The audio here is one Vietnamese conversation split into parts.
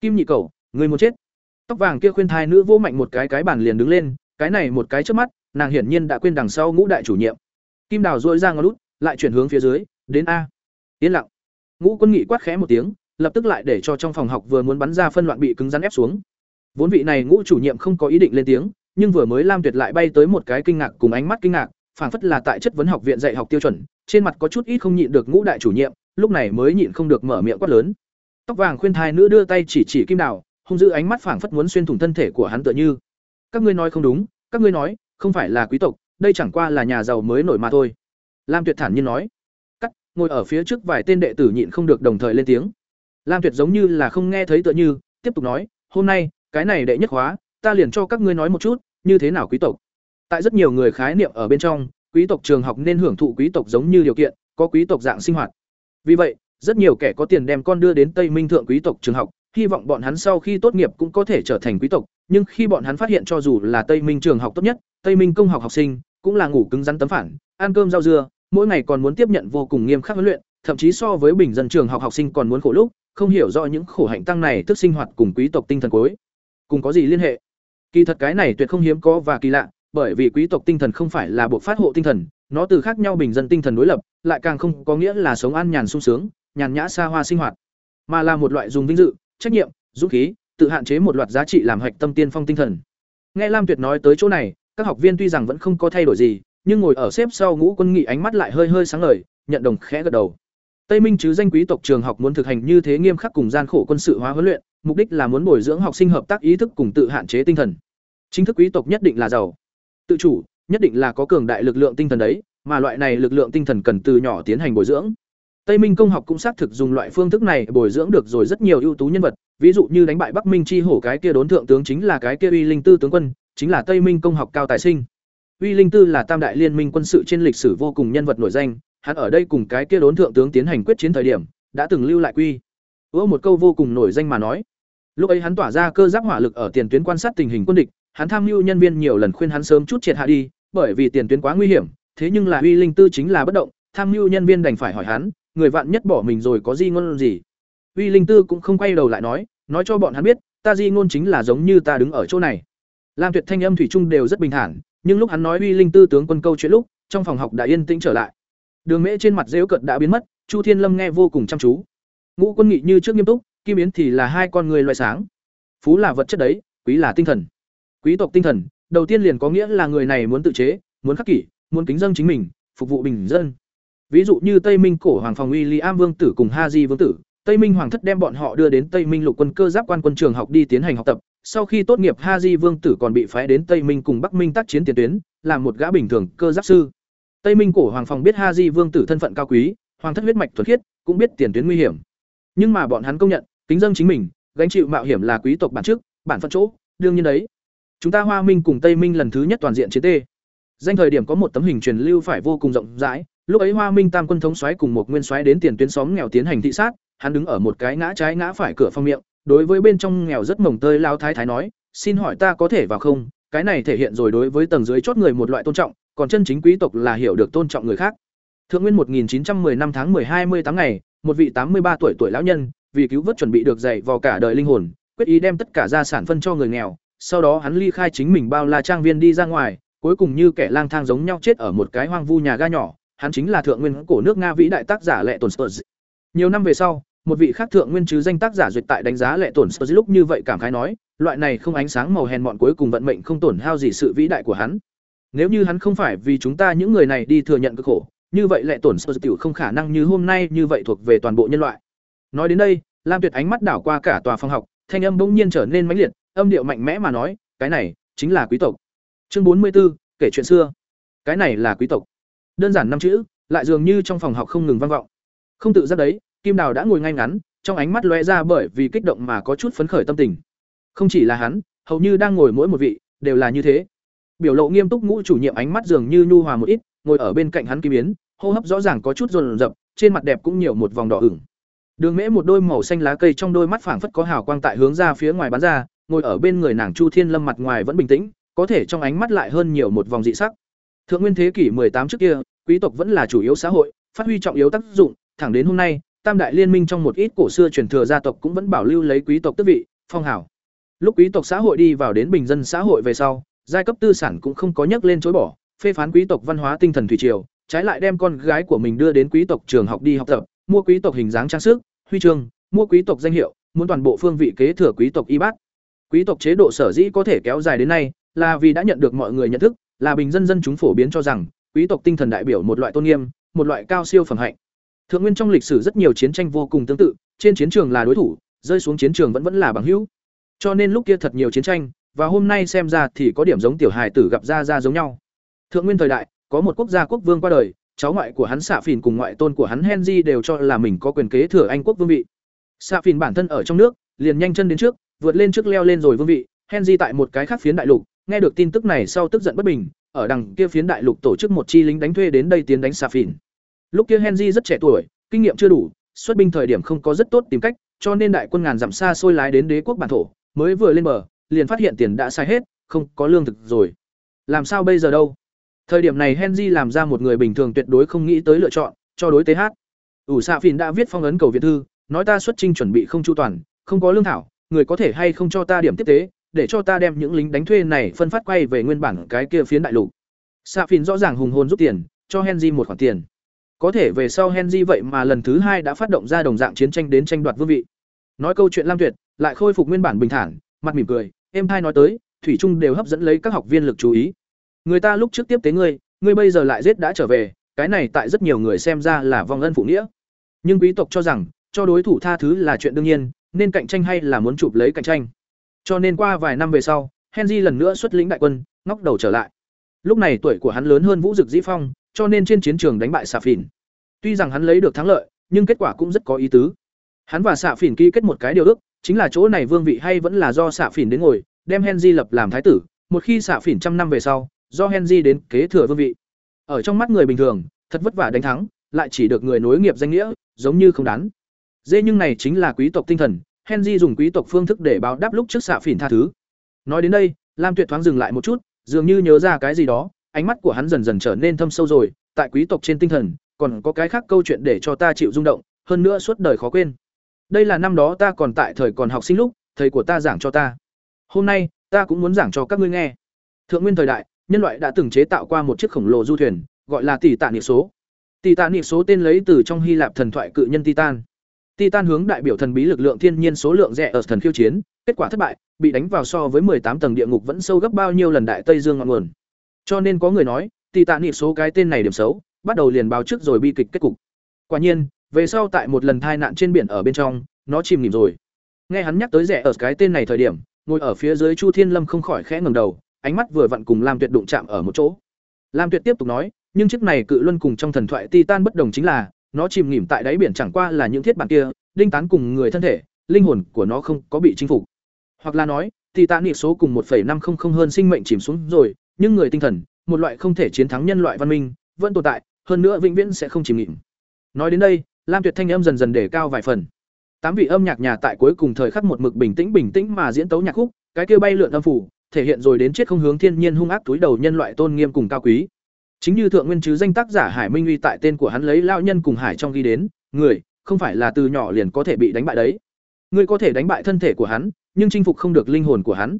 kim nhị cầu người muốn chết. Tóc vàng kia khuyên thai nữ vô mạnh một cái cái bàn liền đứng lên, cái này một cái trước mắt, nàng hiển nhiên đã quên đằng sau ngũ đại chủ nhiệm. Kim đào dội ra ngón lút lại chuyển hướng phía dưới, đến a. Yên lặng. Ngũ quân nghị quát khẽ một tiếng, lập tức lại để cho trong phòng học vừa muốn bắn ra phân loạn bị cứng rắn ép xuống. Vốn vị này ngũ chủ nhiệm không có ý định lên tiếng, nhưng vừa mới lam tuyệt lại bay tới một cái kinh ngạc cùng ánh mắt kinh ngạc, phảng phất là tại chất vấn học viện dạy học tiêu chuẩn, trên mặt có chút ít không nhịn được ngũ đại chủ nhiệm, lúc này mới nhịn không được mở miệng quát lớn tóc vàng khuyên thai nữ đưa tay chỉ chỉ kim đào hung giữ ánh mắt phảng phất muốn xuyên thủng thân thể của hắn tựa như. Các ngươi nói không đúng các ngươi nói không phải là quý tộc đây chẳng qua là nhà giàu mới nổi mà thôi. Lam tuyệt thản nhiên nói. Cắt ngồi ở phía trước vài tên đệ tử nhịn không được đồng thời lên tiếng. Lam tuyệt giống như là không nghe thấy tựa như tiếp tục nói hôm nay cái này đệ nhất hóa, ta liền cho các ngươi nói một chút như thế nào quý tộc? Tại rất nhiều người khái niệm ở bên trong quý tộc trường học nên hưởng thụ quý tộc giống như điều kiện có quý tộc dạng sinh hoạt. Vì vậy rất nhiều kẻ có tiền đem con đưa đến tây minh thượng quý tộc trường học, hy vọng bọn hắn sau khi tốt nghiệp cũng có thể trở thành quý tộc. Nhưng khi bọn hắn phát hiện cho dù là tây minh trường học tốt nhất, tây minh công học học sinh, cũng là ngủ cứng rắn tấm phản, ăn cơm rau dưa, mỗi ngày còn muốn tiếp nhận vô cùng nghiêm khắc huấn luyện, thậm chí so với bình dân trường học học sinh còn muốn khổ lúc, không hiểu rõ những khổ hạnh tăng này thức sinh hoạt cùng quý tộc tinh thần cuối. Cùng có gì liên hệ? Kỳ thật cái này tuyệt không hiếm có và kỳ lạ, bởi vì quý tộc tinh thần không phải là bộ phát hộ tinh thần, nó từ khác nhau bình dân tinh thần đối lập, lại càng không có nghĩa là sống an nhàn sung sướng nhàn nhã xa hoa sinh hoạt. Mà là một loại dùng vinh dự, trách nhiệm, dũng khí, tự hạn chế một loạt giá trị làm hạch tâm tiên phong tinh thần. Nghe lam tuyệt nói tới chỗ này, các học viên tuy rằng vẫn không có thay đổi gì, nhưng ngồi ở xếp sau ngũ quân nghị ánh mắt lại hơi hơi sáng ngời, nhận đồng khẽ gật đầu. Tây minh chứ danh quý tộc trường học muốn thực hành như thế nghiêm khắc cùng gian khổ quân sự hóa huấn luyện, mục đích là muốn bồi dưỡng học sinh hợp tác ý thức cùng tự hạn chế tinh thần. Chính thức quý tộc nhất định là giàu. Tự chủ, nhất định là có cường đại lực lượng tinh thần đấy, mà loại này lực lượng tinh thần cần từ nhỏ tiến hành bồi dưỡng tây minh công học cũng xác thực dùng loại phương thức này bồi dưỡng được rồi rất nhiều ưu tú nhân vật. Ví dụ như đánh bại bắc minh chi hổ cái kia đốn thượng tướng chính là cái kia uy linh tư tướng quân, chính là tây minh công học cao tài sinh. Uy linh tư là tam đại liên minh quân sự trên lịch sử vô cùng nhân vật nổi danh, hắn ở đây cùng cái kia đốn thượng tướng tiến hành quyết chiến thời điểm, đã từng lưu lại quy. Ước một câu vô cùng nổi danh mà nói. Lúc ấy hắn tỏa ra cơ giáp hỏa lực ở tiền tuyến quan sát tình hình quân địch, hắn tham mưu nhân viên nhiều lần khuyên hắn sớm chút triệt hạ đi, bởi vì tiền tuyến quá nguy hiểm, thế nhưng là uy linh tư chính là bất động, tham mưu nhân viên đành phải hỏi hắn người vạn nhất bỏ mình rồi có di ngôn gì? Uy linh tư cũng không quay đầu lại nói nói cho bọn hắn biết, ta di ngôn chính là giống như ta đứng ở chỗ này. Lam tuyệt thanh âm thủy trung đều rất bình thản, nhưng lúc hắn nói uy linh tư tướng quân câu chuyện lúc, trong phòng học đã yên tĩnh trở lại. Đường mễ trên mặt rêu cận đã biến mất, chu thiên lâm nghe vô cùng chăm chú. Ngũ quân nghị như trước nghiêm túc, kim yến thì là hai con người loại sáng. Phú là vật chất đấy, quý là tinh thần. Quý tộc tinh thần, đầu tiên liền có nghĩa là người này muốn tự chế, muốn khắc kỷ, muốn kính dân chính mình, phục vụ bình dân ví dụ như tây minh cổ hoàng phòng William vương tử cùng ha di vương tử, tây minh hoàng thất đem bọn họ đưa đến tây minh lục quân cơ giáp quan quân trường học đi tiến hành học tập. Sau khi tốt nghiệp ha di vương tử còn bị phái đến tây minh cùng bắc minh tác chiến tiền tuyến, làm một gã bình thường cơ giáp sư. Tây minh cổ hoàng phòng biết ha di vương tử thân phận cao quý, hoàng thất huyết mạch thuần khiết, cũng biết tiền tuyến nguy hiểm. Nhưng mà bọn hắn công nhận, kính dân chính mình, gánh chịu mạo hiểm là quý tộc bản trước bản phận chỗ, đương nhiên đấy. Chúng ta hoa minh cùng tây minh lần thứ nhất toàn diện chiến tê. Danh thời điểm có một tấm hình truyền lưu phải vô cùng rộng rãi lúc ấy hoa minh tam quân thống xoáy cùng một nguyên xoáy đến tiền tuyến xóm nghèo tiến hành thị sát, hắn đứng ở một cái ngã trái ngã phải cửa phong miệng, đối với bên trong nghèo rất mồng tơi lao thái thái nói, xin hỏi ta có thể vào không? Cái này thể hiện rồi đối với tầng dưới chót người một loại tôn trọng, còn chân chính quý tộc là hiểu được tôn trọng người khác. Thượng nguyên 1910 năm tháng 10 28 ngày, một vị 83 tuổi tuổi lão nhân, vì cứu vớt chuẩn bị được dạy vào cả đời linh hồn, quyết ý đem tất cả gia sản phân cho người nghèo, sau đó hắn ly khai chính mình bao la trang viên đi ra ngoài, cuối cùng như kẻ lang thang giống nhau chết ở một cái hoang vu nhà ga nhỏ hắn chính là thượng nguyên cổ nước nga vĩ đại tác giả lệ tồn sơ nhiều năm về sau một vị khác thượng nguyên chứ danh tác giả duyệt tại đánh giá lệ tổn sơ lúc như vậy cảm khái nói loại này không ánh sáng màu hèn mọn cuối cùng vận mệnh không tổn hao gì sự vĩ đại của hắn. Nếu như hắn không phải vì chúng ta những người này đi thừa nhận cực khổ như vậy lệ tổn sơ tiểu không khả năng như hôm nay như vậy thuộc về toàn bộ nhân loại. Nói đến đây lam tuyệt ánh mắt đảo qua cả tòa phòng học thanh âm bỗng nhiên trở nên mãnh liệt âm điệu mạnh mẽ mà nói cái này chính là quý tộc. Chương bốn mươi 44, kể chuyện xưa. Cái này là quý tộc đơn giản năm chữ, lại dường như trong phòng học không ngừng vang vọng. Không tự giác đấy, kim đào đã ngồi ngay ngắn, trong ánh mắt lóe ra bởi vì kích động mà có chút phấn khởi tâm tình. Không chỉ là hắn, hầu như đang ngồi mỗi một vị, đều là như thế. Biểu lộ nghiêm túc ngũ chủ nhiệm ánh mắt dường như nhu hòa một ít, ngồi ở bên cạnh hắn kim yến, hô hấp rõ ràng có chút rồn rập, trên mặt đẹp cũng nhiều một vòng đỏ ửng. Đường mễ một đôi màu xanh lá cây trong đôi mắt phảng phất có hào quang tại hướng ra phía ngoài bắn ra, ngồi ở bên người nàng chu thiên lâm mặt ngoài vẫn bình tĩnh, có thể trong ánh mắt lại hơn nhiều một vòng dị sắc. Thượng nguyên thế kỷ 18 trước kia quý tộc vẫn là chủ yếu xã hội, phát huy trọng yếu tác dụng, thẳng đến hôm nay, tam đại liên minh trong một ít cổ xưa truyền thừa gia tộc cũng vẫn bảo lưu lấy quý tộc tước vị, phong hào. lúc quý tộc xã hội đi vào đến bình dân xã hội về sau, giai cấp tư sản cũng không có nhắc lên chối bỏ, phê phán quý tộc văn hóa tinh thần thủy triều, trái lại đem con gái của mình đưa đến quý tộc trường học đi học tập, mua quý tộc hình dáng trang sức, huy chương, mua quý tộc danh hiệu, muốn toàn bộ phương vị kế thừa quý tộc y bát quý tộc chế độ sở dĩ có thể kéo dài đến nay là vì đã nhận được mọi người nhận thức, là bình dân dân chúng phổ biến cho rằng quý tộc tinh thần đại biểu một loại tôn nghiêm, một loại cao siêu phẩm hạnh. Thượng nguyên trong lịch sử rất nhiều chiến tranh vô cùng tương tự, trên chiến trường là đối thủ, rơi xuống chiến trường vẫn vẫn là bằng hữu. Cho nên lúc kia thật nhiều chiến tranh, và hôm nay xem ra thì có điểm giống tiểu hài tử gặp ra ra giống nhau. Thượng nguyên thời đại, có một quốc gia quốc vương qua đời, cháu ngoại của hắn xạ phìn cùng ngoại tôn của hắn henry đều cho là mình có quyền kế thừa anh quốc vương vị. Xạ phìn bản thân ở trong nước, liền nhanh chân đến trước, vượt lên trước leo lên rồi vương vị. Henry tại một cái khác phiến đại lục, nghe được tin tức này sau tức giận bất bình ở đằng kia phiến đại lục tổ chức một chi lính đánh thuê đến đây tiến đánh xà phìn lúc kia henry rất trẻ tuổi, kinh nghiệm chưa đủ, xuất binh thời điểm không có rất tốt tìm cách, cho nên đại quân ngàn dặm xa xôi lái đến đế quốc bản thổ, mới vừa lên bờ, liền phát hiện tiền đã sai hết, không có lương thực rồi. Làm sao bây giờ đâu? Thời điểm này henry làm ra một người bình thường tuyệt đối không nghĩ tới lựa chọn, cho đối th ủ xạ phìn đã viết phong ấn cầu việt thư, nói ta xuất trinh chuẩn bị không chu toàn, không có lương thảo, người có thể hay không cho ta điểm tiếp tế? Để cho ta đem những lính đánh thuê này phân phát quay về nguyên bản cái kia phiến đại lục. Xạ phìn rõ ràng hùng hồn rút tiền, cho henry một khoản tiền. Có thể về sau henry vậy mà lần thứ hai đã phát động ra đồng dạng chiến tranh đến tranh đoạt vương vị. Nói câu chuyện lam tuyệt, lại khôi phục nguyên bản bình thản, mặt mỉm cười em hai nói tới, thủy trung đều hấp dẫn lấy các học viên lực chú ý. Người ta lúc trước tiếp tế ngươi ngươi bây giờ lại giết đã trở về, cái này tại rất nhiều người xem ra là vong ân phụ nghĩa. Nhưng quý tộc cho rằng, cho đối thủ tha thứ là chuyện đương nhiên, nên cạnh tranh hay là muốn chụp lấy cạnh tranh? Cho nên qua vài năm về sau, henry lần nữa xuất lĩnh đại quân, ngóc đầu trở lại. Lúc này tuổi của hắn lớn hơn vũ dực dĩ phong, cho nên trên chiến trường đánh bại xà Phỉn. tuy rằng hắn lấy được thắng lợi, nhưng kết quả cũng rất có ý tứ. Hắn và xạ Phỉn ký kết một cái điều ước, chính là chỗ này vương vị hay vẫn là do xạ Phỉn đến ngồi, đem henry lập làm thái tử. Một khi xạ Phỉn trăm năm về sau, do henry đến kế thừa vương vị. Ở trong mắt người bình thường, thật vất vả đánh thắng, lại chỉ được người nối nghiệp danh nghĩa, giống như không đáng. Dê nhưng này chính là quý tộc tinh thần henry dùng quý tộc phương thức để báo đáp lúc trước xạ phỉn tha thứ. Nói đến đây, lam tuyệt thoáng dừng lại một chút, dường như nhớ ra cái gì đó, ánh mắt của hắn dần dần trở nên thâm sâu rồi, tại quý tộc trên tinh thần, còn có cái khác câu chuyện để cho ta chịu rung động, hơn nữa suốt đời khó quên. Đây là năm đó ta còn tại thời còn học sinh lúc, thầy của ta giảng cho ta. Hôm nay, ta cũng muốn giảng cho các ngươi nghe. Thượng nguyên thời đại, nhân loại đã từng chế tạo qua một chiếc khổng lồ du thuyền, gọi là tỷ tạ niệm số. Tỷ tạ niệm số tên lấy từ trong hy lạp thần thoại cự nhân titan titan hướng đại biểu thần bí lực lượng thiên nhiên số lượng rẻ ở thần khiêu chiến, kết quả thất bại, bị đánh vào so với tám tầng địa ngục vẫn sâu gấp bao nhiêu lần đại tây dương ngọn nguồn. Cho nên có người nói tỷ nhịp số cái tên này điểm xấu, bắt đầu liền báo trước rồi bi kịch kết cục. Quả nhiên, về sau tại một lần tai nạn trên biển ở bên trong, nó chìm nghỉm rồi. Nghe hắn nhắc tới rẻ ở cái tên này thời điểm, ngồi ở phía dưới chu thiên lâm không khỏi khẽ ngẩng đầu, ánh mắt vừa vặn cùng lam tuyệt đụng chạm ở một chỗ. Lam tuyệt tiếp tục nói, nhưng chiếc này cự luân cùng trong thần thoại titan bất đồng chính là nó chìm nghỉm tại đáy biển chẳng qua là những thiết bản kia, đinh tán cùng người thân thể, linh hồn của nó không có bị chinh phục. Hoặc là nói titan nị số cùng 1.500 hơn sinh mệnh chìm xuống rồi, nhưng người tinh thần, một loại không thể chiến thắng nhân loại văn minh, vẫn tồn tại, hơn nữa vĩnh viễn sẽ không chìm nghỉm. Nói đến đây, lam tuyệt thanh âm dần dần để cao vài phần. Tám vị âm nhạc nhà tại cuối cùng thời khắc một mực bình tĩnh bình tĩnh mà diễn tấu nhạc khúc, cái kia bay lượn âm phủ, thể hiện rồi đến chết không hướng thiên nhiên hung ác túi đầu nhân loại tôn nghiêm cùng cao quý chính như thượng nguyên chứ danh tác giả hải minh uy tại tên của hắn lấy lao nhân cùng hải trong ghi đến, người, không phải là từ nhỏ liền có thể bị đánh bại đấy. Ngươi có thể đánh bại thân thể của hắn, nhưng chinh phục không được linh hồn của hắn.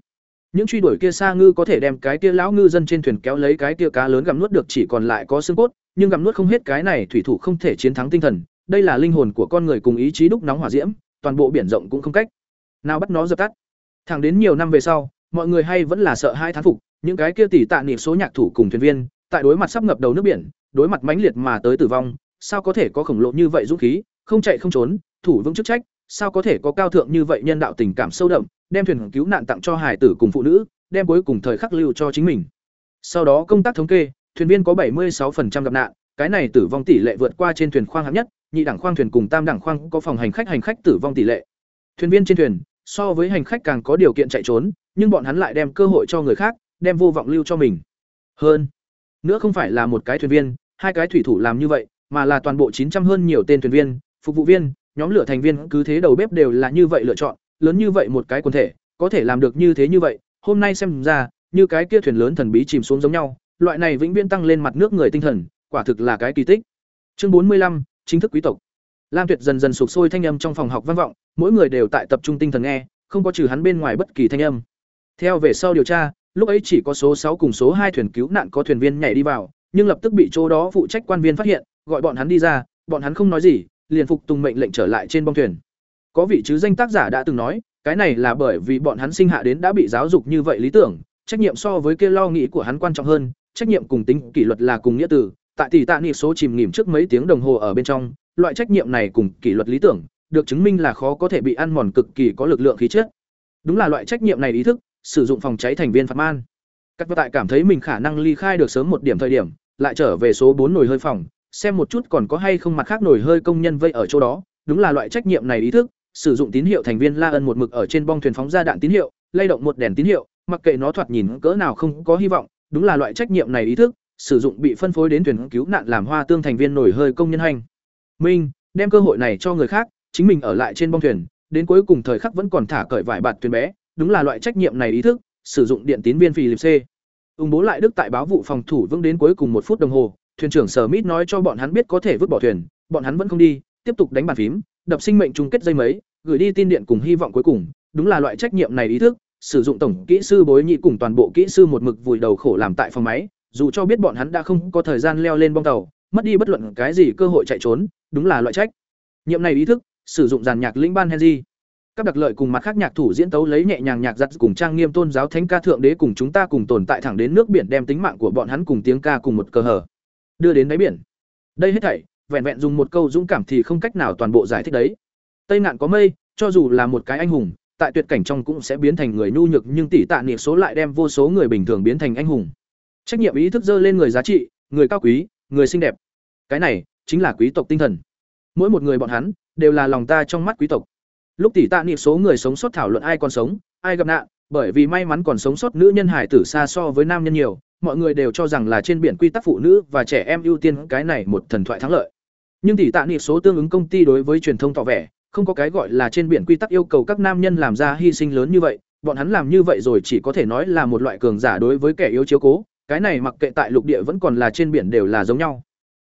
Những truy đuổi kia xa ngư có thể đem cái kia lão ngư dân trên thuyền kéo lấy cái kia cá lớn gặm nuốt được chỉ còn lại có xương cốt, nhưng gặm nuốt không hết cái này thủy thủ không thể chiến thắng tinh thần. Đây là linh hồn của con người cùng ý chí đúc nóng hỏa diễm, toàn bộ biển rộng cũng không cách nào bắt nó dập tắt. Thẳng đến nhiều năm về sau, mọi người hay vẫn là sợ hai thán phục, những cái kia tỷ tạ niệm số nhạc thủ cùng thuyền viên tại đối mặt sắp ngập đầu nước biển, đối mặt mãnh liệt mà tới tử vong, sao có thể có khổng lồ như vậy dũng khí, không chạy không trốn, thủ vững chức trách, sao có thể có cao thượng như vậy nhân đạo tình cảm sâu đậm, đem thuyền cứu nạn tặng cho hải tử cùng phụ nữ, đem cuối cùng thời khắc lưu cho chính mình. Sau đó công tác thống kê, thuyền viên có 76% gặp nạn, cái này tử vong tỷ lệ vượt qua trên thuyền khoang hạng nhất, nhị đẳng khoang thuyền cùng tam đẳng khoang có phòng hành khách hành khách tử vong tỷ lệ. Thuyền viên trên thuyền, so với hành khách càng có điều kiện chạy trốn, nhưng bọn hắn lại đem cơ hội cho người khác, đem vô vọng lưu cho mình. Hơn nữa không phải là một cái thuyền viên hai cái thủy thủ làm như vậy mà là toàn bộ chín trăm hơn nhiều tên thuyền viên phục vụ viên nhóm lửa thành viên cứ thế đầu bếp đều là như vậy lựa chọn lớn như vậy một cái quần thể có thể làm được như thế như vậy hôm nay xem ra như cái kia thuyền lớn thần bí chìm xuống giống nhau loại này vĩnh viễn tăng lên mặt nước người tinh thần quả thực là cái kỳ tích chương bốn mươi lăm chính thức quý tộc lam tuyệt dần dần sụp sôi thanh âm trong phòng học vang vọng mỗi người đều tại tập trung tinh thần nghe không có trừ hắn bên ngoài bất kỳ thanh âm. Theo về sau điều tra, lúc ấy chỉ có số sáu cùng số hai thuyền cứu nạn có thuyền viên nhảy đi vào, nhưng lập tức bị chỗ đó phụ trách quan viên phát hiện, gọi bọn hắn đi ra, bọn hắn không nói gì, liền phục tùng mệnh lệnh trở lại trên bong thuyền. Có vị chứ danh tác giả đã từng nói, cái này là bởi vì bọn hắn sinh hạ đến đã bị giáo dục như vậy lý tưởng, trách nhiệm so với kia lo nghĩ của hắn quan trọng hơn, trách nhiệm cùng tính kỷ luật là cùng nghĩa từ, tại tỷ tạ nghị số chìm nghỉm trước mấy tiếng đồng hồ ở bên trong, loại trách nhiệm này cùng kỷ luật lý tưởng, được chứng minh là khó có thể bị ăn mòn cực kỳ có lực lượng khí chất. Đúng là loại trách nhiệm này ý thức, sử dụng phòng cháy thành viên phạt man. Các vợ tại cảm thấy mình khả năng ly khai được sớm một điểm thời điểm, lại trở về số bốn nồi hơi phòng, xem một chút còn có hay không mặt khác nồi hơi công nhân vây ở chỗ đó, đúng là loại trách nhiệm này ý thức, sử dụng tín hiệu thành viên La Ân một mực ở trên bong thuyền phóng ra đạn tín hiệu, lay động một đèn tín hiệu, mặc kệ nó thoạt nhìn cỡ nào không có hy vọng, đúng là loại trách nhiệm này ý thức, sử dụng bị phân phối đến thuyền cứu nạn làm hoa tương thành viên nổi hơi công nhân hành. Minh, đem cơ hội này cho người khác, chính mình ở lại trên bong thuyền, đến cuối cùng thời khắc vẫn còn thả cởi vải bạt thuyền bé, đúng là loại trách nhiệm này ý thức, sử dụng điện tín viên Philip C. Ung bố lại đức tại báo vụ phòng thủ vững đến cuối cùng một phút đồng hồ, thuyền trưởng Sở Mít nói cho bọn hắn biết có thể vứt bỏ thuyền, bọn hắn vẫn không đi, tiếp tục đánh bàn phím, đập sinh mệnh chung kết dây mấy, gửi đi tin điện cùng hy vọng cuối cùng, đúng là loại trách nhiệm này ý thức, sử dụng tổng kỹ sư bối nhị cùng toàn bộ kỹ sư một mực vùi đầu khổ làm tại phòng máy, dù cho biết bọn hắn đã không có thời gian leo lên bong tàu, mất đi bất luận cái gì cơ hội chạy trốn, đúng là loại trách. Nhiệm này ý thức, sử dụng dàn nhạc lĩnh ban Henry. Các đặc lợi cùng mặt khác nhạc thủ diễn tấu lấy nhẹ nhàng nhạc giật cùng trang nghiêm tôn giáo thánh ca thượng đế cùng chúng ta cùng tồn tại thẳng đến nước biển đem tính mạng của bọn hắn cùng tiếng ca cùng một cơ hở đưa đến đáy biển. Đây hết thảy, vẹn vẹn dùng một câu dũng cảm thì không cách nào toàn bộ giải thích đấy. Tây ngạn có mây, cho dù là một cái anh hùng, tại tuyệt cảnh trong cũng sẽ biến thành người nhu nhược nhưng tỷ tạ niệm số lại đem vô số người bình thường biến thành anh hùng. Trách nhiệm ý thức dơ lên người giá trị người cao quý người xinh đẹp. Cái này chính là quý tộc tinh thần. Mỗi một người bọn hắn đều là lòng ta trong mắt quý tộc lúc tỷ tạ niệm số người sống sót thảo luận ai còn sống ai gặp nạn bởi vì may mắn còn sống sót nữ nhân hải tử xa so với nam nhân nhiều mọi người đều cho rằng là trên biển quy tắc phụ nữ và trẻ em ưu tiên cái này một thần thoại thắng lợi nhưng tỷ tạ niệm số tương ứng công ty đối với truyền thông tỏ vẻ không có cái gọi là trên biển quy tắc yêu cầu các nam nhân làm ra hy sinh lớn như vậy, bọn hắn làm như vậy rồi chỉ có thể nói là một loại cường giả đối với kẻ yếu chiếu cố, cái này mặc kệ tại lục địa vẫn còn là trên biển đều là giống nhau.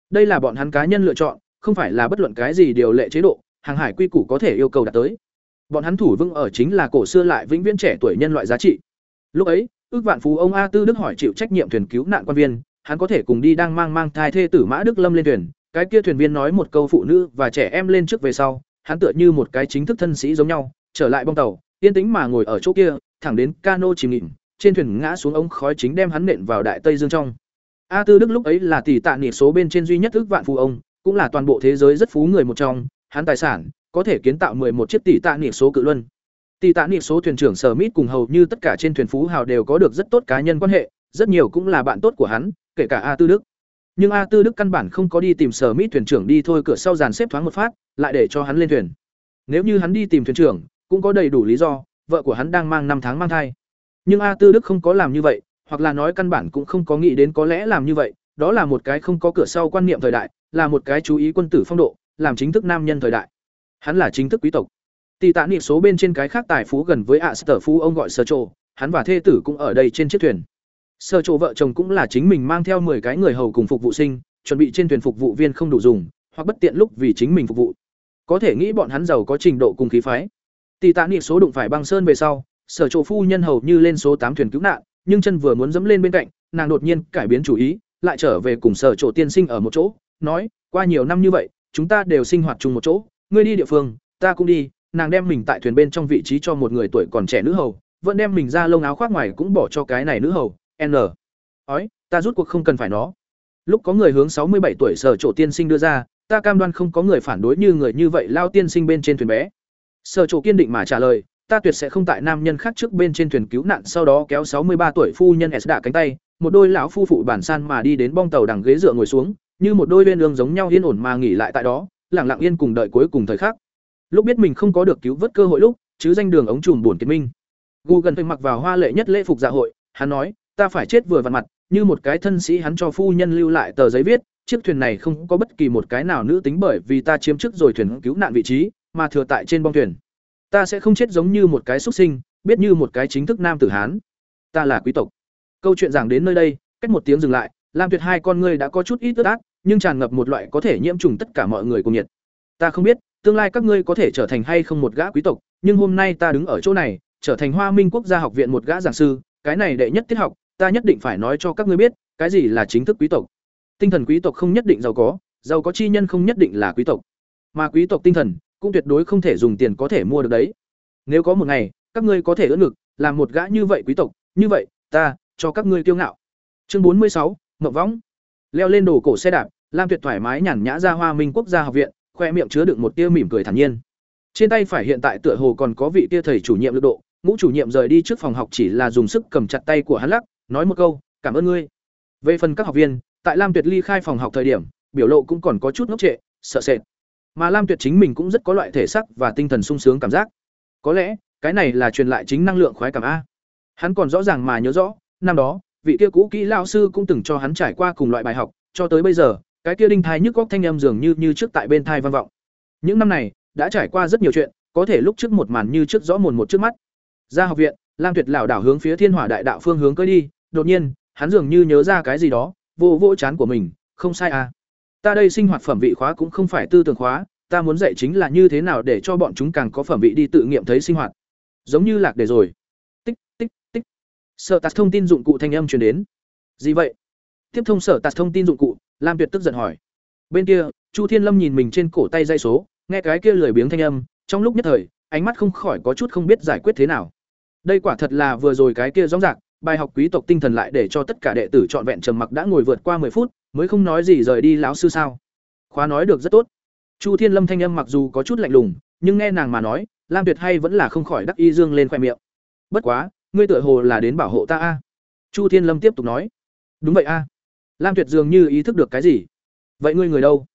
Đây là bọn hắn cá nhân lựa chọn, không phải là bất luận cái gì điều lệ chế độ, hàng hải quy củ có thể yêu cầu đạt tới. Bọn hắn thủ vững ở chính là cổ xưa lại vĩnh viễn trẻ tuổi nhân loại giá trị. Lúc ấy, ước vạn phú ông A Tư Đức hỏi chịu trách nhiệm thuyền cứu nạn quan viên, hắn có thể cùng đi đang mang mang thai thê tử Mã Đức Lâm lên thuyền, cái kia thuyền viên nói một câu phụ nữ và trẻ em lên trước về sau, hắn tựa như một cái chính thức thân sĩ giống nhau, trở lại bong tàu, yên tĩnh mà ngồi ở chỗ kia, thẳng đến cano chìm nghỉm, trên thuyền ngã xuống ống khói chính đem hắn nện vào đại tây dương trong. A Tư Đức lúc ấy là tỷ tạ nỉ số bên trên duy nhất ước vạn phú ông, cũng là toàn bộ thế giới rất phú người một trong, hắn tài sản có thể kiến tạo một chiếc tỷ tạ niệm số cự luân. Tỷ tạ niệm số thuyền trưởng Sở Mít cùng hầu như tất cả trên thuyền phú hào đều có được rất tốt cá nhân quan hệ, rất nhiều cũng là bạn tốt của hắn, kể cả A Tư Đức. Nhưng A Tư Đức căn bản không có đi tìm Sở Mít thuyền trưởng đi thôi cửa sau dàn xếp thoáng một phát, lại để cho hắn lên thuyền. Nếu như hắn đi tìm thuyền trưởng, cũng có đầy đủ lý do, vợ của hắn đang mang năm tháng mang thai. Nhưng A Tư Đức không có làm như vậy, hoặc là nói căn bản cũng không có nghĩ đến có lẽ làm như vậy, đó là một cái không có cửa sau quan niệm thời đại, là một cái chú ý quân tử phong độ, làm chính thức nam nhân thời đại. Hắn là chính thức quý tộc. Tỷ tạ niệm số bên trên cái khác tài phú gần với ạ sở phú ông gọi Sở Trộ, hắn và thê tử cũng ở đây trên chiếc thuyền. Sở Trộ vợ chồng cũng là chính mình mang theo 10 cái người hầu cùng phục vụ sinh, chuẩn bị trên thuyền phục vụ viên không đủ dùng, hoặc bất tiện lúc vì chính mình phục vụ. Có thể nghĩ bọn hắn giàu có trình độ cùng khí phái. Tỷ tạ niệm số đụng phải băng sơn về sau, sở trộ phu nhân hầu như lên số tám thuyền cứu nạn, nhưng chân vừa muốn dẫm lên bên cạnh, nàng đột nhiên cải biến chủ ý, lại trở về cùng sở trộ tiên sinh ở một chỗ, nói, qua nhiều năm như vậy, chúng ta đều sinh hoạt chung một chỗ, ngươi đi địa phương, ta cũng đi, nàng đem mình tại thuyền bên trong vị trí cho một người tuổi còn trẻ nữ hầu, vẫn đem mình ra lông áo khoác ngoài cũng bỏ cho cái này nữ hầu, N. Ói, ta rút cuộc không cần phải nó. Lúc có người hướng sáu mươi bảy tuổi sở trụ tiên sinh đưa ra, ta cam đoan không có người phản đối như người như vậy lao tiên sinh bên trên thuyền bé sở chỗ kiên định mà trả lời ta tuyệt sẽ không tại nam nhân khác trước bên trên thuyền cứu nạn sau đó kéo sáu mươi ba tuổi phu nhân s đạ cánh tay một đôi lão phu phụ bản san mà đi đến bong tàu đằng ghế dựa ngồi xuống như một đôi bên đường giống nhau yên ổn mà nghỉ lại tại đó lẳng lặng yên cùng đợi cuối cùng thời khắc lúc biết mình không có được cứu vớt cơ hội lúc chứ danh đường ống trùm buồn kiệt minh gu gần phải mặc vào hoa lệ nhất lễ phục dạ hội hắn nói ta phải chết vừa vặn mặt như một cái thân sĩ hắn cho phu nhân lưu lại tờ giấy viết chiếc thuyền này không có bất kỳ một cái nào nữ tính bởi vì ta chiếm trước rồi thuyền cứu nạn vị trí, mà thừa tại trên bong thuyền. Ta sẽ không chết giống như một cái xuất sinh, biết như một cái chính thức nam tử hán. Ta là quý tộc. Câu chuyện giảng đến nơi đây, cách một tiếng dừng lại, Lam Tuyệt hai con ngươi đã có chút ít tức ác, nhưng tràn ngập một loại có thể nhiễm trùng tất cả mọi người cùng nhiệt. Ta không biết, tương lai các ngươi có thể trở thành hay không một gã quý tộc, nhưng hôm nay ta đứng ở chỗ này, trở thành Hoa Minh Quốc gia học viện một gã giảng sư, cái này đệ nhất tiết học, ta nhất định phải nói cho các ngươi biết, cái gì là chính thức quý tộc. Tinh thần quý tộc không nhất định giàu có, giàu có chi nhân không nhất định là quý tộc. Mà quý tộc tinh thần cũng tuyệt đối không thể dùng tiền có thể mua được đấy. Nếu có một ngày, các ngươi có thể ưỡn ngực, làm một gã như vậy quý tộc, như vậy, ta cho các ngươi kiêu ngạo. Chương bốn mươi sáu, Ngọc Võng. Leo lên đồ cổ xe đạp, Lam Tuyệt thoải mái nhàn nhã ra Hoa Minh Quốc gia học viện, khoe miệng chứa đựng một tia mỉm cười thản nhiên. Trên tay phải hiện tại tựa hồ còn có vị tia thầy chủ nhiệm lực độ, ngũ chủ nhiệm rời đi trước phòng học chỉ là dùng sức cầm chặt tay của hắn lắc, nói một câu, "Cảm ơn ngươi." Về phần các học viên, tại Lam Tuyệt ly khai phòng học thời điểm, biểu lộ cũng còn có chút ngốc trệ, sợ sệt. Mà Lam Tuyệt chính mình cũng rất có loại thể sắc và tinh thần sung sướng cảm giác. Có lẽ, cái này là truyền lại chính năng lượng khoái cảm a. Hắn còn rõ ràng mà nhớ rõ, năm đó, vị kia cũ kỹ lão sư cũng từng cho hắn trải qua cùng loại bài học, cho tới bây giờ, cái kia đinh thai nhức góc thanh âm dường như như trước tại bên thai vang vọng. Những năm này, đã trải qua rất nhiều chuyện, có thể lúc trước một màn như trước rõ mồn một trước mắt. Ra học viện, Lam Tuyệt lảo đảo hướng phía Thiên Hỏa Đại Đạo phương hướng cưỡi đi, đột nhiên, hắn dường như nhớ ra cái gì đó, vô vô chán của mình, không sai à. Ta đây sinh hoạt phẩm vị khóa cũng không phải tư tưởng khóa, ta muốn dạy chính là như thế nào để cho bọn chúng càng có phẩm vị đi tự nghiệm thấy sinh hoạt. Giống như lạc để rồi. Tích tích tích. Sở Tạt thông tin dụng cụ thanh âm truyền đến. Gì vậy? Tiếp thông Sở Tạt thông tin dụng cụ, Lam Tuyệt tức giận hỏi. Bên kia, Chu Thiên Lâm nhìn mình trên cổ tay dây số, nghe cái kia lười biếng thanh âm, trong lúc nhất thời, ánh mắt không khỏi có chút không biết giải quyết thế nào. Đây quả thật là vừa rồi cái kia rõ ràng, bài học quý tộc tinh thần lại để cho tất cả đệ tử trọn vẹn trầm mặc đã ngồi vượt qua 10 phút, mới không nói gì rời đi lão sư sao? Khóa nói được rất tốt. Chu Thiên Lâm thanh âm mặc dù có chút lạnh lùng, nhưng nghe nàng mà nói, Lam Tuyệt hay vẫn là không khỏi đắc y dương lên khóe miệng. Bất quá, ngươi tựa hồ là đến bảo hộ ta a. Chu Thiên Lâm tiếp tục nói. Đúng vậy a. Lam Tuyệt dường như ý thức được cái gì. Vậy ngươi người đâu?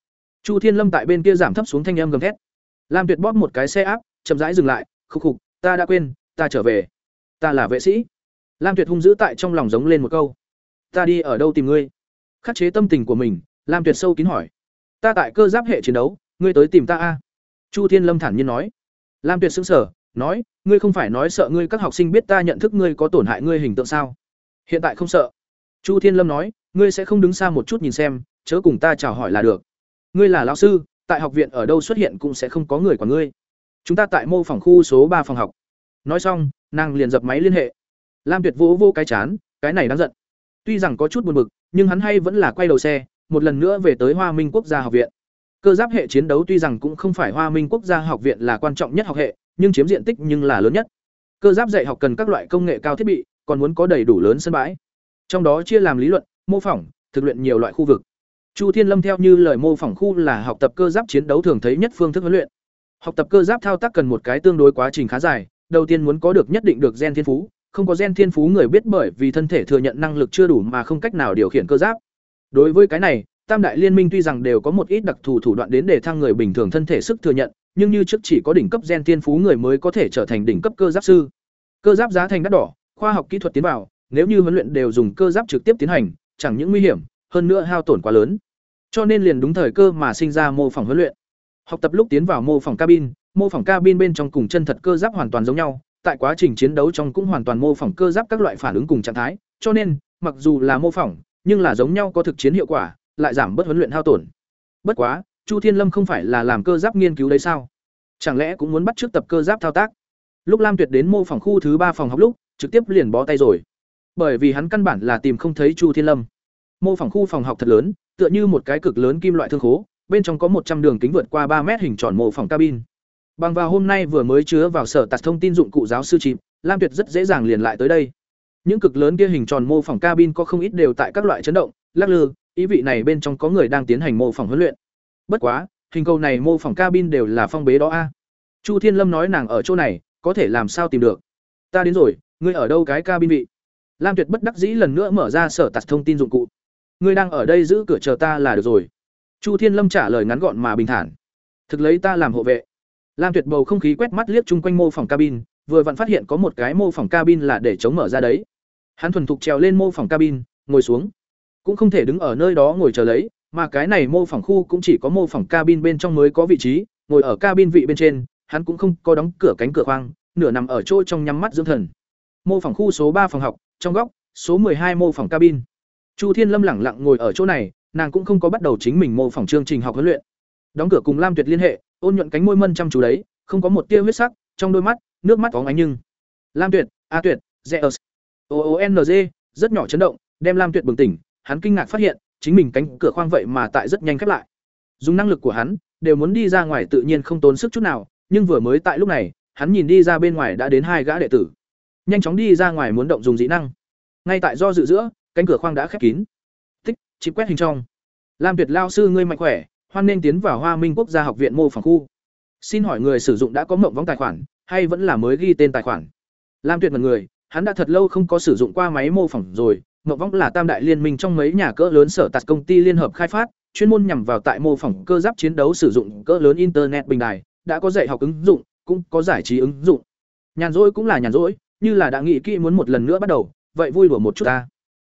Chu Thiên Lâm tại bên kia giảm thấp xuống thanh âm gầm thét. Lam Tuyệt bóp một cái xe áp, chậm rãi dừng lại, khục khục, ta đã quên, ta trở về. Ta là vệ sĩ. Lam Tuyệt hung dữ tại trong lòng giống lên một câu. Ta đi ở đâu tìm ngươi? Khắc chế tâm tình của mình, Lam Tuyệt sâu kín hỏi. Ta tại cơ giáp hệ chiến đấu, ngươi tới tìm ta a? Chu Thiên Lâm thản nhiên nói. Lam Tuyệt sững sờ, nói, ngươi không phải nói sợ ngươi các học sinh biết ta nhận thức ngươi có tổn hại ngươi hình tượng sao? Hiện tại không sợ. Chu Thiên Lâm nói, ngươi sẽ không đứng xa một chút nhìn xem, chớ cùng ta chào hỏi là được. Ngươi là lão sư, tại học viện ở đâu xuất hiện cũng sẽ không có người quản ngươi. Chúng ta tại mô phòng khu số ba phòng học. Nói xong, nàng liền dập máy liên hệ. Lam Tuyệt vỗ vô cái chán, cái này đáng giận. Tuy rằng có chút buồn bực, nhưng hắn hay vẫn là quay đầu xe, một lần nữa về tới Hoa Minh Quốc gia học viện. Cơ giáp hệ chiến đấu tuy rằng cũng không phải Hoa Minh Quốc gia học viện là quan trọng nhất học hệ, nhưng chiếm diện tích nhưng là lớn nhất. Cơ giáp dạy học cần các loại công nghệ cao thiết bị, còn muốn có đầy đủ lớn sân bãi. Trong đó chia làm lý luận, mô phỏng, thực luyện nhiều loại khu vực. Chu Thiên Lâm theo như lời mô phỏng khu là học tập cơ giáp chiến đấu thường thấy nhất phương thức huấn luyện. Học tập cơ giáp thao tác cần một cái tương đối quá trình khá dài, đầu tiên muốn có được nhất định được gen thiên phú, không có gen thiên phú người biết bởi vì thân thể thừa nhận năng lực chưa đủ mà không cách nào điều khiển cơ giáp. Đối với cái này, Tam đại liên minh tuy rằng đều có một ít đặc thù thủ đoạn đến để thăng người bình thường thân thể sức thừa nhận, nhưng như trước chỉ có đỉnh cấp gen thiên phú người mới có thể trở thành đỉnh cấp cơ giáp sư. Cơ giáp giá thành đắt đỏ, khoa học kỹ thuật tiến vào, nếu như huấn luyện đều dùng cơ giáp trực tiếp tiến hành, chẳng những nguy hiểm, hơn nữa hao tổn quá lớn. Cho nên liền đúng thời cơ mà sinh ra mô phỏng huấn luyện. Học tập lúc tiến vào mô phỏng cabin, mô phỏng cabin bên trong cùng chân thật cơ giáp hoàn toàn giống nhau, tại quá trình chiến đấu trong cũng hoàn toàn mô phỏng cơ giáp các loại phản ứng cùng trạng thái, cho nên, mặc dù là mô phỏng, nhưng là giống nhau có thực chiến hiệu quả, lại giảm bớt huấn luyện hao tổn. Bất quá, Chu Thiên Lâm không phải là làm cơ giáp nghiên cứu đấy sao? Chẳng lẽ cũng muốn bắt trước tập cơ giáp thao tác? Lúc Lam Tuyệt đến mô phỏng khu thứ ba phòng học lúc, trực tiếp liền bó tay rồi. Bởi vì hắn căn bản là tìm không thấy Chu Thiên Lâm. Mô phỏng khu phòng học thật lớn, tựa như một cái cực lớn kim loại thương khố, bên trong có một trăm đường kính vượt qua ba mét hình tròn mô phỏng cabin. Bằng vào hôm nay vừa mới chứa vào sở tạt thông tin dụng cụ giáo sư chìm, Lam Tuyệt rất dễ dàng liền lại tới đây. Những cực lớn kia hình tròn mô phỏng cabin có không ít đều tại các loại chấn động, lắc lư, ý vị này bên trong có người đang tiến hành mô phỏng huấn luyện. Bất quá, hình cầu này mô phỏng cabin đều là phong bế đó a. Chu Thiên Lâm nói nàng ở chỗ này, có thể làm sao tìm được? Ta đến rồi, ngươi ở đâu cái cabin vị? Lam Tuyệt bất đắc dĩ lần nữa mở ra sở tạt thông tin dụng cụ. Ngươi đang ở đây giữ cửa chờ ta là được rồi. Chu Thiên Lâm trả lời ngắn gọn mà bình thản. Thực lấy ta làm hộ vệ. Lam Tuyệt bầu không khí quét mắt liếc chung quanh mô phòng cabin, vừa vặn phát hiện có một cái mô phòng cabin là để chống mở ra đấy. Hắn thuần thục trèo lên mô phòng cabin, ngồi xuống. Cũng không thể đứng ở nơi đó ngồi chờ lấy, mà cái này mô phỏng khu cũng chỉ có mô phỏng cabin bên trong mới có vị trí, ngồi ở cabin vị bên trên, hắn cũng không có đóng cửa cánh cửa khoang, nửa nằm ở chỗ trong nhắm mắt dưỡng thần. Mô phỏng khu số ba phòng học, trong góc, số hai mô phỏng cabin. Chu Thiên Lâm lẳng lặng ngồi ở chỗ này, nàng cũng không có bắt đầu chính mình mô phỏng chương trình học huấn luyện. đóng cửa cùng lam tuyệt liên hệ ôn nhuận cánh môi mân chăm chú đấy không có một tia huyết sắc trong đôi mắt nước mắt có ánh nhưng. Lam tuyệt a tuyệt zeus o o n g rất nhỏ chấn động đem lam tuyệt bừng tỉnh hắn kinh ngạc phát hiện chính mình cánh cửa khoang vậy mà tại rất nhanh khép lại. Dùng năng lực của hắn đều muốn đi ra ngoài tự nhiên không tốn sức chút nào nhưng vừa mới tại lúc này hắn nhìn đi ra bên ngoài đã đến hai gã đệ tử. Nhanh chóng đi ra ngoài muốn động dùng dị năng. Ngay tại do dự giữa cánh cửa khoang đã khép kín. Tích chị quét hình trong. Lam tuyệt lao sư ngươi mạnh khỏe, hoan nên tiến vào hoa minh quốc gia học viện mô phỏng khu. Xin hỏi người sử dụng đã có mộng vóng tài khoản, hay vẫn là mới ghi tên tài khoản? Lam tuyệt mật người, hắn đã thật lâu không có sử dụng qua máy mô phỏng rồi. Mộng vóng là tam đại liên minh trong mấy nhà cỡ lớn sở tạt công ty liên hợp khai phát, chuyên môn nhằm vào tại mô phỏng cơ giáp chiến đấu sử dụng cỡ lớn internet bình đài, đã có dạy học ứng dụng, cũng có giải trí ứng dụng. Nhàn rỗi cũng là nhàn rỗi, như là đã nghĩ kỹ muốn một lần nữa bắt đầu, vậy vui đùa một chút ta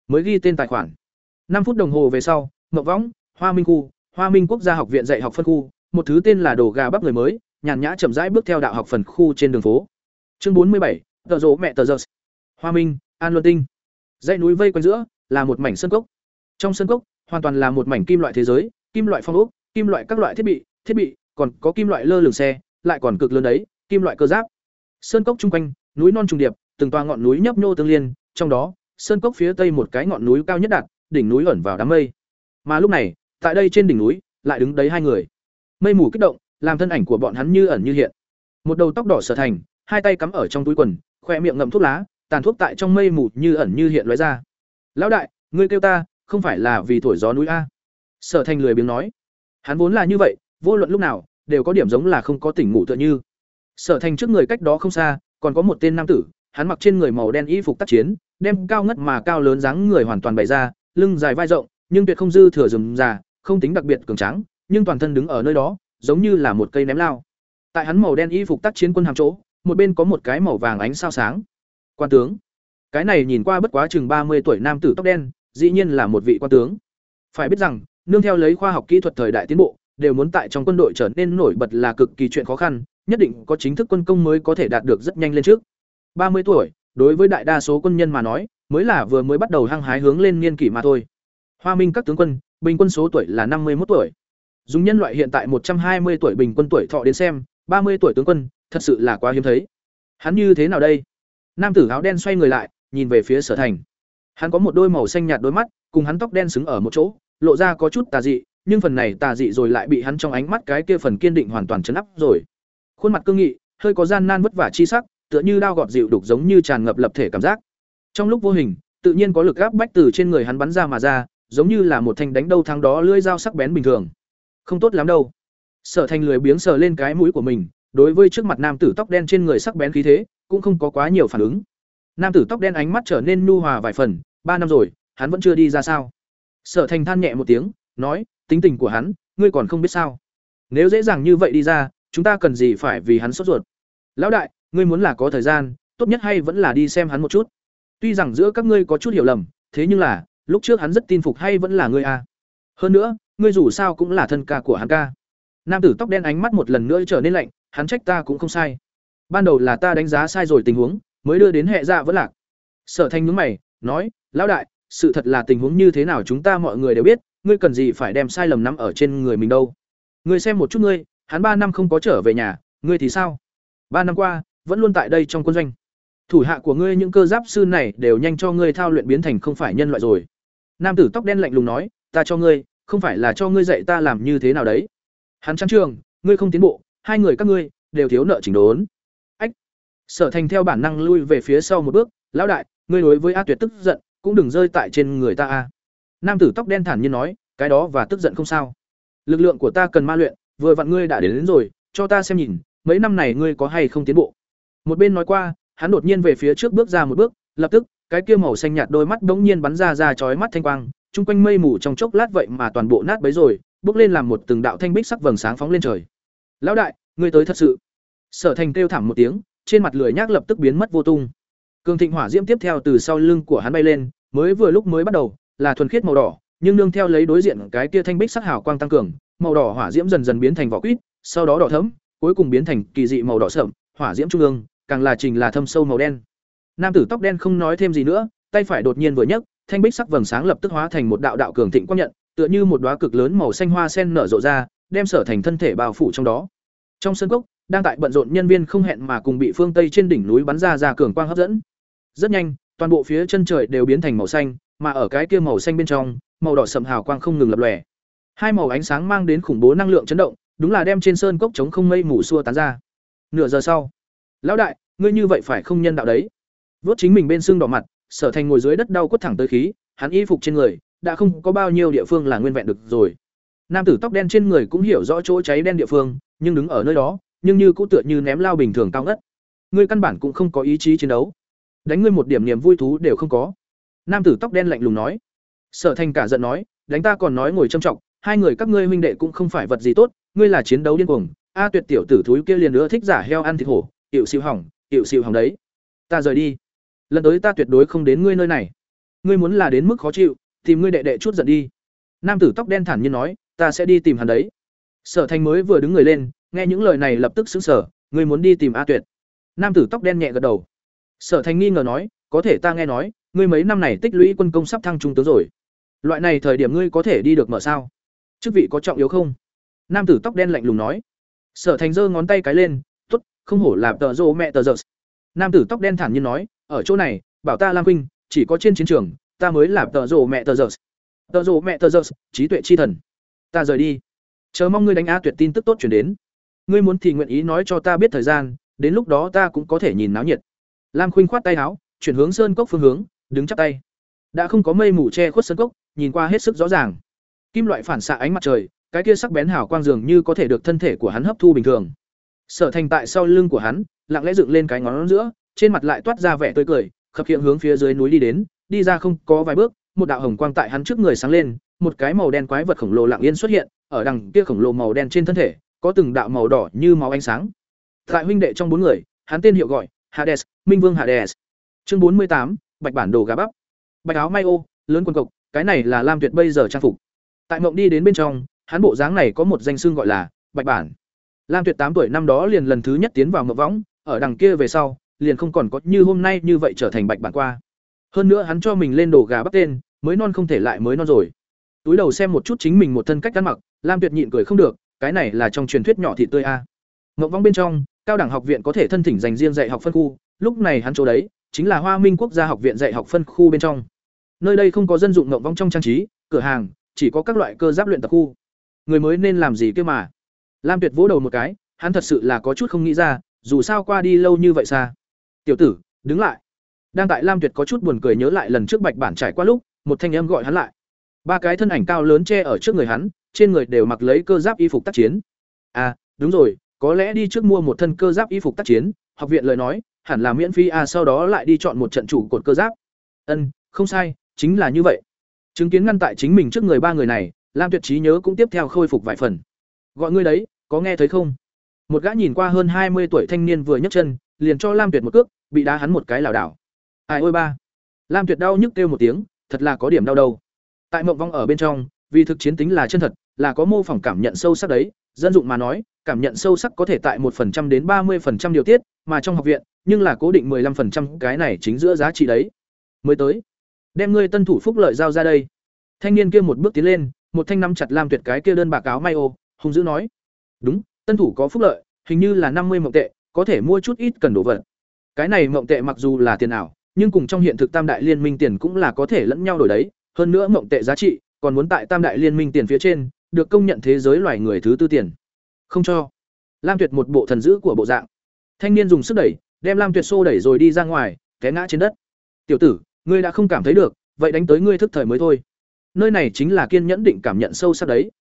mới ghi tên tài khoản. Năm phút đồng hồ về sau mộng võng, hoa minh khu, hoa minh quốc gia học viện dạy học phân khu, một thứ tên là đồ gà bắp người mới, nhàn nhã chậm rãi bước theo đạo học phần khu trên đường phố. Chương bốn mươi bảy, tờ rỗ mẹ tờ giơ hoa minh, an luân tinh. Dãy núi vây quanh giữa là một mảnh sân cốc. Trong sân cốc, hoàn toàn là một mảnh kim loại thế giới, kim loại phong ốc, kim loại các loại thiết bị thiết bị, còn có kim loại lơ lửng xe, lại còn cực lớn đấy, kim loại cơ giáp. Sơn cốc chung quanh, núi non trùng điệp, từng toa ngọn núi nhấp nhô tương liên, trong đó sơn cốc phía tây một cái ngọn núi cao nhất đạt, đỉnh núi ẩn vào đám mây. Mà lúc này, tại đây trên đỉnh núi, lại đứng đấy hai người. Mây mù kích động, làm thân ảnh của bọn hắn như ẩn như hiện. Một đầu tóc đỏ sở thành, hai tay cắm ở trong túi quần, khoe miệng ngậm thuốc lá, tàn thuốc tại trong mây mù như ẩn như hiện lóe ra. Lão đại, ngươi kêu ta, không phải là vì thổi gió núi a? Sở thành lười biếng nói. Hắn vốn là như vậy, vô luận lúc nào, đều có điểm giống là không có tỉnh ngủ tựa như. Sở thành trước người cách đó không xa, còn có một tên nam tử, hắn mặc trên người màu đen y phục tác chiến đem cao ngất mà cao lớn dáng người hoàn toàn bày ra, lưng dài vai rộng, nhưng tuyệt không dư thừa rườm già không tính đặc biệt cường tráng, nhưng toàn thân đứng ở nơi đó, giống như là một cây ném lao. Tại hắn màu đen y phục tác chiến quân hàm chỗ, một bên có một cái màu vàng ánh sao sáng. Quan tướng. Cái này nhìn qua bất quá chừng ba mươi tuổi nam tử tóc đen, dĩ nhiên là một vị quan tướng. Phải biết rằng, nương theo lấy khoa học kỹ thuật thời đại tiến bộ, đều muốn tại trong quân đội trở nên nổi bật là cực kỳ chuyện khó khăn, nhất định có chính thức quân công mới có thể đạt được rất nhanh lên trước. ba mươi tuổi đối với đại đa số quân nhân mà nói, mới là vừa mới bắt đầu hăng hái hướng lên niên kỷ mà thôi. Hoa minh các tướng quân, bình quân số tuổi là năm mươi một tuổi. Dùng nhân loại hiện tại một trăm hai mươi tuổi bình quân tuổi thọ đến xem, ba mươi tuổi tướng quân, thật sự là quá hiếm thấy. Hắn như thế nào đây? Nam tử áo đen xoay người lại, nhìn về phía sở thành. Hắn có một đôi màu xanh nhạt đôi mắt, cùng hắn tóc đen xứng ở một chỗ, lộ ra có chút tà dị, nhưng phần này tà dị rồi lại bị hắn trong ánh mắt cái kia phần kiên định hoàn toàn chấn áp rồi. Khuôn mặt cương nghị, hơi có gian nan vất vả chi sắc tựa như đao gọt dịu đục giống như tràn ngập lập thể cảm giác. Trong lúc vô hình, tự nhiên có lực gáp bách từ trên người hắn bắn ra mà ra, giống như là một thanh đánh đâu thắng đó lưỡi dao sắc bén bình thường. Không tốt lắm đâu. Sở thành lười biếng sờ lên cái mũi của mình, đối với trước mặt nam tử tóc đen trên người sắc bén khí thế, cũng không có quá nhiều phản ứng. Nam tử tóc đen ánh mắt trở nên nhu hòa vài phần, ba năm rồi, hắn vẫn chưa đi ra sao? Sở thành than nhẹ một tiếng, nói, tính tình của hắn, ngươi còn không biết sao. Nếu dễ dàng như vậy đi ra, chúng ta cần gì phải vì hắn sốt ruột? Lão đại ngươi muốn là có thời gian, tốt nhất hay vẫn là đi xem hắn một chút. Tuy rằng giữa các ngươi có chút hiểu lầm, thế nhưng là, lúc trước hắn rất tin phục hay vẫn là ngươi a à. hơn nữa, ngươi dù sao cũng là thân ca của hắn ca. Nam tử tóc đen ánh mắt một lần nữa trở nên lạnh, hắn trách ta cũng không sai. Ban đầu là ta đánh giá sai rồi tình huống, mới đưa đến hệ dạ vẫn lạc. Sở thanh nhướng mày, nói, lão đại, sự thật là tình huống như thế nào chúng ta mọi người đều biết, ngươi cần gì phải đem sai lầm nắm ở trên người mình đâu. Ngươi xem một chút ngươi, hắn ba năm không có trở về nhà, ngươi thì sao? Ba năm qua vẫn luôn tại đây trong quân doanh. Thủ hạ của ngươi những cơ giáp sư này đều nhanh cho ngươi thao luyện biến thành không phải nhân loại rồi. Nam tử tóc đen lạnh lùng nói ta cho ngươi không phải là cho ngươi dạy ta làm như thế nào đấy. Hắn trắng trường ngươi không tiến bộ hai người các ngươi đều thiếu nợ chỉnh đốn. Ách! Sở thành theo bản năng lui về phía sau một bước lão đại ngươi đối với a tuyệt tức giận cũng đừng rơi tại trên người ta a. Nam tử tóc đen thản nhiên nói cái đó và tức giận không sao. Lực lượng của ta cần ma luyện vừa vặn ngươi đã đến, đến rồi cho ta xem nhìn mấy năm này ngươi có hay không tiến bộ? Một bên nói qua, hắn đột nhiên về phía trước bước ra một bước, lập tức, cái kia màu xanh nhạt đôi mắt bỗng nhiên bắn ra ra chói mắt thanh quang, chung quanh mây mù trong chốc lát vậy mà toàn bộ nát bấy rồi, bước lên làm một từng đạo thanh bích sắc vầng sáng phóng lên trời. Lão đại, ngươi tới thật sự. Sở thành kêu thảm một tiếng, trên mặt lười nhác lập tức biến mất vô tung. Cương thịnh hỏa diễm tiếp theo từ sau lưng của hắn bay lên, mới vừa lúc mới bắt đầu, là thuần khiết màu đỏ, nhưng nương theo lấy đối diện cái kia thanh bích sắc hào quang tăng cường, màu đỏ hỏa diễm dần dần biến thành vỏ quýt, sau đó đỏ thẫm, cuối cùng biến thành kỳ dị màu đỏ sậm, hỏa diễm trung ương càng là trình là thâm sâu màu đen. Nam tử tóc đen không nói thêm gì nữa, tay phải đột nhiên vừa nhấc, thanh bích sắc vầng sáng lập tức hóa thành một đạo đạo cường thịnh quang nhận, tựa như một đóa cực lớn màu xanh hoa sen nở rộ ra, đem sở thành thân thể bao phủ trong đó. Trong sân cốc, đang tại bận rộn nhân viên không hẹn mà cùng bị phương tây trên đỉnh núi bắn ra ra cường quang hấp dẫn. Rất nhanh, toàn bộ phía chân trời đều biến thành màu xanh, mà ở cái kia màu xanh bên trong, màu đỏ sậm hào quang không ngừng lập lòe. Hai màu ánh sáng mang đến khủng bố năng lượng chấn động, đúng là đem trên sơn cốc chống không mây mù xua tán ra. Nửa giờ sau lão đại, ngươi như vậy phải không nhân đạo đấy? Vớt chính mình bên xương đỏ mặt, sở thành ngồi dưới đất đau quất thẳng tới khí, hắn y phục trên người, đã không có bao nhiêu địa phương là nguyên vẹn được rồi. Nam tử tóc đen trên người cũng hiểu rõ chỗ cháy đen địa phương, nhưng đứng ở nơi đó, nhưng như cũng tựa như ném lao bình thường cao ngất. Ngươi căn bản cũng không có ý chí chiến đấu. Đánh ngươi một điểm niềm vui thú đều không có. Nam tử tóc đen lạnh lùng nói. Sở thành cả giận nói, đánh ta còn nói ngồi trâm trọng, hai người các ngươi huynh đệ cũng không phải vật gì tốt, ngươi là chiến đấu điên cuồng, a tuyệt tiểu tử thúi kia liền nữa thích giả heo ăn thịt hổ hiệu siêu hỏng hiệu siêu hỏng đấy. Ta rời đi. Lần tới ta tuyệt đối không đến ngươi nơi này. Ngươi muốn là đến mức khó chịu, tìm ngươi đệ đệ chút giận đi. Nam tử tóc đen thản nhiên nói, ta sẽ đi tìm hắn đấy. Sở thành mới vừa đứng người lên, nghe những lời này lập tức xứng sở ngươi muốn đi tìm a tuyệt. Nam tử tóc đen nhẹ gật đầu. Sở thành nghi ngờ nói, có thể ta nghe nói, ngươi mấy năm này tích lũy quân công sắp thăng trung tướng rồi. Loại này thời điểm ngươi có thể đi được mở sao? Chức vị có trọng yếu không? Nam tử tóc đen lạnh lùng nói. Sở thành giơ ngón tay cái lên không hổ là tờ rô mẹ tờ giơ nam tử tóc đen thản nhiên nói, ở chỗ này, bảo ta lam huynh, chỉ có trên chiến trường, ta mới là tờ rô mẹ tờ giơ tờ rô mẹ tờ giơ trí tuệ chi thần. Ta rời đi. Chờ mong ngươi đánh á tuyệt tin tức tốt chuyển đến. Ngươi muốn thì nguyện ý nói cho ta biết thời gian, đến lúc đó ta cũng có thể nhìn náo nhiệt. Lam khuynh khoát tay áo, chuyển hướng sơn cốc phương hướng, đứng chắp tay. Đã không có mây mù che khuất sơn cốc, nhìn qua hết sức rõ ràng. Kim loại phản xạ ánh mặt trời, cái kia sắc bén hào quang dường như có thể được thân thể của hắn hấp thu bình thường sở thành tại sau lưng của hắn, lặng lẽ dựng lên cái ngón giữa, trên mặt lại toát ra vẻ tươi cười, khập khiễng hướng phía dưới núi đi đến, đi ra không có vài bước, một đạo hồng quang tại hắn trước người sáng lên, một cái màu đen quái vật khổng lồ lặng yên xuất hiện, ở đằng kia khổng lồ màu đen trên thân thể, có từng đạo màu đỏ như máu ánh sáng. Tại huynh đệ trong bốn người, hắn tên hiệu gọi, hades, minh vương hades. Chương bốn mươi tám, bạch bản đồ gà bắp. Bạch áo may ô, lớn quần cộc, cái này là lam tuyệt bây giờ trang phục. Tại mộng đi đến bên trong, hắn bộ dáng này có một danh xưng gọi là bạch bản lam tuyệt tám tuổi năm đó liền lần thứ nhất tiến vào mộng võng, ở đằng kia về sau, liền không còn có như hôm nay như vậy trở thành bạch bản qua. Hơn nữa hắn cho mình lên đồ gà bắp tên, mới non không thể lại mới non rồi. Túi đầu xem một chút chính mình một thân cách ăn mặc, lam tuyệt nhịn cười không được, cái này là trong truyền thuyết nhỏ thị tươi a. Mộng Võng bên trong, cao đẳng học viện có thể thân thỉnh dành riêng dạy học phân khu, lúc này hắn chỗ đấy, chính là hoa minh quốc gia học viện dạy học phân khu bên trong. Nơi đây không có dân dụng mộng Võng trong trang trí, cửa hàng, chỉ có các loại cơ giáp luyện tập khu. Người mới nên làm gì kia mà? Lam tuyệt vỗ đầu một cái, hắn thật sự là có chút không nghĩ ra, dù sao qua đi lâu như vậy xa. Tiểu tử, đứng lại. Đang tại lam tuyệt có chút buồn cười nhớ lại lần trước bạch bản trải qua lúc, một thanh âm gọi hắn lại. Ba cái thân ảnh cao lớn che ở trước người hắn, trên người đều mặc lấy cơ giáp y phục tác chiến. À đúng rồi, có lẽ đi trước mua một thân cơ giáp y phục tác chiến, học viện lời nói, hẳn là miễn phí à sau đó lại đi chọn một trận chủ cột cơ giáp. Ân, không sai, chính là như vậy. Chứng kiến ngăn tại chính mình trước người ba người này, lam tuyệt trí nhớ cũng tiếp theo khôi phục vài phần gọi ngươi đấy, có nghe thấy không? Một gã nhìn qua hơn hai mươi tuổi thanh niên vừa nhấc chân, liền cho lam tuyệt một cước, bị đá hắn một cái lảo đảo. Ai ôi ba. Lam tuyệt đau nhức kêu một tiếng, thật là có điểm đau đầu. tại mộng vong ở bên trong, vì thực chiến tính là chân thật, là có mô phỏng cảm nhận sâu sắc đấy, dân dụng mà nói, cảm nhận sâu sắc có thể tại một phần trăm đến ba mươi phần trăm điều tiết, mà trong học viện, nhưng là cố định 15% cái này chính giữa giá trị đấy. Mới tới. Đem ngươi tân thủ phúc lợi giao ra đây. Thanh niên kia một bước tiến lên, một thanh nắm chặt lam tuyệt cái kia đơn bạc áo may ô hung dữ nói. Đúng, tân thủ có phúc lợi, hình như là năm mươi mộng tệ, có thể mua chút ít cần đồ vật. Cái này mộng tệ mặc dù là tiền ảo, nhưng cùng trong hiện thực tam đại liên minh tiền cũng là có thể lẫn nhau đổi đấy. Hơn nữa mộng tệ giá trị, còn muốn tại tam đại liên minh tiền phía trên, được công nhận thế giới loài người thứ tư tiền. Không cho. Lam tuyệt một bộ thần dữ của bộ dạng. Thanh niên dùng sức đẩy, đem lam tuyệt xô đẩy rồi đi ra ngoài, té ngã trên đất. Tiểu tử, ngươi đã không cảm thấy được, vậy đánh tới ngươi thức thời mới thôi. Nơi này chính là kiên nhẫn định cảm nhận sâu sắc đấy.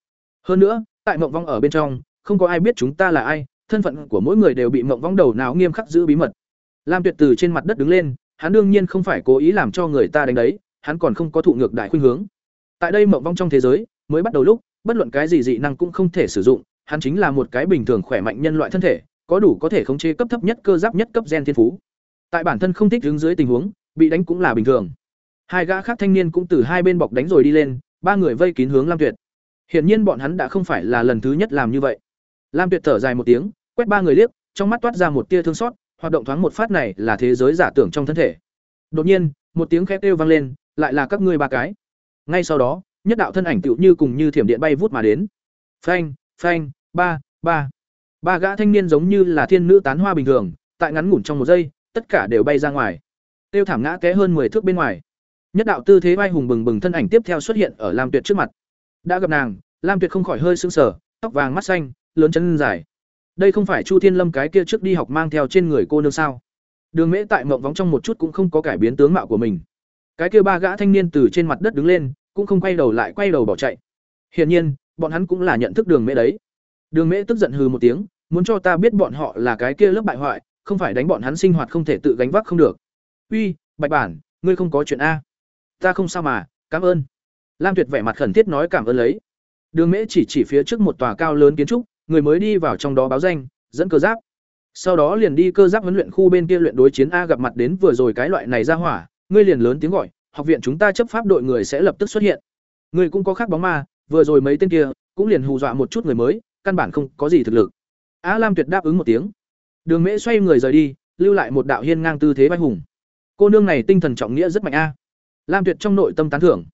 Hơn nữa tại mộng vong ở bên trong, không có ai biết chúng ta là ai, thân phận của mỗi người đều bị mộng vong đầu nào nghiêm khắc giữ bí mật. Lam tuyệt từ trên mặt đất đứng lên, hắn đương nhiên không phải cố ý làm cho người ta đánh đấy, hắn còn không có thụ ngược đại khuynh hướng. Tại đây mộng vong trong thế giới, mới bắt đầu lúc, bất luận cái gì dị năng cũng không thể sử dụng, hắn chính là một cái bình thường khỏe mạnh nhân loại thân thể, có đủ có thể khống chế cấp thấp nhất cơ giáp nhất cấp gen thiên phú. Tại bản thân không thích đứng dưới tình huống, bị đánh cũng là bình thường. Hai gã khác thanh niên cũng từ hai bên bọc đánh rồi đi lên, ba người vây kín hướng lam tuyệt hiển nhiên bọn hắn đã không phải là lần thứ nhất làm như vậy lam tuyệt thở dài một tiếng quét ba người liếc trong mắt toát ra một tia thương xót hoạt động thoáng một phát này là thế giới giả tưởng trong thân thể đột nhiên một tiếng khẽ kêu vang lên lại là các ngươi ba cái ngay sau đó nhất đạo thân ảnh tựu như cùng như thiểm điện bay vút mà đến phanh phanh, ba, ba. Ba gã thanh niên giống như là thiên nữ tán hoa bình thường, tại ngắn ngủn trong một giây, tất cả đều bay ra ngoài. Tiêu thảm ngã té hơn 10 thước bên ngoài. Nhất đạo tư thế bay hùng bừng bừng thân ảnh tiếp theo xuất hiện ở Lam Tuyệt trước mặt. Đã gặp nàng, Lam Tuyệt không khỏi hơi sững sờ, tóc vàng mắt xanh, lớn chân dài. Đây không phải Chu Thiên Lâm cái kia trước đi học mang theo trên người cô nương sao? Đường Mễ tại mộng vóng trong một chút cũng không có cải biến tướng mạo của mình. Cái kia ba gã thanh niên từ trên mặt đất đứng lên, cũng không quay đầu lại quay đầu bỏ chạy. Hiển nhiên, bọn hắn cũng là nhận thức Đường Mễ đấy. Đường Mễ tức giận hừ một tiếng, muốn cho ta biết bọn họ là cái kia lớp bại hoại, không phải đánh bọn hắn sinh hoạt không thể tự gánh vác không được. Uy, Bạch Bản, ngươi không có chuyện a? Ta không sao mà, cảm ơn. Lam Tuyệt vẻ mặt khẩn thiết nói cảm ơn lấy. Đường Mễ chỉ chỉ phía trước một tòa cao lớn kiến trúc, người mới đi vào trong đó báo danh, dẫn cơ giáp. Sau đó liền đi cơ giáp huấn luyện khu bên kia luyện đối chiến a gặp mặt đến vừa rồi cái loại này ra hỏa, ngươi liền lớn tiếng gọi, học viện chúng ta chấp pháp đội người sẽ lập tức xuất hiện. Ngươi cũng có khác bóng ma, vừa rồi mấy tên kia cũng liền hù dọa một chút người mới, căn bản không có gì thực lực. A Lam Tuyệt đáp ứng một tiếng. Đường Mễ xoay người rời đi, lưu lại một đạo hiên ngang tư thế bay hùng. Cô nương này tinh thần trọng nghĩa rất mạnh a. Lam Tuyệt trong nội tâm tán thưởng.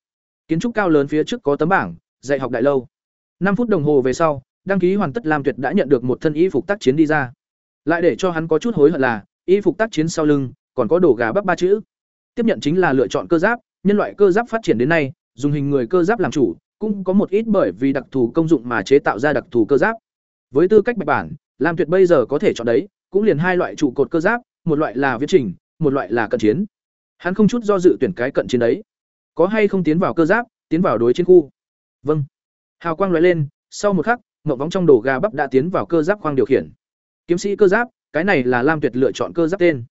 Kiến trúc cao lớn phía trước có tấm bảng, dạy học đại lâu. năm phút đồng hồ về sau, đăng ký hoàn tất Lam Tuyệt đã nhận được một thân y phục tác chiến đi ra. Lại để cho hắn có chút hối hận là, y phục tác chiến sau lưng còn có đổ gà bắp ba chữ. Tiếp nhận chính là lựa chọn cơ giáp, nhân loại cơ giáp phát triển đến nay, dùng hình người cơ giáp làm chủ, cũng có một ít bởi vì đặc thù công dụng mà chế tạo ra đặc thù cơ giáp. Với tư cách bạch bản, Lam Tuyệt bây giờ có thể chọn đấy, cũng liền hai loại trụ cột cơ giáp, một loại là viễn trình, một loại là cận chiến. Hắn không chút do dự tuyển cái cận chiến đấy. Có hay không tiến vào cơ giáp, tiến vào đối chiến khu. Vâng. Hào quang loại lên, sau một khắc, mộng vóng trong đồ gà bắp đã tiến vào cơ giáp khoang điều khiển. Kiếm sĩ cơ giáp, cái này là Lam Tuyệt lựa chọn cơ giáp tên.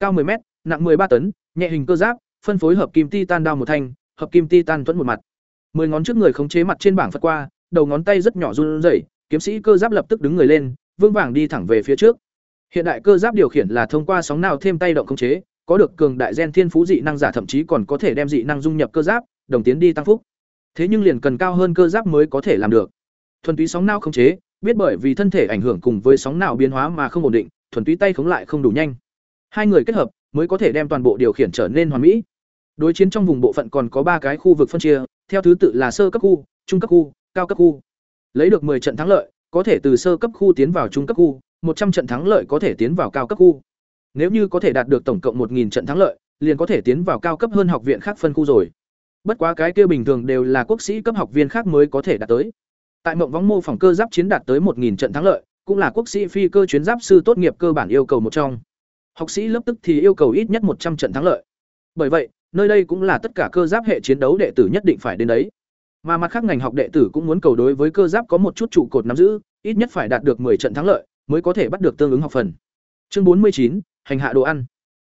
Cao 10 m nặng 13 tấn, nhẹ hình cơ giáp, phân phối hợp kim titan đao một thanh, hợp kim titan thuẫn một mặt. Mười ngón trước người khống chế mặt trên bảng phật qua, đầu ngón tay rất nhỏ run rẩy, kiếm sĩ cơ giáp lập tức đứng người lên, vương vàng đi thẳng về phía trước. Hiện đại cơ giáp điều khiển là thông qua sóng nào thêm tay động khống chế, có được cường đại gen thiên phú dị năng giả thậm chí còn có thể đem dị năng dung nhập cơ giáp, đồng tiến đi tăng phúc. Thế nhưng liền cần cao hơn cơ giáp mới có thể làm được. Thuần túy sóng não không chế, biết bởi vì thân thể ảnh hưởng cùng với sóng não biến hóa mà không ổn định, thuần túy tay khống lại không đủ nhanh. Hai người kết hợp mới có thể đem toàn bộ điều khiển trở nên hoàn mỹ. Đối chiến trong vùng bộ phận còn có ba cái khu vực phân chia, theo thứ tự là sơ cấp khu, trung cấp khu, cao cấp khu. Lấy được 10 trận thắng lợi, có thể từ sơ cấp khu tiến vào trung cấp khu, 100 trận thắng lợi có thể tiến vào cao cấp khu. Nếu như có thể đạt được tổng cộng 1000 trận thắng lợi, liền có thể tiến vào cao cấp hơn học viện khác phân khu rồi. Bất quá cái kia bình thường đều là quốc sĩ cấp học viên khác mới có thể đạt tới. Tại mộng vóng mô phỏng cơ giáp chiến đạt tới 1000 trận thắng lợi, cũng là quốc sĩ phi cơ chuyến giáp sư tốt nghiệp cơ bản yêu cầu một trong. Học sĩ lớp tức thì yêu cầu ít nhất 100 trận thắng lợi. Bởi vậy, nơi đây cũng là tất cả cơ giáp hệ chiến đấu đệ tử nhất định phải đến đấy. Mà mặt khác ngành học đệ tử cũng muốn cầu đối với cơ giáp có một chút trụ cột nắm giữ, ít nhất phải đạt được 10 trận thắng lợi mới có thể bắt được tương ứng học phần. Chương 49, hành hạ đồ ăn.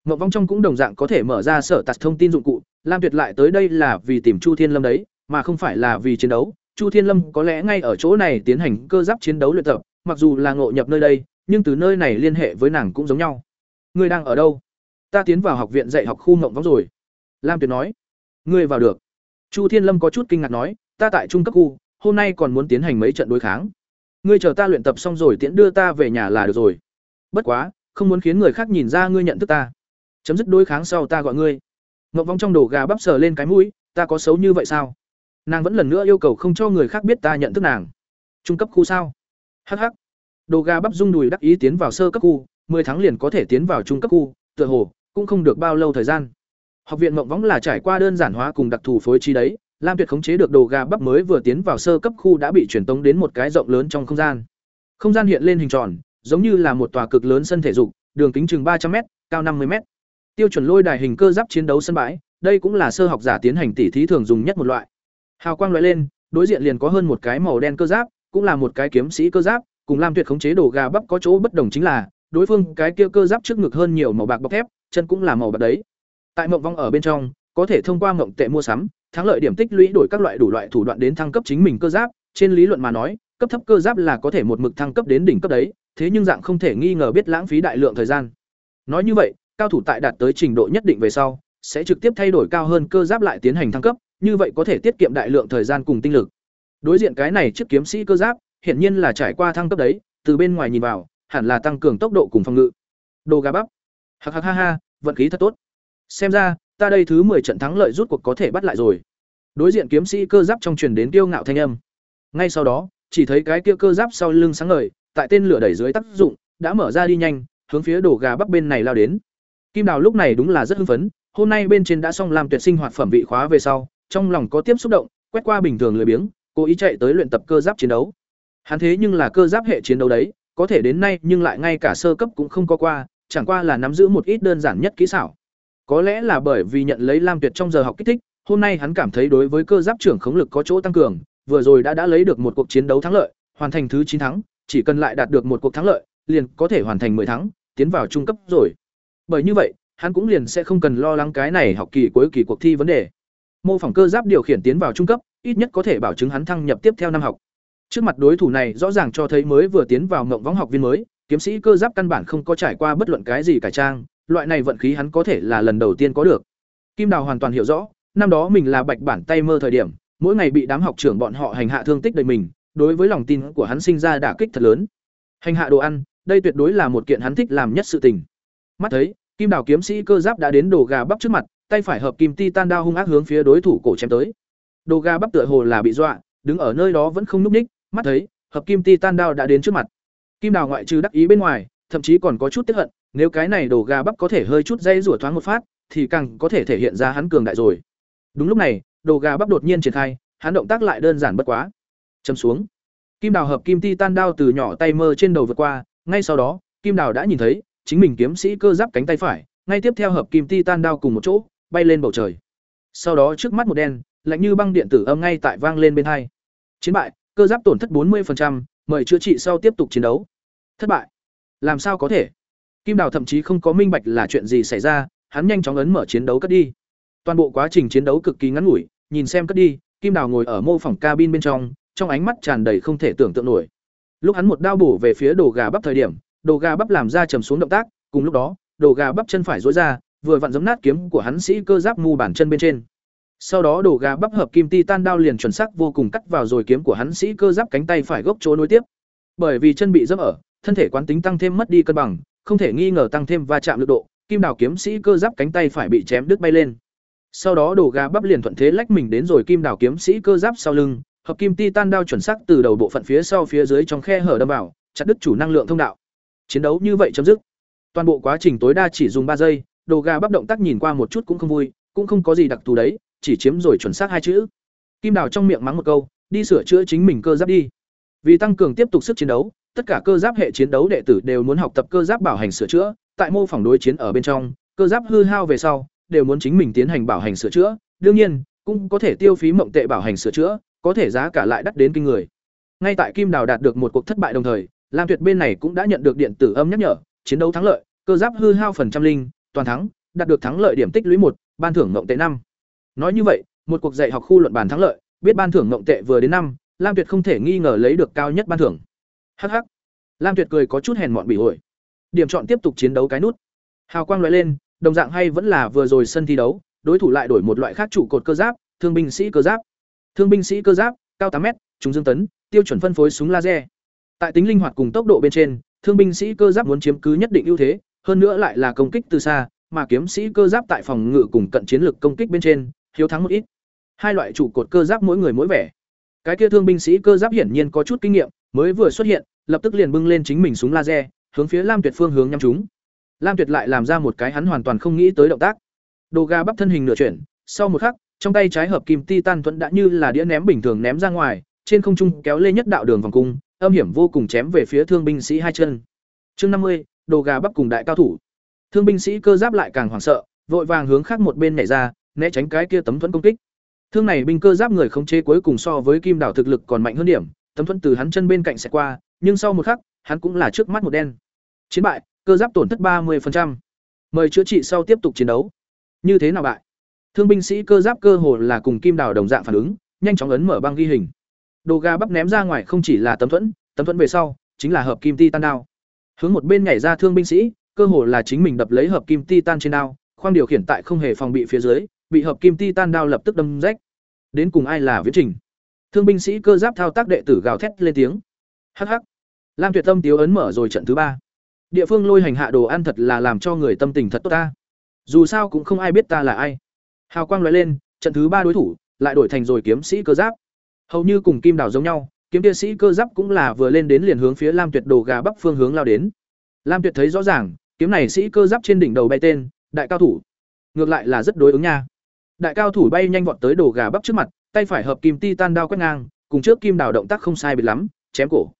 Ngọc Vong trong cũng đồng dạng có thể mở ra sở tạt thông tin dụng cụ, Lam Tuyệt lại tới đây là vì tìm Chu Thiên Lâm đấy, mà không phải là vì chiến đấu. Chu Thiên Lâm có lẽ ngay ở chỗ này tiến hành cơ giáp chiến đấu luyện tập, mặc dù là ngộ nhập nơi đây, nhưng từ nơi này liên hệ với nàng cũng giống nhau. Ngươi đang ở đâu? Ta tiến vào học viện dạy học khu Ngộng Vong rồi. Lam Tuyệt nói. Ngươi vào được. Chu Thiên Lâm có chút kinh ngạc nói, ta tại trung cấp khu, hôm nay còn muốn tiến hành mấy trận đối kháng. Ngươi chờ ta luyện tập xong rồi tiễn đưa ta về nhà là được rồi. Bất quá, không muốn khiến người khác nhìn ra ngươi nhận thức ta. Chấm dứt đối kháng sau ta gọi ngươi. Ngọc Vong trong đồ gà bắp sờ lên cái mũi, ta có xấu như vậy sao? Nàng vẫn lần nữa yêu cầu không cho người khác biết ta nhận thức nàng. Trung cấp khu sao? Hắc hắc. Đồ gà bắp rung đùi đắc ý tiến vào sơ cấp khu, 10 tháng liền có thể tiến vào trung cấp khu, tựa hồ cũng không được bao lâu thời gian. Học viện Mộng Võng là trải qua đơn giản hóa cùng đặc thù phối trí đấy, Lam Tuyệt khống chế được đồ gà bắp mới vừa tiến vào sơ cấp khu đã bị truyền tống đến một cái rộng lớn trong không gian. Không gian hiện lên hình tròn, giống như là một tòa cực lớn sân thể dục, đường kính chừng ba trăm m cao năm mươi m Tiêu chuẩn lôi đài hình cơ giáp chiến đấu sân bãi, đây cũng là sơ học giả tiến hành tỉ thí thường dùng nhất một loại. Hào quang lóe lên, đối diện liền có hơn một cái màu đen cơ giáp, cũng là một cái kiếm sĩ cơ giáp, cùng Lam Tuyệt khống chế đồ gà bắp có chỗ bất đồng chính là, đối phương cái kia cơ giáp trước ngực hơn nhiều màu bạc bọc thép, chân cũng là màu bạc đấy. Tại mộng vong ở bên trong, có thể thông qua mộng tệ mua sắm, thắng lợi điểm tích lũy đổi các loại đủ loại thủ đoạn đến thăng cấp chính mình cơ giáp, trên lý luận mà nói, cấp thấp cơ giáp là có thể một mực thăng cấp đến đỉnh cấp đấy, thế nhưng dạng không thể nghi ngờ biết lãng phí đại lượng thời gian. Nói như vậy, cao thủ tại đạt tới trình độ nhất định về sau, sẽ trực tiếp thay đổi cao hơn cơ giáp lại tiến hành thăng cấp, như vậy có thể tiết kiệm đại lượng thời gian cùng tinh lực. Đối diện cái này chiếc kiếm sĩ cơ giáp, hiển nhiên là trải qua thăng cấp đấy, từ bên ngoài nhìn vào, hẳn là tăng cường tốc độ cùng phòng ngự. Đồ gà bắp. Hắc hắc ha ha, vận khí thật tốt. Xem ra, ta đây thứ 10 trận thắng lợi rút cuộc có thể bắt lại rồi. Đối diện kiếm sĩ cơ giáp trong truyền đến tiêu ngạo thanh âm. Ngay sau đó, chỉ thấy cái kia cơ giáp sau lưng sáng ngời, tại tên lửa đẩy dưới tác dụng, đã mở ra đi nhanh, hướng phía đổ gà bắc bên này lao đến. Kim Đào lúc này đúng là rất hưng phấn, hôm nay bên trên đã xong làm tuyệt sinh hoạt phẩm vị khóa về sau, trong lòng có tiếp xúc động, quét qua bình thường lười biếng, cố ý chạy tới luyện tập cơ giáp chiến đấu. Hắn thế nhưng là cơ giáp hệ chiến đấu đấy, có thể đến nay nhưng lại ngay cả sơ cấp cũng không có qua, chẳng qua là nắm giữ một ít đơn giản nhất kỹ xảo. Có lẽ là bởi vì nhận lấy Lam Tuyệt trong giờ học kích thích, hôm nay hắn cảm thấy đối với cơ giáp trưởng khống lực có chỗ tăng cường, vừa rồi đã đã lấy được một cuộc chiến đấu thắng lợi, hoàn thành thứ chín thắng, chỉ cần lại đạt được một cuộc thắng lợi, liền có thể hoàn thành 10 thắng, tiến vào trung cấp rồi. Bởi như vậy, hắn cũng liền sẽ không cần lo lắng cái này học kỳ cuối kỳ cuộc thi vấn đề. Mô phỏng cơ giáp điều khiển tiến vào trung cấp, ít nhất có thể bảo chứng hắn thăng nhập tiếp theo năm học. Trước mặt đối thủ này rõ ràng cho thấy mới vừa tiến vào ngộng võng học viên mới, kiếm sĩ cơ giáp căn bản không có trải qua bất luận cái gì cải trang, loại này vận khí hắn có thể là lần đầu tiên có được. Kim Đào hoàn toàn hiểu rõ, năm đó mình là bạch bản tay mơ thời điểm, mỗi ngày bị đám học trưởng bọn họ hành hạ thương tích đời mình, đối với lòng tin của hắn sinh ra đả kích thật lớn. Hành hạ đồ ăn, đây tuyệt đối là một kiện hắn thích làm nhất sự tình. Mắt thấy, Kim Đào kiếm sĩ cơ giáp đã đến đồ gà bắp trước mặt, tay phải hợp kim titan đao hung ác hướng phía đối thủ cổ chém tới. Đồ gà bắp tựa hồ là bị dọa, đứng ở nơi đó vẫn không nhúc nhích, mắt thấy, hợp kim titan đao đã đến trước mặt. Kim Đào ngoại trừ đắc ý bên ngoài, thậm chí còn có chút tiếc hận, nếu cái này đồ gà bắp có thể hơi chút dây rủa thoáng một phát, thì càng có thể thể hiện ra hắn cường đại rồi. Đúng lúc này, đồ gà bắp đột nhiên triển khai, hắn động tác lại đơn giản bất quá. Châm xuống. Kim Đào hợp kim titan đao từ nhỏ tay mơ trên đầu vượt qua, ngay sau đó, Kim Đào đã nhìn thấy, chính mình kiếm sĩ cơ giáp cánh tay phải, ngay tiếp theo hợp kim titan đao cùng một chỗ, bay lên bầu trời. Sau đó trước mắt một đen, lạnh như băng điện tử âm ngay tại vang lên bên hai. Chiến bại, cơ giáp tổn thất 40%, mời chữa trị sau tiếp tục chiến đấu. Thất bại. Làm sao có thể? Kim Đào thậm chí không có minh bạch là chuyện gì xảy ra, hắn nhanh chóng ấn mở chiến đấu cất đi. Toàn bộ quá trình chiến đấu cực kỳ ngắn ngủi, nhìn xem cất đi, Kim Đào ngồi ở mô phỏng cabin bên trong, trong ánh mắt tràn đầy không thể tưởng tượng nổi. Lúc hắn một đao bổ về phía đồ gà bắp thời điểm, đồ gà bắp làm ra trầm xuống động tác, cùng lúc đó, đồ gà bắp chân phải duỗi ra, vừa vặn giẫm nát kiếm của hắn sĩ cơ giáp mu bản chân bên trên. Sau đó đồ gà bắp hợp kim titan đao liền chuẩn xác vô cùng cắt vào rồi kiếm của hắn sĩ cơ giáp cánh tay phải gốc chỗ nối tiếp. Bởi vì chân bị giẫm ở, thân thể quán tính tăng thêm mất đi cân bằng, không thể nghi ngờ tăng thêm va chạm lực độ, kim đào kiếm sĩ cơ giáp cánh tay phải bị chém đứt bay lên. Sau đó đồ gà bắp liền thuận thế lách mình đến rồi kim đào kiếm sĩ cơ giáp sau lưng, hợp kim titan đao chuẩn xác từ đầu bộ phận phía sau phía dưới trong khe hở đâm vào, chặt đứt chủ năng lượng thông đạo. Chiến đấu như vậy chấm dứt. Toàn bộ quá trình tối đa chỉ dùng ba giây, đồ gà bắp động tác nhìn qua một chút cũng không vui, cũng không có gì đặc thù đấy, chỉ chiếm rồi chuẩn xác hai chữ. Kim đào trong miệng mắng một câu, đi sửa chữa chính mình cơ giáp đi. Vì tăng cường tiếp tục sức chiến đấu, tất cả cơ giáp hệ chiến đấu đệ tử đều muốn học tập cơ giáp bảo hành sửa chữa, tại mô phỏng đối chiến ở bên trong, cơ giáp hư hao về sau, đều muốn chính mình tiến hành bảo hành sửa chữa, đương nhiên, cũng có thể tiêu phí mộng tệ bảo hành sửa chữa, có thể giá cả lại đắt đến kinh người. Ngay tại Kim Đào đạt được một cuộc thất bại đồng thời, Lam Tuyệt bên này cũng đã nhận được điện tử âm nhắc nhở, chiến đấu thắng lợi, cơ giáp hư hao phần trăm linh, toàn thắng, đạt được thắng lợi điểm tích lũy một, ban thưởng ngộng tệ năm. Nói như vậy, một cuộc dạy học khu luận bàn thắng lợi, biết ban thưởng ngộng tệ vừa đến năm, Lam Tuyệt không thể nghi ngờ lấy được cao nhất ban thưởng. Hắc hắc. Lam Tuyệt cười có chút hèn mọn bị ổi. Điểm chọn tiếp tục chiến đấu cái nút. Hào quang lóe lên, đồng dạng hay vẫn là vừa rồi sân thi đấu, đối thủ lại đổi một loại khác trụ cột cơ giáp, thương binh sĩ cơ giáp. Thương binh sĩ cơ giáp, cao tám m trúng dương tấn, tiêu chuẩn phân phối súng laser. Tại tính linh hoạt cùng tốc độ bên trên, thương binh sĩ cơ giáp muốn chiếm cứ nhất định ưu thế, hơn nữa lại là công kích từ xa, mà kiếm sĩ cơ giáp tại phòng ngự cùng cận chiến lược công kích bên trên, hiếu thắng một ít. Hai loại trụ cột cơ giáp mỗi người mỗi vẻ. Cái kia thương binh sĩ cơ giáp hiển nhiên có chút kinh nghiệm, mới vừa xuất hiện, lập tức liền bưng lên chính mình súng laser, hướng phía Lam Tuyệt phương hướng nhắm chúng. Lam Tuyệt lại làm ra một cái hắn hoàn toàn không nghĩ tới động tác. Đồ ga bắp thân hình nửa chuyển, sau một khắc, trong tay trái hợp kim titan thuẫn đã như là đĩa ném bình thường ném ra ngoài, trên không trung kéo lê nhất đạo đường vòng cung, âm hiểm vô cùng chém về phía thương binh sĩ hai chân. Chương năm mươi, đồ gà bắp cùng đại cao thủ. Thương binh sĩ cơ giáp lại càng hoảng sợ, vội vàng hướng khác một bên nhảy ra, né tránh cái kia tấm thuẫn công kích. Thương này binh cơ giáp người khống chế cuối cùng so với kim đảo thực lực còn mạnh hơn điểm, tấm thuẫn từ hắn chân bên cạnh sẽ qua, nhưng sau một khắc, hắn cũng là trước mắt một đen. Chiến bại, cơ giáp tổn thất ba 30%. Mời chữa trị sau tiếp tục chiến đấu. Như thế nào bại? Thương binh sĩ cơ giáp cơ hồ là cùng kim đào đồng dạng phản ứng, nhanh chóng ấn mở băng ghi hình. Đồ gà bắp ném ra ngoài không chỉ là tấm thuẫn, tấm thuẫn về sau chính là hợp kim titan đao. Hướng một bên nhảy ra thương binh sĩ, cơ hồ là chính mình đập lấy hợp kim titan trên đao, khoang điều khiển tại không hề phòng bị phía dưới, bị hợp kim titan đao lập tức đâm rách. Đến cùng ai là viễn trình? Thương binh sĩ cơ giáp thao tác đệ tử gào thét lên tiếng. Hắc hắc. Lam Tuyệt Tâm tiếu ấn mở rồi trận thứ ba. Địa phương lôi hành hạ đồ ăn thật là làm cho người tâm tình thật tốt ta. Dù sao cũng không ai biết ta là ai. Hào quang lóe lên, trận thứ ba đối thủ lại đổi thành rồi kiếm sĩ cơ giáp. Hầu như cùng kim đảo giống nhau, kiếm kia sĩ cơ giáp cũng là vừa lên đến liền hướng phía lam tuyệt đồ gà bắp phương hướng lao đến. Lam tuyệt thấy rõ ràng kiếm này sĩ cơ giáp trên đỉnh đầu bay tên đại cao thủ. Ngược lại là rất đối ứng nha. Đại cao thủ bay nhanh vọt tới đồ gà bắp trước mặt tay phải hợp kim ti tan đao quét ngang cùng trước kim đào động tác không sai biệt lắm chém cổ.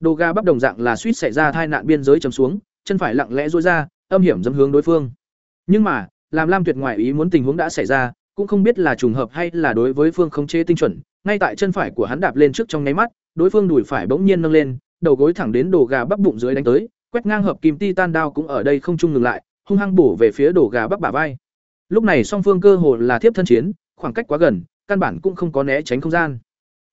Đồ gà bắp đồng dạng là suýt xảy ra tai nạn biên giới chấm xuống chân phải lặng lẽ dối ra âm hiểm dâm hướng đối phương. Nhưng mà làm lam tuyệt ngoại ý muốn tình huống đã xảy ra, cũng không biết là trùng hợp hay là đối với phương khống chế tinh chuẩn, ngay tại chân phải của hắn đạp lên trước trong nháy mắt, đối phương đùi phải bỗng nhiên nâng lên, đầu gối thẳng đến đồ gà bắp bụng dưới đánh tới, quét ngang hợp kim ti tan đao cũng ở đây không trung ngừng lại, hung hăng bổ về phía đồ gà bắp bả vai. Lúc này song phương cơ hồ là thiếp thân chiến, khoảng cách quá gần, căn bản cũng không có né tránh không gian.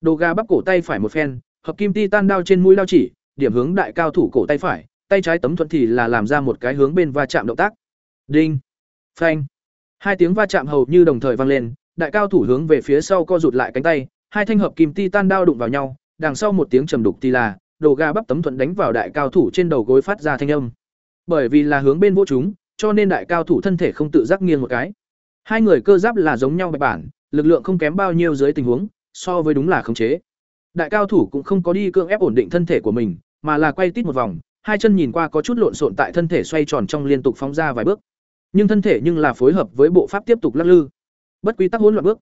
Đồ gà bắp cổ tay phải một phen, hợp kim ti tan đao trên mũi đao chỉ, điểm hướng đại cao thủ cổ tay phải, tay trái tấm thuận thì là làm ra một cái hướng bên va chạm động tác. Đinh! Phanh. Hai tiếng va chạm hầu như đồng thời vang lên, đại cao thủ hướng về phía sau co rụt lại cánh tay, hai thanh hợp kim titan đao đụng vào nhau, đằng sau một tiếng trầm đục thì là, đồ gà bắp tấm thuận đánh vào đại cao thủ trên đầu gối phát ra thanh âm. Bởi vì là hướng bên vô chúng, cho nên đại cao thủ thân thể không tự giác nghiêng một cái. Hai người cơ giáp là giống nhau bạch bản, lực lượng không kém bao nhiêu dưới tình huống, so với đúng là khống chế. Đại cao thủ cũng không có đi cưỡng ép ổn định thân thể của mình, mà là quay tít một vòng, hai chân nhìn qua có chút lộn xộn tại thân thể xoay tròn trong liên tục phóng ra vài bước nhưng thân thể nhưng là phối hợp với bộ pháp tiếp tục lắc lư. Bất quy tắc hỗn loạn bước.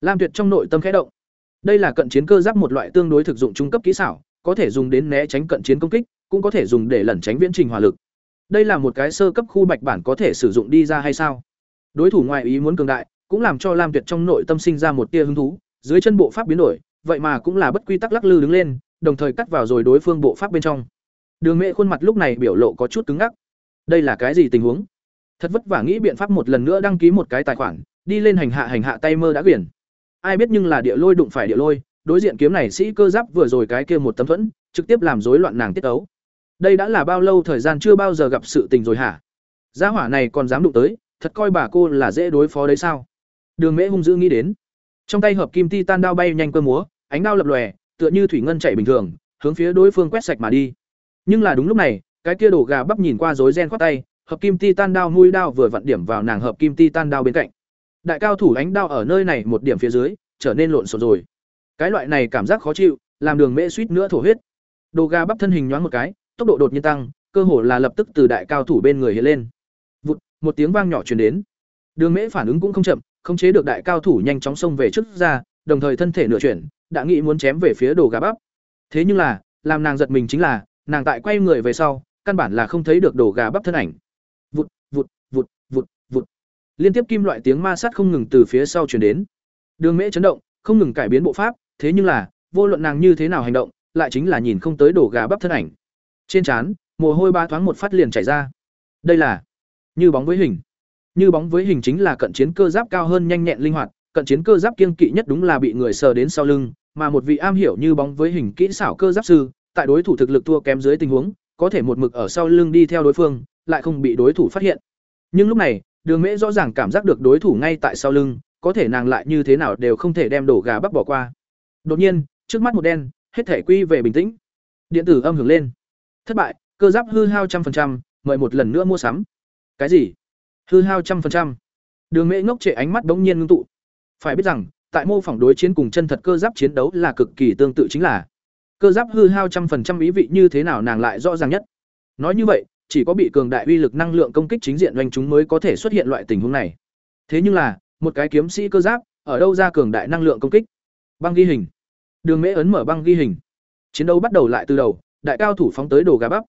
Lam tuyệt trong nội tâm khẽ động. Đây là cận chiến cơ giáp một loại tương đối thực dụng trung cấp kỹ xảo, có thể dùng đến né tránh cận chiến công kích, cũng có thể dùng để lẩn tránh viễn trình hỏa lực. Đây là một cái sơ cấp khu bạch bản có thể sử dụng đi ra hay sao? Đối thủ ngoại ý muốn cường đại, cũng làm cho lam tuyệt trong nội tâm sinh ra một tia hứng thú, dưới chân bộ pháp biến đổi, vậy mà cũng là bất quy tắc lắc lư đứng lên, đồng thời cắt vào rồi đối phương bộ pháp bên trong. Đường mẹ khuôn mặt lúc này biểu lộ có chút cứng ngắc. Đây là cái gì tình huống? Thật vất vả nghĩ biện pháp một lần nữa đăng ký một cái tài khoản, đi lên hành hạ hành hạ tay mơ đã quyển. Ai biết nhưng là địa lôi đụng phải địa lôi, đối diện kiếm này sĩ cơ giáp vừa rồi cái kia một tấm thuẫn, trực tiếp làm rối loạn nàng tiết ấu. Đây đã là bao lâu thời gian chưa bao giờ gặp sự tình rồi hả? Gia hỏa này còn dám đụng tới, thật coi bà cô là dễ đối phó đấy sao? Đường mễ hung dữ nghĩ đến. Trong tay hợp kim ti tan đao bay nhanh cơ múa, ánh đao lập lòe, tựa như thủy ngân chạy bình thường, hướng phía đối phương quét sạch mà đi. Nhưng là đúng lúc này, cái kia đổ gà bắp nhìn qua rối ren khoát tay hợp kim ti tan đao mũi đao vừa vặn điểm vào nàng hợp kim ti tan đao bên cạnh. Đại cao thủ ánh đao ở nơi này một điểm phía dưới, trở nên lộn xộn rồi. Cái loại này cảm giác khó chịu, làm đường mễ suýt nữa thổ huyết. Đồ gà bắp thân hình nhoáng một cái, tốc độ đột nhiên tăng, cơ hồ là lập tức từ đại cao thủ bên người hiện lên. Vụt, một tiếng vang nhỏ truyền đến. Đường mễ phản ứng cũng không chậm, khống chế được đại cao thủ nhanh chóng xông về trước ra, đồng thời thân thể nửa chuyển, đã nghĩ muốn chém về phía đồ gà bắp. Thế nhưng là, làm nàng giật mình chính là, nàng tại quay người về sau, căn bản là không thấy được đồ gà bắp thân ảnh vụt vụt vụt vụt. Liên tiếp kim loại tiếng ma sát không ngừng từ phía sau truyền đến. Đường mễ chấn động, không ngừng cải biến bộ pháp, thế nhưng là, vô luận nàng như thế nào hành động, lại chính là nhìn không tới đổ gà bắp thân ảnh. Trên trán, mồ hôi ba thoáng một phát liền chảy ra. Đây là, như bóng với hình. Như bóng với hình chính là cận chiến cơ giáp cao hơn nhanh nhẹn linh hoạt, cận chiến cơ giáp kiêng kỵ nhất đúng là bị người sờ đến sau lưng, mà một vị am hiểu như bóng với hình kỹ xảo cơ giáp sư, tại đối thủ thực lực thua kém dưới tình huống, có thể một mực ở sau lưng đi theo đối phương lại không bị đối thủ phát hiện. Nhưng lúc này, đường mễ rõ ràng cảm giác được đối thủ ngay tại sau lưng, có thể nàng lại như thế nào đều không thể đem đổ gà bắp bỏ qua. Đột nhiên, trước mắt một đen, hết thể quy về bình tĩnh. Điện tử âm hưởng lên. Thất bại, cơ giáp hư hao trăm phần trăm, mời một lần nữa mua sắm. Cái gì? Hư hao trăm phần trăm. Đường mễ ngốc trệ ánh mắt bỗng nhiên ngưng tụ. Phải biết rằng, tại mô phỏng đối chiến cùng chân thật cơ giáp chiến đấu là cực kỳ tương tự chính là. Cơ giáp hư hao trăm phần trăm ý vị như thế nào nàng lại rõ ràng nhất. Nói như vậy chỉ có bị cường đại uy lực năng lượng công kích chính diện doanh chúng mới có thể xuất hiện loại tình huống này. Thế nhưng là, một cái kiếm sĩ cơ giáp, ở đâu ra cường đại năng lượng công kích? Băng ghi hình. Đường mễ ấn mở băng ghi hình. Chiến đấu bắt đầu lại từ đầu, đại cao thủ phóng tới đồ gà bắp.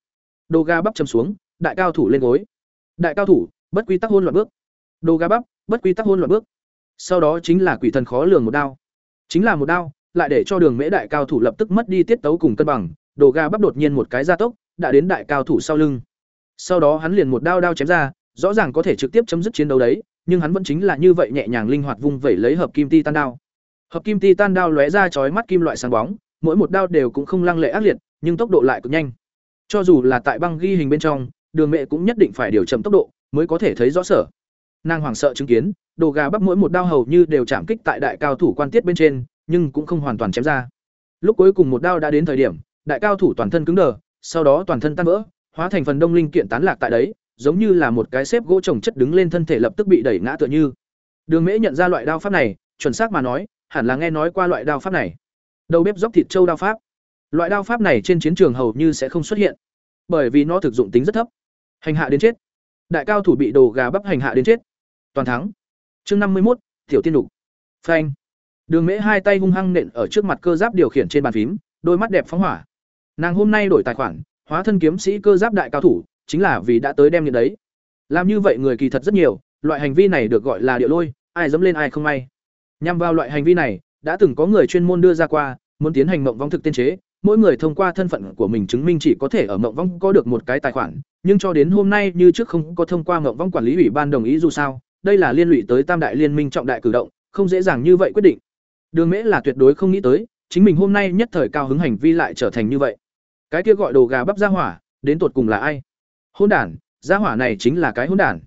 Đồ gà bắp chầm xuống, đại cao thủ lên gối. Đại cao thủ, bất quy tắc hôn loạn bước. Đồ gà bắp, bất quy tắc hôn loạn bước. Sau đó chính là quỷ thần khó lường một đao. Chính là một đao, lại để cho đường mễ đại cao thủ lập tức mất đi tiết tấu cùng cân bằng. Đồ gà bắp đột nhiên một cái gia tốc, đã đến đại cao thủ sau lưng sau đó hắn liền một đao đao chém ra, rõ ràng có thể trực tiếp chấm dứt chiến đấu đấy, nhưng hắn vẫn chính là như vậy nhẹ nhàng linh hoạt vung vẩy lấy hợp kim ti tan đao. Hợp kim ti tan đao lóe ra chói mắt kim loại sáng bóng, mỗi một đao đều cũng không lăng lệ ác liệt, nhưng tốc độ lại cực nhanh. Cho dù là tại băng ghi hình bên trong, đường mẹ cũng nhất định phải điều chậm tốc độ mới có thể thấy rõ sở. Nàng hoảng sợ chứng kiến, đồ gà bắp mỗi một đao hầu như đều chạm kích tại đại cao thủ quan tiết bên trên, nhưng cũng không hoàn toàn chém ra. Lúc cuối cùng một đao đã đến thời điểm, đại cao thủ toàn thân cứng đờ, sau đó toàn thân tan vỡ hóa thành phần đông linh kiện tán lạc tại đấy giống như là một cái xếp gỗ trồng chất đứng lên thân thể lập tức bị đẩy ngã tựa như đường mễ nhận ra loại đao pháp này chuẩn xác mà nói hẳn là nghe nói qua loại đao pháp này đầu bếp dốc thịt trâu đao pháp Loại đao pháp này trên chiến trường hầu như sẽ không xuất hiện, bởi vì nó thực dụng tính rất thấp. Hành hạ đến chết. Đại cao thủ bị đồ gà bắp hành hạ đến chết. Toàn thắng. Chương năm mươi một, tiểu tiên đục. Phanh. Đường Mễ hai tay hung hăng nện ở trước mặt cơ giáp điều khiển trên bàn phím, đôi mắt đẹp phóng hỏa. Nàng hôm nay đổi tài khoản, hóa thân kiếm sĩ cơ giáp đại cao thủ, chính là vì đã tới đem nhận đấy. Làm như vậy người kỳ thật rất nhiều, loại hành vi này được gọi là địa lôi, ai dẫm lên ai không may. Nhằm vào loại hành vi này, đã từng có người chuyên môn đưa ra qua, muốn tiến hành mộng vong thực tiên chế, mỗi người thông qua thân phận của mình chứng minh chỉ có thể ở mộng vong có được một cái tài khoản, nhưng cho đến hôm nay như trước không có thông qua mộng vong quản lý ủy ban đồng ý dù sao, đây là liên lụy tới Tam đại liên minh trọng đại cử động, không dễ dàng như vậy quyết định. Đường Mễ là tuyệt đối không nghĩ tới, chính mình hôm nay nhất thời cao hứng hành vi lại trở thành như vậy. Cái kia gọi đồ gà bắp ra hỏa, đến tột cùng là ai? Hôn đản, ra hỏa này chính là cái hôn đản.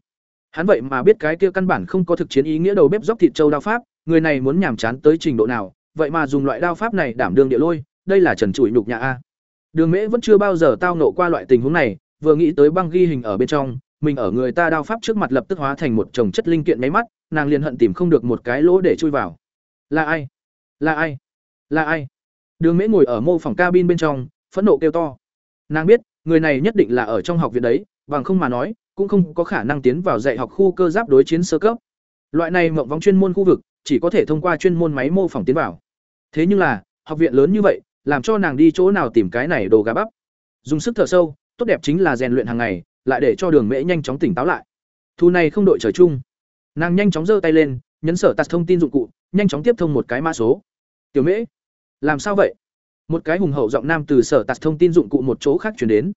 Hắn vậy mà biết cái kia căn bản không có thực chiến ý nghĩa đầu bếp dóc thịt châu đao pháp, người này muốn nhàm chán tới trình độ nào, vậy mà dùng loại đao pháp này đảm đương địa lôi, đây là trần trụi nhục nhã a. Đường Mễ vẫn chưa bao giờ tao nộ qua loại tình huống này, vừa nghĩ tới băng ghi hình ở bên trong, mình ở người ta đao pháp trước mặt lập tức hóa thành một chồng chất linh kiện máy mắt, nàng liền hận tìm không được một cái lỗ để chui vào. Là ai? Là ai? Là ai? Đường Mễ ngồi ở mô phòng cabin bên trong, phẫn nộ kêu to. Nàng biết, người này nhất định là ở trong học viện đấy, bằng không mà nói, cũng không có khả năng tiến vào dạy học khu cơ giáp đối chiến sơ cấp. Loại này mộng vong chuyên môn khu vực, chỉ có thể thông qua chuyên môn máy mô phỏng tiến vào. Thế nhưng là, học viện lớn như vậy, làm cho nàng đi chỗ nào tìm cái này đồ gà bắp. Dùng sức thở sâu, tốt đẹp chính là rèn luyện hàng ngày, lại để cho Đường Mễ nhanh chóng tỉnh táo lại. Thu này không đội trời chung. Nàng nhanh chóng giơ tay lên, nhấn sở tạt thông tin dụng cụ, nhanh chóng tiếp thông một cái mã số. "Tiểu Mễ, làm sao vậy?" Một cái hùng hậu giọng nam từ sở tạt thông tin dụng cụ một chỗ khác truyền đến.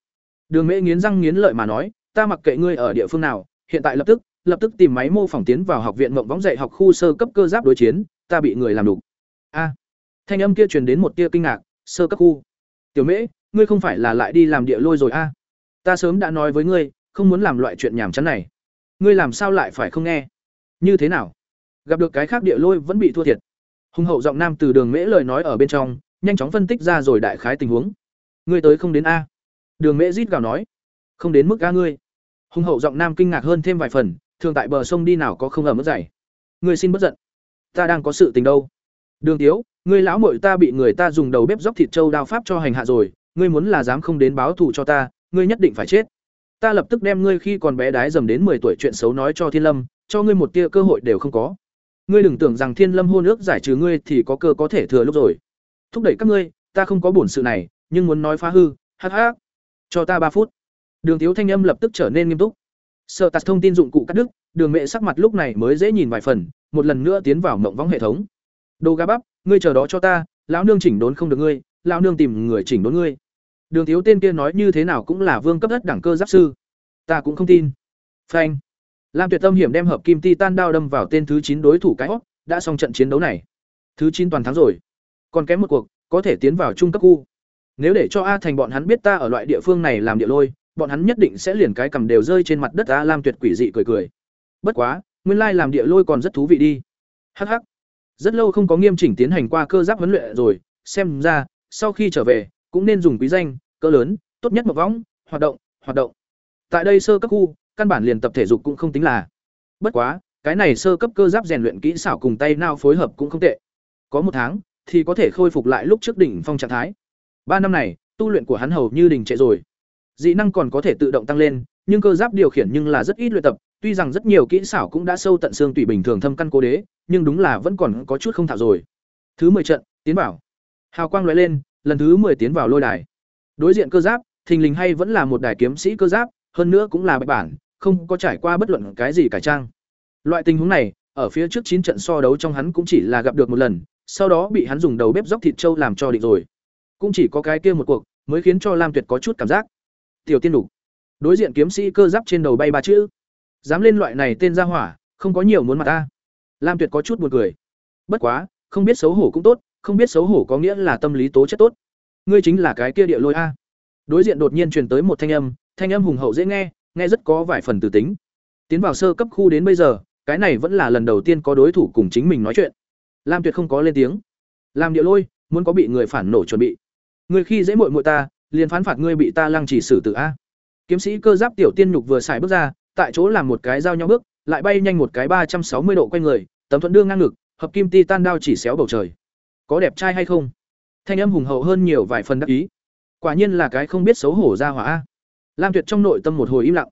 Đường Mễ nghiến răng nghiến lợi mà nói, "Ta mặc kệ ngươi ở địa phương nào, hiện tại lập tức, lập tức tìm máy mô phỏng tiến vào học viện mộng võng dạy học khu sơ cấp cơ giáp đối chiến, ta bị người làm đủ." A. thanh âm kia truyền đến một tia kinh ngạc, sơ cấp khu. "Tiểu Mễ, ngươi không phải là lại đi làm địa lôi rồi a? Ta sớm đã nói với ngươi, không muốn làm loại chuyện nhảm chán này. Ngươi làm sao lại phải không nghe? Như thế nào? Gặp được cái khác địa lôi vẫn bị thua thiệt." Hùng hậu giọng nam từ Đường Mễ lời nói ở bên trong, nhanh chóng phân tích ra rồi đại khái tình huống. "Ngươi tới không đến a?" Đường Mễ rít gào nói. "Không đến mức a ngươi." Hùng hậu giọng nam kinh ngạc hơn thêm vài phần, thường tại bờ sông đi nào có không ở mức dày. "Ngươi xin bất giận, ta đang có sự tình đâu." Đường Tiếu, ngươi lão muội ta bị người ta dùng đầu bếp dốc thịt trâu đao pháp cho hành hạ rồi, ngươi muốn là dám không đến báo thù cho ta, ngươi nhất định phải chết. Ta lập tức đem ngươi khi còn bé đái dầm đến 10 tuổi chuyện xấu nói cho Thiên Lâm, cho ngươi một tia cơ hội đều không có. Ngươi đừng tưởng rằng Thiên Lâm hôn ước giải trừ ngươi thì có cơ có thể thừa lúc rồi. Thúc đẩy các ngươi, ta không có bổn sự này, nhưng muốn nói phá hư, hắc hắc. Cho ta ba phút. Đường thiếu thanh âm lập tức trở nên nghiêm túc. Sợ tạt thông tin dụng cụ cắt đứt, Đường Mẹ sắc mặt lúc này mới dễ nhìn vài phần, một lần nữa tiến vào mộng võng hệ thống. Đồ gà bắp, ngươi chờ đó cho ta, lão nương chỉnh đốn không được ngươi, lão nương tìm người chỉnh đốn ngươi. Đường thiếu tên kia nói như thế nào cũng là vương cấp đất đẳng cơ giáp sư. Ta cũng không tin. Phanh. Lam Tuyệt Tâm hiểm đem hợp kim titan đao đâm vào tên thứ chín đối thủ cái hốc, đã xong trận chiến đấu này. Thứ chín toàn thắng rồi. Còn kém một cuộc, có thể tiến vào trung cấp khu. Nếu để cho A Thành bọn hắn biết ta ở loại địa phương này làm địa lôi, bọn hắn nhất định sẽ liền cái cầm đều rơi trên mặt đất A Lam Tuyệt quỷ dị cười cười. Bất quá, nguyên lai làm địa lôi còn rất thú vị đi. Hắc hắc. Rất lâu không có nghiêm chỉnh tiến hành qua cơ giáp huấn luyện rồi, xem ra, sau khi trở về, cũng nên dùng quý danh, cỡ lớn, tốt nhất một võng, hoạt động, hoạt động. Tại đây sơ cấp khu, căn bản liền tập thể dục cũng không tính là. Bất quá, cái này sơ cấp cơ giáp rèn luyện kỹ xảo cùng tay nào phối hợp cũng không tệ. Có một tháng, thì có thể khôi phục lại lúc trước đỉnh phong trạng thái. Ba năm này, tu luyện của hắn hầu như đình trệ rồi. Dị năng còn có thể tự động tăng lên, nhưng cơ giáp điều khiển nhưng là rất ít luyện tập, tuy rằng rất nhiều kỹ xảo cũng đã sâu tận xương tủy bình thường thâm căn cố đế, nhưng đúng là vẫn còn có chút không thạo rồi. Thứ 10 trận, tiến vào. Hào quang lóe lên, lần thứ 10 tiến vào lôi đài. Đối diện cơ giáp, thình lình hay vẫn là một đài kiếm sĩ cơ giáp, hơn nữa cũng là bạch bản, không có trải qua bất luận cái gì cải trang. Loại tình huống này, ở phía trước 9 trận so đấu trong hắn cũng chỉ là gặp được một lần, sau đó bị hắn dùng đầu bếp dốc thịt trâu làm cho định rồi. Cũng chỉ có cái kia một cuộc, mới khiến cho Lam Tuyệt có chút cảm giác. Tiểu tiên đủ. Đối diện kiếm sĩ cơ giáp trên đầu bay ba chữ. Dám lên loại này tên ra hỏa, không có nhiều muốn mặt ta. Lam Tuyệt có chút buồn cười. Bất quá, không biết xấu hổ cũng tốt, không biết xấu hổ có nghĩa là tâm lý tố chất tốt. Ngươi chính là cái kia địa lôi a. Đối diện đột nhiên truyền tới một thanh âm, thanh âm hùng hậu dễ nghe, nghe rất có vài phần từ tính. Tiến vào sơ cấp khu đến bây giờ, cái này vẫn là lần đầu tiên có đối thủ cùng chính mình nói chuyện. Lam Tuyệt không có lên tiếng. Làm địa lôi, muốn có bị người phản nổ chuẩn bị. Ngươi khi dễ muội muội ta, liền phán phạt ngươi bị ta lăng chỉ xử tử a. Kiếm sĩ cơ giáp tiểu tiên nhục vừa xài bước ra, tại chỗ làm một cái giao nhau bước, lại bay nhanh một cái ba trăm sáu mươi độ quay người, tấm thuận đương ngang ngực, hợp kim titan đao chỉ xéo bầu trời. Có đẹp trai hay không? thanh âm hùng hậu hơn nhiều vài phần đắc ý quả nhiên là cái không biết xấu hổ ra hỏa a. lam tuyệt trong nội tâm một hồi im lặng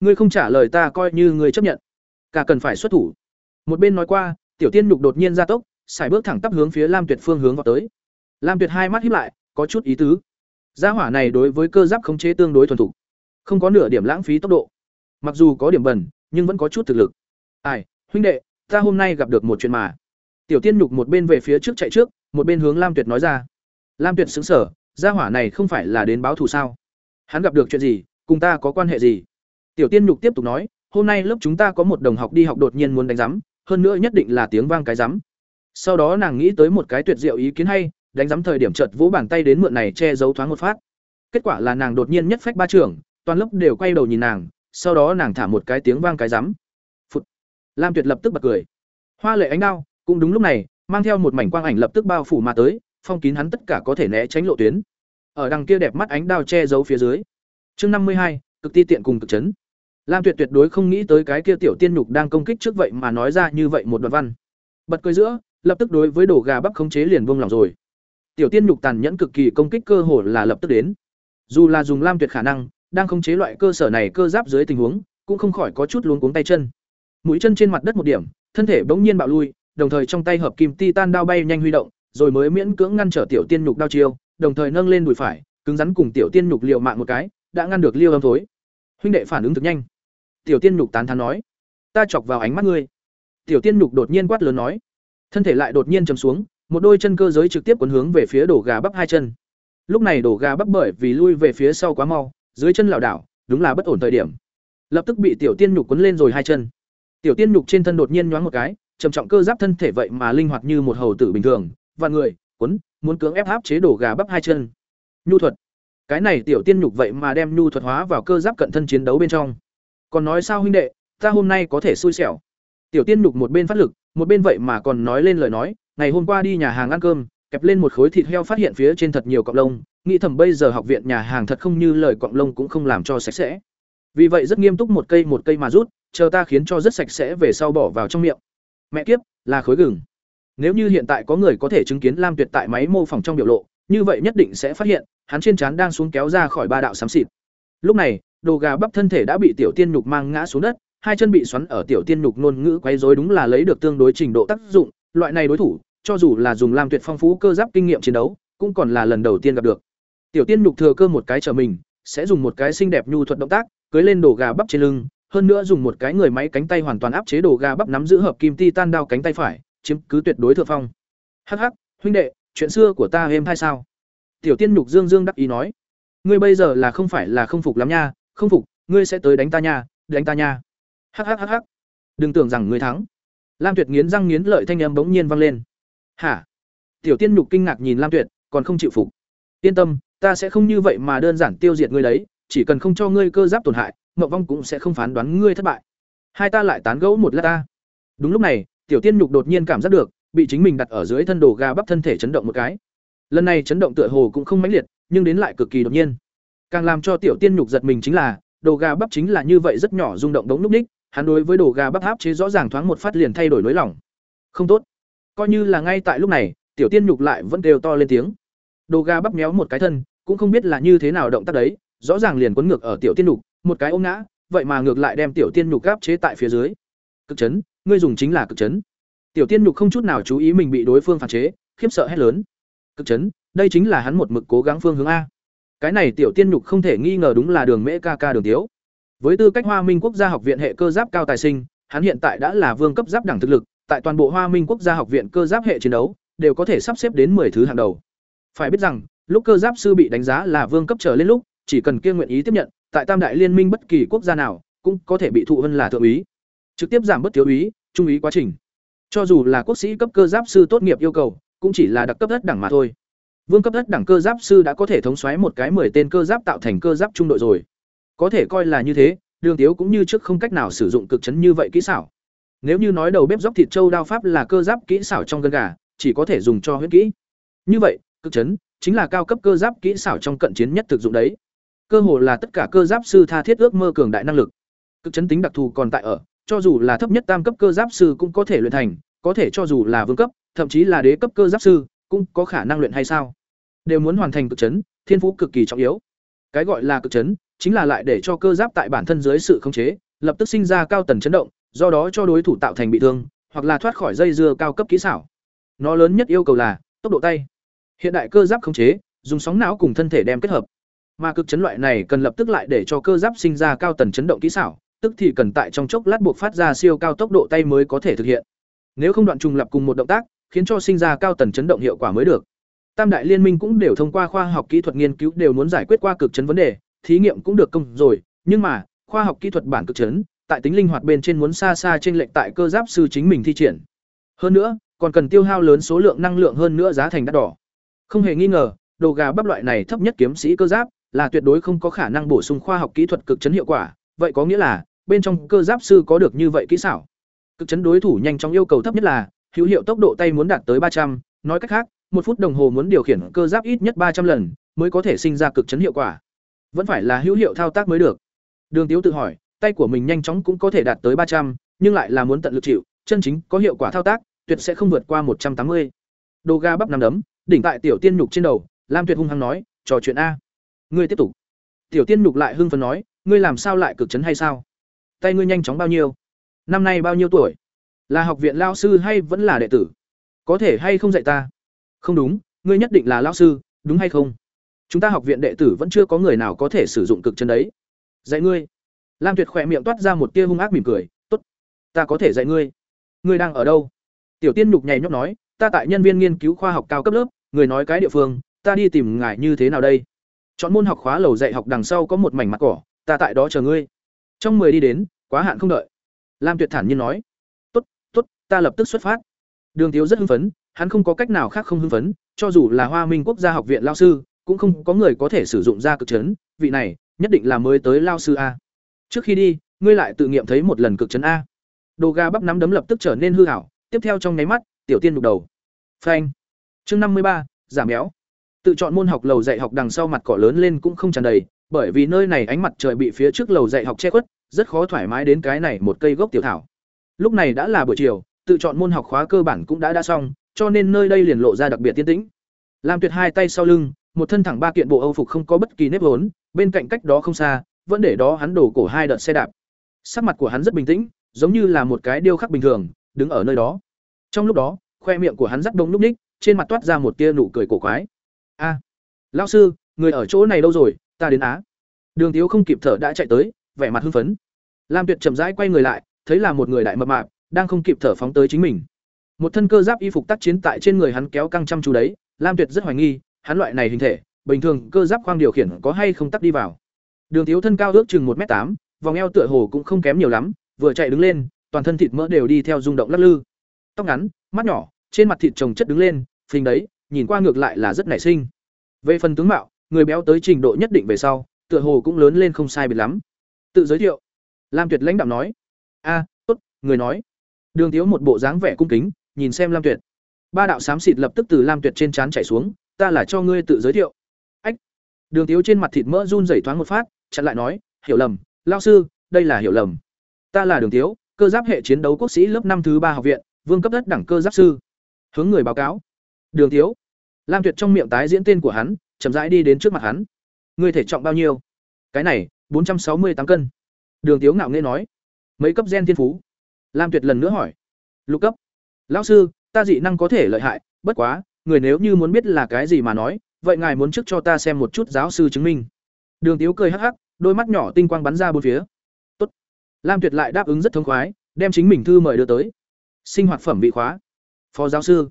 ngươi không trả lời ta coi như ngươi chấp nhận cả cần phải xuất thủ một bên nói qua tiểu tiên nhục đột nhiên ra tốc xài bước thẳng tắp hướng phía lam tuyệt phương hướng vào tới. Lam tuyệt hai mắt híp lại, có chút ý tứ. Gia hỏa này đối với cơ giáp khống chế tương đối thuần thục, không có nửa điểm lãng phí tốc độ. Mặc dù có điểm bẩn, nhưng vẫn có chút thực lực. Ai, huynh đệ, ta hôm nay gặp được một chuyện mà. Tiểu tiên nhục một bên về phía trước chạy trước, một bên hướng lam tuyệt nói ra. Lam tuyệt xứng sở gia hỏa này không phải là đến báo thù sao? Hắn gặp được chuyện gì, cùng ta có quan hệ gì? Tiểu tiên nhục tiếp tục nói, hôm nay lớp chúng ta có một đồng học đi học đột nhiên muốn đánh giám hơn nữa nhất định là tiếng vang cái rắm. Sau đó nàng nghĩ tới một cái tuyệt diệu ý kiến hay, đánh rắm thời điểm chợt vỗ bàn tay đến mượn này che giấu thoáng một phát. Kết quả là nàng đột nhiên nhất phách ba trưởng toàn lớp đều quay đầu nhìn nàng, sau đó nàng thả một cái tiếng vang cái rắm. Phụt. Lam tuyệt lập tức bật cười. Hoa lệ ánh đao, cũng đúng lúc này, mang theo một mảnh quang ảnh lập tức bao phủ mà tới, phong kín hắn tất cả có thể né tránh lộ tuyến. Ở đằng kia đẹp mắt ánh đao che giấu phía dưới. Chương năm mươi hai, cực ti tiện cùng cực chấn lam tuyệt tuyệt đối không nghĩ tới cái kia tiểu tiên nhục đang công kích trước vậy mà nói ra như vậy một đoạn văn. Bật cười giữa, lập tức đối với đổ gà bắp khống chế liền buông lòng rồi. Tiểu tiên nhục tàn nhẫn cực kỳ công kích cơ hồ là lập tức đến. Dù là dùng lam tuyệt khả năng, đang khống chế loại cơ sở này cơ giáp dưới tình huống, cũng không khỏi có chút luống cuống tay chân. Mũi chân trên mặt đất một điểm, thân thể bỗng nhiên bạo lui, đồng thời trong tay hợp kim titan đao bay nhanh huy động, rồi mới miễn cưỡng ngăn trở tiểu tiên nhục đao chiêu, đồng thời nâng lên đùi phải, cứng rắn cùng tiểu tiên nhục liều mạng một cái, đã ngăn được liêu âm thối. Huynh đệ phản ứng thực nhanh tiểu tiên nhục tán thán nói, ta chọc vào ánh mắt ngươi. Tiểu tiên nhục đột nhiên quát lớn nói, thân thể lại đột nhiên chầm xuống, một đôi chân cơ giới trực tiếp cuốn hướng về phía đổ gà bắp hai chân. Lúc này đổ gà bắp bởi vì lui về phía sau quá mau, dưới chân lảo đảo, đúng là bất ổn thời điểm. Lập tức bị tiểu tiên nhục cuốn lên rồi hai chân. Tiểu tiên nhục trên thân đột nhiên nhoáng một cái, trầm trọng cơ giáp thân thể vậy mà linh hoạt như một hầu tử bình thường và người, cuốn, muốn cưỡng ép áp chế đổ gà bắp hai chân. Nhu thuật. Cái này tiểu tiên nhục vậy mà đem nhu thuật hóa vào cơ giáp cận thân chiến đấu bên trong còn nói sao huynh đệ, ta hôm nay có thể xui xẻo. Tiểu tiên nhục một bên phát lực, một bên vậy mà còn nói lên lời nói, ngày hôm qua đi nhà hàng ăn cơm, kẹp lên một khối thịt heo phát hiện phía trên thật nhiều cọng lông, nghĩ thầm bây giờ học viện nhà hàng thật không như lời cọng lông cũng không làm cho sạch sẽ. Vì vậy rất nghiêm túc một cây một cây mà rút, chờ ta khiến cho rất sạch sẽ về sau bỏ vào trong miệng. Mẹ kiếp, là khối gừng. Nếu như hiện tại có người có thể chứng kiến lam tuyệt tại máy mô phỏng trong biểu lộ, như vậy nhất định sẽ phát hiện, hắn trên trán đang xuống kéo ra khỏi ba đạo xám xịt. Lúc này đồ gà bắp thân thể đã bị tiểu tiên nhục mang ngã xuống đất, hai chân bị xoắn ở tiểu tiên nhục ngôn ngữ quấy rối đúng là lấy được tương đối trình độ tác dụng, loại này đối thủ, cho dù là dùng lam tuyệt phong phú cơ giáp kinh nghiệm chiến đấu, cũng còn là lần đầu tiên gặp được. Tiểu tiên nhục thừa cơ một cái trở mình, sẽ dùng một cái xinh đẹp nhu thuật động tác, cưới lên đồ gà bắp trên lưng, hơn nữa dùng một cái người máy cánh tay hoàn toàn áp chế đồ gà bắp nắm giữ hợp kim ti tan đao cánh tay phải, chiếm cứ tuyệt đối thượng phong. Hắc hắc, huynh đệ, chuyện xưa của ta êm hay sao? Tiểu tiên nhục dương dương đắc ý nói. Ngươi bây giờ là không phải là không phục lắm nha không phục, ngươi sẽ tới đánh ta nha, đánh ta nha. Hắc hắc hắc hắc. Đừng tưởng rằng ngươi thắng. Lam tuyệt nghiến răng nghiến lợi thanh âm bỗng nhiên vang lên. Hả? Tiểu tiên nhục kinh ngạc nhìn lam tuyệt, còn không chịu phục. Yên tâm, ta sẽ không như vậy mà đơn giản tiêu diệt ngươi đấy, chỉ cần không cho ngươi cơ giáp tổn hại mậu vong cũng sẽ không phán đoán ngươi thất bại. Hai ta lại tán gẫu một lát ta. Đúng lúc này, tiểu tiên nhục đột nhiên cảm giác được, bị chính mình đặt ở dưới thân đồ gà bắp thân thể chấn động một cái. Lần này chấn động tựa hồ cũng không mãnh liệt, nhưng đến lại cực kỳ đột nhiên càng làm cho tiểu tiên nhục giật mình chính là, đồ gà bắp chính là như vậy rất nhỏ rung động đống lúc ních, hắn đối với đồ gà bắp áp chế rõ ràng thoáng một phát liền thay đổi nỗi lòng. không tốt. Coi như là ngay tại lúc này, tiểu tiên nhục lại vẫn đều to lên tiếng. Đồ gà bắp méo một cái thân, cũng không biết là như thế nào động tác đấy, rõ ràng liền quấn ngược ở tiểu tiên nhục, một cái ôm ngã, vậy mà ngược lại đem tiểu tiên nhục gáp chế tại phía dưới. Cực chấn, ngươi dùng chính là cực chấn. Tiểu tiên nhục không chút nào chú ý mình bị đối phương phản chế, khiếp sợ hét lớn. Cực chấn, đây chính là hắn một mực cố gắng phương hướng a cái này tiểu tiên nhục không thể nghi ngờ đúng là đường mễ ca ca đường tiếu. Với tư cách hoa minh quốc gia học viện hệ cơ giáp cao tài sinh, hắn hiện tại đã là vương cấp giáp đẳng thực lực, tại toàn bộ hoa minh quốc gia học viện cơ giáp hệ chiến đấu, đều có thể sắp xếp đến 10 thứ hàng đầu. Phải biết rằng, lúc cơ giáp sư bị đánh giá là vương cấp trở lên lúc, chỉ cần kia nguyện ý tiếp nhận, tại tam đại liên minh bất kỳ quốc gia nào, cũng có thể bị thụ hơn là thượng úy. Trực tiếp giảm bất thiếu úy, trung úy quá trình. Cho dù là quốc sĩ cấp cơ giáp sư tốt nghiệp yêu cầu, cũng chỉ là đặc cấp đất đẳng mà thôi vương cấp đất đẳng cơ giáp sư đã có thể thống xoáy một cái 10 tên cơ giáp tạo thành cơ giáp trung đội rồi. Có thể coi là như thế, đường tiếu cũng như trước không cách nào sử dụng cực chấn như vậy kỹ xảo. Nếu như nói đầu bếp dốc thịt trâu đao pháp là cơ giáp kỹ xảo trong gân gà, chỉ có thể dùng cho huyết kỹ. Như vậy, cực chấn chính là cao cấp cơ giáp kỹ xảo trong cận chiến nhất thực dụng đấy. Cơ hồ là tất cả cơ giáp sư tha thiết ước mơ cường đại năng lực. Cực chấn tính đặc thù còn tại ở, cho dù là thấp nhất tam cấp cơ giáp sư cũng có thể luyện thành, có thể cho dù là vương cấp, thậm chí là đế cấp cơ giáp sư cũng có khả năng luyện hay sao? Đều muốn hoàn thành cực chấn, thiên phú cực kỳ trọng yếu. Cái gọi là cực chấn, chính là lại để cho cơ giáp tại bản thân dưới sự khống chế, lập tức sinh ra cao tần chấn động, do đó cho đối thủ tạo thành bị thương, hoặc là thoát khỏi dây dưa cao cấp kỹ xảo. Nó lớn nhất yêu cầu là tốc độ tay. Hiện đại cơ giáp khống chế, dùng sóng não cùng thân thể đem kết hợp. Mà cực chấn loại này cần lập tức lại để cho cơ giáp sinh ra cao tần chấn động kỹ xảo, tức thì cần tại trong chốc lát buộc phát ra siêu cao tốc độ tay mới có thể thực hiện. Nếu không đoạn trùng lập cùng một động tác, khiến cho sinh ra cao tần chấn động hiệu quả mới được. Tam đại liên minh cũng đều thông qua khoa học kỹ thuật nghiên cứu đều muốn giải quyết qua cực chấn vấn đề, thí nghiệm cũng được công rồi, nhưng mà, khoa học kỹ thuật bản cực chấn, tại tính linh hoạt bên trên muốn xa xa trên lệnh tại cơ giáp sư chính mình thi triển. Hơn nữa, còn cần tiêu hao lớn số lượng năng lượng hơn nữa giá thành đắt đỏ. Không hề nghi ngờ, đồ gà bắp loại này thấp nhất kiếm sĩ cơ giáp là tuyệt đối không có khả năng bổ sung khoa học kỹ thuật cực chấn hiệu quả, vậy có nghĩa là bên trong cơ giáp sư có được như vậy kỹ xảo. Cực chấn đối thủ nhanh chóng yêu cầu thấp nhất là hữu hiệu tốc độ tay muốn đạt tới ba trăm, nói cách khác, một phút đồng hồ muốn điều khiển cơ giáp ít nhất ba trăm lần mới có thể sinh ra cực chấn hiệu quả. Vẫn phải là hữu hiệu thao tác mới được. Đường Tiếu tự hỏi, tay của mình nhanh chóng cũng có thể đạt tới ba trăm, nhưng lại là muốn tận lực chịu, chân chính có hiệu quả thao tác, tuyệt sẽ không vượt qua một trăm tám mươi. Đồ ga bắp nằm đấm, đỉnh tại tiểu tiên nhục trên đầu, Lam Tuyệt hung hăng nói, "Trò chuyện a." Ngươi tiếp tục. Tiểu tiên nhục lại hưng phấn nói, "Ngươi làm sao lại cực chấn hay sao? Tay ngươi nhanh chóng bao nhiêu? Năm nay bao nhiêu tuổi? Là học viện lao sư hay vẫn là đệ tử? Có thể hay không dạy ta?" "Không đúng, ngươi nhất định là lao sư, đúng hay không?" Chúng ta học viện đệ tử vẫn chưa có người nào có thể sử dụng cực chân đấy. Dạy ngươi. Lam Tuyệt khỏe miệng toát ra một tia hung ác mỉm cười, "Tốt, ta có thể dạy ngươi." "Ngươi đang ở đâu?" Tiểu Tiên nhục nhảy nhóc nói, "Ta tại nhân viên nghiên cứu khoa học cao cấp lớp, người nói cái địa phương, ta đi tìm ngài như thế nào đây?" Chọn môn học khóa lầu dạy học đằng sau có một mảnh mặt cỏ, ta tại đó chờ ngươi. Trong mười đi đến, quá hạn không đợi. Lam Tuyệt thản nhiên nói, "Tốt, tốt, ta lập tức xuất phát." Đường Tiếu rất hưng phấn, hắn không có cách nào khác không hưng phấn, cho dù là Hoa Minh Quốc gia học viện lao sư, cũng không có người có thể sử dụng ra cực chấn, vị này nhất định là mới tới lao sư a. Trước khi đi, ngươi lại tự nghiệm thấy một lần cực chấn a. Đồ ga bắp nắm đấm lập tức trở nên hư ảo, tiếp theo trong nháy mắt, tiểu tiên đục đầu. Phanh. Chương năm mươi ba, giảm béo. Tự chọn môn học lầu dạy học đằng sau mặt cỏ lớn lên cũng không tràn đầy, bởi vì nơi này ánh mặt trời bị phía trước lầu dạy học che khuất, rất khó thoải mái đến cái này một cây gốc tiểu thảo. Lúc này đã là buổi chiều, tự chọn môn học khóa cơ bản cũng đã đã xong, cho nên nơi đây liền lộ ra đặc biệt tiên tĩnh. Lam Tuyệt hai tay sau lưng, một thân thẳng ba kiện bộ Âu phục không có bất kỳ nếp vốn, bên cạnh cách đó không xa, vẫn để đó hắn đổ cổ hai đợt xe đạp. Sắc mặt của hắn rất bình tĩnh, giống như là một cái điêu khắc bình thường, đứng ở nơi đó. Trong lúc đó, khoe miệng của hắn rất đông lúc ních, trên mặt toát ra một tia nụ cười cổ quái. "A, lão sư, người ở chỗ này đâu rồi, ta đến á." Đường thiếu không kịp thở đã chạy tới, vẻ mặt hưng phấn. Lam Tuyệt chậm rãi quay người lại, thấy là một người đại mập mạp, đang không kịp thở phóng tới chính mình. Một thân cơ giáp y phục tác chiến tại trên người hắn kéo căng chăm chú đấy, Lam Tuyệt rất hoài nghi, hắn loại này hình thể, bình thường cơ giáp khoang điều khiển có hay không tắt đi vào. Đường thiếu thân cao ước chừng một m tám, vòng eo tựa hồ cũng không kém nhiều lắm, vừa chạy đứng lên, toàn thân thịt mỡ đều đi theo rung động lắc lư. Tóc ngắn, mắt nhỏ, trên mặt thịt chồng chất đứng lên, phình đấy, nhìn qua ngược lại là rất nảy sinh. Về phần tướng mạo, người béo tới trình độ nhất định về sau, tựa hồ cũng lớn lên không sai biệt lắm. Tự giới thiệu. Lam Tuyệt lãnh đạm nói: "A, tốt, người nói." Đường thiếu một bộ dáng vẻ cung kính, nhìn xem Lam Tuyệt. Ba đạo xám xịt lập tức từ Lam Tuyệt trên trán chảy xuống, "Ta là cho ngươi tự giới thiệu." Ách. Đường Tiếu trên mặt thịt mỡ run rẩy thoáng một phát, chặn lại nói: "Hiểu lầm, lão sư, đây là hiểu lầm. Ta là Đường Tiếu, cơ giáp hệ chiến đấu quốc sĩ lớp năm thứ ba học viện, vương cấp đất đẳng cơ giáp sư." Hướng người báo cáo. Đường Tiếu. Lam Tuyệt trong miệng tái diễn tên của hắn, chậm rãi đi đến trước mặt hắn. Ngươi thể trọng bao nhiêu? Cái này, bốn trăm sáu mươi tám cân. Đường Tiếu ngạo nghễ nói. Mấy cấp gen thiên phú? Lam Tuyệt lần nữa hỏi. Lục cấp. Lão sư, ta dị năng có thể lợi hại, bất quá, người nếu như muốn biết là cái gì mà nói, vậy ngài muốn trước cho ta xem một chút giáo sư chứng minh. Đường Tiếu cười hắc hắc, đôi mắt nhỏ tinh quang bắn ra bốn phía. Tốt. Lam Tuyệt lại đáp ứng rất thông khoái, đem chính mình thư mời đưa tới. Sinh hoạt phẩm vị khóa. Phó giáo sư.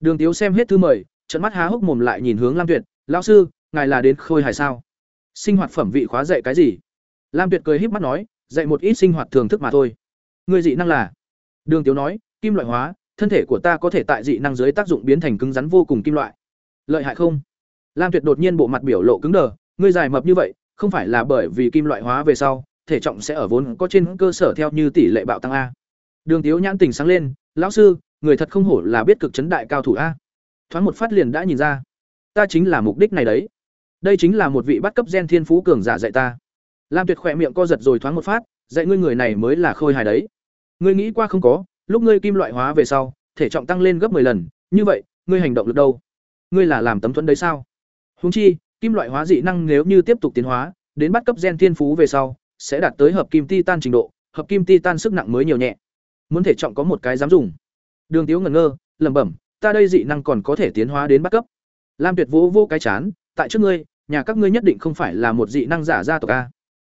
Đường Tiếu xem hết thư mời, trận mắt há hốc mồm lại nhìn hướng Lam Tuyệt, "Lão sư, ngài là đến khôi hài sao? Sinh hoạt phẩm vị khóa dạy cái gì?" Lam Tuyệt cười híp mắt nói, "Dạy một ít sinh hoạt thường thức mà thôi." Người dị năng là? Đường Tiếu nói, "Kim loại hóa, thân thể của ta có thể tại dị năng dưới tác dụng biến thành cứng rắn vô cùng kim loại." Lợi hại không? Lam Tuyệt đột nhiên bộ mặt biểu lộ cứng đờ, ngươi dài mập như vậy, không phải là bởi vì kim loại hóa về sau, thể trọng sẽ ở vốn có trên cơ sở theo như tỷ lệ bạo tăng a. Đường Tiếu nhãn tỉnh sáng lên, "Lão sư, người thật không hổ là biết cực chấn đại cao thủ a." Thoáng một phát liền đã nhìn ra, ta chính là mục đích này đấy. Đây chính là một vị bắt cấp gen thiên phú cường giả dạy ta. Lam Tuyệt khỏe miệng co giật rồi thoáng một phát, dạy ngươi người này mới là khôi hài đấy. Ngươi nghĩ qua không có, lúc ngươi kim loại hóa về sau, thể trọng tăng lên gấp 10 lần, như vậy, ngươi hành động lực đâu? Ngươi là làm tấm thuẫn đấy sao? Huống chi, kim loại hóa dị năng nếu như tiếp tục tiến hóa, đến bắt cấp gen thiên phú về sau, sẽ đạt tới hợp kim titan trình độ, hợp kim titan sức nặng mới nhiều nhẹ. Muốn thể trọng có một cái dám dùng. Đường Tiếu ngẩn ngơ, lẩm bẩm, ta đây dị năng còn có thể tiến hóa đến bắt cấp. Lam Tuyệt vô vô cái chán, tại trước ngươi, nhà các ngươi nhất định không phải là một dị năng giả gia tộc a.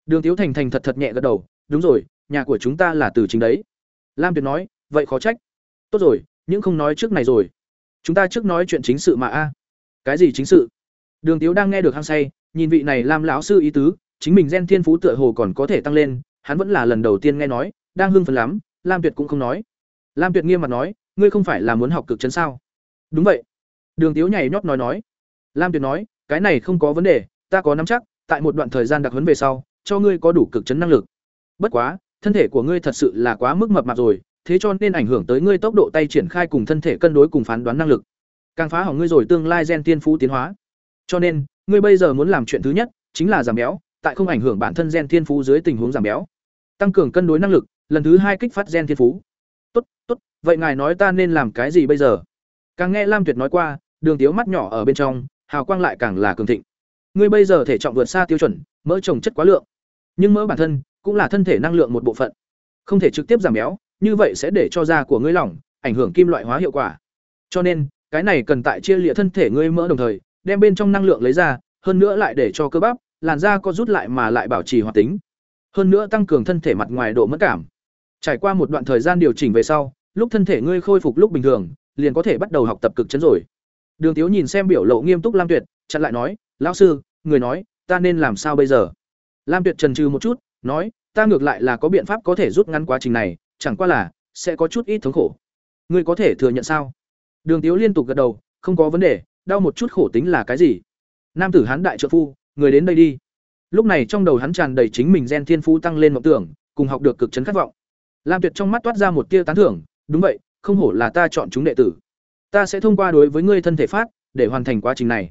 Đường Tiếu Thành thành thật thật nhẹ gật đầu, đúng rồi, nhà của chúng ta là từ chính đấy. Lam Tuyệt nói, vậy khó trách. Tốt rồi, nhưng không nói trước này rồi. Chúng ta trước nói chuyện chính sự mà a. À. Cái gì chính sự? Đường Tiếu đang nghe được hăng say, nhìn vị này Lam lão sư ý tứ, chính mình gen thiên phú tựa hồ còn có thể tăng lên, hắn vẫn là lần đầu tiên nghe nói, đang hưng phấn lắm, Lam Tuyệt cũng không nói. Lam Tuyệt nghiêm mặt nói, ngươi không phải là muốn học cực chấn sao? Đúng vậy. Đường Tiếu nhảy nhót nói nói. Lam Tuyệt nói, cái này không có vấn đề, ta có nắm chắc, tại một đoạn thời gian đặc huấn về sau, cho ngươi có đủ cực chấn năng lực. Bất quá, thân thể của ngươi thật sự là quá mức mập mạp rồi, thế cho nên ảnh hưởng tới ngươi tốc độ tay triển khai cùng thân thể cân đối cùng phán đoán năng lực. Càng phá hỏng ngươi rồi tương lai gen tiên phú tiến hóa. Cho nên, ngươi bây giờ muốn làm chuyện thứ nhất chính là giảm béo, tại không ảnh hưởng bản thân gen thiên phú dưới tình huống giảm béo. Tăng cường cân đối năng lực, lần thứ hai kích phát gen thiên phú. Tốt, tốt, vậy ngài nói ta nên làm cái gì bây giờ? Càng nghe Lam Tuyệt nói qua, đường tiếu mắt nhỏ ở bên trong, hào quang lại càng là cường thịnh. Ngươi bây giờ thể trọng vượt xa tiêu chuẩn, mỡ trồng chất quá lượng. Nhưng mỡ bản thân cũng là thân thể năng lượng một bộ phận. Không thể trực tiếp giảm béo, như vậy sẽ để cho da của ngươi lỏng, ảnh hưởng kim loại hóa hiệu quả. Cho nên, cái này cần tại chia liệt thân thể ngươi mỡ đồng thời, đem bên trong năng lượng lấy ra, hơn nữa lại để cho cơ bắp, làn da có rút lại mà lại bảo trì hoạt tính. Hơn nữa tăng cường thân thể mặt ngoài độ mẫn cảm. Trải qua một đoạn thời gian điều chỉnh về sau, lúc thân thể ngươi khôi phục lúc bình thường, liền có thể bắt đầu học tập cực chấn rồi. Đường Tiếu nhìn xem biểu lộ nghiêm túc Lam Tuyệt, chặn lại nói, "Lão sư, người nói, ta nên làm sao bây giờ?" Lam Tuyệt trần trừ một chút, nói, "Ta ngược lại là có biện pháp có thể rút ngắn quá trình này, chẳng qua là sẽ có chút ít thống khổ. Ngươi có thể thừa nhận sao?" Đường Tiếu liên tục gật đầu, "Không có vấn đề, đau một chút khổ tính là cái gì?" Nam tử hán đại trợ phu, người đến đây đi. Lúc này trong đầu hắn tràn đầy chính mình gen thiên phú tăng lên mộng tưởng, cùng học được cực chấn khát vọng. Lam Tuyệt trong mắt toát ra một tia tán thưởng, "Đúng vậy, không hổ là ta chọn chúng đệ tử. Ta sẽ thông qua đối với ngươi thân thể phát, để hoàn thành quá trình này.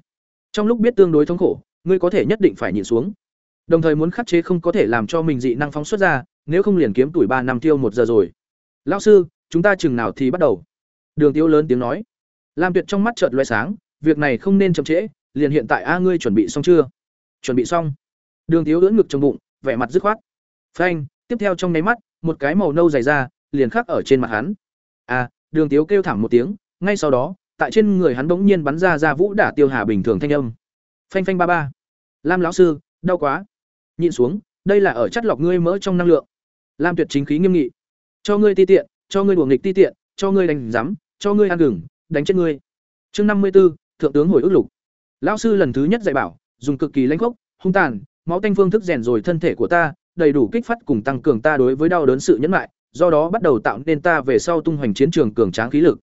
Trong lúc biết tương đối thống khổ, ngươi có thể nhất định phải nhìn xuống. Đồng thời muốn khắc chế không có thể làm cho mình dị năng phóng xuất ra, nếu không liền kiếm tuổi ba năm tiêu một giờ rồi. Lão sư, chúng ta chừng nào thì bắt đầu?" Đường Tiêu lớn tiếng nói. Lam Tuyệt trong mắt chợt lóe sáng, việc này không nên chậm trễ, liền hiện tại a ngươi chuẩn bị xong chưa? Chuẩn bị xong. Đường Tiếu ưỡn ngực trong bụng, vẻ mặt dứt khoát. Phanh, tiếp theo trong nháy mắt, một cái màu nâu dày ra, liền khắc ở trên mặt hắn. À, Đường Tiếu kêu thảm một tiếng, ngay sau đó, tại trên người hắn bỗng nhiên bắn ra ra vũ đả tiêu hà bình thường thanh âm. Phanh phanh ba ba. Lam lão sư, đau quá. Nhịn xuống, đây là ở chất lọc ngươi mỡ trong năng lượng. Lam Tuyệt chính khí nghiêm nghị. Cho ngươi ti tiện, cho ngươi đùa nghịch ti tiện, cho ngươi đánh rắm, cho ngươi ăn gừng, đánh chết ngươi. Chương năm mươi 54, thượng tướng hồi ức lục. Lão sư lần thứ nhất dạy bảo, dùng cực kỳ lãnh khốc, hung tàn, máu tanh phương thức rèn rồi thân thể của ta, đầy đủ kích phát cùng tăng cường ta đối với đau đớn sự nhẫn nại, do đó bắt đầu tạo nên ta về sau tung hoành chiến trường cường tráng khí lực.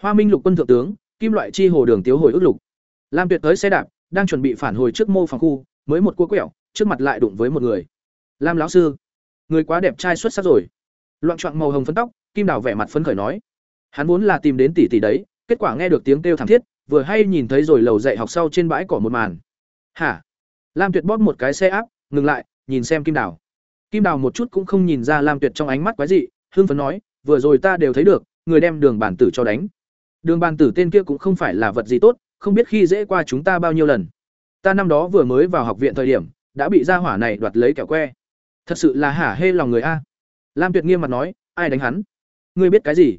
Hoa Minh Lục quân thượng tướng, kim loại chi hồ đường tiếu hồi ức lục. Lam Tuyệt tới xe đạp, đang chuẩn bị phản hồi trước mô phòng khu, mới một cua quẹo, trước mặt lại đụng với một người. Lam lão sư, người quá đẹp trai xuất sắc rồi. Loạn trọn màu hồng phấn tóc, Kim Đào vẻ mặt phấn khởi nói, hắn vốn là tìm đến tỷ tỷ đấy, kết quả nghe được tiếng kêu thảm thiết, vừa hay nhìn thấy rồi lầu dạy học sau trên bãi cỏ một màn. Hả? Lam Tuyệt bóp một cái xe áp, ngừng lại, nhìn xem Kim Đào. Kim Đào một chút cũng không nhìn ra Lam Tuyệt trong ánh mắt quái dị, hưng phấn nói, vừa rồi ta đều thấy được, người đem Đường bản tử cho đánh. Đường bản tử tên kia cũng không phải là vật gì tốt, không biết khi dễ qua chúng ta bao nhiêu lần. Ta năm đó vừa mới vào học viện thời điểm, đã bị gia hỏa này đoạt lấy kẹo que. Thật sự là hả hê lòng người a. Lam Tuyệt nghiêm mặt nói, ai đánh hắn? Ngươi biết cái gì?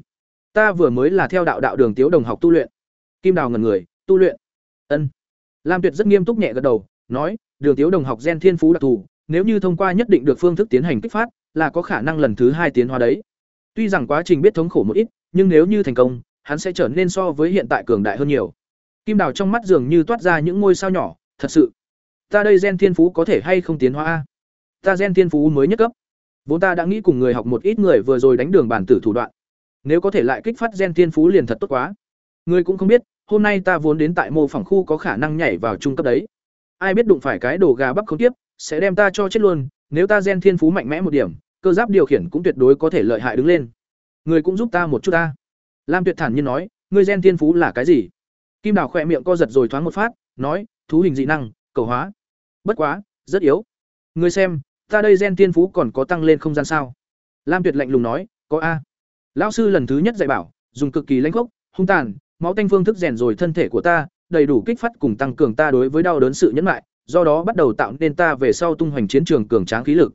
Ta vừa mới là theo đạo đạo đường tiếu đồng học tu luyện. Kim Đào ngẩn người, tu luyện. Ân. Lam Tuyệt rất nghiêm túc nhẹ gật đầu, nói, Đường Tiếu đồng học gen thiên phú đặc thù, nếu như thông qua nhất định được phương thức tiến hành kích phát, là có khả năng lần thứ hai tiến hóa đấy. Tuy rằng quá trình biết thống khổ một ít, nhưng nếu như thành công, hắn sẽ trở nên so với hiện tại cường đại hơn nhiều. Kim Đào trong mắt dường như toát ra những ngôi sao nhỏ, thật sự. Ta đây gen thiên phú có thể hay không tiến hóa a? Ta gen thiên phú mới nhất cấp. Vốn ta đã nghĩ cùng người học một ít người vừa rồi đánh đường bản tử thủ đoạn. Nếu có thể lại kích phát gen thiên phú liền thật tốt quá. Ngươi cũng không biết, hôm nay ta vốn đến tại mô phỏng khu có khả năng nhảy vào trung cấp đấy. Ai biết đụng phải cái đồ gà bắp không tiếp, sẽ đem ta cho chết luôn, nếu ta gen thiên phú mạnh mẽ một điểm, cơ giáp điều khiển cũng tuyệt đối có thể lợi hại đứng lên. Ngươi cũng giúp ta một chút ta. Lam Tuyệt thản nhiên nói, ngươi gen thiên phú là cái gì? Kim Đào khỏe miệng co giật rồi thoáng một phát, nói, thú hình dị năng, cầu hóa. Bất quá, rất yếu. Ngươi xem, ta đây gen tiên phú còn có tăng lên không gian sao? Lam Tuyệt lạnh lùng nói, có a. Lão sư lần thứ nhất dạy bảo, dùng cực kỳ lãnh khốc, hung tàn, máu tanh phương thức rèn rồi thân thể của ta, đầy đủ kích phát cùng tăng cường ta đối với đau đớn sự nhẫn lại, do đó bắt đầu tạo nên ta về sau tung hoành chiến trường cường tráng khí lực.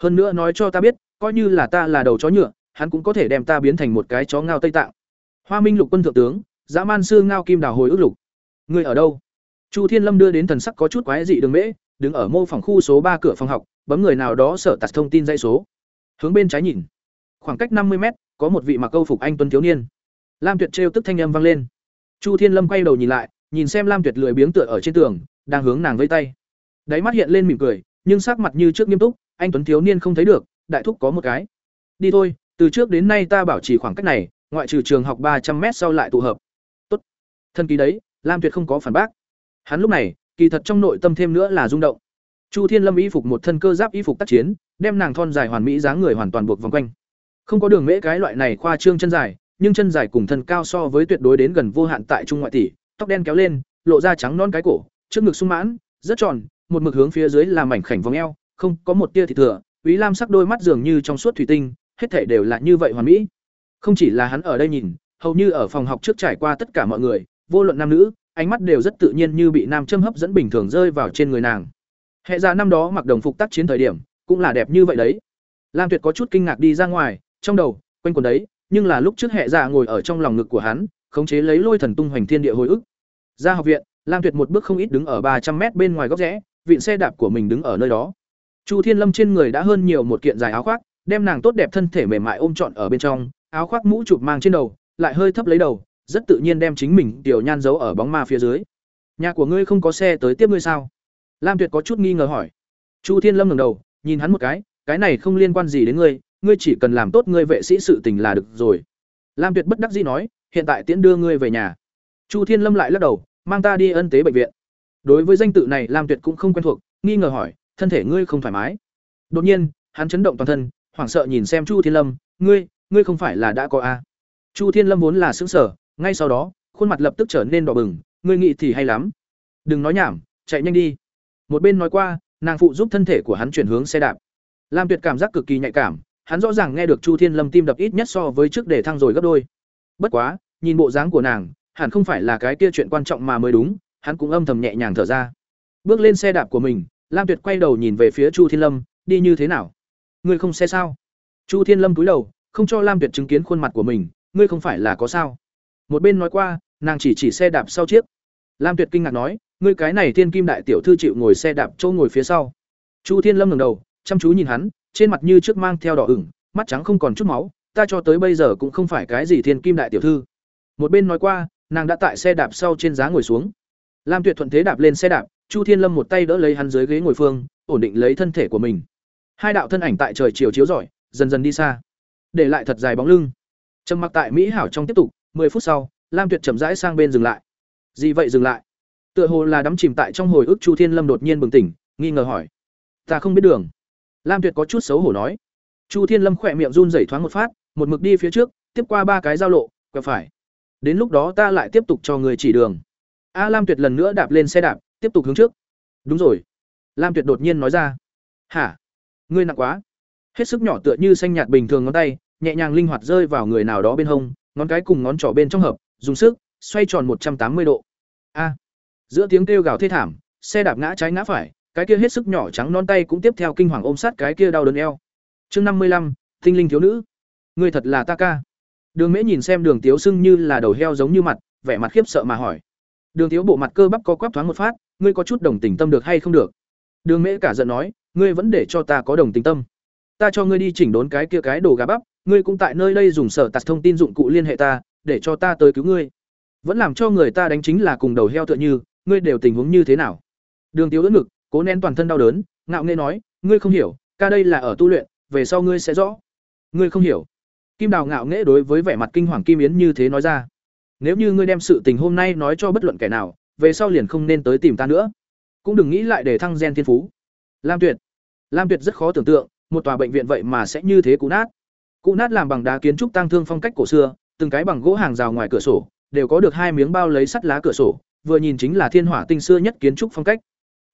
Hơn nữa nói cho ta biết, coi như là ta là đầu chó nhựa, hắn cũng có thể đem ta biến thành một cái chó ngao Tây Tạng. Hoa Minh Lục quân thượng tướng, Dã Man sư ngao kim đào hồi ước lục. Người ở đâu? Chu Thiên Lâm đưa đến thần sắc có chút quái dị đường mễ, đứng ở mô phòng khu số ba cửa phòng học, bấm người nào đó sở tạt thông tin dãy số. Hướng bên trái nhìn. Khoảng cách năm mươi mét, có một vị mặc câu phục anh tuấn thiếu niên. Lam Tuyệt trêu tức thanh âm vang lên. Chu Thiên Lâm quay đầu nhìn lại, nhìn xem Lam Tuyệt lười biếng tựa ở trên tường, đang hướng nàng vây tay. Đáy mắt hiện lên mỉm cười, nhưng sắc mặt như trước nghiêm túc, anh tuấn thiếu niên không thấy được, đại thúc có một cái. Đi thôi, từ trước đến nay ta bảo trì khoảng cách này, ngoại trừ trường học ba trăm mét sau lại tụ hợp. Tốt. Thân ký đấy, Lam Tuyệt không có phản bác. Hắn lúc này, kỳ thật trong nội tâm thêm nữa là rung động. Chu Thiên Lâm y phục một thân cơ giáp y phục tác chiến, đem nàng thon dài hoàn mỹ dáng người hoàn toàn buộc vòng quanh. Không có đường mễ cái loại này khoa trương chân dài, nhưng chân dài cùng thân cao so với tuyệt đối đến gần vô hạn tại trung ngoại tỷ, tóc đen kéo lên, lộ ra trắng non cái cổ, trước ngực sung mãn, rất tròn, một mực hướng phía dưới là mảnh khảnh vòng eo, không có một tia thịt thừa, Úy Lam sắc đôi mắt dường như trong suốt thủy tinh, hết thảy đều là như vậy hoàn mỹ. Không chỉ là hắn ở đây nhìn, hầu như ở phòng học trước trải qua tất cả mọi người, vô luận nam nữ, ánh mắt đều rất tự nhiên như bị nam châm hấp dẫn bình thường rơi vào trên người nàng. Hệ ra năm đó mặc đồng phục tác chiến thời điểm, cũng là đẹp như vậy đấy. Lam Tuyệt có chút kinh ngạc đi ra ngoài, trong đầu quanh quần đấy, nhưng là lúc trước hệ dạ ngồi ở trong lòng ngực của hắn, khống chế lấy lôi thần tung hoành thiên địa hồi ức. Ra học viện, Lam Tuyệt một bước không ít đứng ở ba trăm mét bên ngoài góc rẽ, viện xe đạp của mình đứng ở nơi đó. Chu Thiên Lâm trên người đã hơn nhiều một kiện dài áo khoác, đem nàng tốt đẹp thân thể mềm mại ôm trọn ở bên trong, áo khoác mũ chụp mang trên đầu, lại hơi thấp lấy đầu, rất tự nhiên đem chính mình tiểu nhan giấu ở bóng ma phía dưới. Nhà của ngươi không có xe tới tiếp ngươi sao? Lam Tuyệt có chút nghi ngờ hỏi. Chu Thiên Lâm ngẩng đầu, nhìn hắn một cái, cái này không liên quan gì đến ngươi, ngươi chỉ cần làm tốt ngươi vệ sĩ sự tình là được rồi. Lam Tuyệt bất đắc dĩ nói, hiện tại tiễn đưa ngươi về nhà. Chu Thiên Lâm lại lắc đầu, mang ta đi ân tế bệnh viện. Đối với danh tự này Lam Tuyệt cũng không quen thuộc, nghi ngờ hỏi, thân thể ngươi không thoải mái? Đột nhiên, hắn chấn động toàn thân, hoảng sợ nhìn xem Chu Thiên Lâm, ngươi, ngươi không phải là đã có a? Chu Thiên Lâm vốn là sững sờ, ngay sau đó, khuôn mặt lập tức trở nên đỏ bừng, ngươi nghĩ thì hay lắm. Đừng nói nhảm, chạy nhanh đi. Một bên nói qua, nàng phụ giúp thân thể của hắn chuyển hướng xe đạp. Lam Tuyệt cảm giác cực kỳ nhạy cảm, hắn rõ ràng nghe được Chu Thiên Lâm tim đập ít nhất so với trước để thăng rồi gấp đôi. Bất quá, nhìn bộ dáng của nàng, hẳn không phải là cái kia chuyện quan trọng mà mới đúng, hắn cũng âm thầm nhẹ nhàng thở ra. Bước lên xe đạp của mình, Lam Tuyệt quay đầu nhìn về phía Chu Thiên Lâm, đi như thế nào? Ngươi không xe sao? Chu Thiên Lâm cúi đầu, không cho Lam Tuyệt chứng kiến khuôn mặt của mình, ngươi không phải là có sao? Một bên nói qua, nàng chỉ chỉ xe đạp sau chiếc. Lam Tuyệt kinh ngạc nói, ngươi cái này Thiên Kim đại tiểu thư chịu ngồi xe đạp châu ngồi phía sau. Chu Thiên Lâm ngẩng đầu, chăm chú nhìn hắn, trên mặt như trước mang theo đỏ ửng, mắt trắng không còn chút máu, ta cho tới bây giờ cũng không phải cái gì Thiên Kim đại tiểu thư. Một bên nói qua, nàng đã tại xe đạp sau trên giá ngồi xuống. Lam Tuyệt thuận thế đạp lên xe đạp, Chu Thiên Lâm một tay đỡ lấy hắn dưới ghế ngồi phương, ổn định lấy thân thể của mình. Hai đạo thân ảnh tại trời chiều chiếu rọi, dần dần đi xa, để lại thật dài bóng lưng. Trầm mặc tại Mỹ hảo trong tiếp tục, 10 phút sau, Lam Tuyệt chậm rãi sang bên dừng lại. Gì vậy dừng lại? Tựa hồ là đắm chìm tại trong hồi ức Chu Thiên Lâm đột nhiên bừng tỉnh, nghi ngờ hỏi: "Ta không biết đường." Lam Tuyệt có chút xấu hổ nói. Chu Thiên Lâm khỏe miệng run rẩy thoáng một phát, một mực đi phía trước, tiếp qua ba cái giao lộ, quẹo phải. Đến lúc đó ta lại tiếp tục cho người chỉ đường. A Lam Tuyệt lần nữa đạp lên xe đạp, tiếp tục hướng trước. Đúng rồi. Lam Tuyệt đột nhiên nói ra. Hả? Ngươi nặng quá. Hết sức nhỏ tựa như xanh nhạt bình thường ngón tay, nhẹ nhàng linh hoạt rơi vào người nào đó bên hông, ngón cái cùng ngón trỏ bên trong hợp, dùng sức, xoay tròn một trăm tám mươi độ. A. Giữa tiếng kêu gào thê thảm, xe đạp ngã trái ngã phải, cái kia hết sức nhỏ trắng non tay cũng tiếp theo kinh hoàng ôm sát cái kia đau đớn eo. Chương năm mươi lăm, Tinh linh thiếu nữ. Ngươi thật là ta ca. Đường Mễ nhìn xem Đường Tiếu sưng như là đầu heo giống như mặt, vẻ mặt khiếp sợ mà hỏi. Đường Tiếu bộ mặt cơ bắp co quắp thoáng một phát, ngươi có chút đồng tình tâm được hay không được? Đường Mễ cả giận nói, ngươi vẫn để cho ta có đồng tình tâm. Ta cho ngươi đi chỉnh đốn cái kia cái đồ gà bắp, ngươi cũng tại nơi đây dùng sở tạt thông tin dụng cụ liên hệ ta, để cho ta tới cứu ngươi. Vẫn làm cho người ta đánh chính là cùng đầu heo tựa như, ngươi đều tình huống như thế nào? Đường Tiếu đỡ ngực, cố nén toàn thân đau đớn, ngạo nghê nói, ngươi không hiểu, ca đây là ở tu luyện, về sau ngươi sẽ rõ. Ngươi không hiểu. Kim Đào ngạo nghễ đối với vẻ mặt kinh hoàng Kim Yến như thế nói ra. Nếu như ngươi đem sự tình hôm nay nói cho bất luận kẻ nào, về sau liền không nên tới tìm ta nữa. Cũng đừng nghĩ lại để thăng gen thiên phú. Lam Tuyệt. Lam Tuyệt rất khó tưởng tượng, một tòa bệnh viện vậy mà sẽ như thế cũ nát. Cụ nát làm bằng đá kiến trúc tăng thương phong cách cổ xưa, từng cái bằng gỗ hàng rào ngoài cửa sổ, đều có được hai miếng bao lấy sắt lá cửa sổ, vừa nhìn chính là thiên hỏa tinh xưa nhất kiến trúc phong cách.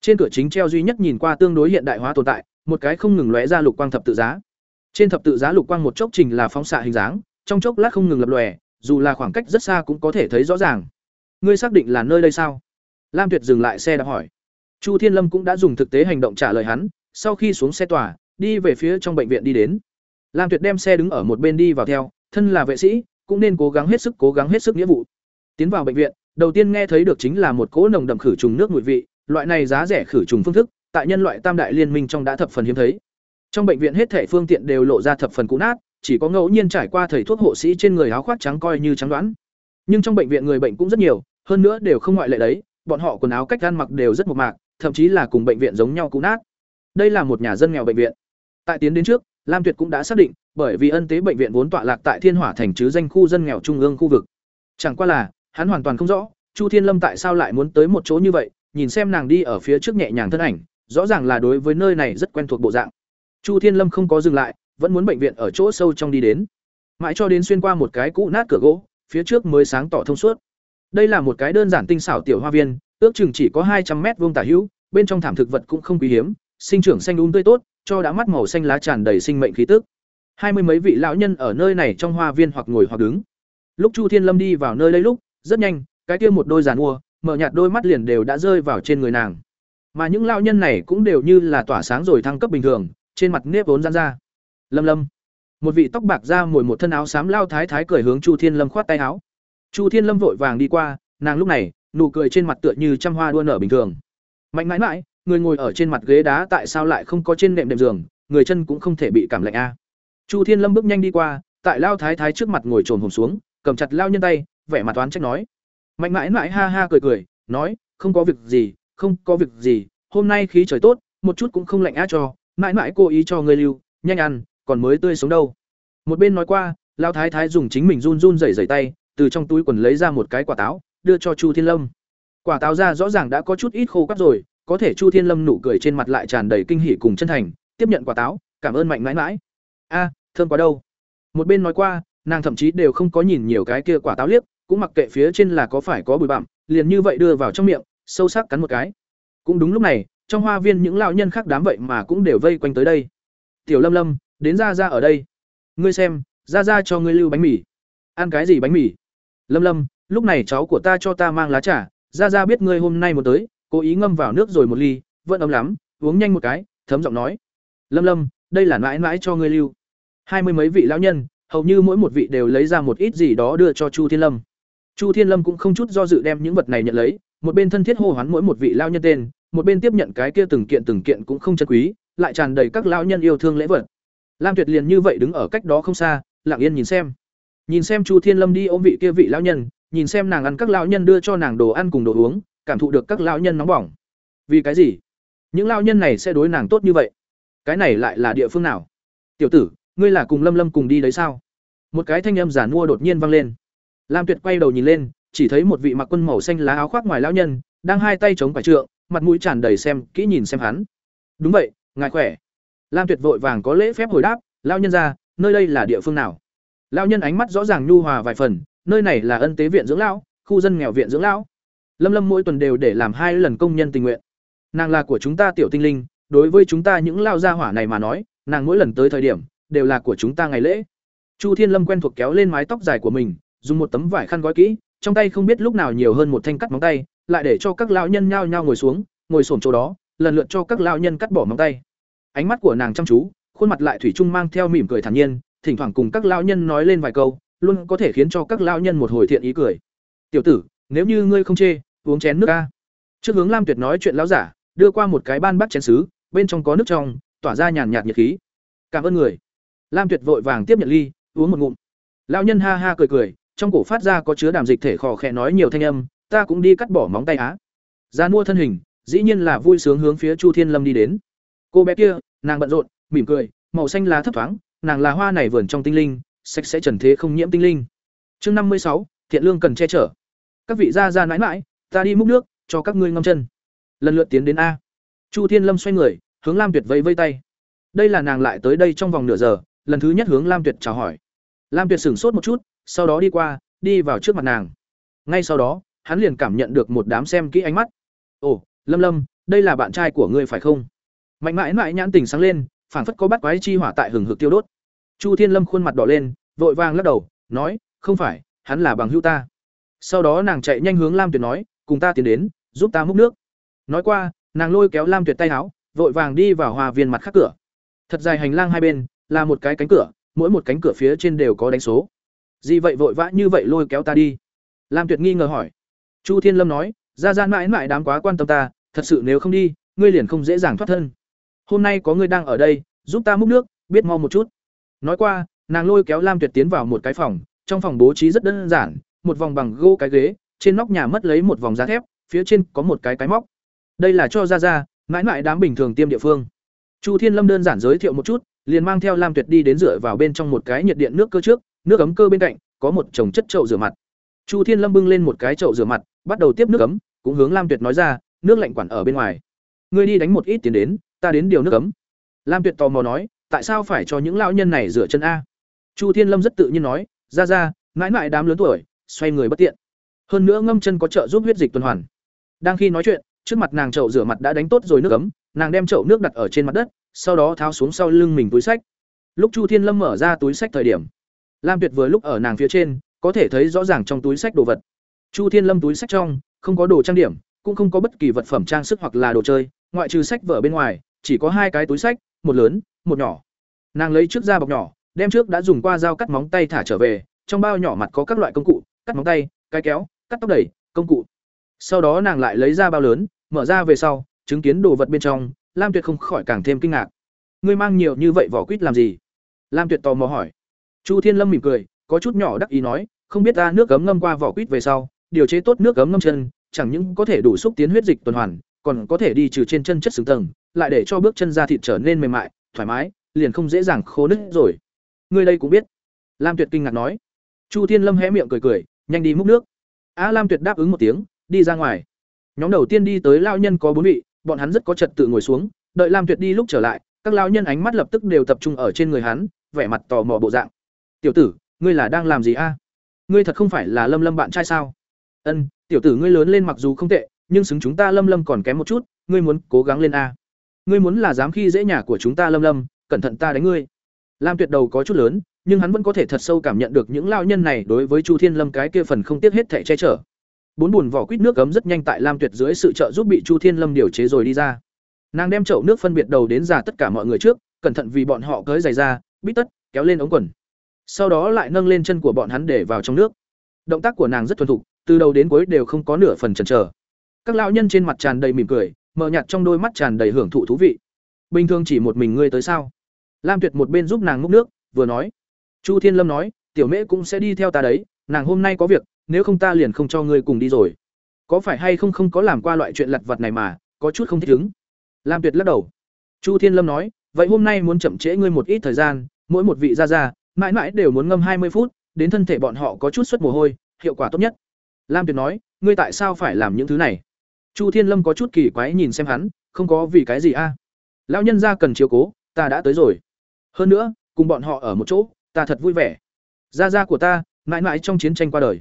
Trên cửa chính treo duy nhất nhìn qua tương đối hiện đại hóa tồn tại, một cái không ngừng lóe ra lục quang thập tự giá. Trên thập tự giá lục quang một chốc trình là phóng xạ hình dáng, trong chốc lát không ngừng lập lòe, dù là khoảng cách rất xa cũng có thể thấy rõ ràng. ngươi xác định là nơi đây sao lam tuyệt dừng lại xe đã hỏi chu thiên lâm cũng đã dùng thực tế hành động trả lời hắn sau khi xuống xe tòa đi về phía trong bệnh viện đi đến lam tuyệt đem xe đứng ở một bên đi vào theo, thân là vệ sĩ, cũng nên cố gắng hết sức, cố gắng hết sức nghĩa vụ. Tiến vào bệnh viện, đầu tiên nghe thấy được chính là một cỗ nồng đậm khử trùng nước mùi vị, loại này giá rẻ khử trùng phương thức, tại nhân loại tam đại liên minh trong đã thập phần hiếm thấy. Trong bệnh viện hết thể phương tiện đều lộ ra thập phần cũ nát, chỉ có ngẫu nhiên trải qua thầy thuốc hộ sĩ trên người áo khoác trắng coi như trắng đoán. Nhưng trong bệnh viện người bệnh cũng rất nhiều, hơn nữa đều không ngoại lệ đấy, bọn họ quần áo cách ăn mặc đều rất mộc mạc, thậm chí là cùng bệnh viện giống nhau cũ nát. Đây là một nhà dân nghèo bệnh viện. Tại tiến đến trước lam tuyệt cũng đã xác định, bởi vì ân tế bệnh viện vốn tọa lạc tại thiên hỏa thành chứ danh khu dân nghèo trung ương khu vực. Chẳng qua là, hắn hoàn toàn không rõ, chu thiên lâm tại sao lại muốn tới một chỗ như vậy, nhìn xem nàng đi ở phía trước nhẹ nhàng thân ảnh, rõ ràng là đối với nơi này rất quen thuộc bộ dạng. Chu thiên lâm không có dừng lại, vẫn muốn bệnh viện ở chỗ sâu trong đi đến. Mãi cho đến xuyên qua một cái cũ nát cửa gỗ, phía trước mới sáng tỏ thông suốt. Đây là một cái đơn giản tinh xảo tiểu hoa viên, ước chừng chỉ có hai trăm mét vuông tả hữu, bên trong thảm thực vật cũng không quý hiếm, sinh trưởng xanh um tươi tốt cho đã mắt màu xanh lá tràn đầy sinh mệnh khí tức. Hai mươi mấy vị lão nhân ở nơi này trong hoa viên hoặc ngồi hoặc đứng. Lúc chu thiên lâm đi vào nơi đây lúc, rất nhanh, cái kia một đôi giàn mua mở nhạt đôi mắt liền đều đã rơi vào trên người nàng. Mà những lão nhân này cũng đều như là tỏa sáng rồi thăng cấp bình thường, trên mặt nếp vốn giãn ra. Lâm lâm. Một vị tóc bạc ra mồi một thân áo xám lao thái thái cười hướng chu thiên lâm khoát tay áo. Chu thiên lâm vội vàng đi qua, nàng lúc này, nụ cười trên mặt tựa như trăm hoa đua nở bình thường. Mạnh mãi mãi người ngồi ở trên mặt ghế đá tại sao lại không có trên nệm đệm giường, người chân cũng không thể bị cảm lạnh a. Chu thiên lâm bước nhanh đi qua, tại lao thái thái trước mặt ngồi trồn hồn xuống, cầm chặt lao nhân tay, vẻ mặt toán trách nói. Mạnh mãi mãi ha ha cười cười, nói, không có việc gì, không có việc gì, hôm nay khí trời tốt, một chút cũng không lạnh á cho, mãi mãi cố ý cho ngươi lưu, nhanh ăn, còn mới tươi sống đâu. Một bên nói qua, lao thái thái dùng chính mình run run rẩy rẩy tay, từ trong túi quần lấy ra một cái quả táo, đưa cho chu thiên lâm. Quả táo ra rõ ràng đã có chút ít khô cắt rồi có thể chu thiên lâm nụ cười trên mặt lại tràn đầy kinh hỉ cùng chân thành, tiếp nhận quả táo, cảm ơn mạnh mãi mãi. A, thơm quá đâu. Một bên nói qua, nàng thậm chí đều không có nhìn nhiều cái kia quả táo liếc, cũng mặc kệ phía trên là có phải có bụi bặm, liền như vậy đưa vào trong miệng, sâu sắc cắn một cái. Cũng đúng lúc này, trong hoa viên những lão nhân khác đám vậy mà cũng đều vây quanh tới đây. Tiểu lâm lâm, đến ra ra ở đây. Ngươi xem ra ra cho ngươi lưu bánh mì. Ăn cái gì bánh mì? Lâm lâm, lúc này cháu của ta cho ta mang lá trà. Ra ra biết ngươi hôm nay muốn tới cố ý ngâm vào nước rồi một ly, vẫn ấm lắm, uống nhanh một cái, thấm giọng nói. Lâm lâm, đây là mãi mãi cho ngươi lưu. Hai mươi mấy vị lão nhân, hầu như mỗi một vị đều lấy ra một ít gì đó đưa cho chu thiên lâm. Chu thiên lâm cũng không chút do dự đem những vật này nhận lấy, một bên thân thiết hô hoán mỗi một vị lao nhân tên, một bên tiếp nhận cái kia từng kiện từng kiện cũng không chân quý, lại tràn đầy các lao nhân yêu thương lễ vật. Lam tuyệt liền như vậy đứng ở cách đó không xa, lặng yên nhìn xem. Nhìn xem chu thiên lâm đi ôm vị kia vị lão nhân, nhìn xem nàng ăn các lão nhân đưa cho nàng đồ ăn cùng đồ uống cảm thụ được các lão nhân nóng bỏng. Vì cái gì? Những lão nhân này sẽ đối nàng tốt như vậy? Cái này lại là địa phương nào? Tiểu tử, ngươi là cùng lâm lâm cùng đi đấy sao? Một cái thanh âm giả mua đột nhiên vang lên. Lam tuyệt quay đầu nhìn lên, chỉ thấy một vị mặc quân màu xanh lá áo khoác ngoài lão nhân, đang hai tay chống phải trượng, mặt mũi tràn đầy xem, kỹ nhìn xem hắn. Đúng vậy, ngài khỏe. Lam tuyệt vội vàng có lễ phép hồi đáp, lão nhân ra, nơi đây là địa phương nào? Lão nhân ánh mắt rõ ràng nhu hòa vài phần, nơi này là ân tế viện dưỡng lão, khu dân nghèo viện dưỡng lão lâm lâm mỗi tuần đều để làm hai lần công nhân tình nguyện. Nàng là của chúng ta tiểu tinh linh, đối với chúng ta những lao gia hỏa này mà nói, nàng mỗi lần tới thời điểm, đều là của chúng ta ngày lễ. Chu thiên lâm quen thuộc kéo lên mái tóc dài của mình, dùng một tấm vải khăn gói kỹ, trong tay không biết lúc nào nhiều hơn một thanh cắt móng tay, lại để cho các lao nhân nhao nhao ngồi xuống, ngồi xổm chỗ đó, lần lượt cho các lao nhân cắt bỏ móng tay. Ánh mắt của nàng chăm chú, khuôn mặt lại thủy chung mang theo mỉm cười thản nhiên, thỉnh thoảng cùng các lao nhân nói lên vài câu, luôn có thể khiến cho các lao nhân một hồi thiện ý cười. Tiểu tử nếu như ngươi không chê, uống chén nước ca. Trước hướng lam tuyệt nói chuyện lão giả, đưa qua một cái ban bắt chén sứ, bên trong có nước trong, tỏa ra nhàn nhạt nhiệt khí. Cảm ơn người. Lam tuyệt vội vàng tiếp nhận ly, uống một ngụm. Lão nhân ha ha cười cười, trong cổ phát ra có chứa đàm dịch thể khò khẽ nói nhiều thanh âm, ta cũng đi cắt bỏ móng tay á. Ra mua thân hình, dĩ nhiên là vui sướng hướng phía chu thiên lâm đi đến. Cô bé kia, nàng bận rộn, mỉm cười, màu xanh lá thấp thoáng, nàng là hoa này vườn trong tinh linh, sạch sẽ trần thế không nhiễm tinh linh. Chương năm mươi sáu, thiện lương cần che chở các vị gia gia nãi mãi ta đi múc nước, cho các ngươi ngâm chân. Lần lượt tiến đến a. Chu thiên lâm xoay người, hướng lam tuyệt vẫy vây tay. Đây là nàng lại tới đây trong vòng nửa giờ, lần thứ nhất hướng lam tuyệt chào hỏi. Lam tuyệt sửng sốt một chút, sau đó đi qua, đi vào trước mặt nàng. Ngay sau đó, hắn liền cảm nhận được một đám xem kỹ ánh mắt. Ồ, lâm lâm, đây là bạn trai của ngươi phải không? Mạnh mãi mãi nhãn tình sáng lên, phảng phất có bắt quái chi hỏa tại hừng hực tiêu đốt. Chu thiên lâm khuôn mặt đỏ lên, vội vàng lắc đầu, nói, không phải, hắn là bằng hữu ta sau đó nàng chạy nhanh hướng lam tuyệt nói, cùng ta tiến đến, giúp ta múc nước. Nói qua, nàng lôi kéo lam tuyệt tay áo, vội vàng đi vào hòa viên mặt khác cửa. Thật dài hành lang hai bên, là một cái cánh cửa, mỗi một cánh cửa phía trên đều có đánh số. Gì vậy vội vã như vậy lôi kéo ta đi? Lam tuyệt nghi ngờ hỏi. Chu thiên lâm nói, ra ra mãi mãi đám quá quan tâm ta, thật sự nếu không đi, ngươi liền không dễ dàng thoát thân. Hôm nay có ngươi đang ở đây, giúp ta múc nước, biết mau một chút. Nói qua, nàng lôi kéo lam tuyệt tiến vào một cái phòng, trong phòng bố trí rất đơn giản một vòng bằng gỗ cái ghế, trên nóc nhà mất lấy một vòng giá thép, phía trên có một cái cái móc. Đây là cho ra ra, mãi mãi đám bình thường tiêm địa phương. Chu thiên lâm đơn giản giới thiệu một chút, liền mang theo lam tuyệt đi đến rửa vào bên trong một cái nhiệt điện nước cơ trước, nước ấm cơ bên cạnh, có một chồng chất chậu rửa mặt. Chu thiên lâm bưng lên một cái chậu rửa mặt, bắt đầu tiếp nước ấm, cũng hướng lam tuyệt nói ra, nước lạnh quản ở bên ngoài. Ngươi đi đánh một ít tiền đến, ta đến điều nước ấm. Lam tuyệt tò mò nói, tại sao phải cho những lão nhân này rửa chân a? Chu thiên lâm rất tự nhiên nói, ra ra, mãi mãi đám lớn tuổi xoay người bất tiện. Hơn nữa ngâm chân có trợ giúp huyết dịch tuần hoàn. Đang khi nói chuyện, trước mặt nàng chậu rửa mặt đã đánh tốt rồi nước ấm, nàng đem chậu nước đặt ở trên mặt đất, sau đó tháo xuống sau lưng mình túi sách. Lúc chu thiên lâm mở ra túi sách thời điểm, lam tuyệt vừa lúc ở nàng phía trên, có thể thấy rõ ràng trong túi sách đồ vật. Chu thiên lâm túi sách trong, không có đồ trang điểm, cũng không có bất kỳ vật phẩm trang sức hoặc là đồ chơi, ngoại trừ sách vở bên ngoài, chỉ có hai cái túi sách, một lớn, một nhỏ. Nàng lấy trước ra bọc nhỏ, đem trước đã dùng qua dao cắt móng tay thả trở về, trong bao nhỏ mặt có các loại công cụ cắt móng tay, cái kéo, cắt tóc đẩy, công cụ. Sau đó nàng lại lấy ra bao lớn, mở ra về sau, chứng kiến đồ vật bên trong, lam tuyệt không khỏi càng thêm kinh ngạc. Ngươi mang nhiều như vậy vỏ quýt làm gì? Lam tuyệt tò mò hỏi. Chu thiên lâm mỉm cười, có chút nhỏ đắc ý nói, không biết ta nước cấm ngâm qua vỏ quýt về sau, điều chế tốt nước cấm ngâm chân, chẳng những có thể đủ xúc tiến huyết dịch tuần hoàn, còn có thể đi trừ trên chân chất xứng tầng, lại để cho bước chân da thịt trở nên mềm mại, thoải mái, liền không dễ dàng khô nứt rồi. Ngươi đây cũng biết. Lam tuyệt kinh ngạc nói. Chu thiên lâm hé miệng cười cười nhanh đi múc nước. A lam tuyệt đáp ứng một tiếng, đi ra ngoài. Nhóm đầu tiên đi tới lao nhân có bốn vị, bọn hắn rất có trật tự ngồi xuống, đợi lam tuyệt đi lúc trở lại, các lao nhân ánh mắt lập tức đều tập trung ở trên người hắn, vẻ mặt tò mò bộ dạng. Tiểu tử, ngươi là đang làm gì a? Ngươi thật không phải là lâm lâm bạn trai sao? Ân, tiểu tử ngươi lớn lên mặc dù không tệ, nhưng xứng chúng ta lâm lâm còn kém một chút, ngươi muốn cố gắng lên a. Ngươi muốn là dám khi dễ nhà của chúng ta lâm lâm, cẩn thận ta đánh ngươi. Lam tuyệt đầu có chút lớn nhưng hắn vẫn có thể thật sâu cảm nhận được những lao nhân này đối với chu thiên lâm cái kia phần không tiếc hết thẻ che chở. Bốn bùn vỏ quýt nước cấm rất nhanh tại lam tuyệt dưới sự trợ giúp bị chu thiên lâm điều chế rồi đi ra. Nàng đem chậu nước phân biệt đầu đến già tất cả mọi người trước, cẩn thận vì bọn họ cởi giày ra, bít tất, kéo lên ống quần. Sau đó lại nâng lên chân của bọn hắn để vào trong nước. Động tác của nàng rất thuần thục, từ đầu đến cuối đều không có nửa phần chần chờ. Các lão nhân trên mặt tràn đầy mỉm cười, mờ nhạt trong đôi mắt tràn đầy hưởng thụ thú vị. Bình thường chỉ một mình ngươi tới sao? Lam tuyệt một bên giúp nàng múc nước, vừa nói chu thiên lâm nói, tiểu mễ cũng sẽ đi theo ta đấy, nàng hôm nay có việc, nếu không ta liền không cho ngươi cùng đi rồi. Có phải hay không không có làm qua loại chuyện lặt vặt này mà, có chút không thích ứng. Lam tuyệt lắc đầu. Chu thiên lâm nói, vậy hôm nay muốn chậm trễ ngươi một ít thời gian, mỗi một vị ra ra mãi mãi đều muốn ngâm hai mươi phút, đến thân thể bọn họ có chút suất mồ hôi, hiệu quả tốt nhất. Lam tuyệt nói, ngươi tại sao phải làm những thứ này? Chu thiên lâm có chút kỳ quái nhìn xem hắn, không có vì cái gì a? Lão nhân ra cần chiếu cố, ta đã tới rồi. Hơn nữa, cùng bọn họ ở một chỗ ta thật vui vẻ. Gia gia của ta, mãi mãi trong chiến tranh qua đời.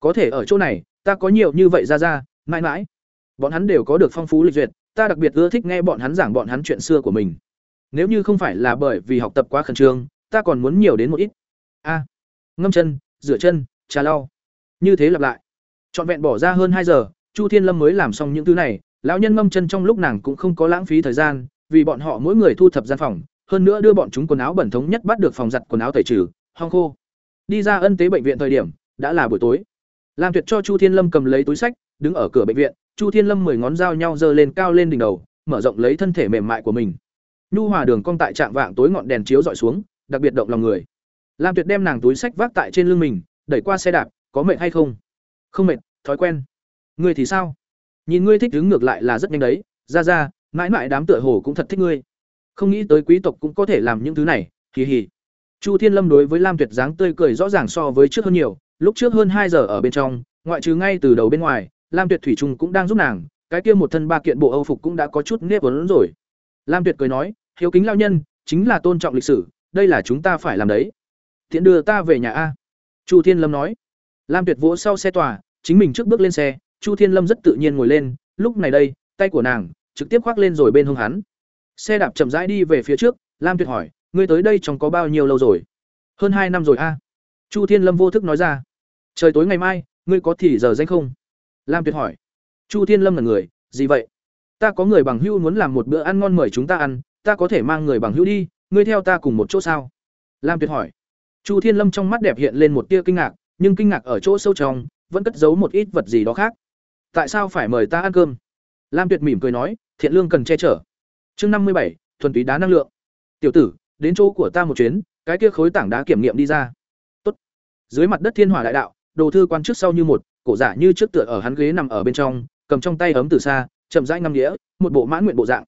Có thể ở chỗ này, ta có nhiều như vậy gia gia, mãi mãi. Bọn hắn đều có được phong phú lịch duyệt, ta đặc biệt ưa thích nghe bọn hắn giảng bọn hắn chuyện xưa của mình. Nếu như không phải là bởi vì học tập quá khẩn trương, ta còn muốn nhiều đến một ít. A, ngâm chân, rửa chân, trà lau. Như thế lặp lại. Trọn vẹn bỏ ra hơn hai giờ, chu thiên lâm mới làm xong những thứ này. Lão nhân ngâm chân trong lúc nàng cũng không có lãng phí thời gian, vì bọn họ mỗi người thu thập gian phòng hơn nữa đưa bọn chúng quần áo bẩn thống nhất bắt được phòng giặt quần áo tẩy trừ, hong khô. Đi ra ân tế bệnh viện thời điểm, đã là buổi tối. Lam tuyệt cho chu thiên lâm cầm lấy túi sách, đứng ở cửa bệnh viện, chu thiên lâm mười ngón dao nhau giơ lên cao lên đỉnh đầu, mở rộng lấy thân thể mềm mại của mình. Nhu hòa đường cong tại trạng vạng tối ngọn đèn chiếu dọi xuống, đặc biệt động lòng người. Lam tuyệt đem nàng túi sách vác tại trên lưng mình, đẩy qua xe đạp, có mệt hay không? Không mệt, thói quen. Ngươi thì sao? Nhìn ngươi thích đứng ngược lại là rất nhanh đấy. Ra ra, mãi mãi đám tựa hồ cũng thật thích ngươi không nghĩ tới quý tộc cũng có thể làm những thứ này kỳ hỉ chu thiên lâm đối với lam tuyệt dáng tươi cười rõ ràng so với trước hơn nhiều, lúc trước hơn hai giờ ở bên trong, ngoại trừ ngay từ đầu bên ngoài, lam tuyệt thủy trung cũng đang giúp nàng, cái kia một thân ba kiện bộ âu phục cũng đã có chút nếp vốn rồi. Lam tuyệt cười nói, hiếu kính lao nhân, chính là tôn trọng lịch sử, đây là chúng ta phải làm đấy. Thiện đưa ta về nhà a? Chu thiên lâm nói. Lam tuyệt vỗ sau xe tòa, chính mình trước bước lên xe, chu thiên lâm rất tự nhiên ngồi lên, lúc này đây, tay của nàng trực tiếp khoác lên rồi bên hông hắn xe đạp chậm rãi đi về phía trước, lam tuyệt hỏi, ngươi tới đây trong có bao nhiêu lâu rồi? Hơn hai năm rồi a. Chu thiên lâm vô thức nói ra, trời tối ngày mai, ngươi có thì giờ danh không? Lam tuyệt hỏi. Chu thiên lâm là người, gì vậy? Ta có người bằng hữu muốn làm một bữa ăn ngon mời chúng ta ăn, ta có thể mang người bằng hữu đi, ngươi theo ta cùng một chỗ sao? Lam tuyệt hỏi. Chu thiên lâm trong mắt đẹp hiện lên một tia kinh ngạc, nhưng kinh ngạc ở chỗ sâu trong, vẫn cất giấu một ít vật gì đó khác. Tại sao phải mời ta ăn cơm? Lam tuyệt mỉm cười nói, thiện lương cần che chở chương năm mươi bảy, thuần túy đá năng lượng. Tiểu tử, đến chỗ của ta một chuyến, cái kia khối tảng đá kiểm nghiệm đi ra. Tốt. dưới mặt đất thiên hỏa đại đạo, đồ thư quan trước sau như một, cổ giả như trước tựa ở hắn ghế nằm ở bên trong, cầm trong tay ấm từ xa, chậm rãi ngâm đĩa một bộ mãn nguyện bộ dạng.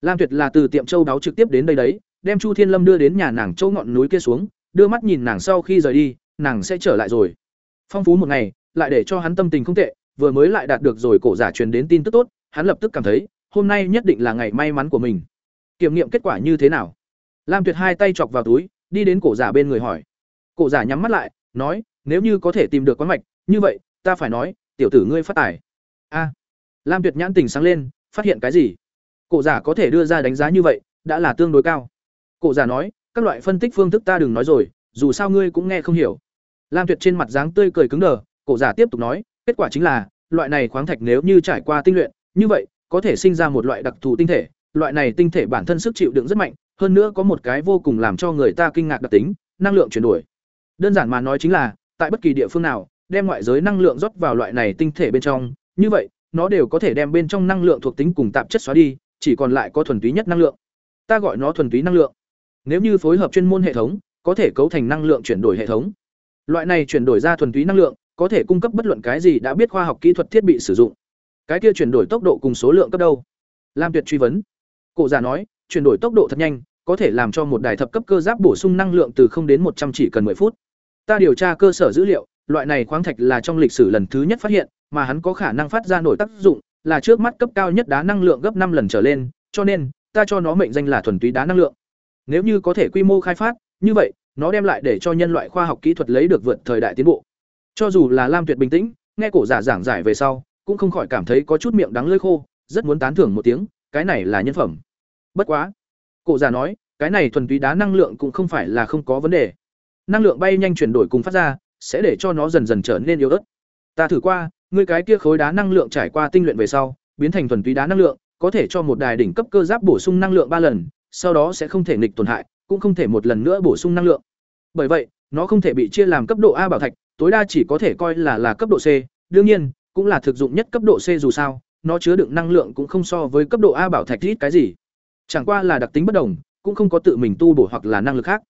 Lam tuyệt là từ tiệm châu đáo trực tiếp đến đây đấy, đem chu thiên lâm đưa đến nhà nàng châu ngọn núi kia xuống, đưa mắt nhìn nàng sau khi rời đi, nàng sẽ trở lại rồi. Phong phú một ngày, lại để cho hắn tâm tình không tệ, vừa mới lại đạt được rồi cổ giả truyền đến tin tức tốt, hắn lập tức cảm thấy hôm nay nhất định là ngày may mắn của mình. Kiểm nghiệm kết quả như thế nào? Lam tuyệt hai tay chọc vào túi, đi đến cổ giả bên người hỏi. Cổ giả nhắm mắt lại, nói, nếu như có thể tìm được quán mạch, như vậy, ta phải nói, tiểu tử ngươi phát tài. A. Lam tuyệt nhãn tình sáng lên, phát hiện cái gì? Cổ giả có thể đưa ra đánh giá như vậy, đã là tương đối cao. Cổ giả nói, các loại phân tích phương thức ta đừng nói rồi, dù sao ngươi cũng nghe không hiểu. Lam tuyệt trên mặt dáng tươi cười cứng đờ, cổ giả tiếp tục nói, kết quả chính là, loại này khoáng thạch nếu như trải qua tinh luyện, như vậy có thể sinh ra một loại đặc thù tinh thể, loại này tinh thể bản thân sức chịu đựng rất mạnh, hơn nữa có một cái vô cùng làm cho người ta kinh ngạc đặc tính, năng lượng chuyển đổi. Đơn giản mà nói chính là, tại bất kỳ địa phương nào, đem ngoại giới năng lượng rót vào loại này tinh thể bên trong, như vậy, nó đều có thể đem bên trong năng lượng thuộc tính cùng tạp chất xóa đi, chỉ còn lại có thuần túy nhất năng lượng. Ta gọi nó thuần túy năng lượng. Nếu như phối hợp chuyên môn hệ thống, có thể cấu thành năng lượng chuyển đổi hệ thống. Loại này chuyển đổi ra thuần túy năng lượng, có thể cung cấp bất luận cái gì đã biết khoa học kỹ thuật thiết bị sử dụng cái kia chuyển đổi tốc độ cùng số lượng cấp đâu? Lam tuyệt truy vấn. Cổ giả nói, chuyển đổi tốc độ thật nhanh, có thể làm cho một đài thập cấp cơ giáp bổ sung năng lượng từ không đến một trăm chỉ cần 10 phút. Ta điều tra cơ sở dữ liệu, loại này khoáng thạch là trong lịch sử lần thứ nhất phát hiện, mà hắn có khả năng phát ra nổi tác dụng, là trước mắt cấp cao nhất đá năng lượng gấp năm lần trở lên, cho nên, ta cho nó mệnh danh là thuần túy đá năng lượng. Nếu như có thể quy mô khai phát, như vậy, nó đem lại để cho nhân loại khoa học kỹ thuật lấy được vượt thời đại tiến bộ. Cho dù là lam tuyệt bình tĩnh, nghe cổ giả giảng giải về sau cũng không khỏi cảm thấy có chút miệng đắng lơi khô, rất muốn tán thưởng một tiếng, cái này là nhân phẩm. Bất quá cụ già nói, cái này thuần túy đá năng lượng cũng không phải là không có vấn đề. Năng lượng bay nhanh chuyển đổi cùng phát ra, sẽ để cho nó dần dần trở nên yếu ớt. Ta thử qua, ngươi cái kia khối đá năng lượng trải qua tinh luyện về sau, biến thành thuần túy đá năng lượng, có thể cho một đài đỉnh cấp cơ giáp bổ sung năng lượng ba lần, sau đó sẽ không thể nghịch tổn hại, cũng không thể một lần nữa bổ sung năng lượng. Bởi vậy, nó không thể bị chia làm cấp độ a bảo thạch, tối đa chỉ có thể coi là là cấp độ c. Đương nhiên cũng là thực dụng nhất cấp độ c dù sao, nó chứa đựng năng lượng cũng không so với cấp độ a bảo thạch ít cái gì. Chẳng qua là đặc tính bất đồng, cũng không có tự mình tu bổ hoặc là năng lực khác.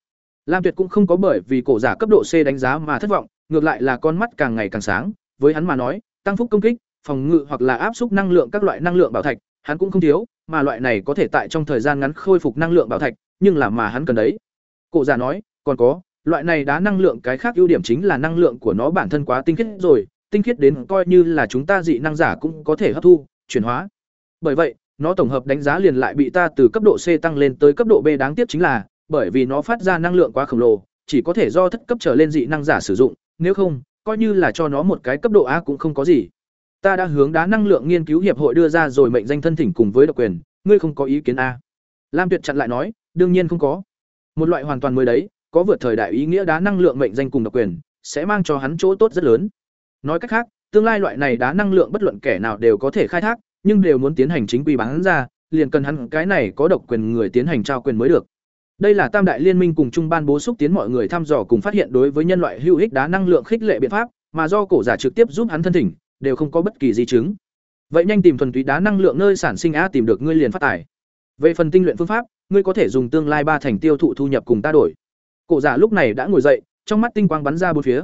Lam tuyệt cũng không có bởi vì cổ giả cấp độ c đánh giá mà thất vọng, ngược lại là con mắt càng ngày càng sáng, với hắn mà nói, tăng phúc công kích, phòng ngự hoặc là áp suất năng lượng các loại năng lượng bảo thạch, hắn cũng không thiếu, mà loại này có thể tại trong thời gian ngắn khôi phục năng lượng bảo thạch, nhưng là mà hắn cần đấy. Cổ giả nói, còn có, loại này đá năng lượng cái khác ưu điểm chính là năng lượng của nó bản thân quá tinh khiết rồi tinh khiết đến coi như là chúng ta dị năng giả cũng có thể hấp thu, chuyển hóa. Bởi vậy, nó tổng hợp đánh giá liền lại bị ta từ cấp độ c tăng lên tới cấp độ b đáng tiếc chính là, bởi vì nó phát ra năng lượng quá khổng lồ, chỉ có thể do thất cấp trở lên dị năng giả sử dụng, nếu không, coi như là cho nó một cái cấp độ a cũng không có gì. Ta đã hướng đá năng lượng nghiên cứu hiệp hội đưa ra rồi mệnh danh thân thỉnh cùng với độc quyền, ngươi không có ý kiến a. Lam tuyệt chặn lại nói, đương nhiên không có. Một loại hoàn toàn mới đấy, có vượt thời đại ý nghĩa đá năng lượng mệnh danh cùng độc quyền, sẽ mang cho hắn chỗ tốt rất lớn nói cách khác, tương lai loại này đá năng lượng bất luận kẻ nào đều có thể khai thác, nhưng đều muốn tiến hành chính quy bán ra, liền cần hắn cái này có độc quyền người tiến hành trao quyền mới được. Đây là tam đại liên minh cùng chung ban bố xúc tiến mọi người thăm dò cùng phát hiện đối với nhân loại hữu ích đá năng lượng khích lệ biện pháp, mà do cổ giả trực tiếp giúp hắn thân thỉnh, đều không có bất kỳ di chứng. Vậy nhanh tìm thuần túy đá năng lượng nơi sản sinh a tìm được ngươi liền phát tài. Về phần tinh luyện phương pháp, ngươi có thể dùng tương lai ba thành tiêu thụ thu nhập cùng ta đổi. Cổ giả lúc này đã ngồi dậy, trong mắt tinh quang bắn ra bốn phía.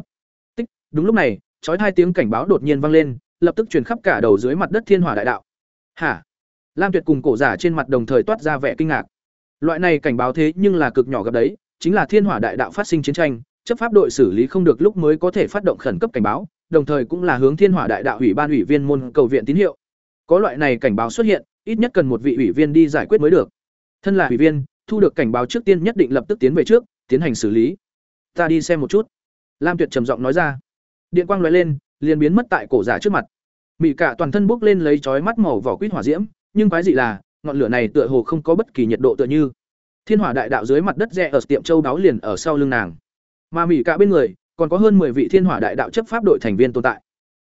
Tích, đúng lúc này chói hai tiếng cảnh báo đột nhiên vang lên, lập tức truyền khắp cả đầu dưới mặt đất thiên hỏa đại đạo. Hả? Lam tuyệt cùng cổ giả trên mặt đồng thời toát ra vẻ kinh ngạc. Loại này cảnh báo thế nhưng là cực nhỏ gặp đấy, chính là thiên hỏa đại đạo phát sinh chiến tranh, chấp pháp đội xử lý không được lúc mới có thể phát động khẩn cấp cảnh báo, đồng thời cũng là hướng thiên hỏa đại đạo ủy ban ủy viên môn cầu viện tín hiệu. Có loại này cảnh báo xuất hiện, ít nhất cần một vị ủy viên đi giải quyết mới được. Thân là ủy viên, thu được cảnh báo trước tiên nhất định lập tức tiến về trước, tiến hành xử lý. Ta đi xem một chút. Lam tuyệt trầm giọng nói ra điện quang lóe lên, liền biến mất tại cổ giả trước mặt. Mỹ cả toàn thân bốc lên lấy chói mắt màu vỏ quýt hỏa diễm, nhưng quái dị là, ngọn lửa này tựa hồ không có bất kỳ nhiệt độ tựa như. Thiên hỏa đại đạo dưới mặt đất rẽ ở tiệm châu đáo liền ở sau lưng nàng. Mà mỹ cả bên người, còn có hơn 10 vị thiên hỏa đại đạo chấp pháp đội thành viên tồn tại.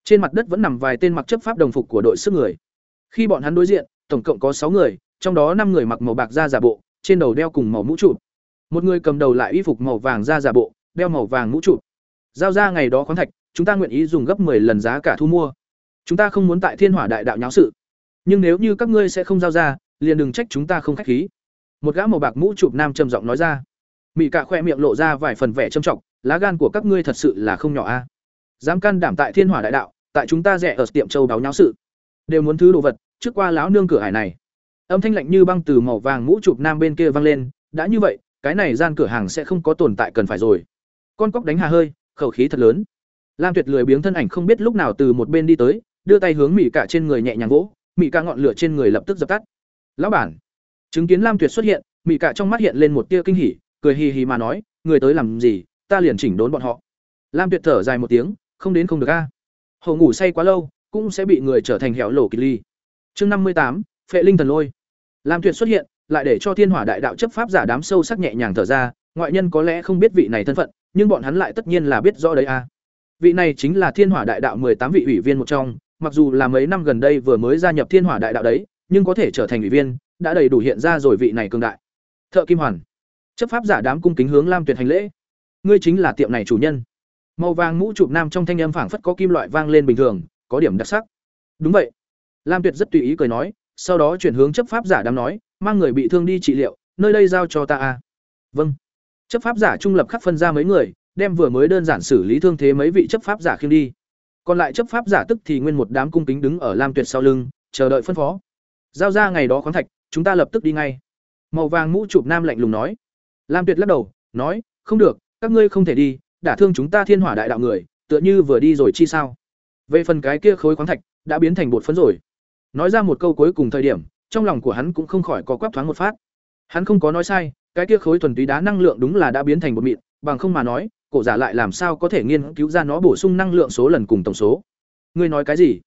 Trên mặt đất vẫn nằm vài tên mặc chấp pháp đồng phục của đội sức người. Khi bọn hắn đối diện, tổng cộng có sáu người, trong đó năm người mặc màu bạc da giả bộ, trên đầu đeo cùng màu mũ trụ một người cầm đầu lại y phục màu vàng da giả bộ, đeo màu vàng mũ trụ giao ra ngày đó khoáng thạch chúng ta nguyện ý dùng gấp 10 lần giá cả thu mua. Chúng ta không muốn tại thiên hỏa đại đạo nháo sự. Nhưng nếu như các ngươi sẽ không giao ra, liền đừng trách chúng ta không khách khí. Một gã màu bạc mũ chụp nam trầm giọng nói ra. Mỹ cạ khoe miệng lộ ra vài phần vẻ trầm trọng, lá gan của các ngươi thật sự là không nhỏ a. Dám can đảm tại thiên hỏa đại đạo, tại chúng ta rẻ ở tiệm châu báo nháo sự. Đều muốn thứ đồ vật, trước qua lão nương cửa hải này. Âm thanh lạnh như băng từ màu vàng mũ chụp nam bên kia vang lên, đã như vậy, cái này gian cửa hàng sẽ không có tồn tại cần phải rồi. Con cóc đánh hà hơi, khẩu khí thật lớn lam tuyệt lười biếng thân ảnh không biết lúc nào từ một bên đi tới, đưa tay hướng mỹ Cả trên người nhẹ nhàng vỗ mỹ Cả ngọn lửa trên người lập tức dập tắt. Lão bản. Chứng kiến lam tuyệt xuất hiện mỹ Cả trong mắt hiện lên một tia kinh hỉ, cười hì hì mà nói, người tới làm gì, ta liền chỉnh đốn bọn họ. Lam tuyệt thở dài một tiếng, không đến không được a. Hầu ngủ say quá lâu, cũng sẽ bị người trở thành hẻo lổ kỳ ly. Chương năm mươi tám, phệ linh thần lôi. Lam tuyệt xuất hiện, lại để cho thiên hỏa đại đạo chấp pháp giả đám sâu sắc nhẹ nhàng thở ra, ngoại nhân có lẽ không biết vị này thân phận, nhưng bọn hắn lại tất nhiên là biết rõ đấy a vị này chính là thiên hỏa đại đạo tám vị ủy viên một trong, mặc dù là mấy năm gần đây vừa mới gia nhập thiên hỏa đại đạo đấy, nhưng có thể trở thành ủy viên, đã đầy đủ hiện ra rồi vị này cường đại. Thợ kim hoàn, chấp pháp giả đám cung kính hướng lam tuyệt hành lễ. Ngươi chính là tiệm này chủ nhân. Màu vàng mũ chụp nam trong thanh âm phảng phất có kim loại vang lên bình thường, có điểm đặc sắc. Đúng vậy. Lam tuyệt rất tùy ý cười nói, sau đó chuyển hướng chấp pháp giả đám nói, mang người bị thương đi trị liệu, nơi đây giao cho ta a. Vâng. Chấp pháp giả trung lập khắc phân ra mấy người đem vừa mới đơn giản xử lý thương thế mấy vị chấp pháp giả khiêng đi. Còn lại chấp pháp giả tức thì nguyên một đám cung kính đứng ở lam tuyệt sau lưng, chờ đợi phân phó. Giao ra ngày đó khoáng thạch, chúng ta lập tức đi ngay. Màu vàng mũ chụp nam lạnh lùng nói. Lam tuyệt lắc đầu, nói, không được, các ngươi không thể đi, đả thương chúng ta thiên hỏa đại đạo người, tựa như vừa đi rồi chi sao. Về phần cái kia khối khoáng thạch, đã biến thành bột phấn rồi. Nói ra một câu cuối cùng thời điểm, trong lòng của hắn cũng không khỏi có quắp thoáng một phát. Hắn không có nói sai, cái kia khối thuần túy đá năng lượng đúng là đã biến thành bột mịn, bằng không mà nói cổ giả lại làm sao có thể nghiên cứu ra nó bổ sung năng lượng số lần cùng tổng số? Ngươi nói cái gì?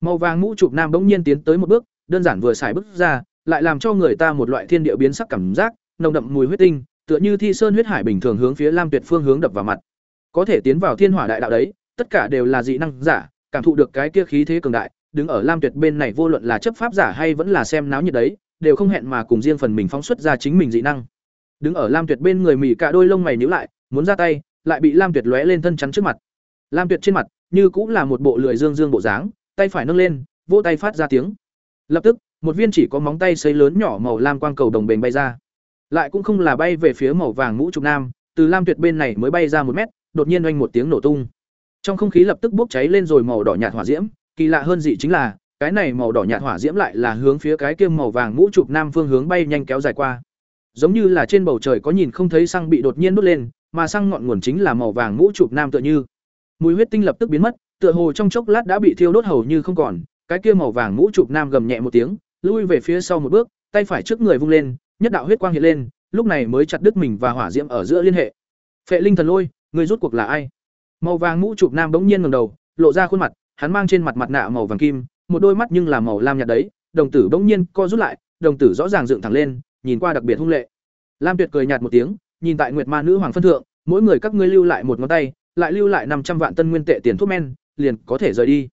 Màu vàng mũ chụp nam bỗng nhiên tiến tới một bước, đơn giản vừa xài bước ra, lại làm cho người ta một loại thiên địa biến sắc cảm giác, nồng đậm mùi huyết tinh, tựa như thi sơn huyết hải bình thường hướng phía lam tuyệt phương hướng đập vào mặt. Có thể tiến vào thiên hỏa đại đạo đấy, tất cả đều là dị năng giả, cảm thụ được cái kia khí thế cường đại, đứng ở lam tuyệt bên này vô luận là chấp pháp giả hay vẫn là xem náo nhiệt đấy, đều không hẹn mà cùng riêng phần mình phóng xuất ra chính mình dị năng. Đứng ở lam tuyệt bên người mỉ cả đôi lông mày nhíu lại, muốn ra tay lại bị lam tuyệt lóe lên thân chắn trước mặt. Lam tuyệt trên mặt như cũng là một bộ lười dương dương bộ dáng, tay phải nâng lên, vỗ tay phát ra tiếng. Lập tức, một viên chỉ có móng tay xấy lớn nhỏ màu lam quang cầu đồng bền bay ra. Lại cũng không là bay về phía màu vàng mũ trục nam, từ lam tuyệt bên này mới bay ra một mét, đột nhiên oanh một tiếng nổ tung. Trong không khí lập tức bốc cháy lên rồi màu đỏ nhạt hỏa diễm, kỳ lạ hơn dị chính là, cái này màu đỏ nhạt hỏa diễm lại là hướng phía cái kia màu vàng mũ trục nam phương hướng bay nhanh kéo dài qua. Giống như là trên bầu trời có nhìn không thấy xăng bị đột nhiên đốt lên mà sang ngọn nguồn chính là màu vàng mũ chụp nam tựa như. Mùi huyết tinh lập tức biến mất, tựa hồ trong chốc lát đã bị thiêu đốt hầu như không còn. Cái kia màu vàng mũ chụp nam gầm nhẹ một tiếng, lui về phía sau một bước, tay phải trước người vung lên, nhất đạo huyết quang hiện lên, lúc này mới chặt đứt mình và hỏa diễm ở giữa liên hệ. Phệ linh thần lôi, người rút cuộc là ai? Màu vàng mũ chụp nam bỗng nhiên ngẩng đầu, lộ ra khuôn mặt, hắn mang trên mặt mặt nạ màu vàng kim, một đôi mắt nhưng là màu lam nhạt đấy, đồng tử bỗng nhiên co rút lại, đồng tử rõ ràng dựng thẳng lên, nhìn qua đặc biệt hung lệ. Lam tuyệt cười nhạt một tiếng nhìn tại nguyệt ma nữ hoàng phân thượng, mỗi người các ngươi lưu lại một ngón tay, lại lưu lại năm trăm vạn tân nguyên tệ tiền thuốc men, liền có thể rời đi.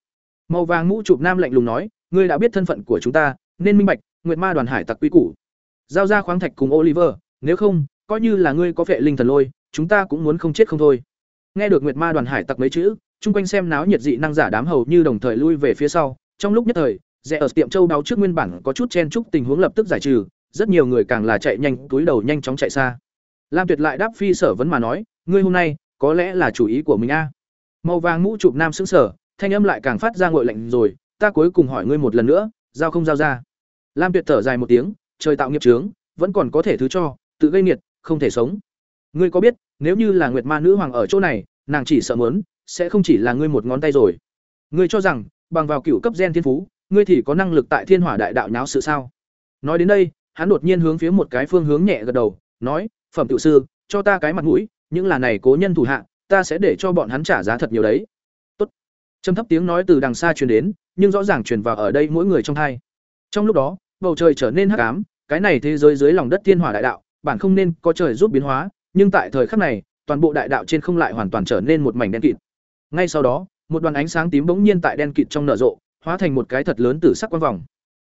Màu vàng mũ chụp nam lạnh lùng nói, ngươi đã biết thân phận của chúng ta, nên minh bạch, nguyệt ma đoàn hải tặc quy củ. Giao ra khoáng thạch cùng oliver, nếu không, coi như là ngươi có vệ linh thần lôi, chúng ta cũng muốn không chết không thôi. Nghe được nguyệt ma đoàn hải tặc mấy chữ, chung quanh xem náo nhiệt dị năng giả đám hầu như đồng thời lui về phía sau. Trong lúc nhất thời rẻ ở tiệm châu đáo trước nguyên bản có chút chen chúc tình huống lập tức giải trừ, rất nhiều người càng là chạy nhanh, túi đầu nhanh chóng chạy xa lam tuyệt lại đáp phi sở vấn mà nói, ngươi hôm nay, có lẽ là chủ ý của mình a? Màu vàng mũ chụp nam xứng sở thanh âm lại càng phát ra ngội lạnh rồi, ta cuối cùng hỏi ngươi một lần nữa, giao không giao ra? Lam tuyệt thở dài một tiếng, trời tạo nghiệp trướng vẫn còn có thể thứ cho, tự gây nghiệt, không thể sống. Ngươi có biết, nếu như là nguyệt ma nữ hoàng ở chỗ này, nàng chỉ sợ mớn sẽ không chỉ là ngươi một ngón tay rồi. Ngươi cho rằng, bằng vào cựu cấp gen thiên phú, ngươi thì có năng lực tại thiên hỏa đại đạo nháo sự sao? Nói đến đây, hắn đột nhiên hướng phía một cái phương hướng nhẹ gật đầu, nói phẩm tiểu sư cho ta cái mặt mũi những là này cố nhân thủ hạ ta sẽ để cho bọn hắn trả giá thật nhiều đấy. Tốt. Trầm thấp tiếng nói từ đằng xa truyền đến nhưng rõ ràng truyền vào ở đây mỗi người trong hai. Trong lúc đó bầu trời trở nên hắc ám cái này thế giới dưới lòng đất thiên hỏa đại đạo bản không nên có trời giúp biến hóa nhưng tại thời khắc này toàn bộ đại đạo trên không lại hoàn toàn trở nên một mảnh đen kịt. Ngay sau đó một đoàn ánh sáng tím bỗng nhiên tại đen kịt trong nở rộ, hóa thành một cái thật lớn tử sắc quang vòng.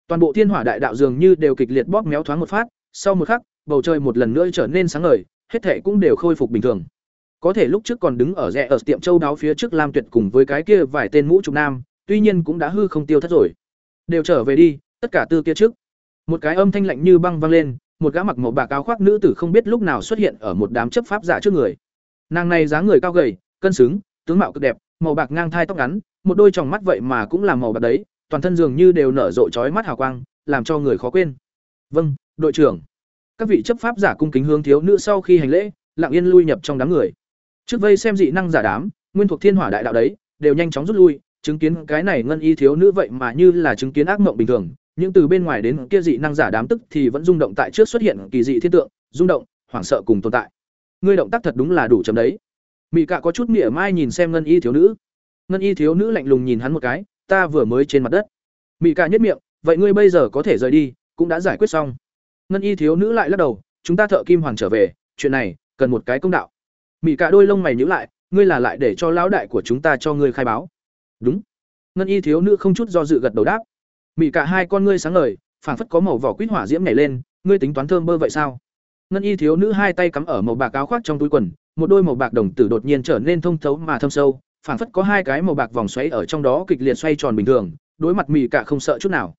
Toàn bộ thiên hỏa đại đạo dường như đều kịch liệt bóp méo thoáng một phát, sau một khắc, bầu trời một lần nữa trở nên sáng ngời, hết thảy cũng đều khôi phục bình thường. Có thể lúc trước còn đứng ở rẽ ở tiệm châu đáo phía trước Lam Tuyệt cùng với cái kia vài tên mũ trùng nam, tuy nhiên cũng đã hư không tiêu thất rồi. Đều trở về đi, tất cả tư kia trước. Một cái âm thanh lạnh như băng vang lên, một gã mặc màu bạc áo khoác nữ tử không biết lúc nào xuất hiện ở một đám chấp pháp giả trước người. Nàng này dáng người cao gầy, cân xứng, tướng mạo cực đẹp, màu bạc ngang thai tóc ngắn, một đôi tròng mắt vậy mà cũng là màu bạc đấy, toàn thân dường như đều nở rộ chói mắt hào quang, làm cho người khó quên. "Vâng, đội trưởng." Các vị chấp pháp giả cung kính hướng thiếu nữ sau khi hành lễ, lặng yên lui nhập trong đám người. Trước vây xem dị năng giả đám, nguyên thuộc thiên hỏa đại đạo đấy, đều nhanh chóng rút lui, chứng kiến cái này ngân y thiếu nữ vậy mà như là chứng kiến ác mộng bình thường, nhưng từ bên ngoài đến kia dị năng giả đám tức thì vẫn rung động tại trước xuất hiện kỳ dị thiên tượng, rung động, hoảng sợ cùng tồn tại. Ngươi động tác thật đúng là đủ chấm đấy. Mị Cạ có chút mỉa mai nhìn xem ngân y thiếu nữ. Ngân y thiếu nữ lạnh lùng nhìn hắn một cái, ta vừa mới trên mặt đất. Mị Cạ nhất miệng, vậy ngươi bây giờ có thể rời đi, cũng đã giải quyết xong. Ngân y thiếu nữ lại lắc đầu, chúng ta thợ kim hoàng trở về, chuyện này cần một cái công đạo. Mị cả đôi lông mày nhíu lại, ngươi là lại để cho lão đại của chúng ta cho ngươi khai báo. Đúng. Ngân y thiếu nữ không chút do dự gật đầu đáp. Mị cả hai con ngươi sáng ngời, phảng phất có màu vỏ quýt hỏa diễm nhảy lên, ngươi tính toán thơm bơ vậy sao? Ngân y thiếu nữ hai tay cắm ở màu bạc áo khoác trong túi quần, một đôi màu bạc đồng tử đột nhiên trở nên thông thấu mà thâm sâu, phảng phất có hai cái màu bạc vòng xoáy ở trong đó kịch liệt xoay tròn bình thường, đối mặt mị cả không sợ chút nào.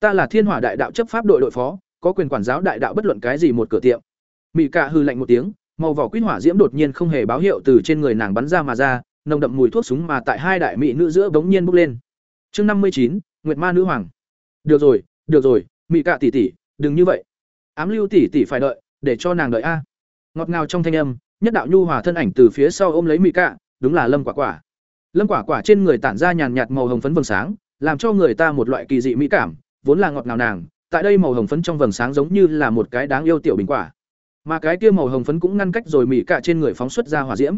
Ta là Thiên Hỏa Đại Đạo chấp pháp đội đội phó, có quyền quản giáo đại đạo bất luận cái gì một cửa tiệm. Mị cả hừ lạnh một tiếng, màu vỏ quýt hỏa diễm đột nhiên không hề báo hiệu từ trên người nàng bắn ra mà ra, nồng đậm mùi thuốc súng mà tại hai đại mỹ nữ giữa bỗng nhiên bốc lên. Chương năm mươi chín, Nguyệt Ma nữ hoàng. Được rồi, được rồi, mị cả tỷ tỷ, đừng như vậy. Ám Lưu tỷ tỷ phải đợi, để cho nàng đợi a. Ngọt ngào trong thanh âm, nhất đạo nhu hòa thân ảnh từ phía sau ôm lấy mị cả, đúng là Lâm Quả Quả. Lâm Quả Quả trên người tản ra nhàn nhạt màu hồng phấn vầng sáng, làm cho người ta một loại kỳ dị mỹ cảm, vốn là ngọt ngào nàng, tại đây màu hồng phấn trong vầng sáng giống như là một cái đáng yêu tiểu bình quả. Mà cái kia màu hồng phấn cũng ngăn cách rồi mị cạ trên người phóng xuất ra hỏa diễm.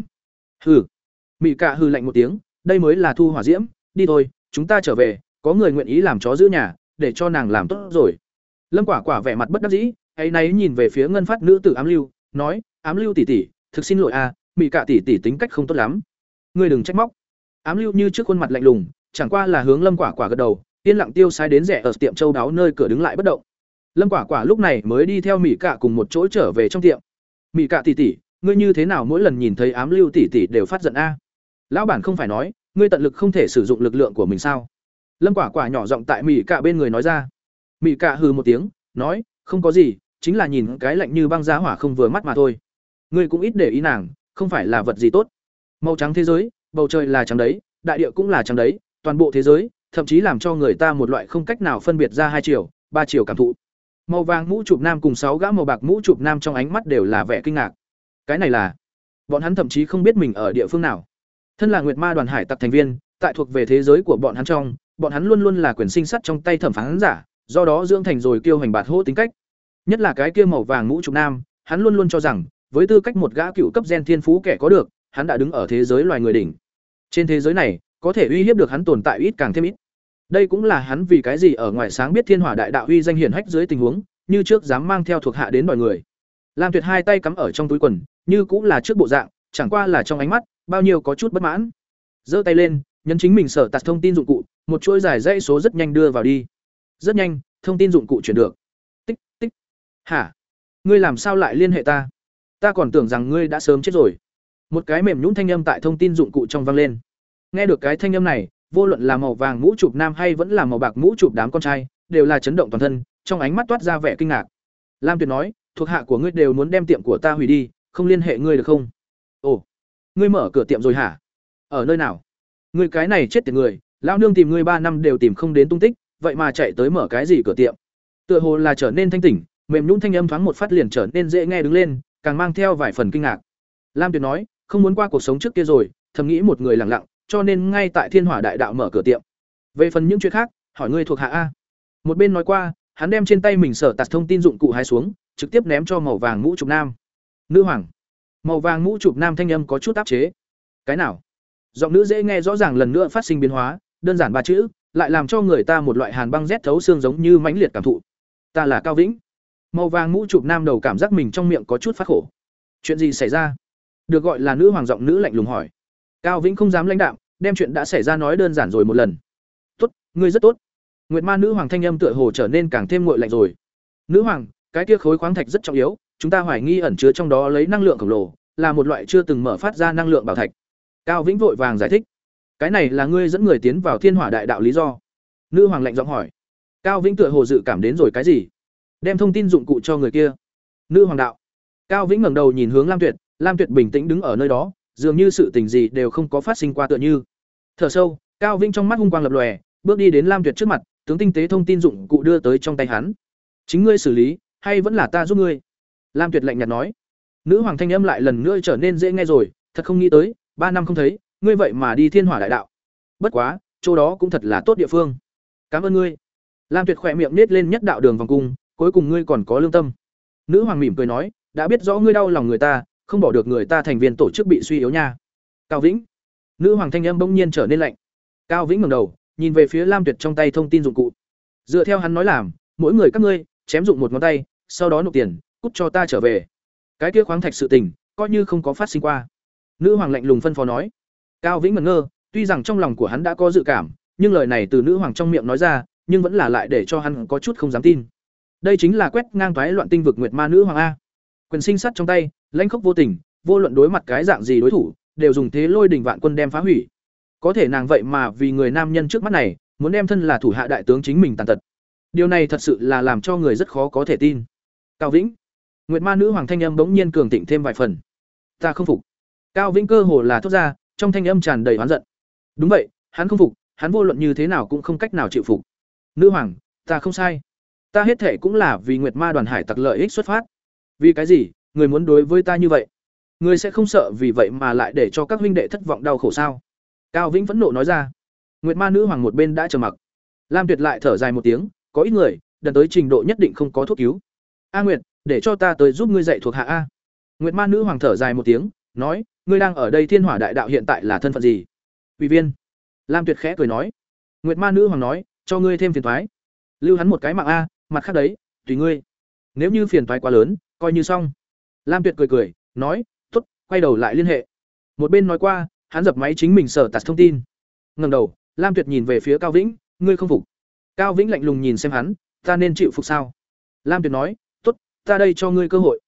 Hừ. Mị cạ hừ lạnh một tiếng, đây mới là thu hỏa diễm, đi thôi, chúng ta trở về, có người nguyện ý làm chó giữ nhà, để cho nàng làm tốt rồi. Lâm Quả Quả vẻ mặt bất đắc dĩ, ấy nấy nhìn về phía ngân phát nữ tử ám lưu, nói, ám lưu tỷ tỷ, thực xin lỗi a, mị cạ tỷ tỷ tính cách không tốt lắm. Ngươi đừng trách móc. Ám lưu như trước khuôn mặt lạnh lùng, chẳng qua là hướng Lâm Quả Quả gật đầu, yên lặng tiêu sai đến rẻ ở tiệm châu đáo nơi cửa đứng lại bất động. Lâm Quả Quả lúc này mới đi theo mỹ cạ cùng một chỗ trở về trong tiệm. mỹ cạ tỷ tỷ, ngươi như thế nào mỗi lần nhìn thấy ám lưu tỷ tỷ đều phát giận a? Lão bản không phải nói, ngươi tận lực không thể sử dụng lực lượng của mình sao? Lâm Quả Quả nhỏ giọng tại mỹ cạ bên người nói ra. mỹ cạ hừ một tiếng, nói, không có gì, chính là nhìn cái lạnh như băng giá hỏa không vừa mắt mà thôi. Ngươi cũng ít để ý nàng, không phải là vật gì tốt. Màu trắng thế giới, bầu trời là trắng đấy, đại địa cũng là trắng đấy, toàn bộ thế giới, thậm chí làm cho người ta một loại không cách nào phân biệt ra hai chiều, ba chiều cảm thụ. Màu vàng mũ chụp nam cùng sáu gã màu bạc mũ chụp nam trong ánh mắt đều là vẻ kinh ngạc. Cái này là, bọn hắn thậm chí không biết mình ở địa phương nào. Thân là Nguyệt Ma đoàn hải tặc thành viên, tại thuộc về thế giới của bọn hắn trong, bọn hắn luôn luôn là quyền sinh sắt trong tay thẩm phán giả, do đó dưỡng thành rồi kiêu hành bạt hô tính cách. Nhất là cái kia màu vàng mũ trục nam, hắn luôn luôn cho rằng, với tư cách một gã cựu cấp gen thiên phú kẻ có được, hắn đã đứng ở thế giới loài người đỉnh. Trên thế giới này, có thể uy hiếp được hắn tồn tại ít càng thêm ít. Đây cũng là hắn vì cái gì ở ngoài sáng biết Thiên Hỏa Đại Đạo uy danh hiển hách dưới tình huống, như trước dám mang theo thuộc hạ đến đòi người. Lam Tuyệt hai tay cắm ở trong túi quần, như cũng là trước bộ dạng, chẳng qua là trong ánh mắt, bao nhiêu có chút bất mãn. Giơ tay lên, nhấn chính mình sở tạt thông tin dụng cụ, một chuỗi dài dãy số rất nhanh đưa vào đi. Rất nhanh, thông tin dụng cụ chuyển được. Tích, tích. Hả? Ngươi làm sao lại liên hệ ta? Ta còn tưởng rằng ngươi đã sớm chết rồi. Một cái mềm nhũn thanh âm tại thông tin dụng cụ trong vang lên. Nghe được cái thanh âm này, vô luận là màu vàng mũ chụp nam hay vẫn là màu bạc mũ chụp đám con trai, đều là chấn động toàn thân, trong ánh mắt toát ra vẻ kinh ngạc. Lam Tuyệt nói, thuộc hạ của ngươi đều muốn đem tiệm của ta hủy đi, không liên hệ ngươi được không? Ồ, ngươi mở cửa tiệm rồi hả? Ở nơi nào? Ngươi cái này chết tiệt người, lão nương tìm ngươi ba năm đều tìm không đến tung tích, vậy mà chạy tới mở cái gì cửa tiệm? Tựa hồ là trở nên thanh tỉnh, mềm nhũn thanh âm thoáng một phát liền trở nên dễ nghe đứng lên, càng mang theo vài phần kinh ngạc. Lam Tuyệt nói, không muốn qua cuộc sống trước kia rồi, thầm nghĩ một người lặng lặng, cho nên ngay tại Thiên Hỏa Đại Đạo mở cửa tiệm. Về phần những chuyện khác, hỏi ngươi thuộc hạ a. Một bên nói qua, hắn đem trên tay mình sở tạt thông tin dụng cụ hai xuống, trực tiếp ném cho màu vàng mũ trục nam. Nữ hoàng. Màu vàng mũ trục nam thanh âm có chút áp chế. Cái nào? Giọng nữ dễ nghe rõ ràng lần nữa phát sinh biến hóa, đơn giản ba chữ, lại làm cho người ta một loại hàn băng rét thấu xương giống như mãnh liệt cảm thụ. Ta là Cao Vĩnh. Màu vàng mũ chụp nam đầu cảm giác mình trong miệng có chút phát khổ. Chuyện gì xảy ra? Được gọi là nữ hoàng giọng nữ lạnh lùng hỏi. Cao Vĩnh không dám lãnh đạm, đem chuyện đã xảy ra nói đơn giản rồi một lần. "Tốt, ngươi rất tốt." Nguyệt Ma nữ hoàng thanh âm tựa hồ trở nên càng thêm nguội lạnh rồi. "Nữ hoàng, cái kia khối khoáng thạch rất trọng yếu, chúng ta hoài nghi ẩn chứa trong đó lấy năng lượng khổng lồ, là một loại chưa từng mở phát ra năng lượng bảo thạch." Cao Vĩnh vội vàng giải thích. "Cái này là ngươi dẫn người tiến vào Thiên Hỏa Đại Đạo lý do?" Nữ hoàng lạnh giọng hỏi. Cao Vĩnh tựa hồ dự cảm đến rồi cái gì? Đem thông tin dụng cụ cho người kia. Nữ hoàng đạo. Cao Vĩnh ngẩng đầu nhìn hướng Lam Tuyệt, Lam Tuyệt bình tĩnh đứng ở nơi đó, dường như sự tình gì đều không có phát sinh qua tựa như. Thở sâu, Cao vinh trong mắt hung quang lập lòe, bước đi đến Lam Tuyệt trước mặt, tướng tinh tế thông tin dụng cụ đưa tới trong tay hắn. "Chính ngươi xử lý, hay vẫn là ta giúp ngươi?" Lam Tuyệt lạnh nhạt nói. Nữ hoàng thanh âm lại lần nữa trở nên dễ nghe rồi, thật không nghĩ tới, ba năm không thấy, ngươi vậy mà đi Thiên Hỏa Đại Đạo. Bất quá, chỗ đó cũng thật là tốt địa phương. Cảm ơn ngươi. Lam Tuyệt khỏe miệng nết lên nhất đạo đường vòng cung, cuối cùng ngươi còn có lương tâm. Nữ hoàng mỉm cười nói, đã biết rõ ngươi đau lòng người ta, không bỏ được người ta thành viên tổ chức bị suy yếu nha. Cao Vĩnh. Nữ hoàng thanh âm bỗng nhiên trở nên lạnh. Cao Vĩnh ngẩng đầu, nhìn về phía Lam Tuyệt trong tay thông tin dụng cụ. Dựa theo hắn nói làm, mỗi người các ngươi chém dụng một ngón tay, sau đó nộp tiền, cút cho ta trở về. Cái kia khoáng thạch sự tình, coi như không có phát sinh qua. Nữ hoàng lạnh lùng phân phó nói. Cao Vĩnh ngẩn ngơ, tuy rằng trong lòng của hắn đã có dự cảm, nhưng lời này từ nữ hoàng trong miệng nói ra, nhưng vẫn là lại để cho hắn có chút không dám tin. Đây chính là quét ngang toái loạn tinh vực nguyệt ma nữ hoàng a. Quyền sinh sắt trong tay, lãnh khốc vô tình, vô luận đối mặt cái dạng gì đối thủ, đều dùng thế lôi đỉnh vạn quân đem phá hủy. Có thể nàng vậy mà vì người nam nhân trước mắt này, muốn đem thân là thủ hạ đại tướng chính mình tàn tật. Điều này thật sự là làm cho người rất khó có thể tin. Cao Vĩnh, Nguyệt Ma nữ hoàng thanh âm bỗng nhiên cường thịnh thêm vài phần. Ta không phục. Cao Vĩnh cơ hồ là thốt ra, trong thanh âm tràn đầy oán giận. Đúng vậy, hắn không phục, hắn vô luận như thế nào cũng không cách nào chịu phục. Nữ hoàng, ta không sai. Ta hết thể cũng là vì Nguyệt Ma đoàn hải tặc lợi ích xuất phát. Vì cái gì, người muốn đối với ta như vậy? Người sẽ không sợ vì vậy mà lại để cho các huynh đệ thất vọng đau khổ sao? Cao Vĩnh phẫn nộ nói ra. Nguyệt Ma nữ hoàng một bên đã trầm mặc. Lam Tuyệt lại thở dài một tiếng, có ít người, đần tới trình độ nhất định không có thuốc cứu. A Nguyệt, để cho ta tới giúp ngươi dạy thuộc hạ a. Nguyệt Ma nữ hoàng thở dài một tiếng, nói, ngươi đang ở đây Thiên Hỏa Đại Đạo hiện tại là thân phận gì? Ủy viên. Lam Tuyệt khẽ cười nói. Nguyệt Ma nữ hoàng nói, cho ngươi thêm phiền toái. Lưu hắn một cái mạng a, mặt khác đấy, tùy ngươi. Nếu như phiền toái quá lớn, coi như xong. Lam Tuyệt cười cười, nói, "Tốt, quay đầu lại liên hệ." Một bên nói qua, hắn dập máy chính mình sở tạt thông tin. Ngẩng đầu, Lam Tuyệt nhìn về phía Cao Vĩnh, "Ngươi không phục?" Cao Vĩnh lạnh lùng nhìn xem hắn, "Ta nên chịu phục sao?" Lam Tuyệt nói, "Tốt, ta đây cho ngươi cơ hội.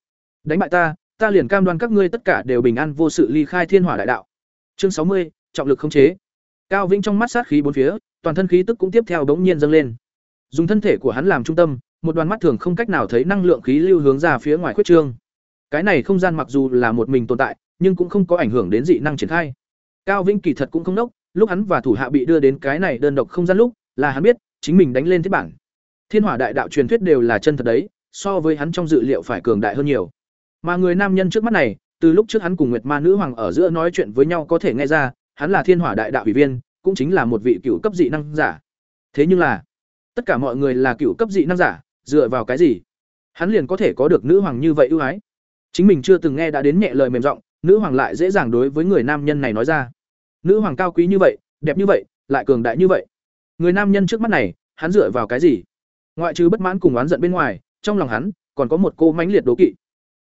Đánh bại ta, ta liền cam đoan các ngươi tất cả đều bình an vô sự ly khai Thiên Hỏa Đại Đạo." Chương sáu mươi, trọng lực khống chế. Cao Vĩnh trong mắt sát khí bốn phía, toàn thân khí tức cũng tiếp theo bỗng nhiên dâng lên. Dùng thân thể của hắn làm trung tâm, một đoàn mắt thường không cách nào thấy năng lượng khí lưu hướng ra phía ngoài khuyết trương. Cái này không gian mặc dù là một mình tồn tại, nhưng cũng không có ảnh hưởng đến dị năng triển khai. Cao Vĩnh kỳ thật cũng không đốc, lúc hắn và thủ hạ bị đưa đến cái này đơn độc không gian lúc, là hắn biết, chính mình đánh lên thiết bản. Thiên Hỏa Đại Đạo truyền thuyết đều là chân thật đấy, so với hắn trong dự liệu phải cường đại hơn nhiều. Mà người nam nhân trước mắt này, từ lúc trước hắn cùng Nguyệt Ma nữ hoàng ở giữa nói chuyện với nhau có thể nghe ra, hắn là Thiên Hỏa Đại Đạo ủy viên, cũng chính là một vị cựu cấp dị năng giả. Thế nhưng là, tất cả mọi người là cựu cấp dị năng giả, dựa vào cái gì? Hắn liền có thể có được nữ hoàng như vậy ưu ái. Chính mình chưa từng nghe đã đến nhẹ lời mềm giọng, nữ hoàng lại dễ dàng đối với người nam nhân này nói ra. Nữ hoàng cao quý như vậy, đẹp như vậy, lại cường đại như vậy. Người nam nhân trước mắt này, hắn dựa vào cái gì? Ngoại trừ bất mãn cùng oán giận bên ngoài, trong lòng hắn còn có một cô mãnh liệt đố kỵ.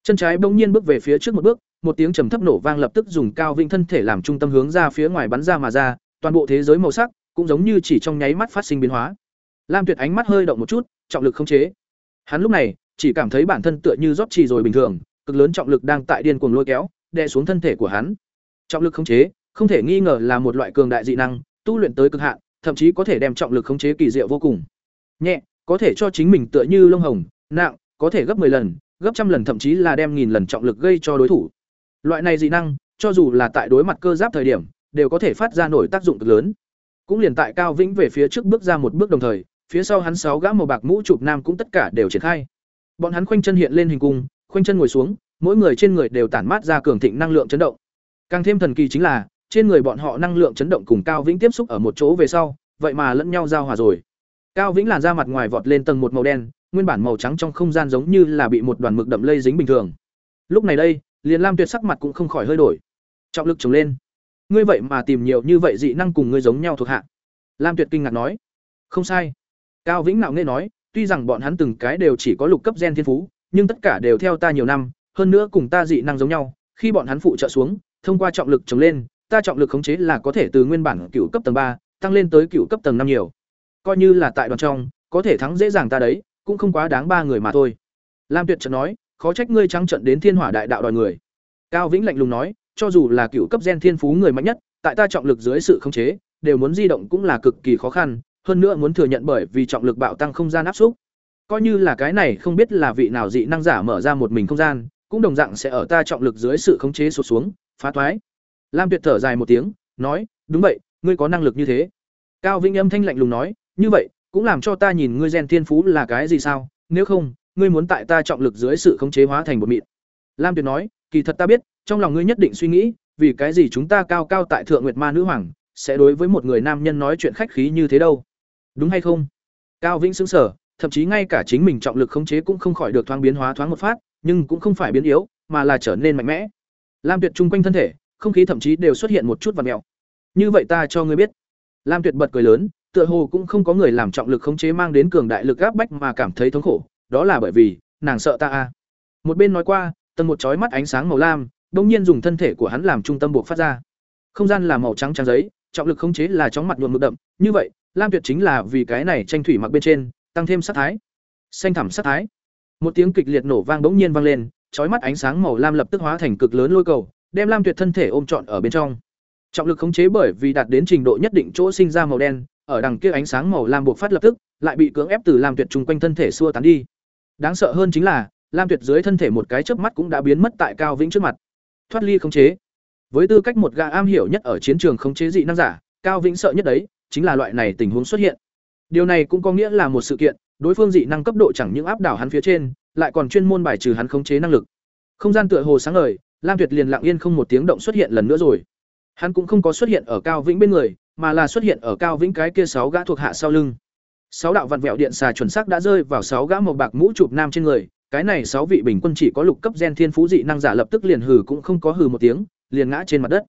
Chân trái bỗng nhiên bước về phía trước một bước, một tiếng trầm thấp nổ vang lập tức dùng cao vinh thân thể làm trung tâm hướng ra phía ngoài bắn ra mà ra, toàn bộ thế giới màu sắc cũng giống như chỉ trong nháy mắt phát sinh biến hóa. Lam Tuyệt ánh mắt hơi động một chút, trọng lực không chế. Hắn lúc này chỉ cảm thấy bản thân tựa như rót trì rồi bình thường, cực lớn trọng lực đang tại điên cuồng lôi kéo, đè xuống thân thể của hắn. Trọng lực khống chế, không thể nghi ngờ là một loại cường đại dị năng, tu luyện tới cực hạn, thậm chí có thể đem trọng lực khống chế kỳ diệu vô cùng. Nhẹ, có thể cho chính mình tựa như lông hồng, nặng, có thể gấp 10 lần, gấp trăm lần thậm chí là đem nghìn lần trọng lực gây cho đối thủ. Loại này dị năng, cho dù là tại đối mặt cơ giáp thời điểm, đều có thể phát ra nổi tác dụng cực lớn. Cũng liền tại Cao Vĩnh về phía trước bước ra một bước đồng thời, phía sau hắn sáu gã màu bạc mũ chụp nam cũng tất cả đều triển khai. Bọn hắn khoanh chân hiện lên hình cung, khoanh chân ngồi xuống, mỗi người trên người đều tản mát ra cường thịnh năng lượng chấn động. Càng thêm thần kỳ chính là, trên người bọn họ năng lượng chấn động cùng Cao Vĩnh tiếp xúc ở một chỗ về sau, vậy mà lẫn nhau giao hòa rồi. Cao Vĩnh làn ra mặt ngoài vọt lên tầng một màu đen, nguyên bản màu trắng trong không gian giống như là bị một đoàn mực đậm lây dính bình thường. Lúc này đây, liền Lam Tuyệt sắc mặt cũng không khỏi hơi đổi. Trọng lực trồng lên. Ngươi vậy mà tìm nhiều như vậy dị năng cùng ngươi giống nhau thuộc hạ. Lam Tuyệt kinh ngạc nói. Không sai. Cao Vĩnh Nạo nghe nói, tuy rằng bọn hắn từng cái đều chỉ có lục cấp gen thiên phú, nhưng tất cả đều theo ta nhiều năm, hơn nữa cùng ta dị năng giống nhau, khi bọn hắn phụ trợ xuống, thông qua trọng lực chống lên, ta trọng lực khống chế là có thể từ nguyên bản cựu cấp tầng ba tăng lên tới cựu cấp tầng năm nhiều. Coi như là tại đoàn trong có thể thắng dễ dàng ta đấy cũng không quá đáng ba người mà thôi. Lam tuyệt chợt nói khó trách ngươi trắng trận đến thiên hỏa đại đạo đòi người. Cao vĩnh lạnh lùng nói cho dù là cựu cấp gen thiên phú người mạnh nhất tại ta trọng lực dưới sự khống chế đều muốn di động cũng là cực kỳ khó khăn hơn nữa muốn thừa nhận bởi vì trọng lực bạo tăng không gian áp xúc. Coi như là cái này không biết là vị nào dị năng giả mở ra một mình không gian, cũng đồng dạng sẽ ở ta trọng lực dưới sự khống chế sụt xuống, phá thoái. lam tuyệt thở dài một tiếng, nói, đúng vậy, ngươi có năng lực như thế. Cao vĩnh âm thanh lạnh lùng nói, như vậy, cũng làm cho ta nhìn ngươi gen thiên phú là cái gì sao? Nếu không, ngươi muốn tại ta trọng lực dưới sự khống chế hóa thành một mịn. Lam tuyệt nói, kỳ thật ta biết, trong lòng ngươi nhất định suy nghĩ, vì cái gì chúng ta cao cao tại thượng nguyệt ma nữ hoàng sẽ đối với một người nam nhân nói chuyện khách khí như thế đâu? Đúng hay không? Cao vĩnh xứng sở thậm chí ngay cả chính mình trọng lực khống chế cũng không khỏi được thoáng biến hóa thoáng một phát, nhưng cũng không phải biến yếu, mà là trở nên mạnh mẽ. Lam tuyệt chung quanh thân thể, không khí thậm chí đều xuất hiện một chút và mèo. Như vậy ta cho ngươi biết. Lam tuyệt bật cười lớn, tựa hồ cũng không có người làm trọng lực khống chế mang đến cường đại lực áp bách mà cảm thấy thống khổ, đó là bởi vì, nàng sợ ta a. Một bên nói qua, tầng một chói mắt ánh sáng màu lam, đông nhiên dùng thân thể của hắn làm trung tâm buộc phát ra. Không gian là màu trắng trắng giấy, trọng lực khống chế là chóng mặt nhuộm mực đậm, như vậy lam tuyệt chính là vì cái này tranh thủy mặc bên trên, tăng thêm sắc thái. Xanh thẳm sắc thái. Một tiếng kịch liệt nổ vang bỗng nhiên vang lên, chói mắt ánh sáng màu lam lập tức hóa thành cực lớn lôi cầu, đem lam tuyệt thân thể ôm trọn ở bên trong. Trọng lực khống chế bởi vì đạt đến trình độ nhất định chỗ sinh ra màu đen, ở đằng kia ánh sáng màu lam buộc phát lập tức, lại bị cưỡng ép từ lam tuyệt chung quanh thân thể xua tán đi. Đáng sợ hơn chính là, lam tuyệt dưới thân thể một cái chớp mắt cũng đã biến mất tại cao vĩnh trước mặt. Thoát ly khống chế. Với tư cách một gã am hiểu nhất ở chiến trường khống chế dị năng giả, cao vĩnh sợ nhất đấy chính là loại này tình huống xuất hiện. Điều này cũng có nghĩa là một sự kiện, đối phương dị năng cấp độ chẳng những áp đảo hắn phía trên, lại còn chuyên môn bài trừ hắn khống chế năng lực. Không gian tựa hồ sáng ngời, lam tuyệt liền lặng yên không một tiếng động xuất hiện lần nữa rồi. Hắn cũng không có xuất hiện ở cao vĩnh bên người, mà là xuất hiện ở cao vĩnh cái kia sáu gã thuộc hạ sau lưng. Sáu đạo vặn vẹo điện xà chuẩn xác đã rơi vào sáu gã màu bạc mũ chụp nam trên người, cái này sáu vị bình quân chỉ có lục cấp gen thiên phú dị năng giả lập tức liền hừ cũng không có hừ một tiếng, liền ngã trên mặt đất.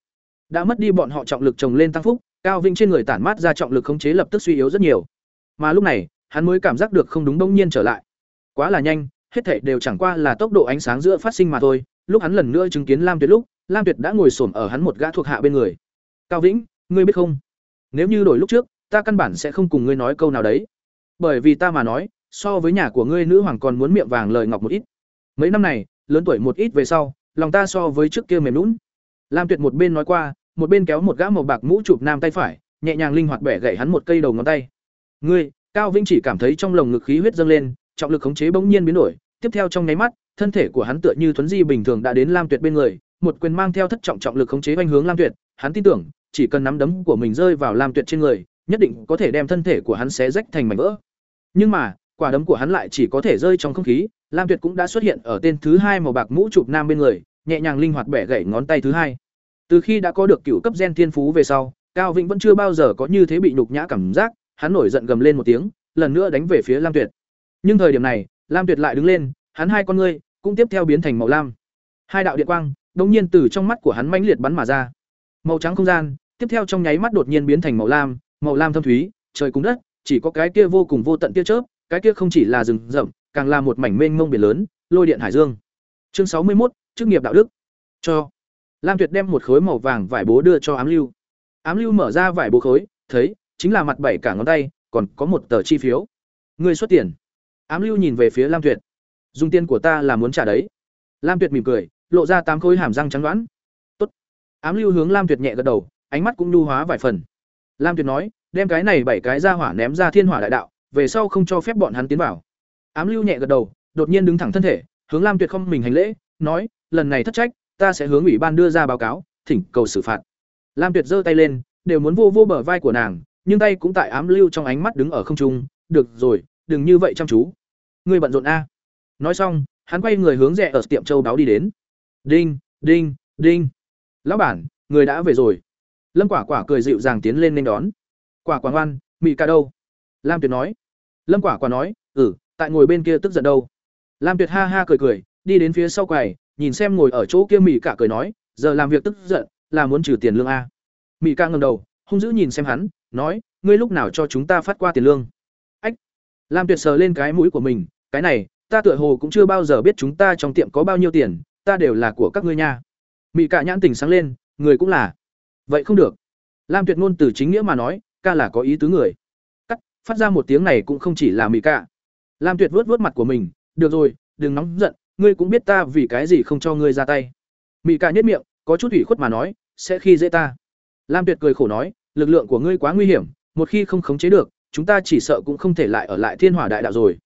Đã mất đi bọn họ trọng lực trồng lên tăng phúc cao vĩnh trên người tản mát ra trọng lực khống chế lập tức suy yếu rất nhiều. Mà lúc này, hắn mới cảm giác được không đúng đông nhiên trở lại. Quá là nhanh, hết thảy đều chẳng qua là tốc độ ánh sáng giữa phát sinh mà thôi. Lúc hắn lần nữa chứng kiến lam tuyệt lúc, lam tuyệt đã ngồi xổm ở hắn một gã thuộc hạ bên người. Cao vĩnh, ngươi biết không? Nếu như đổi lúc trước, ta căn bản sẽ không cùng ngươi nói câu nào đấy. Bởi vì ta mà nói, so với nhà của ngươi nữ hoàng còn muốn miệng vàng lời ngọc một ít. Mấy năm này, lớn tuổi một ít về sau, lòng ta so với trước kia mềm lún lam tuyệt một bên nói qua một bên kéo một gã màu bạc mũ chụp nam tay phải, nhẹ nhàng linh hoạt bẻ gãy hắn một cây đầu ngón tay. Ngươi. Cao vĩnh chỉ cảm thấy trong lồng ngực khí huyết dâng lên, trọng lực khống chế bỗng nhiên biến đổi. Tiếp theo trong nháy mắt, thân thể của hắn tựa như thuấn di bình thường đã đến lam tuyệt bên người, một quyền mang theo thất trọng trọng lực khống chế quanh hướng lam tuyệt. Hắn tin tưởng, chỉ cần nắm đấm của mình rơi vào lam tuyệt trên người, nhất định có thể đem thân thể của hắn xé rách thành mảnh vỡ. Nhưng mà, quả đấm của hắn lại chỉ có thể rơi trong không khí. Lam tuyệt cũng đã xuất hiện ở tên thứ hai màu bạc mũ chụp nam bên người, nhẹ nhàng linh hoạt bẻ gãy ngón tay thứ hai từ khi đã có được cựu cấp gen thiên phú về sau, cao vĩnh vẫn chưa bao giờ có như thế bị nhục nhã cảm giác, hắn nổi giận gầm lên một tiếng, lần nữa đánh về phía lam tuyệt. Nhưng thời điểm này, lam tuyệt lại đứng lên, hắn hai con ngươi cũng tiếp theo biến thành màu lam. Hai đạo điện quang đột nhiên từ trong mắt của hắn mãnh liệt bắn mà ra. Màu trắng không gian tiếp theo trong nháy mắt đột nhiên biến thành màu lam màu lam thâm thúy, trời cùng đất, chỉ có cái kia vô cùng vô tận tia chớp, cái kia không chỉ là rừng rậm, càng là một mảnh mênh mông biển lớn, lôi điện hải dương. Chương sáu mươi một chức nghiệp đạo đức. Cho lam tuyệt đem một khối màu vàng vải bố đưa cho ám lưu. Ám lưu mở ra vải bố khối, thấy, chính là mặt bảy cả ngón tay, còn có một tờ chi phiếu. Ngươi xuất tiền. Ám lưu nhìn về phía lam tuyệt. Dùng tiền của ta là muốn trả đấy. Lam tuyệt mỉm cười, lộ ra tám khối hàm răng trắng đoán. Tốt. ám lưu hướng lam tuyệt nhẹ gật đầu, ánh mắt cũng nhu hóa vài phần. Lam tuyệt nói, đem cái này bảy cái ra hỏa ném ra thiên hỏa đại đạo, về sau không cho phép bọn hắn tiến vào. Ám lưu nhẹ gật đầu, đột nhiên đứng thẳng thân thể, hướng lam tuyệt không mình hành lễ, nói, lần này thất trách ta sẽ hướng ủy ban đưa ra báo cáo, thỉnh cầu xử phạt. Lam tuyệt giơ tay lên, đều muốn vô vô bờ vai của nàng, nhưng tay cũng tại ám lưu trong ánh mắt đứng ở không trung, được rồi, đừng như vậy chăm chú. Ngươi bận rộn a. Nói xong, hắn quay người hướng rẽ ở tiệm châu đáo đi đến. Đinh đinh đinh. Lão bản, người đã về rồi. Lâm quả quả cười dịu dàng tiến lên nên đón. Quả quả ngoan, mị ca đâu? Lam tuyệt nói. Lâm quả quả nói ừ tại ngồi bên kia tức giận đâu. Lam tuyệt ha ha cười cười, đi đến phía sau quầy nhìn xem ngồi ở chỗ kia mị cả cười nói, giờ làm việc tức giận, là muốn trừ tiền lương a. Mị ca ngầm đầu, hung dữ nhìn xem hắn, nói, ngươi lúc nào cho chúng ta phát qua tiền lương? Ách! Lam tuyệt sờ lên cái mũi của mình, cái này, ta tựa hồ cũng chưa bao giờ biết chúng ta trong tiệm có bao nhiêu tiền, ta đều là của các ngươi nha. Mị cả nhãn tình sáng lên, người cũng là. Vậy không được. Lam tuyệt ngôn từ chính nghĩa mà nói, ca là có ý tứ người. Cắt, phát ra một tiếng này cũng không chỉ là mỹ cả. Lam tuyệt vớt vớt mặt của mình, được rồi, đừng nóng giận ngươi cũng biết ta vì cái gì không cho ngươi ra tay. Mỹ ca nhất miệng, có chút ủy khuất mà nói, sẽ khi dễ ta. Lam tuyệt cười khổ nói, lực lượng của ngươi quá nguy hiểm, một khi không khống chế được, chúng ta chỉ sợ cũng không thể lại ở lại thiên hỏa đại đạo rồi.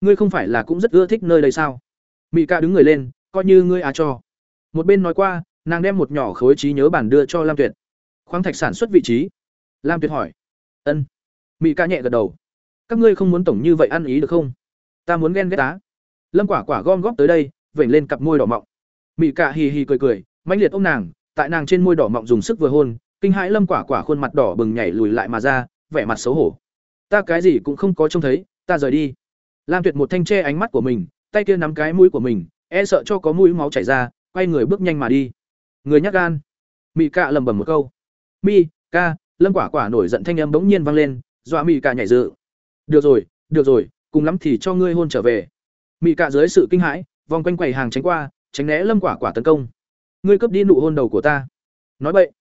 Ngươi không phải là cũng rất ưa thích nơi đây sao? Mỹ ca đứng người lên, coi như ngươi à cho. Một bên nói qua, nàng đem một nhỏ khối trí nhớ bản đưa cho lam tuyệt. Khoáng thạch sản xuất vị trí. Lam tuyệt hỏi. Ân. Mỹ ca nhẹ gật đầu. Các ngươi không muốn tổng như vậy ăn ý được không? Ta muốn ghen ghét tá lâm quả quả gom góp tới đây, vểnh lên cặp môi đỏ mọng. Mị cạ hì hì cười cười, mãnh liệt ôm nàng, tại nàng trên môi đỏ mọng dùng sức vừa hôn, kinh hãi lâm quả quả khuôn mặt đỏ bừng nhảy lùi lại mà ra, vẻ mặt xấu hổ. Ta cái gì cũng không có trông thấy, ta rời đi. Lam tuyệt một thanh tre ánh mắt của mình, tay kia nắm cái mũi của mình e sợ cho có mũi máu chảy ra, quay người bước nhanh mà đi. Người nhắc gan. Mị cạ lầm bầm một câu. Mi, ca. Lâm quả quả nổi giận thanh âm bỗng nhiên vang lên, dọa mị cạ nhảy dự. Được rồi được rồi, cùng lắm thì cho ngươi hôn trở về mị cạ dưới sự kinh hãi, vòng quanh quầy hàng tránh qua, tránh né lâm quả quả tấn công. Ngươi cướp đi nụ hôn đầu của ta. Nói vậy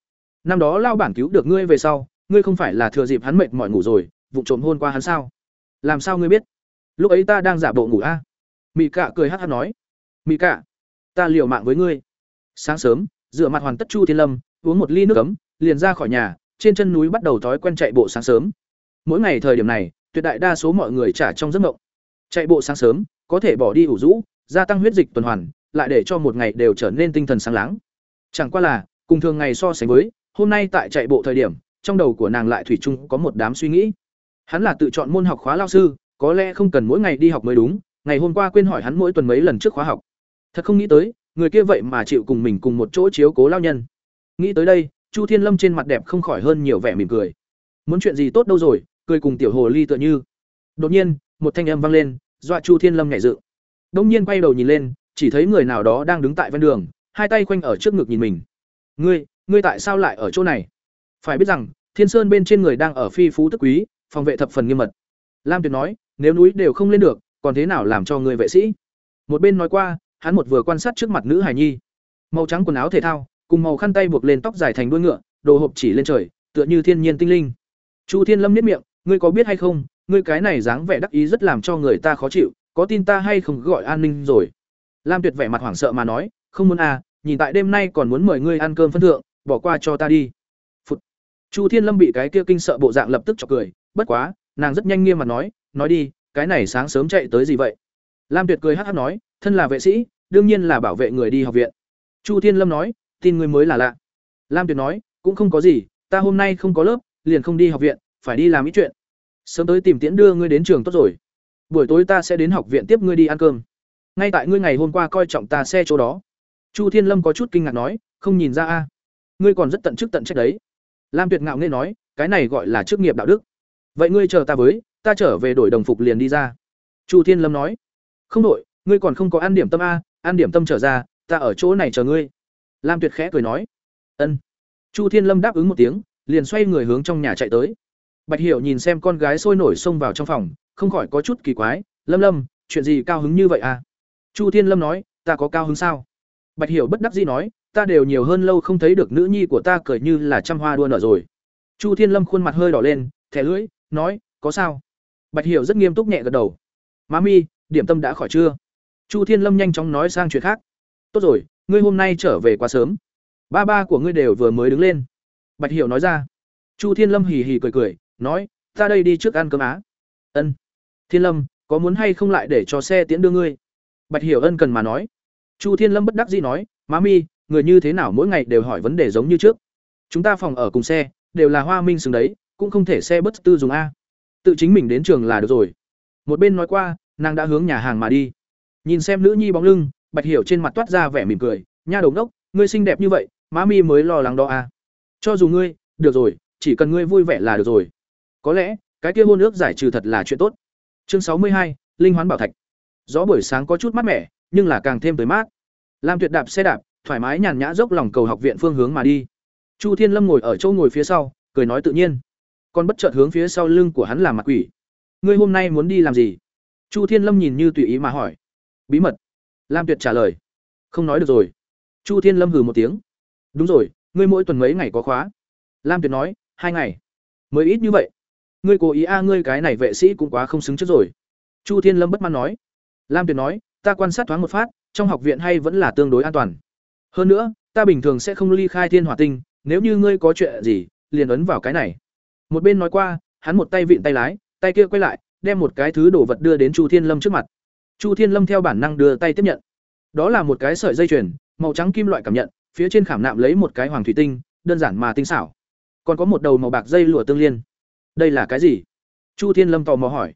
năm đó lao bản cứu được ngươi về sau, ngươi không phải là thừa dịp hắn mệt mỏi ngủ rồi vụ trộm hôn qua hắn sao? Làm sao ngươi biết? Lúc ấy ta đang giả bộ ngủ a. À? mị cạ cười hát hát nói. Mị cạ, ta liều mạng với ngươi. Sáng sớm dựa mặt hoàn tất chu thiên lâm, uống một ly nước cấm liền ra khỏi nhà, trên chân núi bắt đầu thói quen chạy bộ sáng sớm. Mỗi ngày thời điểm này, tuyệt đại đa số mọi người trả trong giấc mộng. Chạy bộ sáng sớm có thể bỏ đi ủ rũ, gia tăng huyết dịch tuần hoàn, lại để cho một ngày đều trở nên tinh thần sáng láng. Chẳng qua là, cùng thường ngày so sánh với, hôm nay tại chạy bộ thời điểm, trong đầu của nàng lại thủy chung có một đám suy nghĩ. Hắn là tự chọn môn học khóa lao sư, có lẽ không cần mỗi ngày đi học mới đúng, ngày hôm qua quên hỏi hắn mỗi tuần mấy lần trước khóa học. Thật không nghĩ tới, người kia vậy mà chịu cùng mình cùng một chỗ chiếu cố lao nhân. Nghĩ tới đây, chu thiên lâm trên mặt đẹp không khỏi hơn nhiều vẻ mỉm cười. Muốn chuyện gì tốt đâu rồi, cười cùng tiểu hồ ly tựa như. Đột nhiên, một thanh âm vang lên dọa chu thiên lâm nhảy dựng. đông nhiên quay đầu nhìn lên, chỉ thấy người nào đó đang đứng tại ven đường, hai tay quanh ở trước ngực nhìn mình. Ngươi ngươi tại sao lại ở chỗ này? Phải biết rằng, thiên sơn bên trên người đang ở phi phú tức quý, phòng vệ thập phần nghiêm mật. Lam tuyệt nói, nếu núi đều không lên được, còn thế nào làm cho người vệ sĩ? Một bên nói qua, hắn một vừa quan sát trước mặt nữ hài nhi. Màu trắng quần áo thể thao, cùng màu khăn tay buộc lên tóc dài thành đuôi ngựa, đồ hộp chỉ lên trời, tựa như thiên nhiên tinh linh. Chu thiên lâm niết miệng, ngươi có biết hay không ngươi cái này dáng vẻ đắc ý rất làm cho người ta khó chịu, có tin ta hay không gọi an ninh rồi. Lam tuyệt vẻ mặt hoảng sợ mà nói, không muốn à nhìn tại đêm nay còn muốn mời ngươi ăn cơm phân thượng, bỏ qua cho ta đi. Phụt. chu thiên lâm bị cái kia kinh sợ bộ dạng lập tức chọc cười, bất quá, nàng rất nhanh nghiêm mặt nói nói đi, cái này sáng sớm chạy tới gì vậy? Lam tuyệt cười hắc hắc nói, thân là vệ sĩ, đương nhiên là bảo vệ người đi học viện. Chu thiên lâm nói, tin người mới là lạ. Lam tuyệt nói, cũng không có gì, ta hôm nay không có lớp, liền không đi học viện, phải đi làm ít chuyện sớm tới tìm tiễn đưa ngươi đến trường tốt rồi. Buổi tối ta sẽ đến học viện tiếp ngươi đi ăn cơm. Ngay tại ngươi ngày hôm qua coi trọng ta xe chỗ đó. Chu thiên lâm có chút kinh ngạc nói, không nhìn ra a. Ngươi còn rất tận chức tận trách đấy. Lam tuyệt ngạo nghe nói, cái này gọi là chức nghiệp đạo đức. Vậy ngươi chờ ta với, ta trở về đổi đồng phục liền đi ra. Chu thiên lâm nói, không đổi, ngươi còn không có ăn điểm tâm a, ăn điểm tâm trở ra, ta ở chỗ này chờ ngươi. Lam tuyệt khẽ cười nói, ân. Chu thiên lâm đáp ứng một tiếng, liền xoay người hướng trong nhà chạy tới bạch hiểu nhìn xem con gái sôi nổi xông vào trong phòng, không khỏi có chút kỳ quái, lâm lâm, chuyện gì cao hứng như vậy à? Chu thiên lâm nói, ta có cao hứng sao? Bạch hiểu bất đắc dĩ nói, ta đều nhiều hơn lâu không thấy được nữ nhi của ta cười như là trăm hoa đua nở rồi. Chu thiên lâm khuôn mặt hơi đỏ lên, thẻ lưỡi, nói, có sao? Bạch hiểu rất nghiêm túc nhẹ gật đầu. Má mi, điểm tâm đã khỏi chưa? Chu thiên lâm nhanh chóng nói sang chuyện khác. Tốt rồi, ngươi hôm nay trở về quá sớm. Ba ba của ngươi đều vừa mới đứng lên. Bạch hiểu nói ra. Chu thiên lâm hì hì cười cười nói, ta đây đi trước ăn cơm á. Ân. Thiên lâm, có muốn hay không lại để cho xe tiễn đưa ngươi? Bạch hiểu ân cần mà nói. Chu thiên lâm bất đắc dĩ nói, má mi, người như thế nào mỗi ngày đều hỏi vấn đề giống như trước. Chúng ta phòng ở cùng xe, đều là hoa minh xứng đấy, cũng không thể xe bất tư dùng a. Tự chính mình đến trường là được rồi. Một bên nói qua, nàng đã hướng nhà hàng mà đi. Nhìn xem nữ nhi bóng lưng, bạch hiểu trên mặt toát ra vẻ mỉm cười, nha đầu đốc ngươi xinh đẹp như vậy, má mi mới lo lắng đó à cho dù ngươi, được rồi, chỉ cần ngươi vui vẻ là được rồi có lẽ, cái kia hôn ước giải trừ thật là chuyện tốt. Chương sáu mươi hai, linh hoán bảo thạch. Gió buổi sáng có chút mát mẻ, nhưng là càng thêm tới mát. Lam tuyệt đạp xe đạp, thoải mái nhàn nhã dốc lòng cầu học viện phương hướng mà đi. Chu thiên lâm ngồi ở chỗ ngồi phía sau, cười nói tự nhiên. Còn bất chợt hướng phía sau lưng của hắn làm mặt quỷ. Ngươi hôm nay muốn đi làm gì? Chu thiên lâm nhìn như tùy ý mà hỏi. Bí mật. Lam tuyệt trả lời. Không nói được rồi. Chu thiên lâm hừ một tiếng. Đúng rồi, ngươi mỗi tuần mấy ngày có khóa? Lam tuyệt nói, hai ngày. Mới ít như vậy ngươi cố ý a, ngươi cái này vệ sĩ cũng quá không xứng trước rồi. Chu thiên lâm bất mãn nói. Lam tuyệt nói, ta quan sát thoáng một phát, trong học viện hay vẫn là tương đối an toàn. Hơn nữa, ta bình thường sẽ không ly khai thiên hỏa tinh, nếu như ngươi có chuyện gì, liền ấn vào cái này. Một bên nói qua, hắn một tay vịn tay lái, tay kia quay lại, đem một cái thứ đồ vật đưa đến chu thiên lâm trước mặt. Chu thiên lâm theo bản năng đưa tay tiếp nhận. Đó là một cái sợi dây chuyền, màu trắng kim loại cảm nhận, phía trên khảm nạm lấy một cái hoàng thủy tinh, đơn giản mà tinh xảo. Còn có một đầu màu bạc dây lụa tương liên đây là cái gì? Chu thiên lâm tò mò hỏi.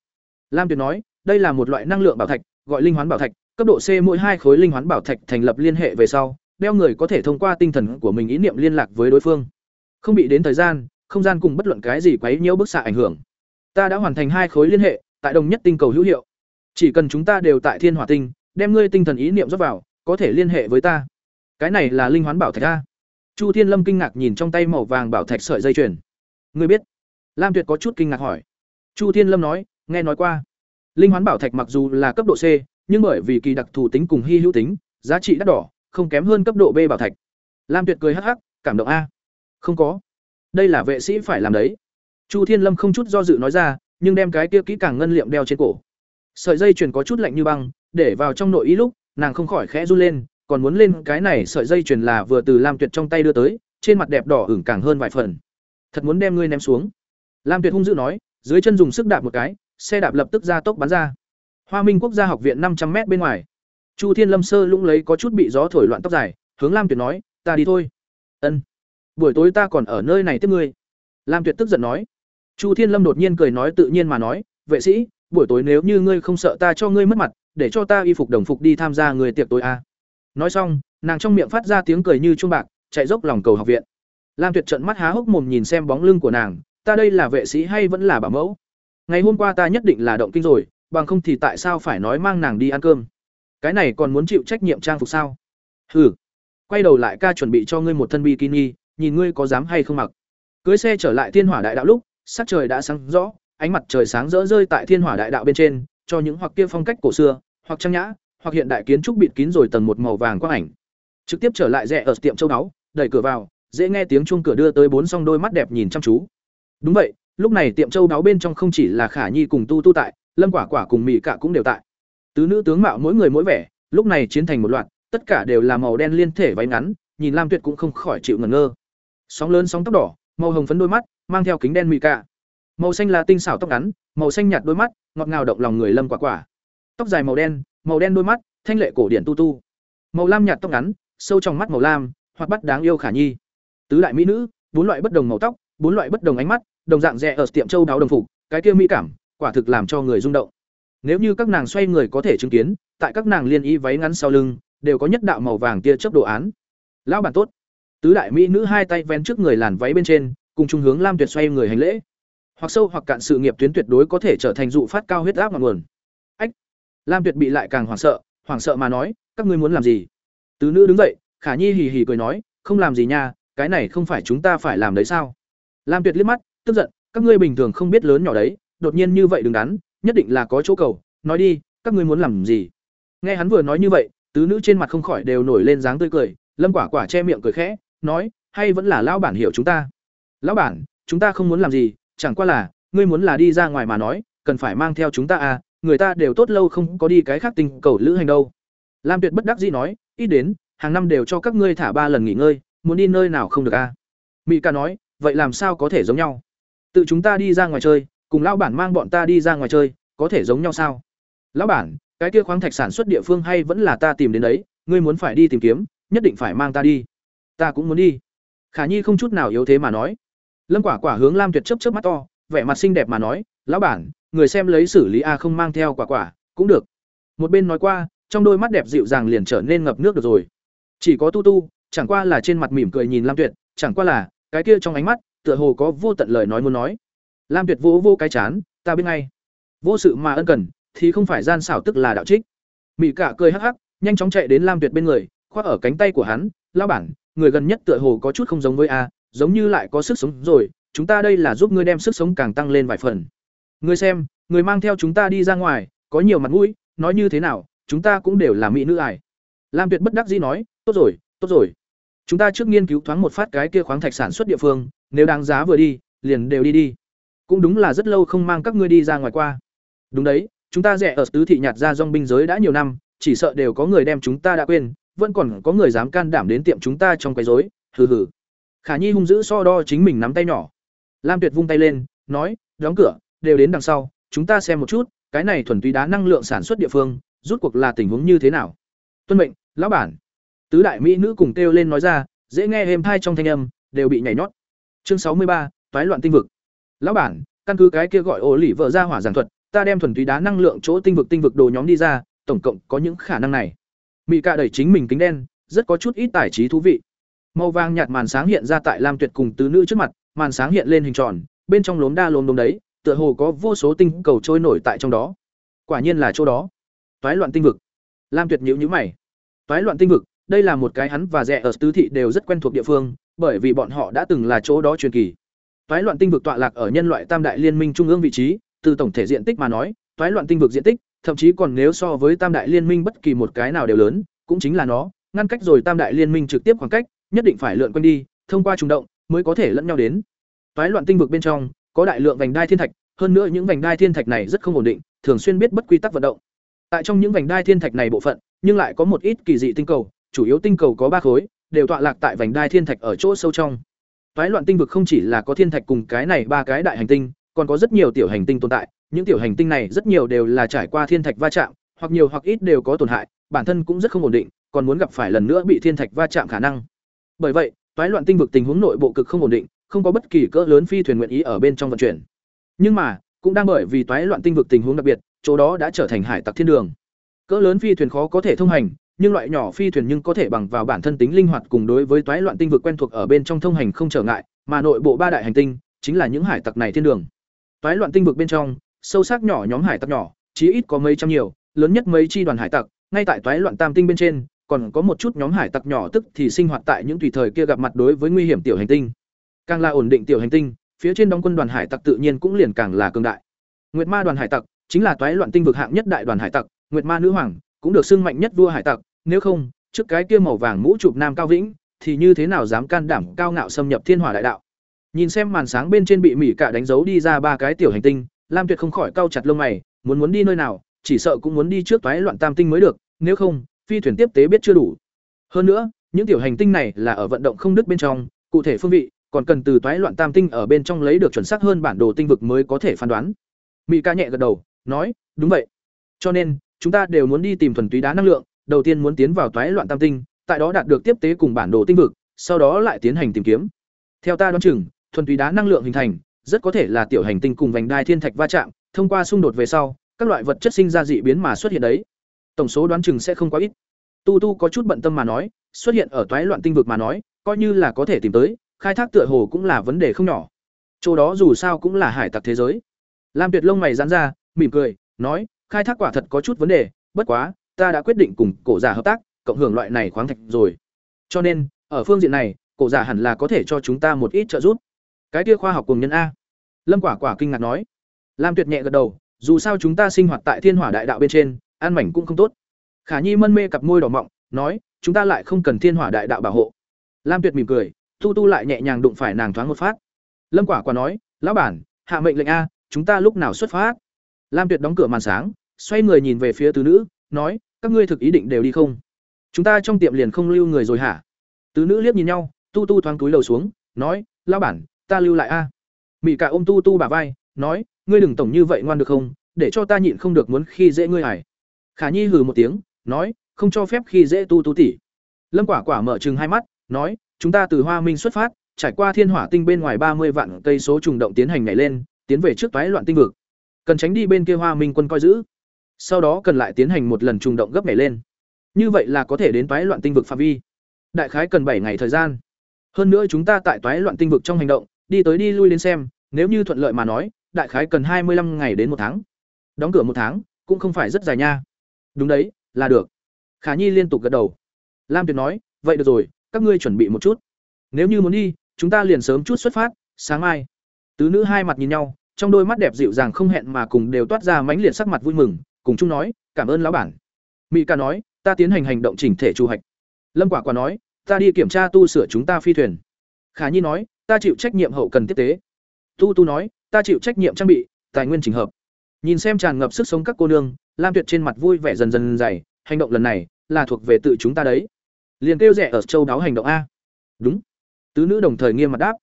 Lam tuyệt nói, đây là một loại năng lượng bảo thạch, gọi linh hoán bảo thạch. Cấp độ c mỗi hai khối linh hoán bảo thạch thành lập liên hệ về sau, đeo người có thể thông qua tinh thần của mình ý niệm liên lạc với đối phương. Không bị đến thời gian, không gian cùng bất luận cái gì quấy nhiễu bức xạ ảnh hưởng. Ta đã hoàn thành hai khối liên hệ, tại đồng nhất tinh cầu hữu hiệu. Chỉ cần chúng ta đều tại thiên hỏa tinh, đem ngươi tinh thần ý niệm rót vào, có thể liên hệ với ta. Cái này là linh hoán bảo thạch a? Chu thiên lâm kinh ngạc nhìn trong tay màu vàng bảo thạch sợi dây chuyền. Ngươi biết lam tuyệt có chút kinh ngạc hỏi. Chu thiên lâm nói, nghe nói qua. Linh hoán bảo thạch mặc dù là cấp độ c, nhưng bởi vì kỳ đặc thù tính cùng hy hữu tính, giá trị đắt đỏ, không kém hơn cấp độ b bảo thạch. Lam tuyệt cười hắc hắc, cảm động a. Không có. Đây là vệ sĩ phải làm đấy. Chu thiên lâm không chút do dự nói ra, nhưng đem cái kia kỹ càng ngân liệm đeo trên cổ. Sợi dây chuyền có chút lạnh như băng, để vào trong nội ý lúc, nàng không khỏi khẽ run lên, còn muốn lên cái này sợi dây chuyền là vừa từ lam tuyệt trong tay đưa tới, trên mặt đẹp đỏ ửng càng hơn vài phần. Thật muốn đem ngươi ném xuống lam tuyệt hung dữ nói, dưới chân dùng sức đạp một cái, xe đạp lập tức ra tốc bắn ra. Hoa minh quốc gia học viện năm trăm m bên ngoài. Chu thiên lâm sơ lũng lấy có chút bị gió thổi loạn tóc dài, hướng lam tuyệt nói, ta đi thôi. Ân, buổi tối ta còn ở nơi này tiếp ngươi. Lam tuyệt tức giận nói. Chu thiên lâm đột nhiên cười nói tự nhiên mà nói, vệ sĩ, buổi tối nếu như ngươi không sợ ta cho ngươi mất mặt, để cho ta y phục đồng phục đi tham gia người tiệc tối a. À. nói xong, nàng trong miệng phát ra tiếng cười như chuông bạc, chạy dốc lòng cầu học viện. Lam tuyệt trận mắt há hốc mồm nhìn xem bóng lưng của nàng ta đây là vệ sĩ hay vẫn là bảo mẫu? Ngày hôm qua ta nhất định là động kinh rồi, bằng không thì tại sao phải nói mang nàng đi ăn cơm? Cái này còn muốn chịu trách nhiệm trang phục sao? Hừ. Quay đầu lại ca chuẩn bị cho ngươi một thân bikini, nhìn ngươi có dám hay không mặc. Cưới xe trở lại thiên hỏa đại đạo lúc, sắc trời đã sáng rõ, ánh mặt trời sáng rỡ rơi tại thiên hỏa đại đạo bên trên, cho những hoặc kia phong cách cổ xưa, hoặc trang nhã, hoặc hiện đại kiến trúc bịt kín rồi tầng một màu vàng quang ảnh. Trực tiếp trở lại rẽ ở tiệm châu đáo đẩy cửa vào, dễ nghe tiếng chuông cửa đưa tới bốn song đôi mắt đẹp nhìn chăm chú đúng vậy, lúc này tiệm châu đáo bên trong không chỉ là khả nhi cùng tu tu tại, lâm quả quả cùng mỹ cả cũng đều tại. Tứ nữ tướng mạo mỗi người mỗi vẻ, lúc này chiến thành một loạt, tất cả đều là màu đen liên thể váy ngắn, nhìn lam tuyệt cũng không khỏi chịu ngẩn ngơ. Sóng lớn sóng tóc đỏ, màu hồng phấn đôi mắt, mang theo kính đen mỹ cả màu xanh là tinh xảo tóc ngắn, màu xanh nhạt đôi mắt, ngọt ngào động lòng người lâm quả quả. Tóc dài màu đen màu đen đôi mắt, thanh lệ cổ điển tu tu. Màu lam nhạt tóc ngắn, sâu trong mắt màu lam hoặc bắt đáng yêu khả nhi. Tứ đại mỹ nữ, bốn loại bất đồng màu tóc, bốn loại bất đồng ánh mắt đồng dạng rẻ ở tiệm châu đáo đồng phục, cái kia mỹ cảm, quả thực làm cho người rung động. Nếu như các nàng xoay người có thể chứng kiến, tại các nàng liên y váy ngắn sau lưng, đều có nhất đạo màu vàng tia chớp đồ án. Lão bản tốt. Tứ đại mỹ nữ hai tay ven trước người làn váy bên trên, cùng trung hướng lam tuyệt xoay người hành lễ. Hoặc sâu hoặc cạn sự nghiệp tuyến tuyệt đối có thể trở thành dụ phát cao huyết áp ngọn nguồn. Ách! Lam tuyệt bị lại càng hoảng sợ hoảng sợ mà nói, các ngươi muốn làm gì? Tứ nữ đứng dậy, khả nhi hì hì cười nói, không làm gì nha, cái này không phải chúng ta phải làm đấy sao? Lam tuyệt liếc mắt tức giận, các ngươi bình thường không biết lớn nhỏ đấy, đột nhiên như vậy đừng đắn, nhất định là có chỗ cầu, nói đi, các ngươi muốn làm gì? Nghe hắn vừa nói như vậy, tứ nữ trên mặt không khỏi đều nổi lên dáng tươi cười, lâm quả quả che miệng cười khẽ, nói, hay vẫn là lão bản hiểu chúng ta? Lão bản, chúng ta không muốn làm gì, chẳng qua là, ngươi muốn là đi ra ngoài mà nói, cần phải mang theo chúng ta à người ta đều tốt lâu không có đi cái khác tình cầu lữ hành đâu. Lam tuyệt bất đắc dĩ nói, ít đến, hàng năm đều cho các ngươi thả ba lần nghỉ ngơi, muốn đi nơi nào không được à? Mỹ ca nói, vậy làm sao có thể giống nhau? Tự chúng ta đi ra ngoài chơi, cùng lão bản mang bọn ta đi ra ngoài chơi, có thể giống nhau sao? Lão bản, cái kia khoáng thạch sản xuất địa phương hay vẫn là ta tìm đến đấy, ngươi muốn phải đi tìm kiếm, nhất định phải mang ta đi. Ta cũng muốn đi. Khả nhi không chút nào yếu thế mà nói. Lâm quả quả hướng lam tuyệt chấp chấp mắt to, vẻ mặt xinh đẹp mà nói, lão bản, người xem lấy xử lý a không mang theo quả quả, cũng được. Một bên nói qua, trong đôi mắt đẹp dịu dàng liền trở nên ngập nước được rồi. Chỉ có tu tu, chẳng qua là trên mặt mỉm cười nhìn lam tuyệt, chẳng qua là, cái kia trong ánh mắt tựa hồ có vô tận lời nói muốn nói. Lam tuyệt vỗ vô cái chán, ta biết ngay. Vô sự mà ân cần, thì không phải gian xảo tức là đạo trích. Mỹ cả cười hắc hắc, nhanh chóng chạy đến lam tuyệt bên người, khoác ở cánh tay của hắn lao bản, người gần nhất tựa hồ có chút không giống với a, giống như lại có sức sống rồi, chúng ta đây là giúp ngươi đem sức sống càng tăng lên vài phần. Ngươi xem, người mang theo chúng ta đi ra ngoài, có nhiều mặt mũi, nói như thế nào, chúng ta cũng đều là mỹ nữ ải. Lam tuyệt bất đắc dĩ nói, tốt rồi tốt rồi. Chúng ta trước nghiên cứu thoáng một phát cái kia khoáng thạch sản xuất địa phương nếu đáng giá vừa đi, liền đều đi đi. Cũng đúng là rất lâu không mang các ngươi đi ra ngoài qua. Đúng đấy, chúng ta rẻ ở tứ thị nhạt ra dòng binh giới đã nhiều năm, chỉ sợ đều có người đem chúng ta đã quên, vẫn còn có người dám can đảm đến tiệm chúng ta trong quấy rối, hừ hừ. Khả nhi hung dữ so đo chính mình nắm tay nhỏ. Lam tuyệt vung tay lên, nói, đóng cửa, đều đến đằng sau, chúng ta xem một chút, cái này thuần túy đá năng lượng sản xuất địa phương, rút cuộc là tình huống như thế nào? Tuân mệnh, lão bản. Tứ đại mỹ nữ cùng kêu lên nói ra, dễ nghe êm thai trong thanh âm, đều bị nhảy nhót chương sáu mươi ba, toái loạn tinh vực. Lão bản, căn cứ cái kia gọi ổ lỉ vợ ra hỏa giảng thuật, ta đem thuần túy đá năng lượng chỗ tinh vực tinh vực đồ nhóm đi ra, tổng cộng có những khả năng này. Mỹ cạ đẩy chính mình kính đen, rất có chút ít tài trí thú vị. Màu vàng nhạt màn sáng hiện ra tại lam tuyệt cùng tứ nữ trước mặt, màn sáng hiện lên hình tròn, bên trong lốm đa lốm đốm đấy, tựa hồ có vô số tinh cầu trôi nổi tại trong đó. Quả nhiên là chỗ đó. Toái loạn tinh vực. Lam tuyệt nhíu nhíu mày. Toái loạn tinh vực, đây là một cái hắn và rẻ ở tứ thị đều rất quen thuộc địa phương bởi vì bọn họ đã từng là chỗ đó truyền kỳ. Toái loạn tinh vực tọa lạc ở nhân loại tam đại liên minh trung ương vị trí, từ tổng thể diện tích mà nói, toái loạn tinh vực diện tích, thậm chí còn nếu so với tam đại liên minh bất kỳ một cái nào đều lớn, cũng chính là nó, ngăn cách rồi tam đại liên minh trực tiếp khoảng cách, nhất định phải lượn quanh đi, thông qua trùng động, mới có thể lẫn nhau đến. Toái loạn tinh vực bên trong, có đại lượng vành đai thiên thạch, hơn nữa những vành đai thiên thạch này rất không ổn định, thường xuyên biết bất quy tắc vận động. Tại trong những vành đai thiên thạch này bộ phận, nhưng lại có một ít kỳ dị tinh cầu, chủ yếu tinh cầu có ba khối đều tọa lạc tại vành đai thiên thạch ở chỗ sâu trong. Toái loạn tinh vực không chỉ là có thiên thạch cùng cái này ba cái đại hành tinh, còn có rất nhiều tiểu hành tinh tồn tại. Những tiểu hành tinh này rất nhiều đều là trải qua thiên thạch va chạm, hoặc nhiều hoặc ít đều có tổn hại, bản thân cũng rất không ổn định, còn muốn gặp phải lần nữa bị thiên thạch va chạm khả năng. Bởi vậy, toái loạn tinh vực tình huống nội bộ cực không ổn định, không có bất kỳ cỡ lớn phi thuyền nguyện ý ở bên trong vận chuyển. Nhưng mà, cũng đang bởi vì toái loạn tinh vực tình huống đặc biệt, chỗ đó đã trở thành hải tặc thiên đường. Cỡ lớn phi thuyền khó có thể thông hành nhưng loại nhỏ phi thuyền nhưng có thể bằng vào bản thân tính linh hoạt cùng đối với toái loạn tinh vực quen thuộc ở bên trong thông hành không trở ngại, mà nội bộ ba đại hành tinh chính là những hải tặc này thiên đường. Toái loạn tinh vực bên trong, sâu sắc nhỏ nhóm hải tặc nhỏ, chí ít có mấy trăm nhiều, lớn nhất mấy chi đoàn hải tặc, ngay tại toái loạn tam tinh bên trên, còn có một chút nhóm hải tặc nhỏ tức thì sinh hoạt tại những tùy thời kia gặp mặt đối với nguy hiểm tiểu hành tinh. Càng là ổn định tiểu hành tinh, phía trên đóng quân đoàn hải tặc tự nhiên cũng liền càng là cường đại. Nguyệt ma đoàn hải tặc chính là toái loạn tinh vực hạng nhất đại đoàn hải tặc, nguyệt ma nữ hoàng cũng được xưng mạnh nhất vua hải tặc, nếu không, trước cái kia màu vàng mũ chụp nam cao vĩnh, thì như thế nào dám can đảm cao ngạo xâm nhập thiên hỏa đại đạo? Nhìn xem màn sáng bên trên bị mỹ cả đánh dấu đi ra ba cái tiểu hành tinh, lam tuyệt không khỏi cau chặt lông mày, muốn muốn đi nơi nào, chỉ sợ cũng muốn đi trước toái loạn tam tinh mới được, nếu không, phi thuyền tiếp tế biết chưa đủ. Hơn nữa, những tiểu hành tinh này là ở vận động không đứt bên trong, cụ thể phương vị, còn cần từ toái loạn tam tinh ở bên trong lấy được chuẩn xác hơn bản đồ tinh vực mới có thể phán đoán. Mỹ ca nhẹ gật đầu, nói, đúng vậy. Cho nên chúng ta đều muốn đi tìm thuần túy đá năng lượng, đầu tiên muốn tiến vào toái loạn tam tinh, tại đó đạt được tiếp tế cùng bản đồ tinh vực, sau đó lại tiến hành tìm kiếm. Theo ta đoán chừng, thuần túy đá năng lượng hình thành, rất có thể là tiểu hành tinh cùng vành đai thiên thạch va chạm, thông qua xung đột về sau, các loại vật chất sinh ra dị biến mà xuất hiện đấy. Tổng số đoán chừng sẽ không quá ít. Tu tu có chút bận tâm mà nói, xuất hiện ở toái loạn tinh vực mà nói, coi như là có thể tìm tới, khai thác tựa hồ cũng là vấn đề không nhỏ. Chỗ đó dù sao cũng là hải tặc thế giới. Lam tuyệt lông mày giãn ra, mỉm cười, nói khai thác quả thật có chút vấn đề, bất quá, ta đã quyết định cùng cổ giả hợp tác, cộng hưởng loại này khoáng thạch rồi. Cho nên, ở phương diện này, cổ giả hẳn là có thể cho chúng ta một ít trợ giúp. Cái kia khoa học cùng nhân a. Lâm quả quả kinh ngạc nói. Lam tuyệt nhẹ gật đầu, dù sao chúng ta sinh hoạt tại thiên hỏa đại đạo bên trên an mảnh cũng không tốt. Khả nhi mân mê cặp môi đỏ mọng, nói, chúng ta lại không cần thiên hỏa đại đạo bảo hộ. Lam tuyệt mỉm cười, tu tu lại nhẹ nhàng đụng phải nàng thoáng một phát. Lâm quả quả nói, lão bản, hạ mệnh lệnh a, chúng ta lúc nào xuất phát? Lam tuyệt đóng cửa màn sáng xoay người nhìn về phía tứ nữ, nói, các ngươi thực ý định đều đi không? Chúng ta trong tiệm liền không lưu người rồi hả? Tứ nữ liếc nhìn nhau, tu tu thoáng túi lầu xuống, nói, lão bản, ta lưu lại a. Mị cả ôm tu tu bà vai, nói, ngươi đừng tổng như vậy ngoan được không? Để cho ta nhịn không được muốn khi dễ ngươi hải khả nhi hừ một tiếng, nói, không cho phép khi dễ tu tu tỷ. lâm quả quả mở trừng hai mắt, nói, chúng ta từ hoa minh xuất phát, trải qua thiên hỏa tinh bên ngoài ba mươi vạn cây số trùng động tiến hành nhảy lên, tiến về trước toái loạn tinh vực. Cần tránh đi bên kia hoa minh quân coi giữ sau đó cần lại tiến hành một lần trùng động gấp nhảy lên. Như vậy là có thể đến toái loạn tinh vực phạm vi. Đại khái cần bảy ngày thời gian. Hơn nữa chúng ta tại toái loạn tinh vực trong hành động, đi tới đi lui đến xem, nếu như thuận lợi mà nói, đại khái cần hai mươi năm ngày đến một tháng. Đóng cửa một tháng, cũng không phải rất dài nha. Đúng đấy, là được. Khả nhi liên tục gật đầu. Lam tuyệt nói, vậy được rồi, các ngươi chuẩn bị một chút. Nếu như muốn đi, chúng ta liền sớm chút xuất phát, sáng mai. Tứ nữ hai mặt nhìn nhau, trong đôi mắt đẹp dịu dàng không hẹn mà cùng đều toát ra mãnh liệt sắc mặt vui mừng cùng chung nói, cảm ơn lão bản. Mỹ ca nói, ta tiến hành hành động chỉnh thể chu hạch. Lâm quả quả nói, ta đi kiểm tra tu sửa chúng ta phi thuyền. Khả nhi nói, ta chịu trách nhiệm hậu cần tiếp tế. Tu tu nói, ta chịu trách nhiệm trang bị, tài nguyên trình hợp. Nhìn xem tràn ngập sức sống các cô nương, lam tuyệt trên mặt vui vẻ dần dần dày, hành động lần này là thuộc về tự chúng ta đấy. Liền kêu rẻ ở châu đáo hành động a. Đúng. Tứ nữ đồng thời nghiêm mặt đáp.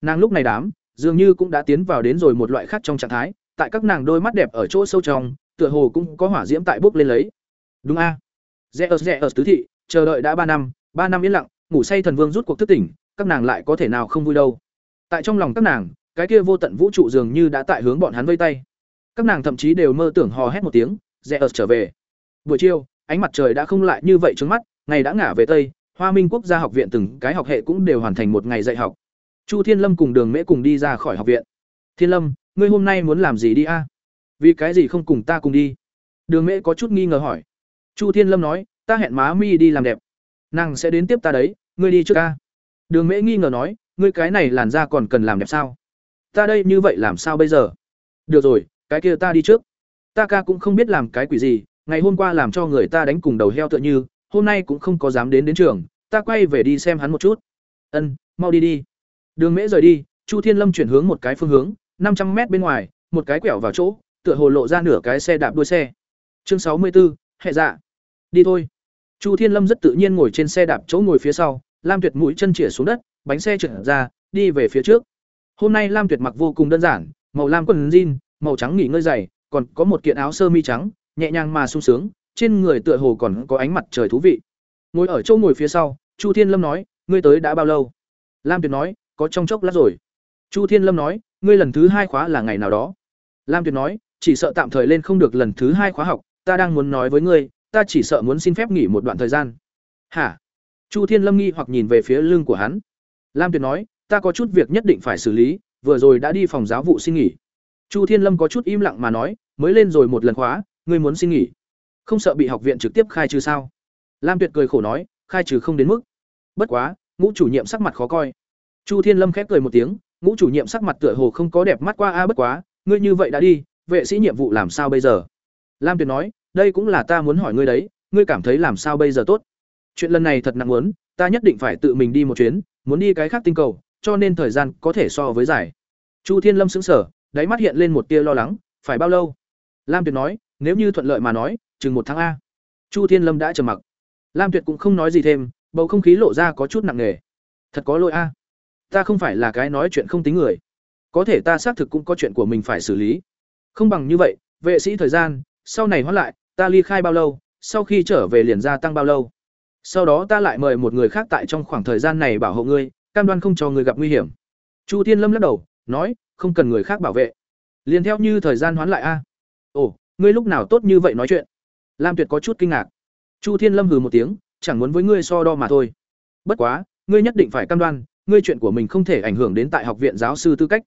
Nàng lúc này đám, dường như cũng đã tiến vào đến rồi một loại khác trong trạng thái, tại các nàng đôi mắt đẹp ở chỗ sâu trong tựa hồ cũng có hỏa diễm tại bốc lên lấy. Đúng a. Rẽ ở rẽ ở tứ thị, chờ đợi đã ba năm ba năm yên lặng, ngủ say thần vương rút cuộc thức tỉnh, các nàng lại có thể nào không vui đâu. Tại trong lòng các nàng, cái kia vô tận vũ trụ dường như đã tại hướng bọn hắn vây tay. Các nàng thậm chí đều mơ tưởng hò hét một tiếng, rẽ ở trở về. Buổi chiều, ánh mặt trời đã không lại như vậy trước mắt, ngày đã ngả về tây, hoa minh quốc gia học viện từng cái học hệ cũng đều hoàn thành một ngày dạy học. Chu thiên lâm cùng đường mễ cùng đi ra khỏi học viện. Thiên lâm, ngươi hôm nay muốn làm gì đi a? Vì cái gì không cùng ta cùng đi? Đường mễ có chút nghi ngờ hỏi. Chu thiên lâm nói, ta hẹn má mi đi làm đẹp. Nàng sẽ đến tiếp ta đấy, ngươi đi trước ca. Đường mễ nghi ngờ nói, ngươi cái này làn da còn cần làm đẹp sao? Ta đây như vậy làm sao bây giờ? Được rồi, cái kia ta đi trước. Ta ca cũng không biết làm cái quỷ gì, ngày hôm qua làm cho người ta đánh cùng đầu heo tựa như, hôm nay cũng không có dám đến đến trường, ta quay về đi xem hắn một chút. Ân, mau đi đi. Đường mễ rời đi, chu thiên lâm chuyển hướng một cái phương hướng, năm trăm mét bên ngoài, một cái quẹo vào chỗ tựa hồ lộ ra nửa cái xe đạp đuôi xe. Chương sáu mươi 64, hệ dạ. Đi thôi. Chu thiên lâm rất tự nhiên ngồi trên xe đạp chỗ ngồi phía sau lam tuyệt mũi chân chĩa xuống đất bánh xe trượt ra đi về phía trước. Hôm nay lam tuyệt mặc vô cùng đơn giản màu lam quần jean màu trắng nghỉ ngơi dày còn có một kiện áo sơ mi trắng nhẹ nhàng mà sung sướng trên người tựa hồ còn có ánh mặt trời thú vị. Ngồi ở chỗ ngồi phía sau chu thiên lâm nói ngươi tới đã bao lâu? Lam tuyệt nói có trong chốc lát rồi. Chu thiên lâm nói ngươi lần thứ hai khóa là ngày nào đó? Lam tuyệt nói chỉ sợ tạm thời lên không được lần thứ hai khóa học, ta đang muốn nói với ngươi, ta chỉ sợ muốn xin phép nghỉ một đoạn thời gian. Hả? Chu thiên lâm nghi hoặc nhìn về phía lưng của hắn. Lam tuyệt nói, ta có chút việc nhất định phải xử lý, vừa rồi đã đi phòng giáo vụ xin nghỉ. Chu thiên lâm có chút im lặng mà nói, mới lên rồi một lần khóa, ngươi muốn xin nghỉ. Không sợ bị học viện trực tiếp khai trừ sao? Lam tuyệt cười khổ nói, khai trừ không đến mức. Bất quá, ngũ chủ nhiệm sắc mặt khó coi. Chu thiên lâm khép cười một tiếng, ngũ chủ nhiệm sắc mặt tựa hồ không có đẹp mắt qua a, bất quá, ngươi như vậy đã đi vệ sĩ nhiệm vụ làm sao bây giờ? Lam tuyệt nói, đây cũng là ta muốn hỏi ngươi đấy, ngươi cảm thấy làm sao bây giờ tốt? Chuyện lần này thật nặng muốn, ta nhất định phải tự mình đi một chuyến, muốn đi cái khác tinh cầu, cho nên thời gian có thể so với giải. Chu thiên lâm xứng sở đáy mắt hiện lên một tia lo lắng, phải bao lâu? Lam tuyệt nói, nếu như thuận lợi mà nói, chừng một tháng a. Chu thiên lâm đã trầm mặc. Lam tuyệt cũng không nói gì thêm, bầu không khí lộ ra có chút nặng nề. Thật có lỗi a. Ta không phải là cái nói chuyện không tính người. Có thể ta xác thực cũng có chuyện của mình phải xử lý không bằng như vậy, vệ sĩ thời gian, sau này hoãn lại, ta ly khai bao lâu, sau khi trở về liền gia tăng bao lâu. Sau đó ta lại mời một người khác tại trong khoảng thời gian này bảo hộ ngươi, cam đoan không cho người gặp nguy hiểm. Chu thiên lâm lắc đầu, nói, không cần người khác bảo vệ. Liền theo như thời gian hoán lại a. Ồ, ngươi lúc nào tốt như vậy nói chuyện? Lam tuyệt có chút kinh ngạc. Chu thiên lâm hừ một tiếng, chẳng muốn với ngươi so đo mà thôi. Bất quá, ngươi nhất định phải cam đoan, ngươi chuyện của mình không thể ảnh hưởng đến tại học viện giáo sư tư cách.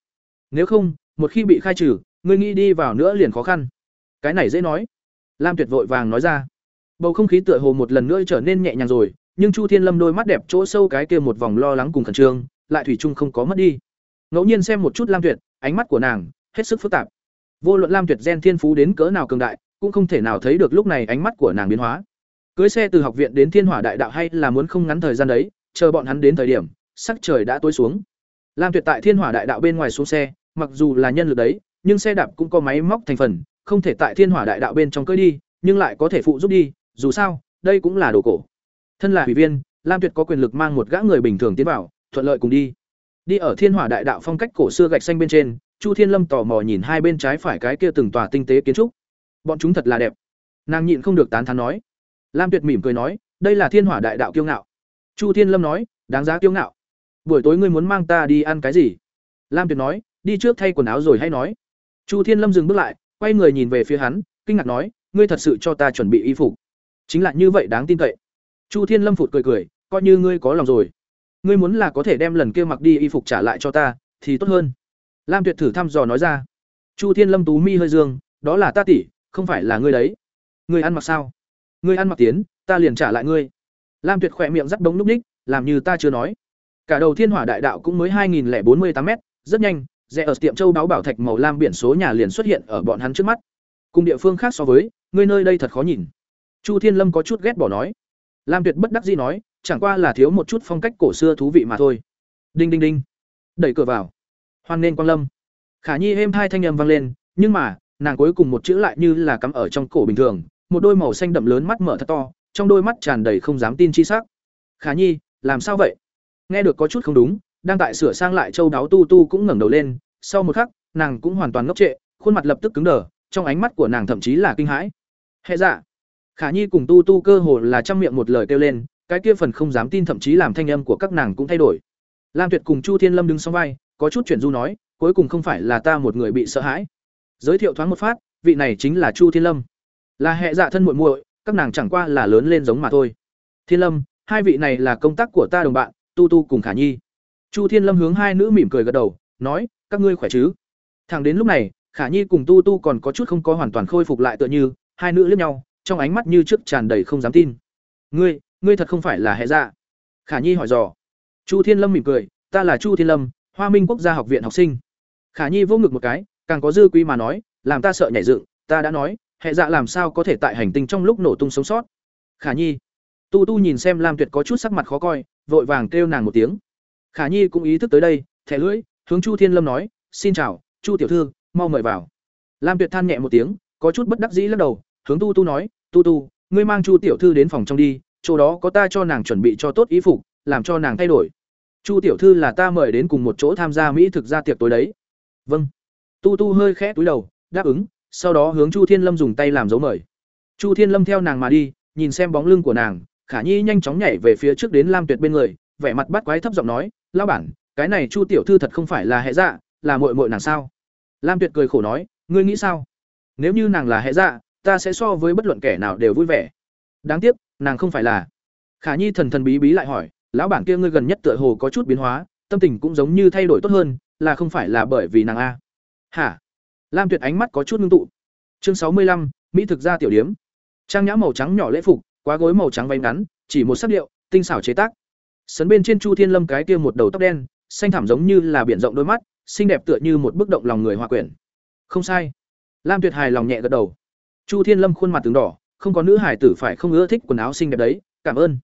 Nếu không, một khi bị khai trừ ngươi nghĩ đi vào nữa liền khó khăn. Cái này dễ nói. Lam tuyệt vội vàng nói ra. Bầu không khí tựa hồ một lần nữa trở nên nhẹ nhàng rồi, nhưng chu thiên lâm đôi mắt đẹp chỗ sâu cái kia một vòng lo lắng cùng khẩn trương, lại thủy chung không có mất đi. Ngẫu nhiên xem một chút lam tuyệt, ánh mắt của nàng, hết sức phức tạp. Vô luận lam tuyệt gen thiên phú đến cỡ nào cường đại, cũng không thể nào thấy được lúc này ánh mắt của nàng biến hóa. Cưới xe từ học viện đến thiên hỏa đại đạo hay là muốn không ngắn thời gian đấy, chờ bọn hắn đến thời điểm, sắc trời đã tối xuống. Lam tuyệt tại thiên hỏa đại đạo bên ngoài xuống xe, mặc dù là nhân lực đấy nhưng xe đạp cũng có máy móc thành phần, không thể tại thiên hỏa đại đạo bên trong cưỡi đi, nhưng lại có thể phụ giúp đi, dù sao, đây cũng là đồ cổ. Thân là ủy viên, lam tuyệt có quyền lực mang một gã người bình thường tiến vào, thuận lợi cùng đi. Đi ở thiên hỏa đại đạo phong cách cổ xưa gạch xanh bên trên, chu thiên lâm tò mò nhìn hai bên trái phải cái kia từng tòa tinh tế kiến trúc. Bọn chúng thật là đẹp. Nàng nhịn không được tán thán nói. Lam tuyệt mỉm cười nói, đây là thiên hỏa đại đạo kiêu ngạo. Chu thiên lâm nói, đáng giá kiêu ngạo. Buổi tối ngươi muốn mang ta đi ăn cái gì? Lam tuyệt nói, đi trước thay quần áo rồi hay nói chu thiên lâm dừng bước lại, quay người nhìn về phía hắn, kinh ngạc nói, ngươi thật sự cho ta chuẩn bị y phục. Chính là như vậy đáng tin cậy. Chu thiên lâm phụt cười cười, coi như ngươi có lòng rồi. Ngươi muốn là có thể đem lần kia mặc đi y phục trả lại cho ta, thì tốt hơn. Lam tuyệt thử thăm dò nói ra. Chu thiên lâm tú mi hơi dương, đó là ta tỷ, không phải là ngươi đấy. Ngươi ăn mặc sao? Ngươi ăn mặc tiến, ta liền trả lại ngươi. Lam tuyệt khỏe miệng rắc đống núp ních, làm như ta chưa nói. Cả đầu thiên hỏa đại đạo cũng mới hai nghìn bốn mươi tám m rất nhanh rẽ ở tiệm châu báo bảo thạch màu lam biển số nhà liền xuất hiện ở bọn hắn trước mắt. Cùng địa phương khác so với, ngươi nơi đây thật khó nhìn. Chu thiên lâm có chút ghét bỏ nói. Lam tuyệt bất đắc dĩ nói, chẳng qua là thiếu một chút phong cách cổ xưa thú vị mà thôi. Đinh đinh đinh. Đẩy cửa vào. Hoan nên quang lâm. Khả nhi êm hai thanh âm vang lên, nhưng mà, nàng cuối cùng một chữ lại như là cắm ở trong cổ bình thường, một đôi màu xanh đậm lớn mắt mở thật to, trong đôi mắt tràn đầy không dám tin chi sắc. Khả nhi, làm sao vậy? Nghe được có chút không đúng đang tại sửa sang lại châu đáo tu tu cũng ngẩng đầu lên, sau một khắc, nàng cũng hoàn toàn ngốc trệ, khuôn mặt lập tức cứng đờ, trong ánh mắt của nàng thậm chí là kinh hãi. Hệ dạ khả nhi cùng tu tu cơ hồ là trăm miệng một lời kêu lên, cái kia phần không dám tin thậm chí làm thanh âm của các nàng cũng thay đổi. Lam tuyệt cùng chu thiên lâm đứng sau vai, có chút chuyển du nói, cuối cùng không phải là ta một người bị sợ hãi. Giới thiệu thoáng một phát, vị này chính là chu thiên lâm. Là hệ dạ thân muội muội, các nàng chẳng qua là lớn lên giống mà thôi. Thiên lâm, hai vị này là công tác của ta đồng bạn, tu tu cùng khả nhi chu thiên lâm hướng hai nữ mỉm cười gật đầu, nói, các ngươi khỏe chứ? Thẳng đến lúc này, khả nhi cùng tu tu còn có chút không có hoàn toàn khôi phục lại tựa như, hai nữ liếc nhau, trong ánh mắt như trước tràn đầy không dám tin. Ngươi ngươi thật không phải là hệ dạ? Khả nhi hỏi dò. Chu thiên lâm mỉm cười, ta là chu thiên lâm, hoa minh quốc gia học viện học sinh. Khả nhi vô ngực một cái, càng có dư quý mà nói, làm ta sợ nhảy dựng, ta đã nói hệ dạ làm sao có thể tại hành tinh trong lúc nổ tung sống sót? Khả nhi, tu tu nhìn xem lam tuyệt có chút sắc mặt khó coi, vội vàng kêu nàng một tiếng khả nhi cũng ý thức tới đây, thẻ lưỡi, hướng chu thiên lâm nói, xin chào, chu tiểu thư, mau mời vào. Lam tuyệt than nhẹ một tiếng, có chút bất đắc dĩ lắc đầu, hướng tu tu nói, tu tu, ngươi mang chu tiểu thư đến phòng trong đi, chỗ đó có ta cho nàng chuẩn bị cho tốt ý phục, làm cho nàng thay đổi. Chu tiểu thư là ta mời đến cùng một chỗ tham gia mỹ thực ra tiệc tối đấy. Vâng. Tu tu hơi khẽ túi đầu, đáp ứng, sau đó hướng chu thiên lâm dùng tay làm dấu mời. Chu thiên lâm theo nàng mà đi, nhìn xem bóng lưng của nàng, khả nhi nhanh chóng nhảy về phía trước đến lam tuyệt bên người vẻ mặt bắt quái thấp giọng nói lao bản, cái này chu tiểu thư thật không phải là hệ dạ là muội muội nàng sao? Lam tuyệt cười khổ nói, ngươi nghĩ sao? Nếu như nàng là hệ dạ ta sẽ so với bất luận kẻ nào đều vui vẻ. Đáng tiếc, nàng không phải là. Khả nhi thần thần bí bí lại hỏi, lão bản kia ngươi gần nhất tựa hồ có chút biến hóa, tâm tình cũng giống như thay đổi tốt hơn, là không phải là bởi vì nàng a? Hả? Lam tuyệt ánh mắt có chút ngưng tụ. Chương sáu mươi lăm, mỹ thực gia tiểu điếm. Trang nhã màu trắng nhỏ lễ phục, quá gối màu trắng váy ngắn, chỉ một sắc điệu, tinh xảo chế tác sấn bên trên chu thiên lâm cái kia một đầu tóc đen, xanh thảm giống như là biển rộng đôi mắt, xinh đẹp tựa như một bức động lòng người hòa quyển. Không sai. Lam tuyệt hài lòng nhẹ gật đầu. Chu thiên lâm khuôn mặt từng đỏ, không có nữ hải tử phải không ưa thích quần áo xinh đẹp đấy, cảm ơn.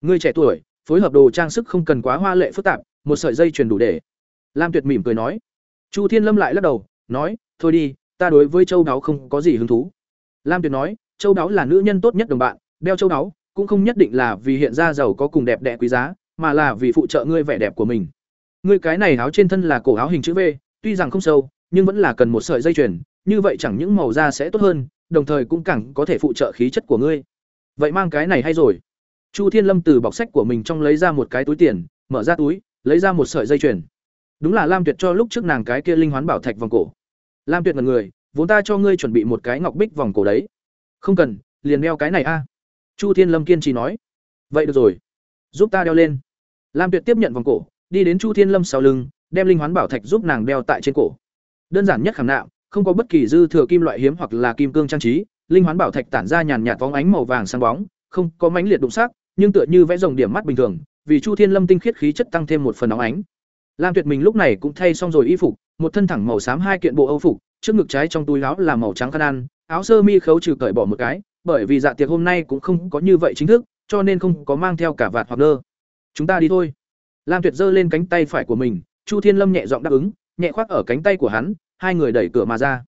Ngươi trẻ tuổi, phối hợp đồ trang sức không cần quá hoa lệ phức tạp, một sợi dây truyền đủ để. Lam tuyệt mỉm cười nói. Chu thiên lâm lại lắc đầu, nói, thôi đi, ta đối với châu đáo không có gì hứng thú. Lam tuyệt nói, châu đáo là nữ nhân tốt nhất đồng bạn, đeo châu đáo, cũng không nhất định là vì hiện ra giàu có cùng đẹp đẽ quý giá mà là vì phụ trợ ngươi vẻ đẹp của mình. Ngươi cái này áo trên thân là cổ áo hình chữ v, tuy rằng không sâu, nhưng vẫn là cần một sợi dây chuyền, như vậy chẳng những màu da sẽ tốt hơn, đồng thời cũng càng có thể phụ trợ khí chất của ngươi. Vậy mang cái này hay rồi? Chu thiên lâm từ bọc sách của mình trong lấy ra một cái túi tiền, mở ra túi, lấy ra một sợi dây chuyền. Đúng là lam tuyệt cho lúc trước nàng cái kia linh hoán bảo thạch vòng cổ. Lam tuyệt mật người, vốn ta cho ngươi chuẩn bị một cái ngọc bích vòng cổ đấy. Không cần, liền đeo cái này a. Chu thiên lâm kiên trì nói. Vậy được rồi. Giúp ta đeo lên lam tuyệt tiếp nhận vòng cổ, đi đến chu thiên lâm sau lưng, đem linh hoán bảo thạch giúp nàng đeo tại trên cổ. Đơn giản nhất khảm nạm, không có bất kỳ dư thừa kim loại hiếm hoặc là kim cương trang trí, linh hoán bảo thạch tản ra nhàn nhạt vóng ánh màu vàng sáng bóng, không có mãnh liệt đụng sắc, nhưng tựa như vẽ rồng điểm mắt bình thường, vì chu thiên lâm tinh khiết khí chất tăng thêm một phần óng ánh. Lam tuyệt mình lúc này cũng thay xong rồi y phục, một thân thẳng màu xám hai kiện bộ âu phục, trước ngực trái trong túi áo là màu trắng khăn ăn, áo sơ mi khấu trừ cởi bỏ một cái, bởi vì dạ tiệc hôm nay cũng không có như vậy chính thức, cho nên không có mang theo cả vạt hoặc nơ chúng ta đi thôi. Lam tuyệt giơ lên cánh tay phải của mình, chu thiên lâm nhẹ giọng đáp ứng, nhẹ khoác ở cánh tay của hắn, hai người đẩy cửa mà ra.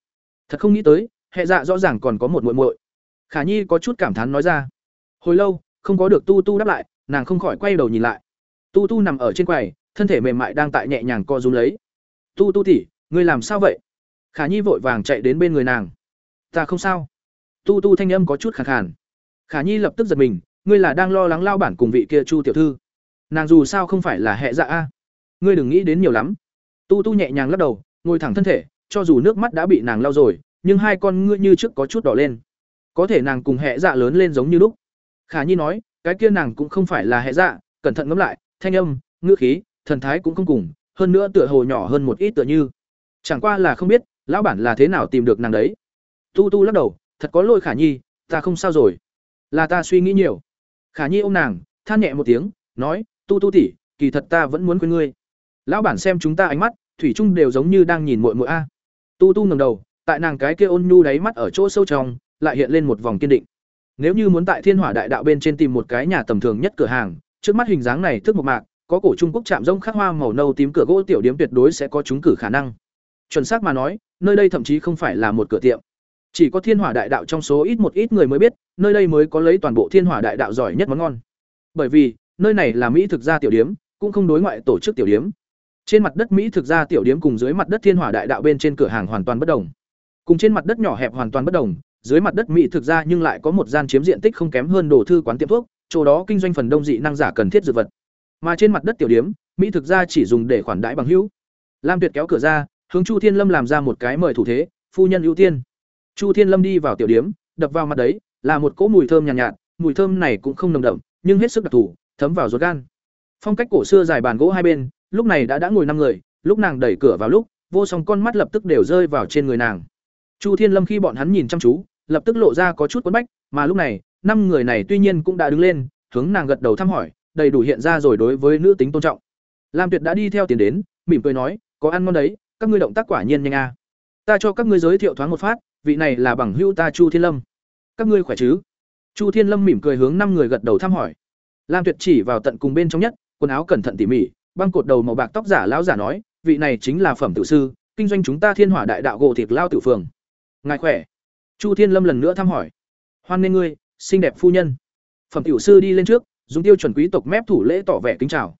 Thật không nghĩ tới, hệ dạ rõ ràng còn có một muội muội. Khả nhi có chút cảm thán nói ra. Hồi lâu, không có được tu tu đáp lại, nàng không khỏi quay đầu nhìn lại. Tu tu nằm ở trên quầy, thân thể mềm mại đang tại nhẹ nhàng co rúm lấy. Tu tu tỉ ngươi làm sao vậy? Khả nhi vội vàng chạy đến bên người nàng. Ta không sao. Tu tu thanh âm có chút khàn khàn. Khả nhi lập tức giật mình, ngươi là đang lo lắng lao bản cùng vị kia chu tiểu thư nàng dù sao không phải là hệ dạ a. Ngươi đừng nghĩ đến nhiều lắm. Tu tu nhẹ nhàng lắc đầu, ngồi thẳng thân thể, cho dù nước mắt đã bị nàng lau rồi, nhưng hai con ngươi như trước có chút đỏ lên. Có thể nàng cùng hệ dạ lớn lên giống như lúc. Khả nhi nói, cái kia nàng cũng không phải là hệ dạ cẩn thận ngẫm lại, thanh âm, ngữ khí, thần thái cũng không cùng, hơn nữa tựa hồ nhỏ hơn một ít tựa như. Chẳng qua là không biết, lão bản là thế nào tìm được nàng đấy. Tu tu lắc đầu, thật có lỗi khả nhi, ta không sao rồi. Là ta suy nghĩ nhiều. Khả nhi ô m nàng, than nhẹ một tiếng, nói tu tu tỉ kỳ thật ta vẫn muốn quên ngươi lão bản xem chúng ta ánh mắt thủy chung đều giống như đang nhìn mội mội a tu tu ngầm đầu tại nàng cái kia ôn nhu đáy mắt ở chỗ sâu trong lại hiện lên một vòng kiên định nếu như muốn tại thiên hỏa đại đạo bên trên tìm một cái nhà tầm thường nhất cửa hàng trước mắt hình dáng này thức một mạc có cổ Trung Quốc chạm rông khắc hoa màu nâu tím cửa gỗ tiểu điếm tuyệt đối sẽ có trúng cử khả năng. Chuẩn xác mà nói, nơi đây thậm chí không phải là một cửa tiệm. Chỉ có Thiên Hỏa Đại Đạo trong số ít một ít người mới biết, nơi đây mới có lấy toàn bộ Thiên Hỏa Đại Đạo giỏi nhất món ngon. Bởi vì, nơi này là mỹ thực gia tiểu điếm, cũng không đối ngoại tổ chức tiểu điếm. Trên mặt đất mỹ thực gia tiểu điếm cùng dưới mặt đất Thiên Hỏa Đại Đạo bên trên cửa hàng hoàn toàn bất đồng. Cùng trên mặt đất nhỏ hẹp hoàn toàn bất đồng, dưới mặt đất mỹ thực gia nhưng lại có một gian chiếm diện tích không kém hơn đồ thư quán tiệm thuốc, chỗ đó kinh doanh phần đông dị năng giả cần thiết dược vật. Mà trên mặt đất tiểu điếm, mỹ thực gia chỉ dùng để khoản đãi bằng hữu. Lam Tuyệt kéo cửa ra, hướng Chu Thiên Lâm làm ra một cái mời thủ thế, phu nhân ưu tiên. Chu Thiên Lâm đi vào tiểu điếm, đập vào mặt đấy, là một cỗ mùi thơm nhàn nhạt, nhạt, mùi thơm này cũng không nồng đậm, nhưng hết sức đặc thù, thấm vào ruột gan. Phong cách cổ xưa dài bàn gỗ hai bên, lúc này đã đã ngồi năm người, lúc nàng đẩy cửa vào lúc, vô song con mắt lập tức đều rơi vào trên người nàng. Chu Thiên Lâm khi bọn hắn nhìn chăm chú, lập tức lộ ra có chút quấn bách, mà lúc này, năm người này tuy nhiên cũng đã đứng lên, hướng nàng gật đầu thăm hỏi, đầy đủ hiện ra rồi đối với nữ tính tôn trọng. Lam Tuyệt đã đi theo tiền đến, mỉm cười nói, có ăn ngon đấy, các ngươi động tác quả nhiên nhanh a. Ta cho các ngươi giới thiệu thoáng một phát, vị này là bằng hữu ta Chu Thiên Lâm. Các ngươi khỏe chứ? Chu Thiên Lâm mỉm cười hướng năm người gật đầu thăm hỏi. Lam Tuyệt chỉ vào tận cùng bên trong nhất, quần áo cẩn thận tỉ mỉ, băng cột đầu màu bạc tóc giả lão giả nói, vị này chính là phẩm tự sư, kinh doanh chúng ta Thiên Hỏa Đại Đạo gỗ thịt lao tự phường. Ngài khỏe. Chu Thiên Lâm lần nữa thăm hỏi. Hoan nghênh ngươi, xinh đẹp phu nhân. Phẩm tiểu sư đi lên trước, dùng tiêu chuẩn quý tộc mép thủ lễ tỏ vẻ kính chào.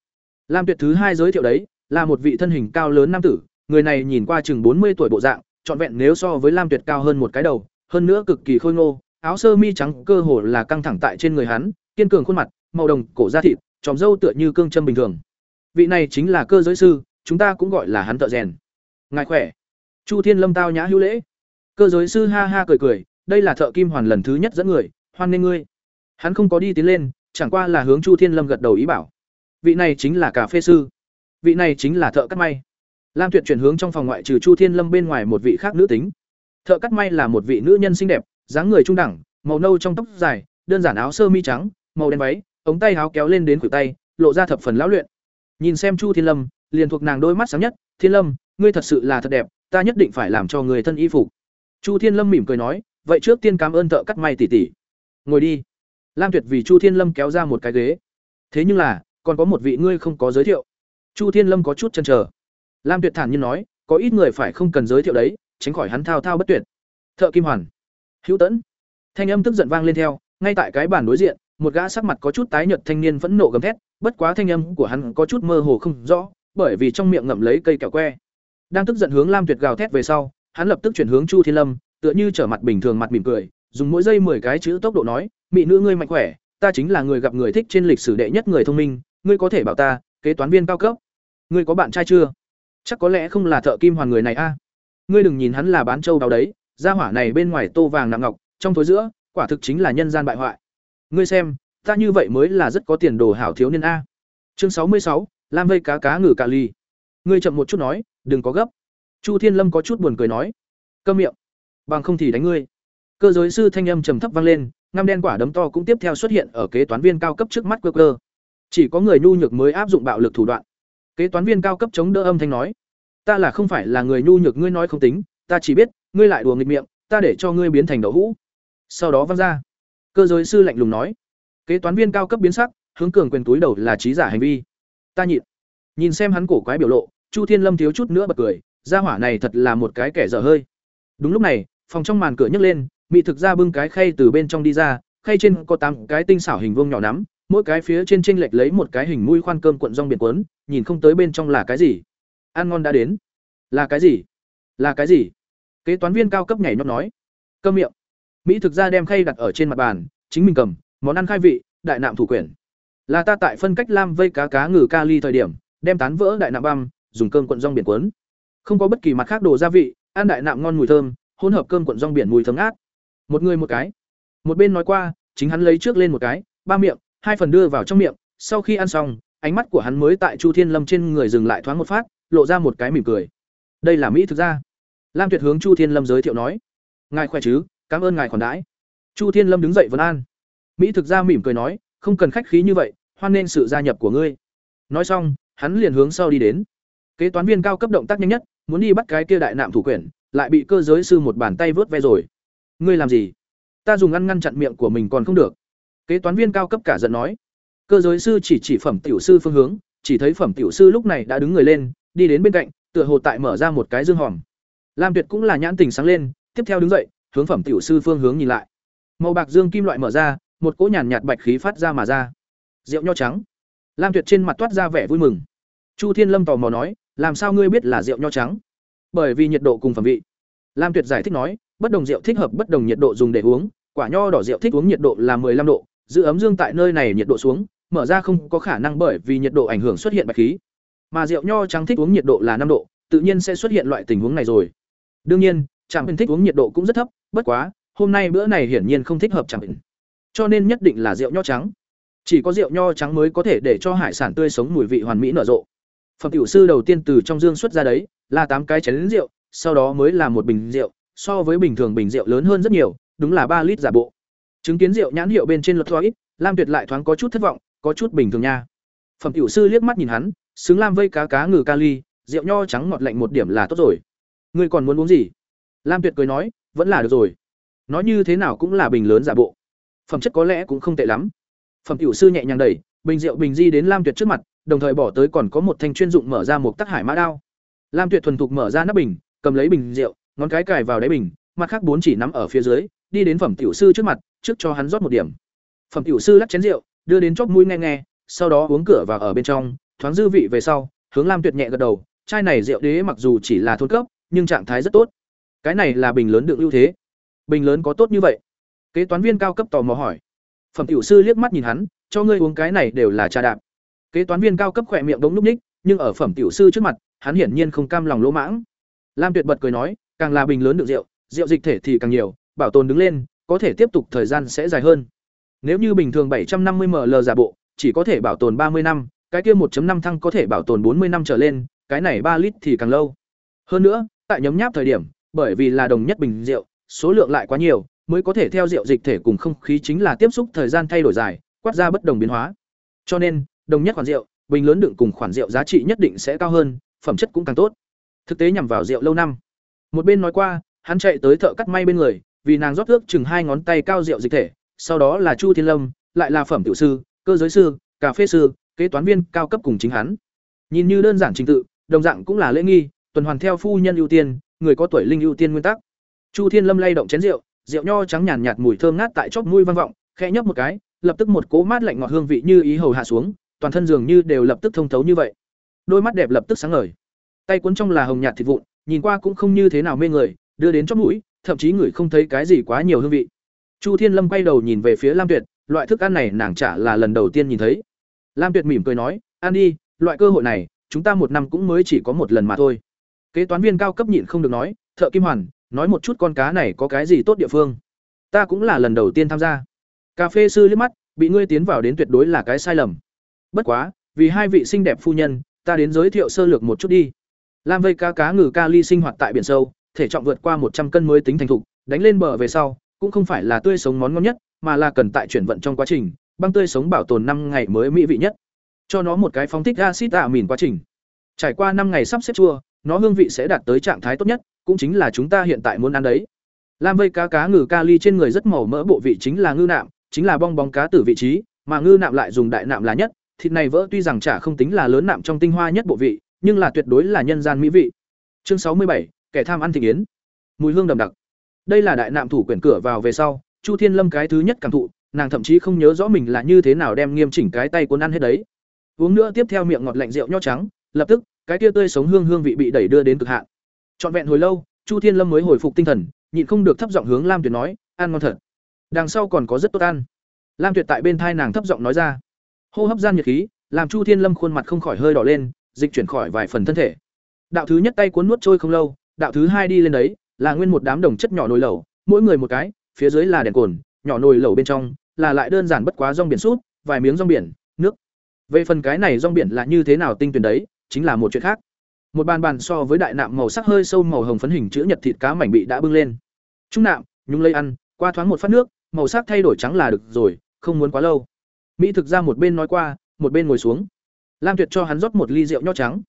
Lam Tuyệt thứ hai giới thiệu đấy, là một vị thân hình cao lớn nam tử, người này nhìn qua chừng bốn mươi tuổi bộ dạng, trọn vẹn nếu so với Lam Tuyệt cao hơn một cái đầu, hơn nữa cực kỳ khôi ngô, áo sơ mi trắng cơ hồ là căng thẳng tại trên người hắn, kiên cường khuôn mặt, màu đồng cổ da thịt, tròm râu tựa như cương châm bình thường. Vị này chính là cơ giới sư, chúng ta cũng gọi là hắn thợ rèn. Ngài khỏe. Chu Thiên Lâm tao nhã hữu lễ. Cơ giới sư ha ha cười cười, đây là thợ kim hoàn lần thứ nhất dẫn người, hoan nghênh ngươi. Hắn không có đi tiến lên, chẳng qua là hướng Chu Thiên Lâm gật đầu ý bảo. Vị này chính là cà phê sư, vị này chính là thợ cắt may. Lam Tuyệt chuyển hướng trong phòng ngoại trừ Chu Thiên Lâm bên ngoài một vị khác nữ tính. Thợ cắt may là một vị nữ nhân xinh đẹp, dáng người trung đẳng, màu nâu trong tóc dài, đơn giản áo sơ mi trắng, màu đen váy, ống tay háo kéo lên đến khuỷu tay, lộ ra thập phần lão luyện. Nhìn xem Chu Thiên Lâm, liền thuộc nàng đôi mắt sáng nhất, "Thiên Lâm, ngươi thật sự là thật đẹp, ta nhất định phải làm cho người thân y phục." Chu Thiên Lâm mỉm cười nói, "Vậy trước tiên cảm ơn thợ cắt may tỷ tỷ. Ngồi đi." Lam Tuyệt vì Chu Thiên Lâm kéo ra một cái ghế. "Thế nhưng là, còn có một vị ngươi không có giới thiệu." Chu Thiên Lâm có chút chần chờ. Lam Tuyệt thản nhiên nói, "Có ít người phải không cần giới thiệu đấy, tránh khỏi hắn thao thao bất tuyệt." Thợ Kim Hoàn, Hữu Tẫn. Thanh âm tức giận vang lên theo, ngay tại cái bàn đối diện, một gã sắc mặt có chút tái nhợt thanh niên vẫn nộ gầm thét, bất quá thanh âm của hắn có chút mơ hồ không rõ, bởi vì trong miệng ngậm lấy cây kẹo que. Đang tức giận hướng Lam Tuyệt gào thét về sau, hắn lập tức chuyển hướng Chu Thiên Lâm, tựa như trở mặt bình thường mặt mỉm cười, dùng mỗi giây 10 cái chữ tốc độ nói, "Mị nữ ngươi mạnh khỏe, ta chính là người gặp người thích trên lịch sử đệ nhất người thông minh, ngươi có thể bảo ta, kế toán viên cao cấp. Ngươi có bạn trai chưa? Chắc có lẽ không là thợ kim hoàn người này a. Ngươi đừng nhìn hắn là bán châu đáo đấy, gia hỏa này bên ngoài tô vàng nặng ngọc, trong tối giữa, quả thực chính là nhân gian bại hoại. Ngươi xem, ta như vậy mới là rất có tiền đồ hảo thiếu niên a. Chương sáu mươi sáu, Lam vây cá cá ngừ cà ly. Ngươi chậm một chút nói, đừng có gấp. Chu Thiên Lâm có chút buồn cười nói, câm miệng, bằng không thì đánh ngươi. Cơ giới sư thanh âm trầm thấp vang lên, ngăm đen quả đấm to cũng tiếp theo xuất hiện ở kế toán viên cao cấp trước mắt cơ cơ. Chỉ có người nhu nhược mới áp dụng bạo lực thủ đoạn. Kế toán viên cao cấp chống đỡ âm thanh nói, ta là không phải là người nhu nhược ngươi nói không tính, ta chỉ biết, ngươi lại đùa nghịch miệng, ta để cho ngươi biến thành đậu hũ. Sau đó văng ra. Cơ giới sư lạnh lùng nói, kế toán viên cao cấp biến sắc, hướng cường quyền túi đầu là trí giả hành vi. Ta nhịn. Nhìn xem hắn cổ quái biểu lộ, Chu Thiên Lâm thiếu chút nữa bật cười, gia hỏa này thật là một cái kẻ dở hơi. Đúng lúc này, phòng trong màn cửa nhấc lên, mỹ thực ra bưng cái khay từ bên trong đi ra, khay trên có tám cái tinh xảo hình vuông nhỏ nắm, mỗi cái phía trên chênh lệch lấy một cái hình mũi khoan cơm cuộn rong biển cuốn, nhìn không tới bên trong là cái gì. Ăn ngon đã đến. Là cái gì? Là cái gì? Kế toán viên cao cấp nhảy nhót nói. cơm miệng. Mỹ thực ra đem khay đặt ở trên mặt bàn, chính mình cầm, món ăn khai vị, đại nạm thủ quyển. Là ta tại phân cách lam vây cá cá ngừ kali thời điểm, đem tán vỡ đại nạm băm, dùng cơm cuộn rong biển cuốn. Không có bất kỳ mặt khác đồ gia vị, ăn đại nạm ngon mùi thơm, hỗn hợp cơm cuộn rong biển mùi thơm ngát. Một người một cái. Một bên nói qua, chính hắn lấy trước lên một cái, ba miệng, hai phần đưa vào trong miệng, sau khi ăn xong, ánh mắt của hắn mới tại Chu Thiên Lâm trên người dừng lại thoáng một phát, lộ ra một cái mỉm cười. Đây là mỹ thực ra. Lam Tuyệt hướng Chu Thiên Lâm giới thiệu nói: "Ngài khỏe chứ, cảm ơn ngài khoản đãi." Chu Thiên Lâm đứng dậy vấn an. Mỹ thực ra mỉm cười nói: "Không cần khách khí như vậy, hoan nên sự gia nhập của ngươi." Nói xong, hắn liền hướng sau đi đến. Kế toán viên cao cấp động tác nhanh nhất, muốn đi bắt cái kia đại nạm thủ quyển, lại bị cơ giới sư một bàn tay vớt ve rồi. "Ngươi làm gì? Ta dùng ngăn ngăn chặn miệng của mình còn không được." Kế toán viên cao cấp cả giận nói. Cơ giới sư chỉ chỉ phẩm tiểu sư phương hướng, chỉ thấy phẩm tiểu sư lúc này đã đứng người lên đi đến bên cạnh tựa hồ tại mở ra một cái dương hòm lam tuyệt cũng là nhãn tình sáng lên tiếp theo đứng dậy hướng phẩm tiểu sư phương hướng nhìn lại. Màu bạc dương kim loại mở ra, một cỗ nhàn nhạt bạch khí phát ra mà ra. Rượu nho trắng. Lam tuyệt trên mặt toát ra vẻ vui mừng. Chu thiên lâm tò mò nói, làm sao ngươi biết là rượu nho trắng? Bởi vì nhiệt độ cùng phẩm vị. Lam tuyệt giải thích nói, bất đồng rượu thích hợp, bất đồng nhiệt độ dùng để uống. Quả nho đỏ rượu thích uống nhiệt độ là 15 độ, giữ ấm dương tại nơi này nhiệt độ xuống, mở ra không có khả năng bởi vì nhiệt độ ảnh hưởng xuất hiện bạch khí. Mà rượu nho trắng thích uống nhiệt độ là năm độ, tự nhiên sẽ xuất hiện loại tình huống này rồi. Đương nhiên, trạm bình thích uống nhiệt độ cũng rất thấp bất quá hôm nay bữa này hiển nhiên không thích hợp chẳng định, cho nên nhất định là rượu nho trắng. Chỉ có rượu nho trắng mới có thể để cho hải sản tươi sống mùi vị hoàn mỹ nở rộ. Phẩm tiểu sư đầu tiên từ trong dương xuất ra đấy là tám cái chén lính rượu sau đó mới là một bình rượu so với bình thường bình rượu lớn hơn rất nhiều đúng là ba lít giả bộ. Chứng kiến rượu nhãn hiệu bên trên luật thoa lam tuyệt lại thoáng có chút thất vọng có chút bình thường nha. Phẩm tiểu sư liếc mắt nhìn hắn xứng lam vây cá cá ngừ kali rượu nho trắng ngọt lạnh một điểm là tốt rồi. Ngươi còn muốn uống gì? Lam tuyệt cười nói vẫn là được rồi. Nói như thế nào cũng là bình lớn giả bộ. Phẩm chất có lẽ cũng không tệ lắm. Phẩm tiểu sư nhẹ nhàng đẩy, bình rượu bình di đến lam tuyệt trước mặt, đồng thời bỏ tới còn có một thanh chuyên dụng mở ra một tắc hải mã đao. Lam tuyệt thuần thục mở ra nắp bình, cầm lấy bình rượu, ngón cái cài vào đáy bình, mặt khác bốn chỉ nắm ở phía dưới, đi đến phẩm tiểu sư trước mặt, trước cho hắn rót một điểm. Phẩm tiểu sư lắc chén rượu, đưa đến chóp mũi nghe nghe, sau đó uống cửa và ở bên trong, thoáng dư vị về sau, hướng lam tuyệt nhẹ gật đầu, chai này rượu đế mặc dù chỉ là thôn cấp, nhưng trạng thái rất tốt cái này là bình lớn đựng ưu thế. Bình lớn có tốt như vậy? Kế toán viên cao cấp tò mò hỏi. Phẩm tiểu sư liếc mắt nhìn hắn, cho ngươi uống cái này đều là trà đạp. Kế toán viên cao cấp khỏe miệng đống núp ních, nhưng ở phẩm tiểu sư trước mặt, hắn hiển nhiên không cam lòng lỗ mãng. Lam tuyệt bật cười nói, càng là bình lớn được rượu rượu dịch thể thì càng nhiều, bảo tồn đứng lên, có thể tiếp tục thời gian sẽ dài hơn. Nếu như bình thường 750 ml giả bộ, chỉ có thể bảo tồn 30 năm, cái kia 1.5 thăng có thể bảo tồn 40 năm trở lên, cái này ba lít thì càng lâu. Hơn nữa, tại nhấm nháp thời điểm bởi vì là đồng nhất bình rượu, số lượng lại quá nhiều, mới có thể theo rượu dịch thể cùng không khí chính là tiếp xúc thời gian thay đổi dài, quát ra bất đồng biến hóa. Cho nên, đồng nhất khoản rượu, bình lớn đựng cùng khoản rượu giá trị nhất định sẽ cao hơn, phẩm chất cũng càng tốt. Thực tế nhằm vào rượu lâu năm. Một bên nói qua, hắn chạy tới thợ cắt may bên người, vì nàng rót ước chừng hai ngón tay cao rượu dịch thể, sau đó là chu thiên lâm, lại là phẩm tiểu sư, cơ giới sư, cà phê sư, kế toán viên cao cấp cùng chính hắn. Nhìn như đơn giản trình tự, đồng dạng cũng là lễ nghi, tuần hoàn theo phu nhân ưu tiên người có tuổi linh ưu tiên nguyên tắc. Chu thiên lâm lay động chén rượu rượu nho trắng nhàn nhạt mùi thơm ngát tại chóp mũi vang vọng, khẽ nhấp một cái, lập tức một cỗ mát lạnh ngọt hương vị như ý hầu hạ xuống, toàn thân dường như đều lập tức thông thấu như vậy. Đôi mắt đẹp lập tức sáng ngời. Tay cuốn trong là hồng nhạt thịt vụn, nhìn qua cũng không như thế nào mê người, đưa đến chóp mũi, thậm chí người không thấy cái gì quá nhiều hương vị. Chu thiên lâm quay đầu nhìn về phía lam tuyệt, loại thức ăn này nàng chả là lần đầu tiên nhìn thấy. Lam tuyệt mỉm cười nói, ăn đi, loại cơ hội này, chúng ta một năm cũng mới chỉ có một lần mà thôi kế toán viên cao cấp nhịn không được nói, thợ kim hoàn, nói một chút con cá này có cái gì tốt địa phương? Ta cũng là lần đầu tiên tham gia. Cà phê sư liếc mắt, bị ngươi tiến vào đến tuyệt đối là cái sai lầm. Bất quá, vì hai vị xinh đẹp phu nhân, ta đến giới thiệu sơ lược một chút đi. Lam vây cá cá ngừ ca ly sinh hoạt tại biển sâu, thể trọng vượt qua một trăm cân mới tính thành thục, đánh lên bờ về sau, cũng không phải là tươi sống món ngon nhất, mà là cần tại chuyển vận trong quá trình, băng tươi sống bảo tồn năm ngày mới mỹ vị nhất. Cho nó một cái phóng thích acid tạ mìn quá trình. Trải qua năm ngày sắp xếp chua nó hương vị sẽ đạt tới trạng thái tốt nhất, cũng chính là chúng ta hiện tại muốn ăn đấy. Lam vây cá cá ngừ kali trên người rất màu mỡ, bộ vị chính là ngư nạm, chính là bong bóng cá tử vị trí, mà ngư nạm lại dùng đại nạm là nhất. Thịt này vỡ tuy rằng chả không tính là lớn nạm trong tinh hoa nhất bộ vị, nhưng là tuyệt đối là nhân gian mỹ vị. Chương sáu mươi bảy, kẻ tham ăn thịt yến. Mùi hương đậm đặc. Đây là đại nạm thủ quyển cửa vào về sau, chu thiên lâm cái thứ nhất cảm thụ, nàng thậm chí không nhớ rõ mình là như thế nào đem nghiêm chỉnh cái tay cuốn ăn hết đấy. Uống nữa, tiếp theo miệng ngọt lạnh rượu nho trắng, lập tức cái kia tươi sống hương hương vị bị đẩy đưa đến cực hạn. Trọn vẹn hồi lâu, chu thiên lâm mới hồi phục tinh thần, nhịn không được thấp giọng hướng lam tuyệt nói, ăn ngon thật. Đằng sau còn có rất tốt ăn. Lam tuyệt tại bên thai nàng thấp giọng nói ra. Hô hấp gian nhiệt khí, làm chu thiên lâm khuôn mặt không khỏi hơi đỏ lên, dịch chuyển khỏi vài phần thân thể. Đạo thứ nhất tay cuốn nuốt trôi không lâu, đạo thứ hai đi lên đấy, là nguyên một đám đồng chất nhỏ nồi lẩu, mỗi người một cái, phía dưới là đèn cồn, nhỏ nồi lẩu bên trong, là lại đơn giản bất quá rong biển sút vài miếng rong biển, nước. Về phần cái này rong biển là như thế nào tinh tuyển đấy chính là một chuyện khác. Một bàn bàn so với đại nạm màu sắc hơi sâu màu hồng phấn hình chữ nhật thịt cá mảnh bị đã bưng lên. Trung nạm, nhúng lấy ăn, qua thoáng một phát nước, màu sắc thay đổi trắng là được rồi, không muốn quá lâu. Mỹ thực ra một bên nói qua, một bên ngồi xuống. Lam tuyệt cho hắn rót một ly rượu nho trắng.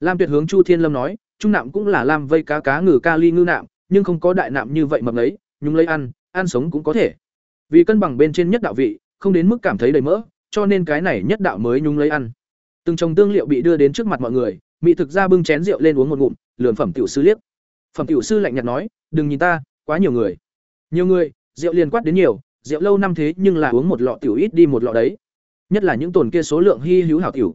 Lam tuyệt hướng chu thiên lâm nói, trung nạm cũng là lam vây cá cá ngừ ca ly ngư nạm, nhưng không có đại nạm như vậy mập lấy, Nhúng lấy ăn ăn sống cũng có thể. Vì cân bằng bên trên nhất đạo vị, không đến mức cảm thấy đầy mỡ, cho nên cái này nhất đạo mới nhúng lấy ăn từng trồng tương liệu bị đưa đến trước mặt mọi người, mỹ thực ra bưng chén rượu lên uống một ngụm, lườm phẩm tiểu sư liếc. Phẩm tiểu sư lạnh nhạt nói, đừng nhìn ta, quá nhiều người. Nhiều người, rượu liền quát đến nhiều, rượu lâu năm thế nhưng là uống một lọ tiểu ít đi một lọ đấy. Nhất là những tồn kia số lượng hy hữu hảo tiểu.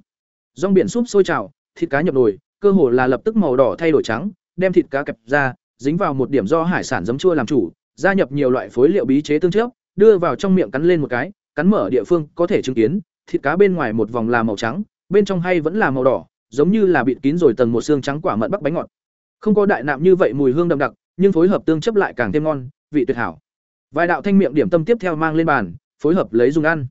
Rong biển súp sôi trào, thịt cá nhập nồi, cơ hồ là lập tức màu đỏ thay đổi trắng, đem thịt cá kẹp ra, dính vào một điểm do hải sản giấm chua làm chủ, gia nhập nhiều loại phối liệu bí chế tương trước, đưa vào trong miệng cắn lên một cái, cắn mở địa phương có thể chứng kiến, thịt cá bên ngoài một vòng là màu trắng bên trong hay vẫn là màu đỏ, giống như là bịt kín rồi tầng một xương trắng quả mận bắc bánh ngọt. Không có đại nạm như vậy, mùi hương đậm đặc, nhưng phối hợp tương chấp lại càng thêm ngon, vị tuyệt hảo. Vài đạo thanh miệng điểm tâm tiếp theo mang lên bàn, phối hợp lấy dùng ăn.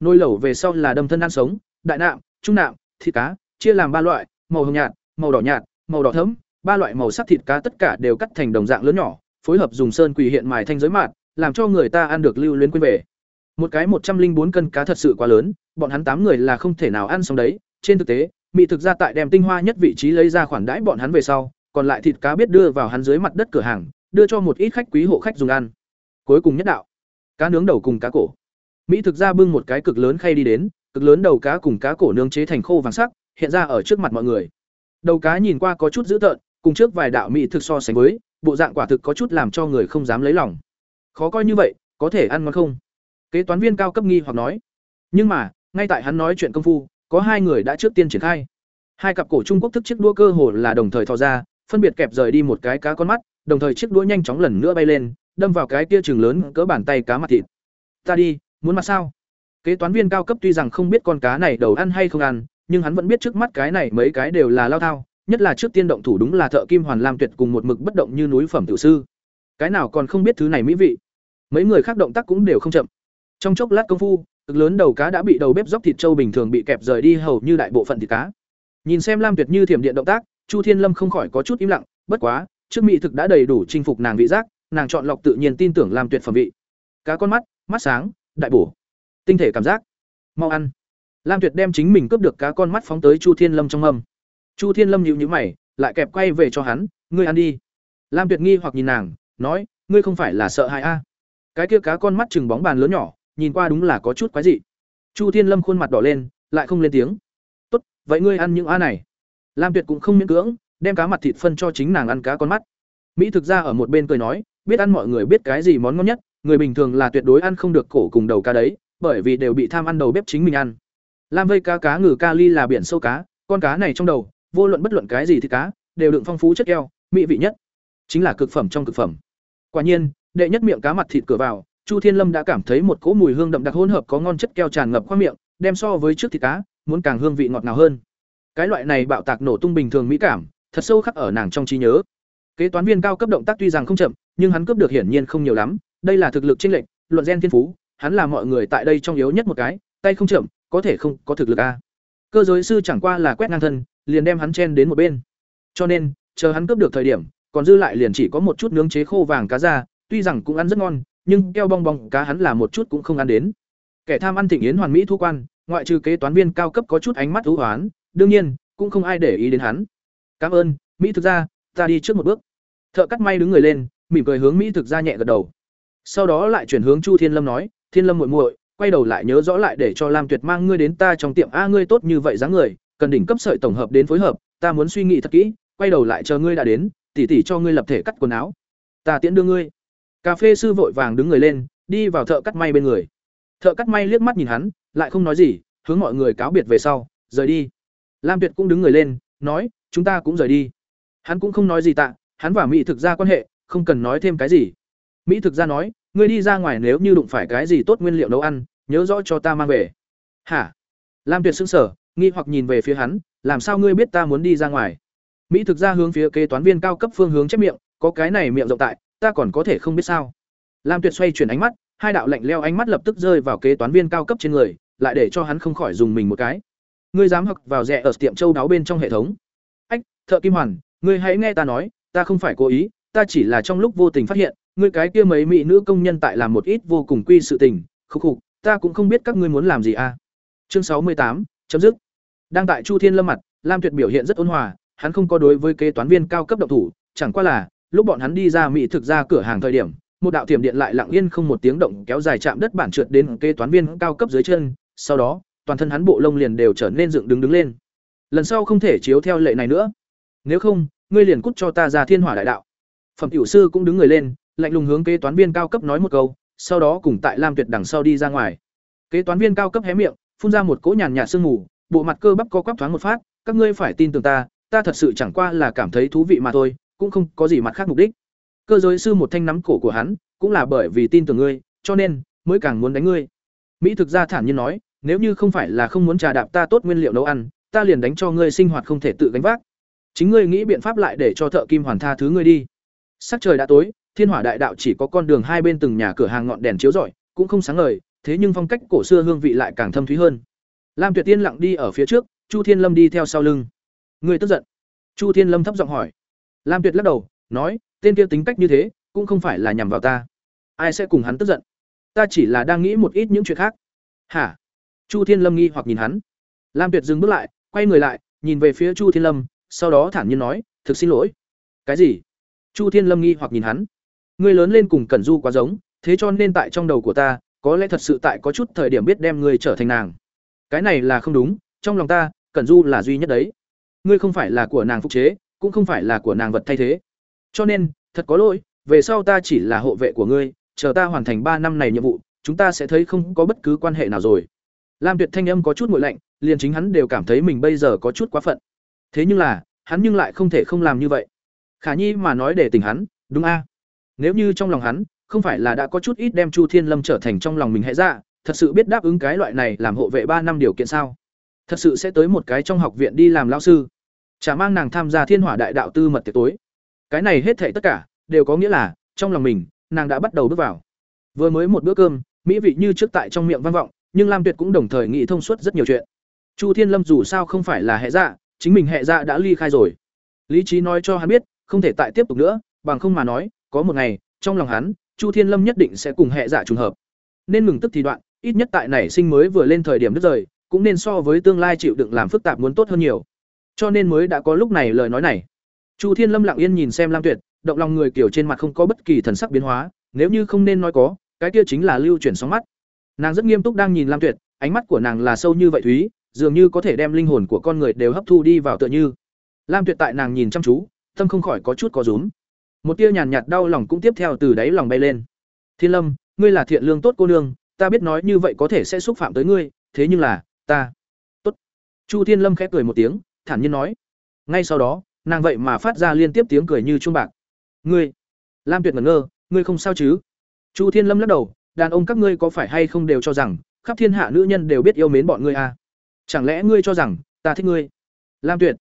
Nồi lẩu về sau là đâm thân ăn sống, đại nạm, trung nạm, thịt cá, chia làm ba loại, màu hồng nhạt, màu đỏ nhạt, màu đỏ thẫm ba loại màu sắc thịt cá tất cả đều cắt thành đồng dạng lớn nhỏ, phối hợp dùng sơn quỳ hiện mài thanh giới mạt, làm cho người ta ăn được lưu luyến quên về. Một cái một trăm linh bốn cân cá thật sự quá lớn bọn hắn tám người là không thể nào ăn xong đấy. Trên thực tế mỹ thực ra tại đem tinh hoa nhất vị trí lấy ra khoản đãi bọn hắn về sau, còn lại thịt cá biết đưa vào hắn dưới mặt đất cửa hàng, đưa cho một ít khách quý hộ khách dùng ăn. Cuối cùng nhất đạo, cá nướng đầu cùng cá cổ. Mỹ thực ra bưng một cái cực lớn khay đi đến, cực lớn đầu cá cùng cá cổ nướng chế thành khô vàng sắc, hiện ra ở trước mặt mọi người. Đầu cá nhìn qua có chút dữ tợn, cùng trước vài đạo mỹ thực so sánh với, bộ dạng quả thực có chút làm cho người không dám lấy lòng. Khó coi như vậy, có thể ăn ngon không? Kế toán viên cao cấp nghi hoặc nói. Nhưng mà ngay tại hắn nói chuyện công phu, có hai người đã trước tiên triển khai. Hai cặp cổ trung quốc thức chiếc đũa cơ hồ là đồng thời thò ra, phân biệt kẹp rời đi một cái cá con mắt, đồng thời chiếc đũa nhanh chóng lần nữa bay lên, đâm vào cái kia chừng lớn cỡ bàn tay cá mặt thịt. Ta đi, muốn mặt sao? Kế toán viên cao cấp tuy rằng không biết con cá này đầu ăn hay không ăn, nhưng hắn vẫn biết trước mắt cái này mấy cái đều là lao thao, nhất là trước tiên động thủ đúng là thợ kim hoàn lam tuyệt cùng một mực bất động như núi phẩm tiểu sư. Cái nào còn không biết thứ này mỹ vị. Mấy người khác động tác cũng đều không chậm. Trong chốc lát công phu cực lớn đầu cá đã bị đầu bếp dốc thịt trâu bình thường bị kẹp rời đi hầu như đại bộ phận thịt cá. Nhìn xem lam tuyệt như thiểm điện động tác, chu thiên lâm không khỏi có chút im lặng, bất quá, trước mỹ thực đã đầy đủ chinh phục nàng vị giác, nàng chọn lọc tự nhiên tin tưởng làm tuyệt phẩm vị. Cá con mắt mắt sáng, đại bổ. Tinh thể cảm giác. Mau ăn. Lam tuyệt đem chính mình cướp được cá con mắt phóng tới chu thiên lâm trong âm chu thiên lâm nhịu nhữ mày, lại kẹp quay về cho hắn, ngươi ăn đi. Lam tuyệt nghi hoặc nhìn nàng, nói, ngươi không phải là sợ hãi a? Cái kia cá con mắt chừng bóng bàn lớn nhỏ nhìn qua đúng là có chút quái dị. Chu thiên lâm khuôn mặt đỏ lên, lại không lên tiếng. Tốt, vậy ngươi ăn những a này. Lam tuyệt cũng không miễn cưỡng, đem cá mặt thịt phân cho chính nàng ăn cá con mắt. Mỹ thực ra ở một bên cười nói, biết ăn mọi người biết cái gì món ngon nhất, người bình thường là tuyệt đối ăn không được cổ cùng đầu cá đấy, bởi vì đều bị tham ăn đầu bếp chính mình ăn. Lam vây cá cá ngừ kali là biển sâu cá, con cá này trong đầu, vô luận bất luận cái gì thì cá, đều đựng phong phú chất keo, mỹ vị nhất. Chính là cực phẩm trong cực phẩm. Quả nhiên, đệ nhất miệng cá mặt thịt cửa vào chu thiên lâm đã cảm thấy một cỗ mùi hương đậm đặc hỗn hợp có ngon chất keo tràn ngập qua miệng, đem so với trước thịt cá, muốn càng hương vị ngọt ngào hơn. Cái loại này bạo tạc nổ tung bình thường mỹ cảm, thật sâu khắc ở nàng trong trí nhớ. Kế toán viên cao cấp động tác tuy rằng không chậm, nhưng hắn cướp được hiển nhiên không nhiều lắm, đây là thực lực chênh lệch, luận gen thiên phú, hắn là mọi người tại đây trong yếu nhất một cái, tay không chậm, có thể không có thực lực a. Cơ giới sư chẳng qua là quét ngang thân, liền đem hắn chen đến một bên. Cho nên, chờ hắn cướp được thời điểm, còn dư lại liền chỉ có một chút nướng chế khô vàng cá ra, tuy rằng cũng ăn rất ngon nhưng keo bong bong cá hắn là một chút cũng không ăn đến. Kẻ tham ăn thịnh yến hoàn mỹ thu quan, ngoại trừ kế toán viên cao cấp có chút ánh mắt thú hoán, đương nhiên, cũng không ai để ý đến hắn. Cảm ơn, mỹ thực ra ta đi trước một bước. Thợ cắt may đứng người lên, mỉm cười hướng mỹ thực ra nhẹ gật đầu. Sau đó lại chuyển hướng chu thiên lâm nói, thiên lâm muội muội, quay đầu lại nhớ rõ lại để cho lam tuyệt mang ngươi đến ta trong tiệm. A, ngươi tốt như vậy dáng người, cần đỉnh cấp sợi tổng hợp đến phối hợp, ta muốn suy nghĩ thật kỹ, quay đầu lại chờ ngươi đã đến, tỉ tỉ cho ngươi lập thể cắt quần áo. Ta tiễn đưa ngươi cà phê sư vội vàng đứng người lên, đi vào thợ cắt may bên người. Thợ cắt may liếc mắt nhìn hắn, lại không nói gì, hướng mọi người cáo biệt về sau, rời đi. Lam tuyệt cũng đứng người lên, nói, chúng ta cũng rời đi. Hắn cũng không nói gì tạ, hắn và mỹ thực ra quan hệ, không cần nói thêm cái gì. Mỹ thực ra nói, ngươi đi ra ngoài nếu như đụng phải cái gì tốt nguyên liệu nấu ăn, nhớ rõ cho ta mang về. Hả? Lam tuyệt sững sờ, nghi hoặc nhìn về phía hắn, làm sao ngươi biết ta muốn đi ra ngoài? Mỹ thực ra hướng phía kế toán viên cao cấp phương hướng chép miệng, có cái này miệng rộng tại ta còn có thể không biết sao. Lam tuyệt xoay chuyển ánh mắt, hai đạo lạnh leo ánh mắt lập tức rơi vào kế toán viên cao cấp trên người, lại để cho hắn không khỏi dùng mình một cái. Ngươi dám hặc vào rẻ ở tiệm châu đáo bên trong hệ thống. Ách, thợ kim hoàn, ngươi hãy nghe ta nói, ta không phải cố ý, ta chỉ là trong lúc vô tình phát hiện, ngươi cái kia mấy mỹ nữ công nhân tại làm một ít vô cùng quy sự tình khúc khục, ta cũng không biết các ngươi muốn làm gì à. Chương sáu mươi tám, chấm dứt. Đang tại chu thiên lâm mặt, lam tuyệt biểu hiện rất ôn hòa, hắn không có đối với kế toán viên cao cấp độc thủ, chẳng qua là lúc bọn hắn đi ra mỹ thực ra cửa hàng thời điểm, một đạo thiểm điện lại lặng yên không một tiếng động kéo dài chạm đất bản trượt đến kế toán viên cao cấp dưới chân. Sau đó, toàn thân hắn bộ lông liền đều trở nên dựng đứng đứng lên. Lần sau không thể chiếu theo lệ này nữa. Nếu không, ngươi liền cút cho ta ra thiên hỏa đại đạo. Phẩm tiểu sư cũng đứng người lên, lạnh lùng hướng kế toán viên cao cấp nói một câu, sau đó cùng tại lam tuyệt đằng sau đi ra ngoài. Kế toán viên cao cấp hé miệng, phun ra một cỗ nhàn nhạt sương mù, bộ mặt cơ bắp co quắp thoáng một phát, các ngươi phải tin tưởng ta ta thật sự chẳng qua là cảm thấy thú vị mà thôi cũng không có gì mặt khác mục đích. Cơ giới sư một thanh nắm cổ của hắn, cũng là bởi vì tin tưởng ngươi, cho nên mới càng muốn đánh ngươi. Mỹ thực ra thản nhiên nói, nếu như không phải là không muốn trà đạp ta tốt nguyên liệu nấu ăn, ta liền đánh cho ngươi sinh hoạt không thể tự gánh vác. Chính ngươi nghĩ biện pháp lại để cho thợ kim hoàn tha thứ ngươi đi. Sắc trời đã tối, thiên hỏa đại đạo chỉ có con đường hai bên từng nhà cửa hàng ngọn đèn chiếu rọi, cũng không sáng ngời, thế nhưng phong cách cổ xưa hương vị lại càng thâm thúy hơn. Lam tuyệt tiên lặng đi ở phía trước, chu thiên lâm đi theo sau lưng. Ngươi tức giận. Chu thiên lâm thấp giọng hỏi lam tuyệt lắc đầu, nói, tên kia tính cách như thế, cũng không phải là nhằm vào ta. Ai sẽ cùng hắn tức giận? Ta chỉ là đang nghĩ một ít những chuyện khác. Hả? Chu thiên lâm nghi hoặc nhìn hắn. Lam tuyệt dừng bước lại, quay người lại, nhìn về phía chu thiên lâm, sau đó thản nhiên nói, thực xin lỗi. Cái gì? Chu thiên lâm nghi hoặc nhìn hắn. Ngươi lớn lên cùng cẩn du quá giống, thế cho nên tại trong đầu của ta, có lẽ thật sự tại có chút thời điểm biết đem ngươi trở thành nàng. Cái này là không đúng, trong lòng ta, cẩn du là duy nhất đấy. Ngươi không phải là của nàng phục chế cũng không phải là của nàng vật thay thế. Cho nên, thật có lỗi, về sau ta chỉ là hộ vệ của ngươi, chờ ta hoàn thành ba năm này nhiệm vụ, chúng ta sẽ thấy không có bất cứ quan hệ nào rồi. Lam tuyệt thanh âm có chút nguội lạnh, liền chính hắn đều cảm thấy mình bây giờ có chút quá phận. Thế nhưng là, hắn nhưng lại không thể không làm như vậy. Khả nhi mà nói để tình hắn, đúng a? Nếu như trong lòng hắn, không phải là đã có chút ít đem chu thiên lâm trở thành trong lòng mình hệ ra dạ, thật sự biết đáp ứng cái loại này làm hộ vệ ba năm điều kiện sao? Thật sự sẽ tới một cái trong học viện đi làm lao sư chả mang nàng tham gia thiên hỏa đại đạo tư mật tiệc tối. Cái này hết thảy tất cả, đều có nghĩa là, trong lòng mình, nàng đã bắt đầu bước vào. Vừa mới một bữa cơm, mỹ vị như trước tại trong miệng vang vọng, nhưng lam tuyệt cũng đồng thời nghĩ thông suốt rất nhiều chuyện. Chu thiên lâm dù sao không phải là hệ dạ chính mình hệ dạ đã ly khai rồi. Lý trí nói cho hắn biết, không thể tại tiếp tục nữa, bằng không mà nói, có một ngày, trong lòng hắn, chu thiên lâm nhất định sẽ cùng hệ dạ trùng hợp. Nên ngừng tức thì đoạn, ít nhất tại nảy sinh mới vừa lên thời điểm đứt rời, cũng nên so với tương lai chịu đựng làm phức tạp muốn tốt hơn nhiều cho nên mới đã có lúc này lời nói này. Chu thiên lâm lặng yên nhìn xem lam tuyệt, động lòng người kiểu trên mặt không có bất kỳ thần sắc biến hóa, nếu như không nên nói có, cái kia chính là lưu chuyển sóng mắt. Nàng rất nghiêm túc đang nhìn lam tuyệt, ánh mắt của nàng là sâu như vậy thúy, dường như có thể đem linh hồn của con người đều hấp thu đi vào tựa như. Lam tuyệt tại nàng nhìn chăm chú, tâm không khỏi có chút có rúm. Một tia nhàn nhạt đau lòng cũng tiếp theo từ đáy lòng bay lên. Thiên lâm, ngươi là thiện lương tốt cô nương, ta biết nói như vậy có thể sẽ xúc phạm tới ngươi, thế nhưng là, ta. Tốt. Chu thiên lâm khẽ cười một tiếng thản nhiên nói. Ngay sau đó, nàng vậy mà phát ra liên tiếp tiếng cười như chuông bạc. Ngươi, lam tuyệt ngẩn ngơ, ngươi không sao chứ? Chu thiên lâm lắc đầu, đàn ông các ngươi có phải hay không đều cho rằng, khắp thiên hạ nữ nhân đều biết yêu mến bọn ngươi à? chẳng lẽ ngươi cho rằng, ta thích ngươi? Lam tuyệt.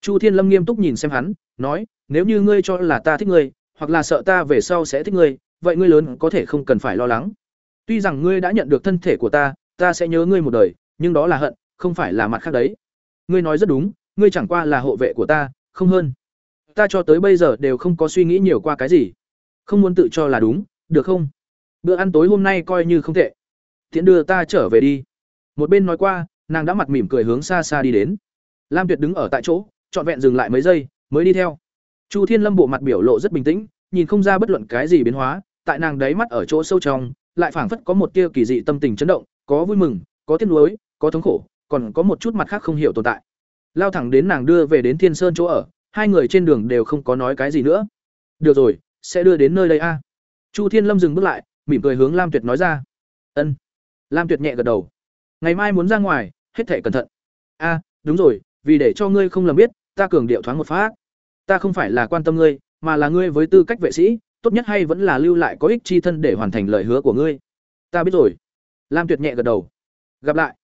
Chu thiên lâm nghiêm túc nhìn xem hắn, nói, nếu như ngươi cho là ta thích ngươi, hoặc là sợ ta về sau sẽ thích ngươi, vậy ngươi lớn có thể không cần phải lo lắng. Tuy rằng ngươi đã nhận được thân thể của ta ta sẽ nhớ ngươi một đời, nhưng đó là hận, không phải là mặt khác đấy. Ngươi nói rất đúng ngươi chẳng qua là hộ vệ của ta, không hơn. Ta cho tới bây giờ đều không có suy nghĩ nhiều qua cái gì. Không muốn tự cho là đúng, được không? Bữa ăn tối hôm nay coi như không tệ. Tiễn đưa ta trở về đi. Một bên nói qua, nàng đã mặt mỉm cười hướng xa xa đi đến. Lam tuyệt đứng ở tại chỗ, trọn vẹn dừng lại mấy giây, mới đi theo. Chu thiên lâm bộ mặt biểu lộ rất bình tĩnh, nhìn không ra bất luận cái gì biến hóa, tại nàng đáy mắt ở chỗ sâu trong, lại phảng phất có một tia kỳ dị tâm tình chấn động, có vui mừng, có tiếc nuối, có thống khổ, còn có một chút mặt khác không hiểu tồn tại lao thẳng đến nàng đưa về đến thiên sơn chỗ ở, hai người trên đường đều không có nói cái gì nữa. Được rồi, sẽ đưa đến nơi đây a. Chu thiên lâm dừng bước lại, mỉm cười hướng lam tuyệt nói ra. Ân. Lam tuyệt nhẹ gật đầu. Ngày mai muốn ra ngoài, hết thể cẩn thận. A, đúng rồi, vì để cho ngươi không lầm biết, ta cường điệu thoáng một phát. Ta không phải là quan tâm ngươi, mà là ngươi với tư cách vệ sĩ, tốt nhất hay vẫn là lưu lại có ích chi thân để hoàn thành lời hứa của ngươi. Ta biết rồi. Lam tuyệt nhẹ gật đầu. Gặp lại.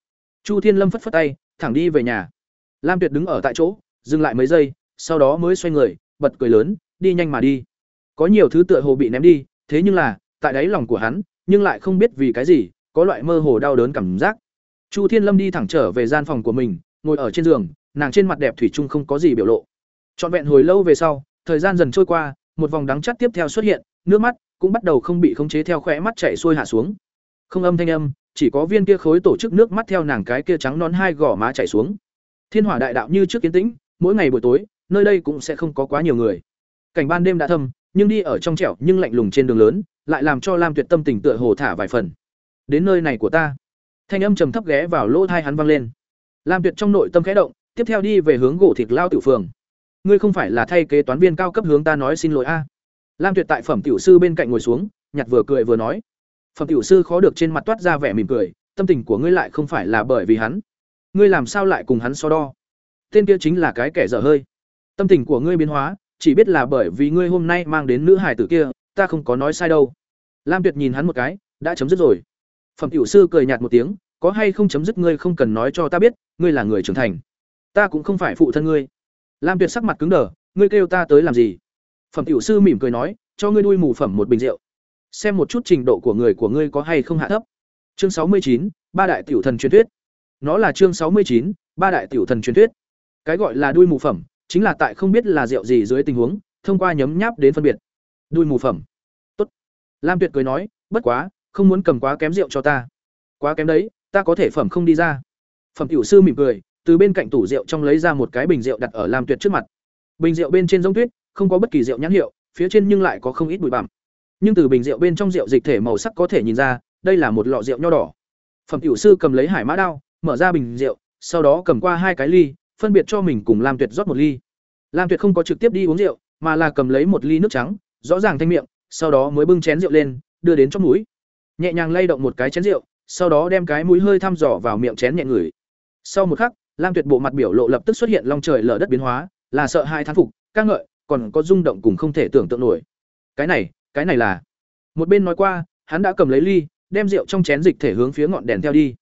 Chu thiên lâm phất phất tay, thẳng đi về nhà lam tuyệt đứng ở tại chỗ, dừng lại mấy giây, sau đó mới xoay người, bật cười lớn, đi nhanh mà đi. Có nhiều thứ tựa hồ bị ném đi, thế nhưng là, tại đáy lòng của hắn, nhưng lại không biết vì cái gì, có loại mơ hồ đau đớn cảm giác. Chu thiên lâm đi thẳng trở về gian phòng của mình, ngồi ở trên giường, nàng trên mặt đẹp thủy chung không có gì biểu lộ. Trọn vẹn hồi lâu về sau, thời gian dần trôi qua, một vòng đắng chắt tiếp theo xuất hiện, nước mắt cũng bắt đầu không bị khống chế theo khóe mắt chảy xuôi hạ xuống. Không âm thanh âm, chỉ có viên kia khối tổ chức nước mắt theo nàng cái kia trắng nón hai gò má chảy xuống thiên hỏa đại đạo như trước kiến tĩnh, mỗi ngày buổi tối, nơi đây cũng sẽ không có quá nhiều người. Cảnh ban đêm đã thâm, nhưng đi ở trong trẻo nhưng lạnh lùng trên đường lớn, lại làm cho lam tuyệt tâm tình tựa hồ thả vài phần. Đến nơi này của ta. Thanh âm trầm thấp ghé vào lỗ thai hắn vang lên. Lam tuyệt trong nội tâm khẽ động, tiếp theo đi về hướng gỗ thịt lao tiểu phường. Ngươi không phải là thay kế toán viên cao cấp hướng ta nói xin lỗi a? Lam tuyệt tại phẩm tiểu sư bên cạnh ngồi xuống, nhặt vừa cười vừa nói. Phẩm tiểu sư khó được trên mặt toát ra vẻ mỉm cười, tâm tình của ngươi lại không phải là bởi vì hắn ngươi làm sao lại cùng hắn so đo? Tên kia chính là cái kẻ dở hơi. Tâm tình của ngươi biến hóa, chỉ biết là bởi vì ngươi hôm nay mang đến nữ hải tử kia, ta không có nói sai đâu. Lam tuyệt nhìn hắn một cái, đã chấm dứt rồi. Phẩm tiểu sư cười nhạt một tiếng, có hay không chấm dứt ngươi không cần nói cho ta biết, ngươi là người trưởng thành. Ta cũng không phải phụ thân ngươi. Lam tuyệt sắc mặt cứng đờ, ngươi kêu ta tới làm gì? Phẩm tiểu sư mỉm cười nói, cho ngươi nuôi mù phẩm một bình rượu. Xem một chút trình độ của người của ngươi có hay không hạ thấp. Chương sáu mươi chín, ba đại tiểu thần truyền thuyết nó là chương sáu mươi chín, ba đại tiểu thần truyền thuyết. Cái gọi là đuôi mù phẩm, chính là tại không biết là rượu gì dưới tình huống, thông qua nhấm nháp đến phân biệt. Đuôi mù phẩm. Tốt. Lam tuyệt cười nói, bất quá, không muốn cầm quá kém rượu cho ta. Quá kém đấy, ta có thể phẩm không đi ra. Phẩm tiểu sư mỉm cười, từ bên cạnh tủ rượu trong lấy ra một cái bình rượu đặt ở lam tuyệt trước mặt. Bình rượu bên trên giống tuyết, không có bất kỳ rượu nhãn hiệu, phía trên nhưng lại có không ít bụi bặm. Nhưng từ bình rượu bên trong rượu dịch thể màu sắc có thể nhìn ra, đây là một lọ rượu nho đỏ. Phẩm tiểu sư cầm lấy hải mã đao mở ra bình rượu, sau đó cầm qua hai cái ly, phân biệt cho mình cùng lam tuyệt rót một ly. Lam tuyệt không có trực tiếp đi uống rượu, mà là cầm lấy một ly nước trắng, rõ ràng thanh miệng, sau đó mới bưng chén rượu lên, đưa đến trong mũi. Nhẹ nhàng lay động một cái chén rượu, sau đó đem cái mũi hơi thăm dò vào miệng chén nhẹ ngửi. Sau một khắc, lam tuyệt bộ mặt biểu lộ lập tức xuất hiện long trời lở đất biến hóa, là sợ hai thán phục, ca ngợi, còn có rung động cùng không thể tưởng tượng nổi. Cái này cái này là. Một bên nói qua, hắn đã cầm lấy ly, đem rượu trong chén dịch thể hướng phía ngọn đèn theo đi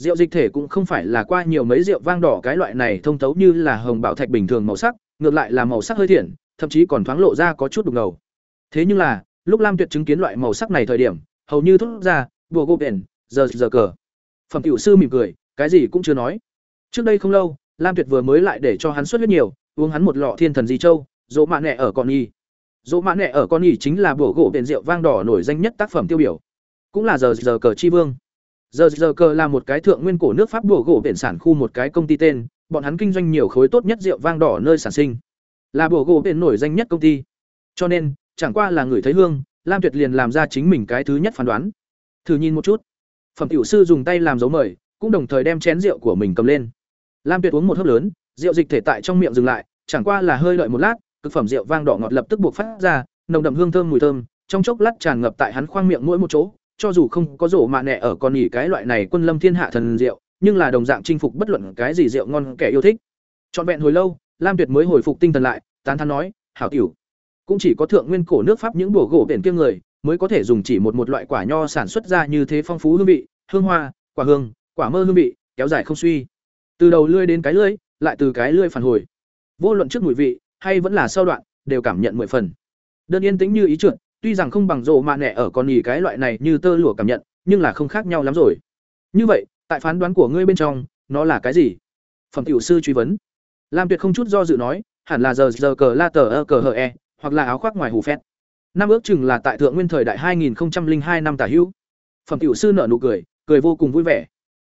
rượu dịch thể cũng không phải là qua nhiều mấy rượu vang đỏ cái loại này thông thấu như là hồng bảo thạch bình thường màu sắc ngược lại là màu sắc hơi thiển, thậm chí còn thoáng lộ ra có chút đục ngầu. Thế nhưng là lúc lam tuyệt chứng kiến loại màu sắc này thời điểm hầu như thốt ra bùa gộp đèn, giờ giờ cờ. Phẩm tiểu sư mỉm cười cái gì cũng chưa nói. Trước đây không lâu lam tuyệt vừa mới lại để cho hắn xuất huyết nhiều uống hắn một lọ thiên thần di châu dỗ mạ nẹ ở con nhi. Dỗ mạ nẹ ở con nhi chính là bùa gỗ đèn rượu vang đỏ nổi danh nhất tác phẩm tiêu biểu. Cũng là giờ giờ cờ chi vương giờ giờ cờ là một cái thượng nguyên cổ nước pháp bùa gỗ biển sản khu một cái công ty tên, bọn hắn kinh doanh nhiều khối tốt nhất rượu vang đỏ nơi sản sinh. Là bùa gỗ biển nổi danh nhất công ty. Cho nên, chẳng qua là người thấy hương, lam tuyệt liền làm ra chính mình cái thứ nhất phán đoán. Thử nhìn một chút. Phẩm tiểu sư dùng tay làm dấu mời, cũng đồng thời đem chén rượu của mình cầm lên. Lam tuyệt uống một hớp lớn, rượu dịch thể tại trong miệng dừng lại, chẳng qua là hơi lợi một lát, cực phẩm rượu vang đỏ ngọt lập tức buộc phát ra, nồng đậm hương thơm mùi thơm, trong chốc lát tràn ngập tại hắn khoang miệng mỗi một chỗ cho dù không có rổ mạ nẹ ở con nhỉ cái loại này quân lâm thiên hạ thần rượu nhưng là đồng dạng chinh phục bất luận cái gì rượu ngon kẻ yêu thích. Trọn vẹn hồi lâu, lam tuyệt mới hồi phục tinh thần lại, tán thán nói, hảo tiểu, cũng chỉ có thượng nguyên cổ nước pháp những bổ gỗ biển kia người mới có thể dùng chỉ một một loại quả nho sản xuất ra như thế phong phú hương vị, hương hoa, quả hương, quả mơ hương vị, kéo dài không suy. Từ đầu lươi đến cái lưỡi lại từ cái lưỡi phản hồi. Vô luận trước mùi vị, hay vẫn là sau đoạn, đều cảm nhận mười phần. Đơn yên tĩnh như ý trượt tuy rằng không bằng rộ mạ nẹ ở con nhì cái loại này như tơ lụa cảm nhận, nhưng là không khác nhau lắm rồi. Như vậy, tại phán đoán của ngươi bên trong, nó là cái gì? Phẩm tiểu sư truy vấn. Lam tuyệt không chút do dự nói, hẳn là giờ giờ cờ la tờ ơ cờ hờ e hoặc là áo khoác ngoài hù phét. Năm ước chừng là tại thượng nguyên thời đại 2002 năm tả hữu. Phẩm tiểu sư nở nụ cười cười vô cùng vui vẻ.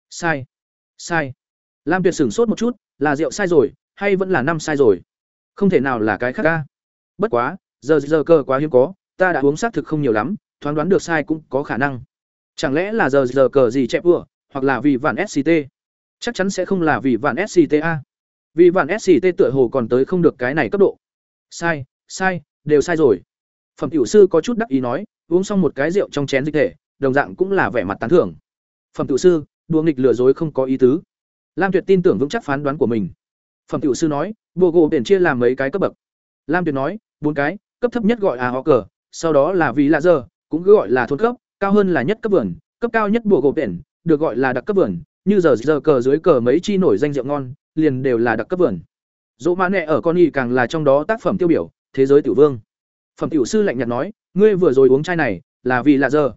Sai. Sai. Lam tuyệt sửng sốt một chút, là rượu sai rồi, hay vẫn là năm sai rồi? Không thể nào là cái khác ca. Bất quá, giờ giờ cơ quá hiếm có ta đã uống xác thực không nhiều lắm, thoáng đoán được sai cũng có khả năng. Chẳng lẽ là giờ giờ cờ gì chẹp vừa hoặc là vì vạn sct chắc chắn sẽ không là vì vạn sct a. Vì vạn sct tựa hồ còn tới không được cái này cấp độ. Sai sai, đều sai rồi. Phẩm tiểu sư có chút đắc ý nói, uống xong một cái rượu trong chén dịch thể, đồng dạng cũng là vẻ mặt tán thưởng. Phẩm tiểu sư, đùa nghịch lừa dối không có ý tứ. Lam tuyệt tin tưởng vững chắc phán đoán của mình. Phẩm tiểu sư nói bộ gỗ biển chia làm mấy cái cấp bậc? Lam tuyệt nói, bốn cái, cấp thấp nhất gọi là họ cờ sau đó là vì lạ giờ, cũng cứ gọi là thôn cấp, cao hơn là nhất cấp vườn, cấp cao nhất bộ gỗ biển, được gọi là đặc cấp vườn, như giờ giờ cờ dưới cờ mấy chi nổi danh rượu ngon, liền đều là đặc cấp vườn. Dỗ mã nẹ ở con y càng là trong đó tác phẩm tiêu biểu, thế giới tiểu vương. Phẩm tiểu sư lạnh nhạt nói, ngươi vừa rồi uống chai này, là vì lạ giờ.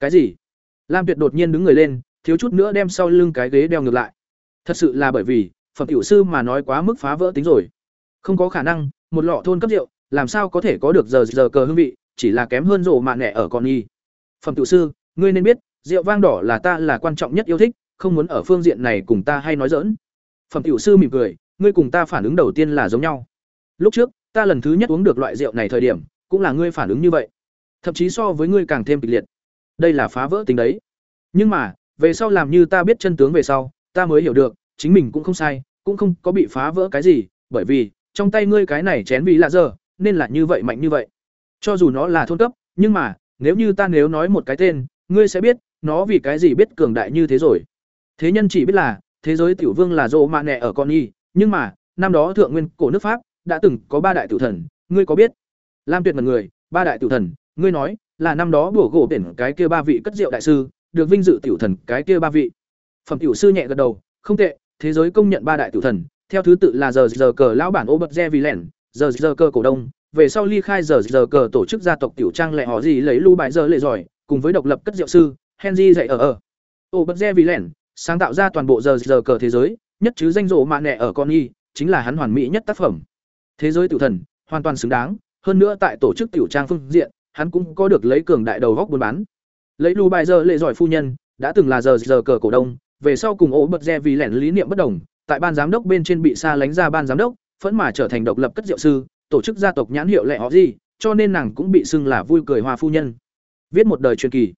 Cái gì? Lam tuyệt đột nhiên đứng người lên, thiếu chút nữa đem sau lưng cái ghế đeo ngược lại. Thật sự là bởi vì, phẩm tiểu sư mà nói quá mức phá vỡ tính rồi. Không có khả năng, một lọ thôn cấp rượu, làm sao có thể có được giờ giờ cờ hương vị chỉ là kém hơn rộ mạ nẻ ở con y. Phẩm tiểu sư ngươi nên biết rượu vang đỏ là ta là quan trọng nhất yêu thích không muốn ở phương diện này cùng ta hay nói dỡn phẩm tiểu sư mỉm cười ngươi cùng ta phản ứng đầu tiên là giống nhau. Lúc trước ta lần thứ nhất uống được loại rượu này thời điểm cũng là ngươi phản ứng như vậy. Thậm chí so với ngươi càng thêm kịch liệt. Đây là phá vỡ tính đấy. Nhưng mà về sau làm như ta biết chân tướng về sau ta mới hiểu được chính mình cũng không sai cũng không có bị phá vỡ cái gì, bởi vì trong tay ngươi cái này chén vì lạ giờ, nên là như vậy mạnh như vậy. Cho dù nó là thôn cấp, nhưng mà, nếu như ta nếu nói một cái tên, ngươi sẽ biết, nó vì cái gì biết cường đại như thế rồi. Thế nhân chỉ biết là, thế giới tiểu vương là rộ mạ Nệ ở con y, nhưng mà, năm đó thượng nguyên cổ nước Pháp đã từng có ba đại tiểu thần, ngươi có biết? Lam Tuyệt mật người, ba đại tiểu thần, ngươi nói, là năm đó bổ gỗ biển cái kia ba vị cất rượu đại sư, được vinh dự tiểu thần cái kia ba vị. Phẩm tiểu sư nhẹ gật đầu, không tệ, thế giới công nhận ba đại tiểu thần, theo thứ tự là giờ giờ cờ lão bản Obert lẻn, giờ giờ cờ cổ đông, về sau ly khai giờ giờ cờ tổ chức gia tộc tiểu trang lệ họ gì lấy lưu bài giờ lệ giỏi, cùng với độc lập cất rượu sư, Henry dạy ở ở. Obert Villen, sáng tạo ra toàn bộ giờ giờ cờ thế giới, nhất chứ danh rộ mạ nẹ ở con y, chính là hắn hoàn mỹ nhất tác phẩm. Thế giới tiểu thần, hoàn toàn xứng đáng, hơn nữa tại tổ chức tiểu trang phương diện, hắn cũng có được lấy cường đại đầu góc buôn bán. Lấy lưu bài giờ lệ giỏi phu nhân, đã từng là giờ giờ cờ cổ đông, về sau cùng ổ bật re vì lẻn lý niệm bất đồng, tại ban giám đốc bên trên bị xa lánh ra ban giám đốc, phẫn mà trở thành độc lập cất rượu sư, tổ chức gia tộc nhãn hiệu lệ họ gì, cho nên nàng cũng bị xưng là vui cười hoa phu nhân. Viết một đời truyền kỳ.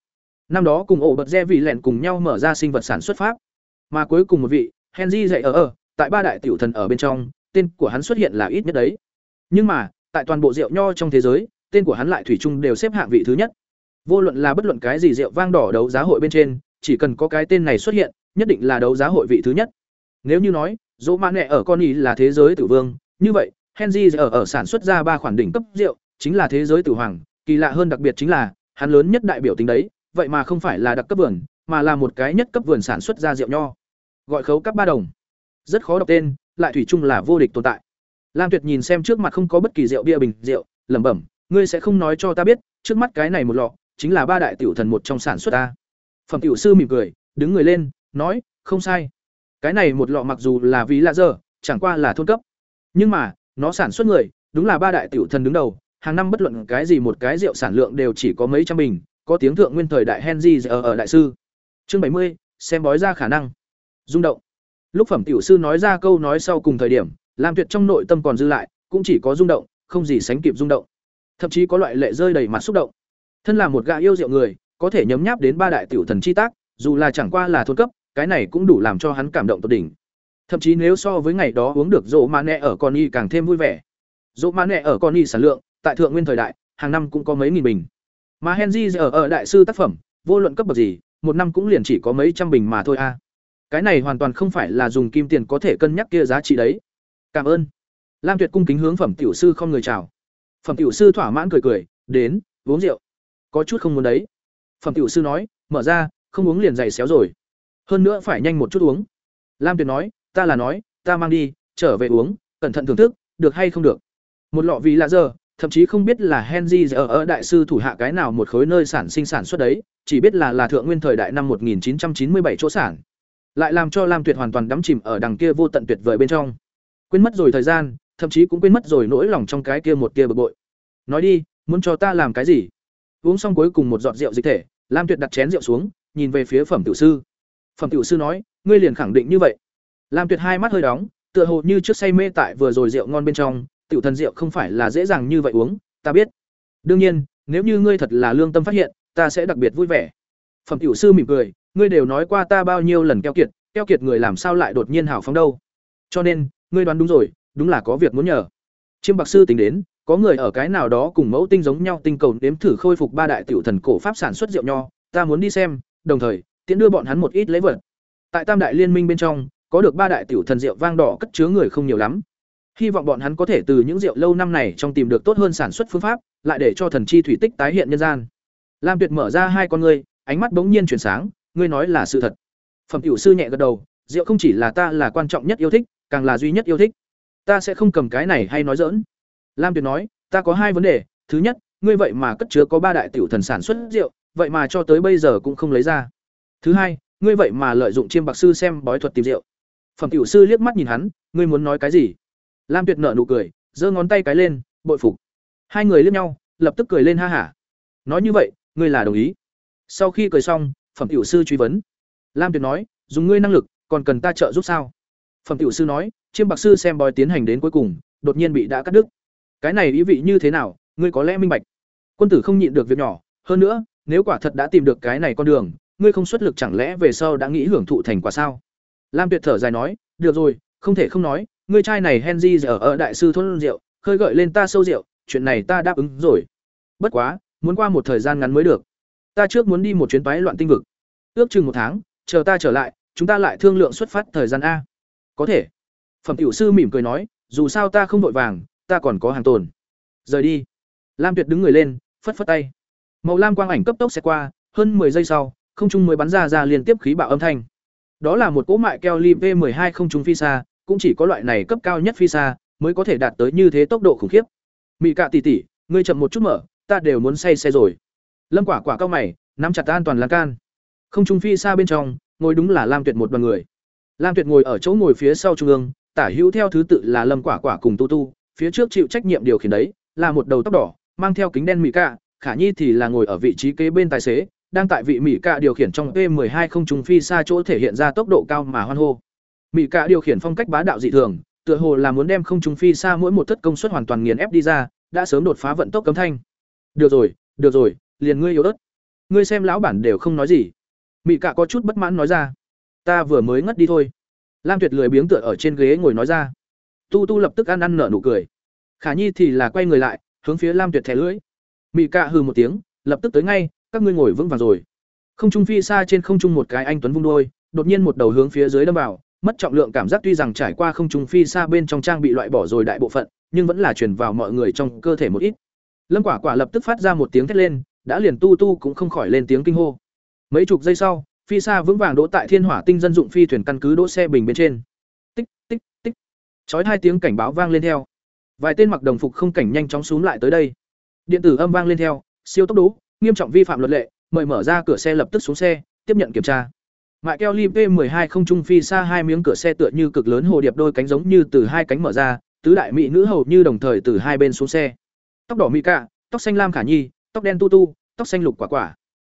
Năm đó cùng ổ bật re vì lẹn cùng nhau mở ra sinh vật sản xuất pháp. Mà cuối cùng một vị, Henry dạy ở ở, tại ba đại tiểu thần ở bên trong, tên của hắn xuất hiện là ít nhất đấy. Nhưng mà, tại toàn bộ rượu nho trong thế giới, tên của hắn lại thủy chung đều xếp hạng vị thứ nhất. Vô luận là bất luận cái gì rượu vang đỏ đấu giá hội bên trên, chỉ cần có cái tên này xuất hiện, nhất định là đấu giá hội vị thứ nhất. Nếu như nói, Dỗ Mã nẹ ở con ý là thế giới tử vương, như vậy, Henry ở ở sản xuất ra ba khoản đỉnh cấp rượu, chính là thế giới tử hoàng, kỳ lạ hơn đặc biệt chính là, hắn lớn nhất đại biểu tính đấy, vậy mà không phải là đặc cấp vườn, mà là một cái nhất cấp vườn sản xuất ra rượu nho. Gọi khấu cấp ba đồng. Rất khó đọc tên, lại thủy chung là vô địch tồn tại. Lam Tuyệt nhìn xem trước mặt không có bất kỳ rượu bia bình, rượu, lẩm bẩm, ngươi sẽ không nói cho ta biết, trước mắt cái này một lọ, chính là ba đại tiểu thần một trong sản xuất ta. Phẩm tiểu sư mỉm cười, đứng người lên, nói, không sai. Cái này một lọ mặc dù là ví lạ giờ, chẳng qua là thôn cấp. Nhưng mà, nó sản xuất người, đúng là ba đại tiểu thần đứng đầu, hàng năm bất luận cái gì một cái rượu sản lượng đều chỉ có mấy trăm bình, có tiếng thượng nguyên thời đại Henry ở ở ờ, đại sư. Chương bảy mươi xem bói ra khả năng. Rung động. Lúc phẩm tiểu sư nói ra câu nói sau cùng thời điểm, làm Tuyệt trong nội tâm còn dư lại, cũng chỉ có rung động, không gì sánh kịp rung động. Thậm chí có loại lệ rơi đầy mặt xúc động. Thân là một gã yêu rượu người, có thể nhấm nháp đến ba đại tiểu thần chi tác, dù là chẳng qua là thôn cấp, cái này cũng đủ làm cho hắn cảm động tột đỉnh. Thậm chí nếu so với ngày đó uống được rượu mà nẹ ở con y càng thêm vui vẻ. Rượu mà nẹ ở con y sản lượng, tại thượng nguyên thời đại, hàng năm cũng có mấy nghìn bình. Mà Henry ở ở đại sư tác phẩm, vô luận cấp bậc gì, một năm cũng liền chỉ có mấy trăm bình mà thôi a. Cái này hoàn toàn không phải là dùng kim tiền có thể cân nhắc kia giá trị đấy. Cảm ơn. Lam Tuyệt cung kính hướng phẩm tiểu sư không người chào. Phẩm tiểu sư thỏa mãn cười cười, đến, uống rượu. Có chút không muốn đấy. Phẩm tiểu sư nói, mở ra, không uống liền dày xéo rồi. Hơn nữa phải nhanh một chút uống. Lam Tuyệt nói, ta là nói, ta mang đi, trở về uống, cẩn thận thưởng thức, được hay không được. Một lọ vì lạ giờ, thậm chí không biết là Henry ở ở đại sư thủ hạ cái nào một khối nơi sản sinh sản xuất đấy, chỉ biết là là thượng nguyên thời đại năm 1997 chỗ sản. Lại làm cho Lam Tuyệt hoàn toàn đắm chìm ở đằng kia vô tận tuyệt vời bên trong. Quên mất rồi thời gian, thậm chí cũng quên mất rồi nỗi lòng trong cái kia một kia bực bội. Nói đi, muốn cho ta làm cái gì? Uống xong cuối cùng một giọt rượu dịch thể, Lam Tuyệt đặt chén rượu xuống, nhìn về phía Phẩm tiểu sư. Phẩm tiểu sư nói, ngươi liền khẳng định như vậy. Lam Tuyệt hai mắt hơi đóng, tựa hồ như trước say mê tại vừa rồi rượu ngon bên trong, tiểu thần rượu không phải là dễ dàng như vậy uống, ta biết. Đương nhiên, nếu như ngươi thật là lương tâm phát hiện, ta sẽ đặc biệt vui vẻ. Phẩm tiểu sư mỉm cười, ngươi đều nói qua ta bao nhiêu lần keo kiệt, keo kiệt người làm sao lại đột nhiên hào phóng đâu? Cho nên, ngươi đoán đúng rồi, đúng là có việc muốn nhờ. Chiêm Bạc sư tính đến, có người ở cái nào đó cùng mẫu tinh giống nhau tinh cầu đếm thử khôi phục ba đại tiểu thần cổ pháp sản xuất rượu nho, ta muốn đi xem, đồng thời, tiện đưa bọn hắn một ít lễ vật. Tại Tam đại liên minh bên trong, có được ba đại tiểu thần rượu vang đỏ cất chứa người không nhiều lắm. Hy vọng bọn hắn có thể từ những rượu lâu năm này trong tìm được tốt hơn sản xuất phương pháp, lại để cho thần chi thủy tích tái hiện nhân gian. Lam Tuyệt mở ra hai con ngươi, ánh mắt bỗng nhiên chuyển sáng, ngươi nói là sự thật. Phẩm tiểu sư nhẹ gật đầu, rượu không chỉ là ta là quan trọng nhất yêu thích, càng là duy nhất yêu thích. Ta sẽ không cầm cái này hay nói giỡn. Lam Tuyệt nói, ta có hai vấn đề, thứ nhất, ngươi vậy mà cất chứa có ba đại tiểu thần sản xuất rượu, vậy mà cho tới bây giờ cũng không lấy ra. Thứ hai, ngươi vậy mà lợi dụng chiêm bạc sư xem bói thuật tìm rượu. Phẩm tiểu sư liếc mắt nhìn hắn, ngươi muốn nói cái gì? Lam Tuyệt nở nụ cười, giơ ngón tay cái lên, bội phục. Hai người liếc nhau, lập tức cười lên ha hả. Nói như vậy, ngươi là đồng ý? Sau khi cười xong, phẩm tiểu sư truy vấn. Lam Tuyệt nói, dùng ngươi năng lực, còn cần ta trợ giúp sao? Phẩm tiểu sư nói, chiêm bạc sư xem bói tiến hành đến cuối cùng, đột nhiên bị đã cắt đứt. Cái này ý vị như thế nào, ngươi có lẽ minh bạch. Quân tử không nhịn được việc nhỏ, hơn nữa, nếu quả thật đã tìm được cái này con đường, ngươi không xuất lực chẳng lẽ về sau đã nghĩ hưởng thụ thành quả sao? Lam Tuyệt thở dài nói, được rồi, không thể không nói, ngươi trai này Henry giờ ở đại sư thôn rượu, khơi gợi lên ta sâu rượu, chuyện này ta đáp ứng rồi. Bất quá, muốn qua một thời gian ngắn mới được. Ta trước muốn đi một chuyến phái loạn tinh vực. Ước chừng một tháng, chờ ta trở lại, chúng ta lại thương lượng xuất phát thời gian a. Có thể. Phẩm tiểu sư mỉm cười nói, dù sao ta không vội vàng, ta còn có hàng tồn. Rời đi. Lam Tuyệt đứng người lên, phất phất tay. Màu lam quang ảnh cấp tốc sẽ qua, hơn 10 giây sau, không trung mới bắn ra ra liên tiếp khí bạo âm thanh. Đó là một cỗ mại keo lim V12 không trung phi xa, cũng chỉ có loại này cấp cao nhất phi xa mới có thể đạt tới như thế tốc độ khủng khiếp. Mị Cạ tỷ tỷ, ngươi chậm một chút mở, ta đều muốn say xe rồi. Lâm Quả Quả cao mày, nắm chặt an toàn lan can. Không trung phi xa bên trong, ngồi đúng là Lam Tuyệt một đoàn người. Lam Tuyệt ngồi ở chỗ ngồi phía sau trung ương, tả hữu theo thứ tự là Lâm Quả Quả cùng Tu Tu, phía trước chịu trách nhiệm điều khiển đấy, là một đầu tóc đỏ, mang theo kính đen Mị Cạ, Khả Nhi thì là ngồi ở vị trí kế bên tài xế, đang tại vị mỹ Cạ điều khiển trong P12 không trùng phi xa chỗ thể hiện ra tốc độ cao mà hoan hô. Mỹ Cạ điều khiển phong cách bá đạo dị thường, tựa hồ là muốn đem không trùng phi xa mỗi một thất công suất hoàn toàn nghiền ép đi ra, đã sớm đột phá vận tốc cấm thanh. Được rồi, được rồi, liền ngươi yếu ớt. Ngươi xem lão bản đều không nói gì. Mỹ Cạ có chút bất mãn nói ra. Ta vừa mới ngất đi thôi. Lam Tuyệt lười biếng tựa ở trên ghế ngồi nói ra. Tu Tu lập tức ăn ăn nở nụ cười. Khả Nhi thì là quay người lại, hướng phía Lam Tuyệt thẻ lưỡi. Mỹ Cạ hừ một tiếng, lập tức tới ngay, các ngươi ngồi vững vàng rồi. Không trung phi xa trên không trung một cái anh tuấn vung đôi, đột nhiên một đầu hướng phía dưới đâm vào, mất trọng lượng cảm giác tuy rằng trải qua không trung phi xa bên trong trang bị loại bỏ rồi đại bộ phận, nhưng vẫn là truyền vào mọi người trong cơ thể một ít. Lâm Quả Quả lập tức phát ra một tiếng thét lên, đã liền tu tu cũng không khỏi lên tiếng kinh hô. Mấy chục giây sau, phi xa vững vàng đỗ tại Thiên Hỏa Tinh dân dụng phi thuyền căn cứ đỗ xe bình bên trên. Tích tích tích. Chói hai tiếng cảnh báo vang lên theo. Vài tên mặc đồng phục không cảnh nhanh chóng xuống lại tới đây. Điện tử âm vang lên theo, siêu tốc độ, nghiêm trọng vi phạm luật lệ, mời mở ra cửa xe lập tức xuống xe, tiếp nhận kiểm tra. Mại keo li P12 không trung phi xa hai miếng cửa xe tựa như cực lớn hồ điệp đôi cánh giống như từ hai cánh mở ra, tứ đại mỹ nữ hầu như đồng thời từ hai bên xuống xe. Tóc đỏ mỹ cạ, tóc xanh lam khả nhi, tóc đen tu tu, tóc xanh lục quả quả.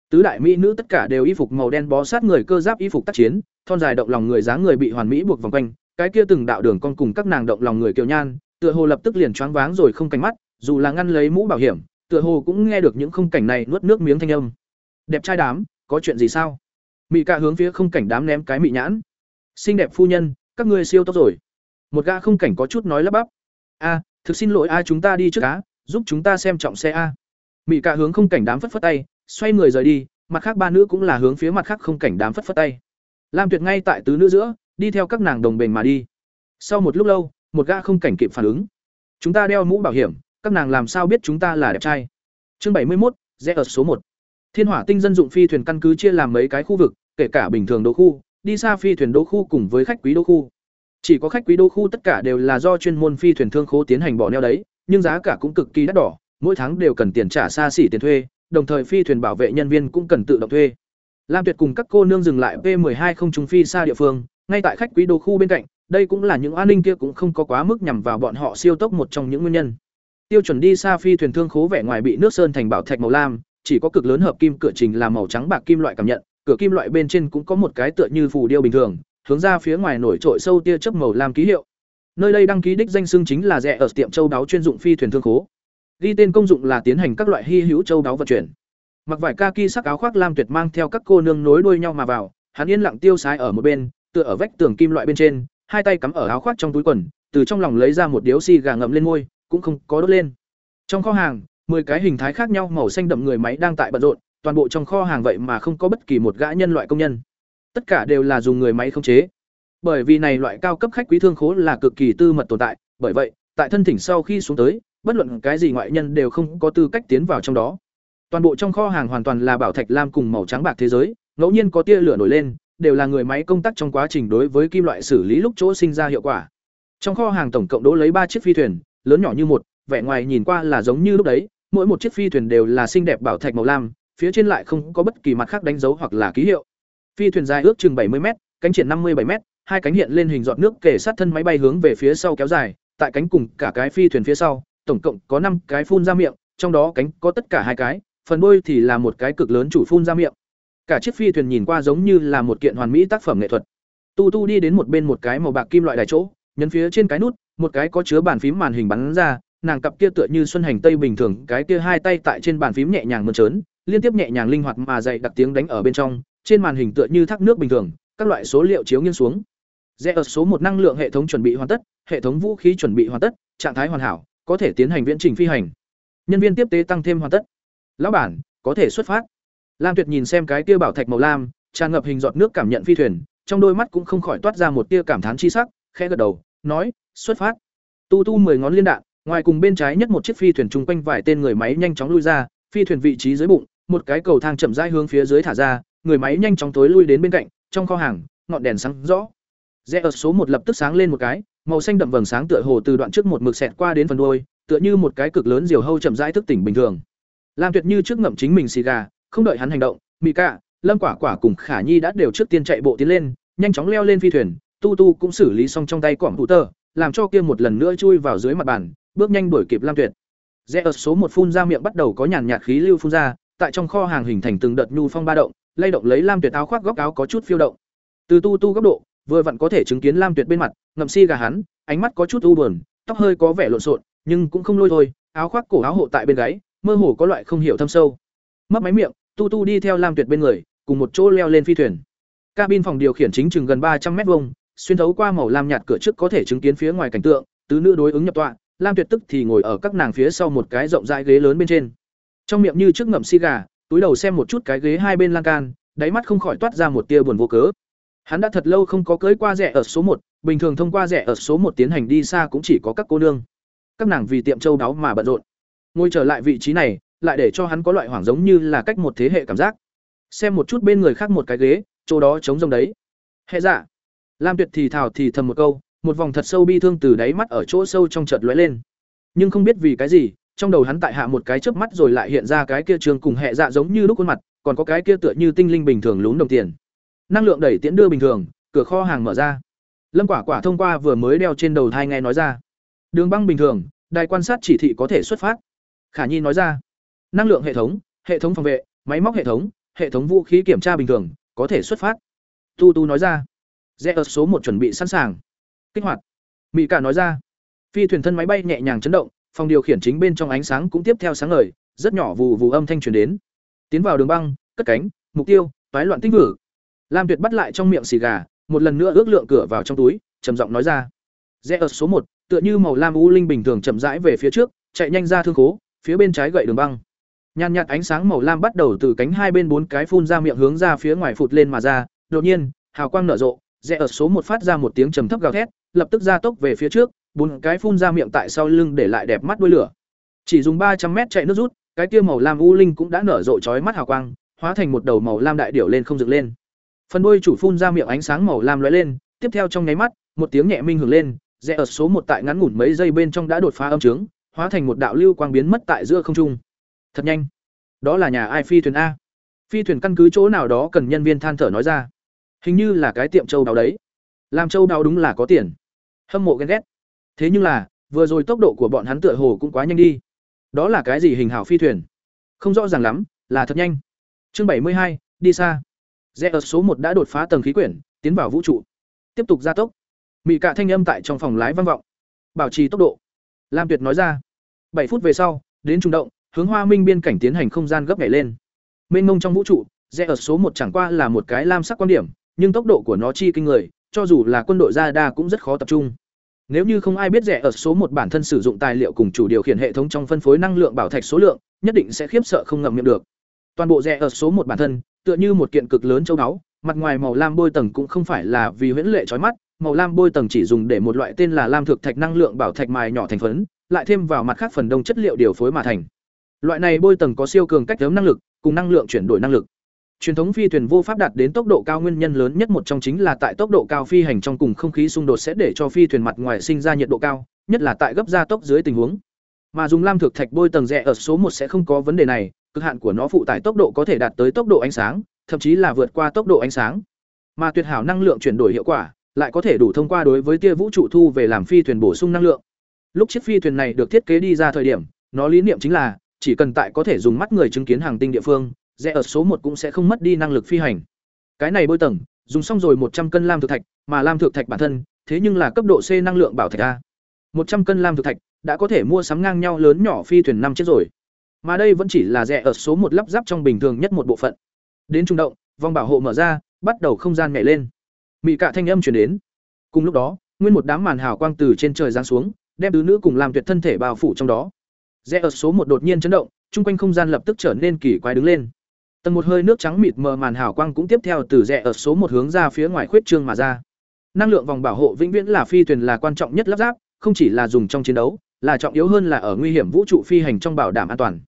Tứ đại mỹ nữ tất cả đều y phục màu đen bó sát người cơ giáp y phục tác chiến, thon dài động lòng người dáng người bị hoàn mỹ buộc vòng quanh, cái kia từng đạo đường con cùng các nàng động lòng người kiều nhan, tựa hồ lập tức liền choáng váng rồi không cánh mắt, dù là ngăn lấy mũ bảo hiểm, tựa hồ cũng nghe được những không cảnh này nuốt nước miếng thanh âm. Đẹp trai đám, có chuyện gì sao? Mị Cạ hướng phía không cảnh đám ném cái mị nhãn. Xinh đẹp phu nhân, các ngươi siêu tốt rồi. Một gã không cảnh có chút nói lắp bắp. A, thực xin lỗi a chúng ta đi trước cá, giúp chúng ta xem trọng xe a. Mị Cạ hướng không cảnh đám phất phất tay, xoay người rời đi, mặt khác ba nữ cũng là hướng phía mặt khác không cảnh đám phất phất tay. Lam Tuyệt ngay tại tứ nữ giữa, đi theo các nàng đồng bền mà đi. Sau một lúc lâu, một gã không cảnh kịp phản ứng. Chúng ta đeo mũ bảo hiểm, các nàng làm sao biết chúng ta là đẹp trai? Chương bảy mươi một, rẽ ở số một. Thiên Hỏa Tinh dân dụng phi thuyền căn cứ chia làm mấy cái khu vực, kể cả bình thường đô khu, đi xa phi thuyền đô khu cùng với khách quý đô khu. Chỉ có khách quý đô khu tất cả đều là do chuyên môn phi thuyền thương khố tiến hành bỏ neo đấy, nhưng giá cả cũng cực kỳ đắt đỏ, mỗi tháng đều cần tiền trả xa xỉ tiền thuê, đồng thời phi thuyền bảo vệ nhân viên cũng cần tự động thuê. Lam Tuyệt cùng các cô nương dừng lại P12 không trung phi xa địa phương, ngay tại khách quý đô khu bên cạnh, đây cũng là những an ninh kia cũng không có quá mức nhằm vào bọn họ siêu tốc một trong những nguyên nhân. Tiêu chuẩn đi xa phi thuyền thương khố vẻ ngoài bị nước sơn thành bảo thạch màu lam, chỉ có cực lớn hợp kim cửa trình là màu trắng bạc kim loại cảm nhận, cửa kim loại bên trên cũng có một cái tựa như phù điêu bình thường, hướng ra phía ngoài nổi trội sâu tia chớp màu lam ký hiệu. Nơi đây đăng ký đích danh xưng chính là rẻ ở tiệm châu đáo chuyên dụng phi thuyền thương khố. Ghi tên công dụng là tiến hành các loại hy hữu châu đáo vận chuyển. Mặc vải kaki sắc áo khoác lam tuyệt mang theo các cô nương nối đuôi nhau mà vào, hắn yên lặng tiêu sái ở một bên, tựa ở vách tường kim loại bên trên, hai tay cắm ở áo khoác trong túi quần, từ trong lòng lấy ra một điếu xì gà ngậm lên môi, cũng không có đốt lên. Trong kho hàng, 10 cái hình thái khác nhau màu xanh đậm người máy đang tại bận rộn, toàn bộ trong kho hàng vậy mà không có bất kỳ một gã nhân loại công nhân. Tất cả đều là dùng người máy khống chế. Bởi vì này loại cao cấp khách quý thương khố là cực kỳ tư mật tồn tại, bởi vậy, tại thân thỉnh sau khi xuống tới, bất luận cái gì ngoại nhân đều không có tư cách tiến vào trong đó. Toàn bộ trong kho hàng hoàn toàn là bảo thạch lam cùng màu trắng bạc thế giới, ngẫu nhiên có tia lửa nổi lên, đều là người máy công tác trong quá trình đối với kim loại xử lý lúc chỗ sinh ra hiệu quả. Trong kho hàng tổng cộng đỗ lấy ba chiếc phi thuyền, lớn nhỏ như một, vẻ ngoài nhìn qua là giống như lúc đấy, mỗi một chiếc phi thuyền đều là xinh đẹp bảo thạch màu lam, phía trên lại không có bất kỳ mặt khác đánh dấu hoặc là ký hiệu. Phi thuyền dài ước chừng 70 m cánh triển 57 m hai cánh hiện lên hình giọt nước kề sát thân máy bay hướng về phía sau kéo dài, tại cánh cùng cả cái phi thuyền phía sau, tổng cộng có năm cái phun ra miệng, trong đó cánh có tất cả hai cái, phần đuôi thì là một cái cực lớn chủ phun ra miệng. Cả chiếc phi thuyền nhìn qua giống như là một kiện hoàn mỹ tác phẩm nghệ thuật. Tu Tu đi đến một bên một cái màu bạc kim loại đài chỗ, nhấn phía trên cái nút, một cái có chứa bàn phím màn hình bắn ra, nàng cặp kia tựa như xuân hành tây bình thường, cái kia hai tay tại trên bàn phím nhẹ nhàng mơn trớn, liên tiếp nhẹ nhàng linh hoạt mà dày đặc tiếng đánh ở bên trong, trên màn hình tựa như thác nước bình thường, các loại số liệu chiếu nghiêng xuống. rẽ ở số một năng lượng hệ thống chuẩn bị hoàn tất hệ thống vũ khí chuẩn bị hoàn tất trạng thái hoàn hảo có thể tiến hành viễn trình phi hành. Nhân viên tiếp tế tăng thêm hoàn tất. Lão bản có thể xuất phát. Lam tuyệt nhìn xem cái tia bảo thạch màu lam tràn ngập hình giọt nước cảm nhận phi thuyền trong đôi mắt cũng không khỏi toát ra một tia cảm thán chi sắc khẽ gật đầu nói xuất phát. Tu tu mười ngón liên đạn ngoài cùng bên trái nhất một chiếc phi thuyền chung quanh vài tên người máy nhanh chóng lui ra phi thuyền vị trí dưới bụng một cái cầu thang chậm rãi hướng phía dưới thả ra người máy nhanh chóng tối lui đến bên cạnh trong kho hàng ngọn đèn sáng rõ. Rẽ ở số một lập tức sáng lên một cái màu xanh đậm vầng sáng tựa hồ từ đoạn trước một mực xẹt qua đến phần đuôi tựa như một cái cực lớn diều hâu chậm rãi thức tỉnh bình thường. Lam tuyệt như trước ngậm chính mình xì gà không đợi hắn hành động mị cả, lâm quả quả cùng khả nhi đã đều trước tiên chạy bộ tiến lên nhanh chóng leo lên phi thuyền tu tu cũng xử lý xong trong tay cỏm hụ tơ, làm cho kia một lần nữa chui vào dưới mặt bàn, bước nhanh đuổi kịp lam tuyệt. Rẽ ở số một phun ra miệng bắt đầu có nhàn nhạt khí lưu phun ra, tại trong kho hàng hình thành từng đợt nhu phong ba động, lay động lấy lam tuyệt áo khoác góc áo có chút phiêu động. Từ tu tu góc độ, vừa vặn có thể chứng kiến lam tuyệt bên mặt, ngậm si gà hắn, ánh mắt có chút u buồn, tóc hơi có vẻ lộn xộn, nhưng cũng không lôi thôi, áo khoác cổ áo hộ tại bên gáy, mơ hồ có loại không hiểu thâm sâu. Mất máy miệng, tu tu đi theo lam tuyệt bên người, cùng một chỗ leo lên phi thuyền. Cabin phòng điều khiển chính chừng gần ba trăm mét vuông xuyên thấu qua màu lam nhạt cửa trước có thể chứng kiến phía ngoài cảnh tượng, tứ nữ đối ứng nhập tọa, lam tuyệt tức thì ngồi ở các nàng phía sau một cái rộng rãi ghế lớn bên trên. Trong miệng như trước ngậm xi gà, túi đầu xem một chút cái ghế hai bên lan can, đáy mắt không khỏi toát ra một tia buồn vô cớ. Hắn đã thật lâu không có cưới qua rẻ ở số một, bình thường thông qua rẻ ở số một tiến hành đi xa cũng chỉ có các cô nương. Các nàng vì tiệm châu đáo mà bận rộn. Ngồi trở lại vị trí này, lại để cho hắn có loại hoảng giống như là cách một thế hệ cảm giác. Xem một chút bên người khác một cái ghế, chỗ đó trống rông đấy. Hệ dạ lam tuyệt thì thào thì thầm một câu, một vòng thật sâu bi thương từ đáy mắt ở chỗ sâu trong chợt lóe lên. Nhưng không biết vì cái gì, trong đầu hắn tại hạ một cái chớp mắt rồi lại hiện ra cái kia trường cùng hệ dạ giống như lúc khuôn mặt, còn có cái kia tựa như tinh linh bình thường lún đồng tiền. Năng lượng đẩy tiễn đưa bình thường, cửa kho hàng mở ra. Lâm quả quả thông qua vừa mới đeo trên đầu thai nghe nói ra. Đường băng bình thường, đài quan sát chỉ thị có thể xuất phát. Khả nhi nói ra. Năng lượng hệ thống hệ thống phòng vệ, máy móc hệ thống hệ thống vũ khí kiểm tra bình thường, có thể xuất phát. Tu tu nói ra rẽ ở số một chuẩn bị sẵn sàng. Kích hoạt. Mỹ cả nói ra. Phi thuyền thân máy bay nhẹ nhàng chấn động, phòng điều khiển chính bên trong ánh sáng cũng tiếp theo sáng ngời, rất nhỏ vù vù âm thanh truyền đến. Tiến vào đường băng, cất cánh, mục tiêu, toái loạn tích vử lam tuyệt bắt lại trong miệng xì gà, một lần nữa ước lượng cửa vào trong túi, trầm giọng nói ra. Rẽ ở số một, tựa như màu lam u linh bình thường chậm rãi về phía trước, chạy nhanh ra thương khố, phía bên trái gậy đường băng. Nhàn nhạt ánh sáng màu lam bắt đầu từ cánh hai bên bốn cái phun ra miệng hướng ra phía ngoài phụt lên mà ra. Đột nhiên, hào quang nở rộ rẽ ở số một phát ra một tiếng trầm thấp gào thét, lập tức ra tốc về phía trước, bốn cái phun ra miệng tại sau lưng để lại đẹp mắt đuôi lửa. Chỉ dùng ba trăm mét chạy nước rút, cái kia màu lam u linh cũng đã nở rộ chói mắt hào quang, hóa thành một đầu màu lam đại điểu lên không dựng lên. Phần đuôi chủ phun ra miệng ánh sáng màu lam lóe lên, tiếp theo trong nháy mắt, một tiếng nhẹ minh hưởng lên, rẽ ở số một tại ngắn ngủn mấy giây bên trong đã đột phá âm trướng, hóa thành một đạo lưu quang biến mất tại giữa không trung. Thật nhanh. Đó là nhà ai phi thuyền a? Phi thuyền căn cứ chỗ nào đó cần nhân viên than thở nói ra hình như là cái tiệm châu đáo đấy. Làm châu đáo đúng là có tiền. Hâm mộ ghen ghét. Thế nhưng là, vừa rồi tốc độ của bọn hắn tựa hồ cũng quá nhanh đi. Đó là cái gì hình hảo phi thuyền? Không rõ ràng lắm, là thật nhanh. Chương bảy mươi hai, đi xa. Rẽ ở số một đã đột phá tầng khí quyển, tiến vào vũ trụ. Tiếp tục gia tốc. Mị cạ thanh âm tại trong phòng lái vang vọng. Bảo trì tốc độ. Lam tuyệt nói ra. Bảy phút về sau, đến trung động, hướng hoa minh biên cảnh tiến hành không gian gấp nhảy lên. Mênh mông trong vũ trụ, rẽ ở số một chẳng qua là một cái lam sắc quan điểm nhưng tốc độ của nó chi kinh người cho dù là quân đội ra đa cũng rất khó tập trung nếu như không ai biết rẻ ở số một bản thân sử dụng tài liệu cùng chủ điều khiển hệ thống trong phân phối năng lượng bảo thạch số lượng, nhất định sẽ khiếp sợ không ngậm miệng được. Toàn bộ rẻ ở số một bản thân, tựa như một kiện cực lớn châu báu, mặt ngoài màu lam bôi tầng cũng không phải là vì huyễn lệ chói mắt, màu lam bôi tầng chỉ dùng để một loại tên là lam thực thạch năng lượng bảo thạch mài nhỏ thành phấn, lại thêm vào mặt khác phần đông chất liệu điều phối mà thành. Loại này bôi tầng có siêu cường cách tấm năng lực, cùng năng lượng chuyển đổi năng lực. Truyền thống phi thuyền vô pháp đạt đến tốc độ cao nguyên nhân lớn nhất một trong chính là tại tốc độ cao phi hành trong cùng không khí xung đột sẽ để cho phi thuyền mặt ngoài sinh ra nhiệt độ cao, nhất là tại gấp gia tốc dưới tình huống. Mà dùng lam thực thạch bôi tầng rẽ ở số một sẽ không có vấn đề này, cực hạn của nó phụ tải tốc độ có thể đạt tới tốc độ ánh sáng, thậm chí là vượt qua tốc độ ánh sáng. Mà tuyệt hảo năng lượng chuyển đổi hiệu quả, lại có thể đủ thông qua đối với tia vũ trụ thu về làm phi thuyền bổ sung năng lượng. Lúc chiếc phi thuyền này được thiết kế đi ra thời điểm, nó lý niệm chính là chỉ cần tại có thể dùng mắt người chứng kiến hàng tinh địa phương, rẽ ở số một cũng sẽ không mất đi năng lực phi hành. Cái này bôi tầng, dùng xong rồi một trăm cân lam thực thạch, mà lam thực thạch bản thân, thế nhưng là cấp độ C năng lượng bảo thạch a. một trăm cân lam thực thạch đã có thể mua sắm ngang nhau lớn nhỏ phi thuyền năm chiếc rồi. Mà đây vẫn chỉ là rẻ ở số một lắp ráp trong bình thường nhất một bộ phận. Đến trung động, vòng bảo hộ mở ra, bắt đầu không gian nhảy lên. Mị cả thanh âm truyền đến. Cùng lúc đó, nguyên một đám màn hào quang từ trên trời giáng xuống, đem tứ nữ cùng làm tuyệt thân thể bao phủ trong đó. Rẽ ở số một đột nhiên chấn động, chung quanh không gian lập tức trở nên kỳ quái đứng lên. Tầng một hơi nước trắng mịt mờ màn hào quang cũng tiếp theo từ rẽ ở số một hướng ra phía ngoài khuyết trương mà ra. Năng lượng vòng bảo hộ vĩnh viễn là phi thuyền là quan trọng nhất lắp ráp, không chỉ là dùng trong chiến đấu, là trọng yếu hơn là ở nguy hiểm vũ trụ phi hành trong bảo đảm an toàn.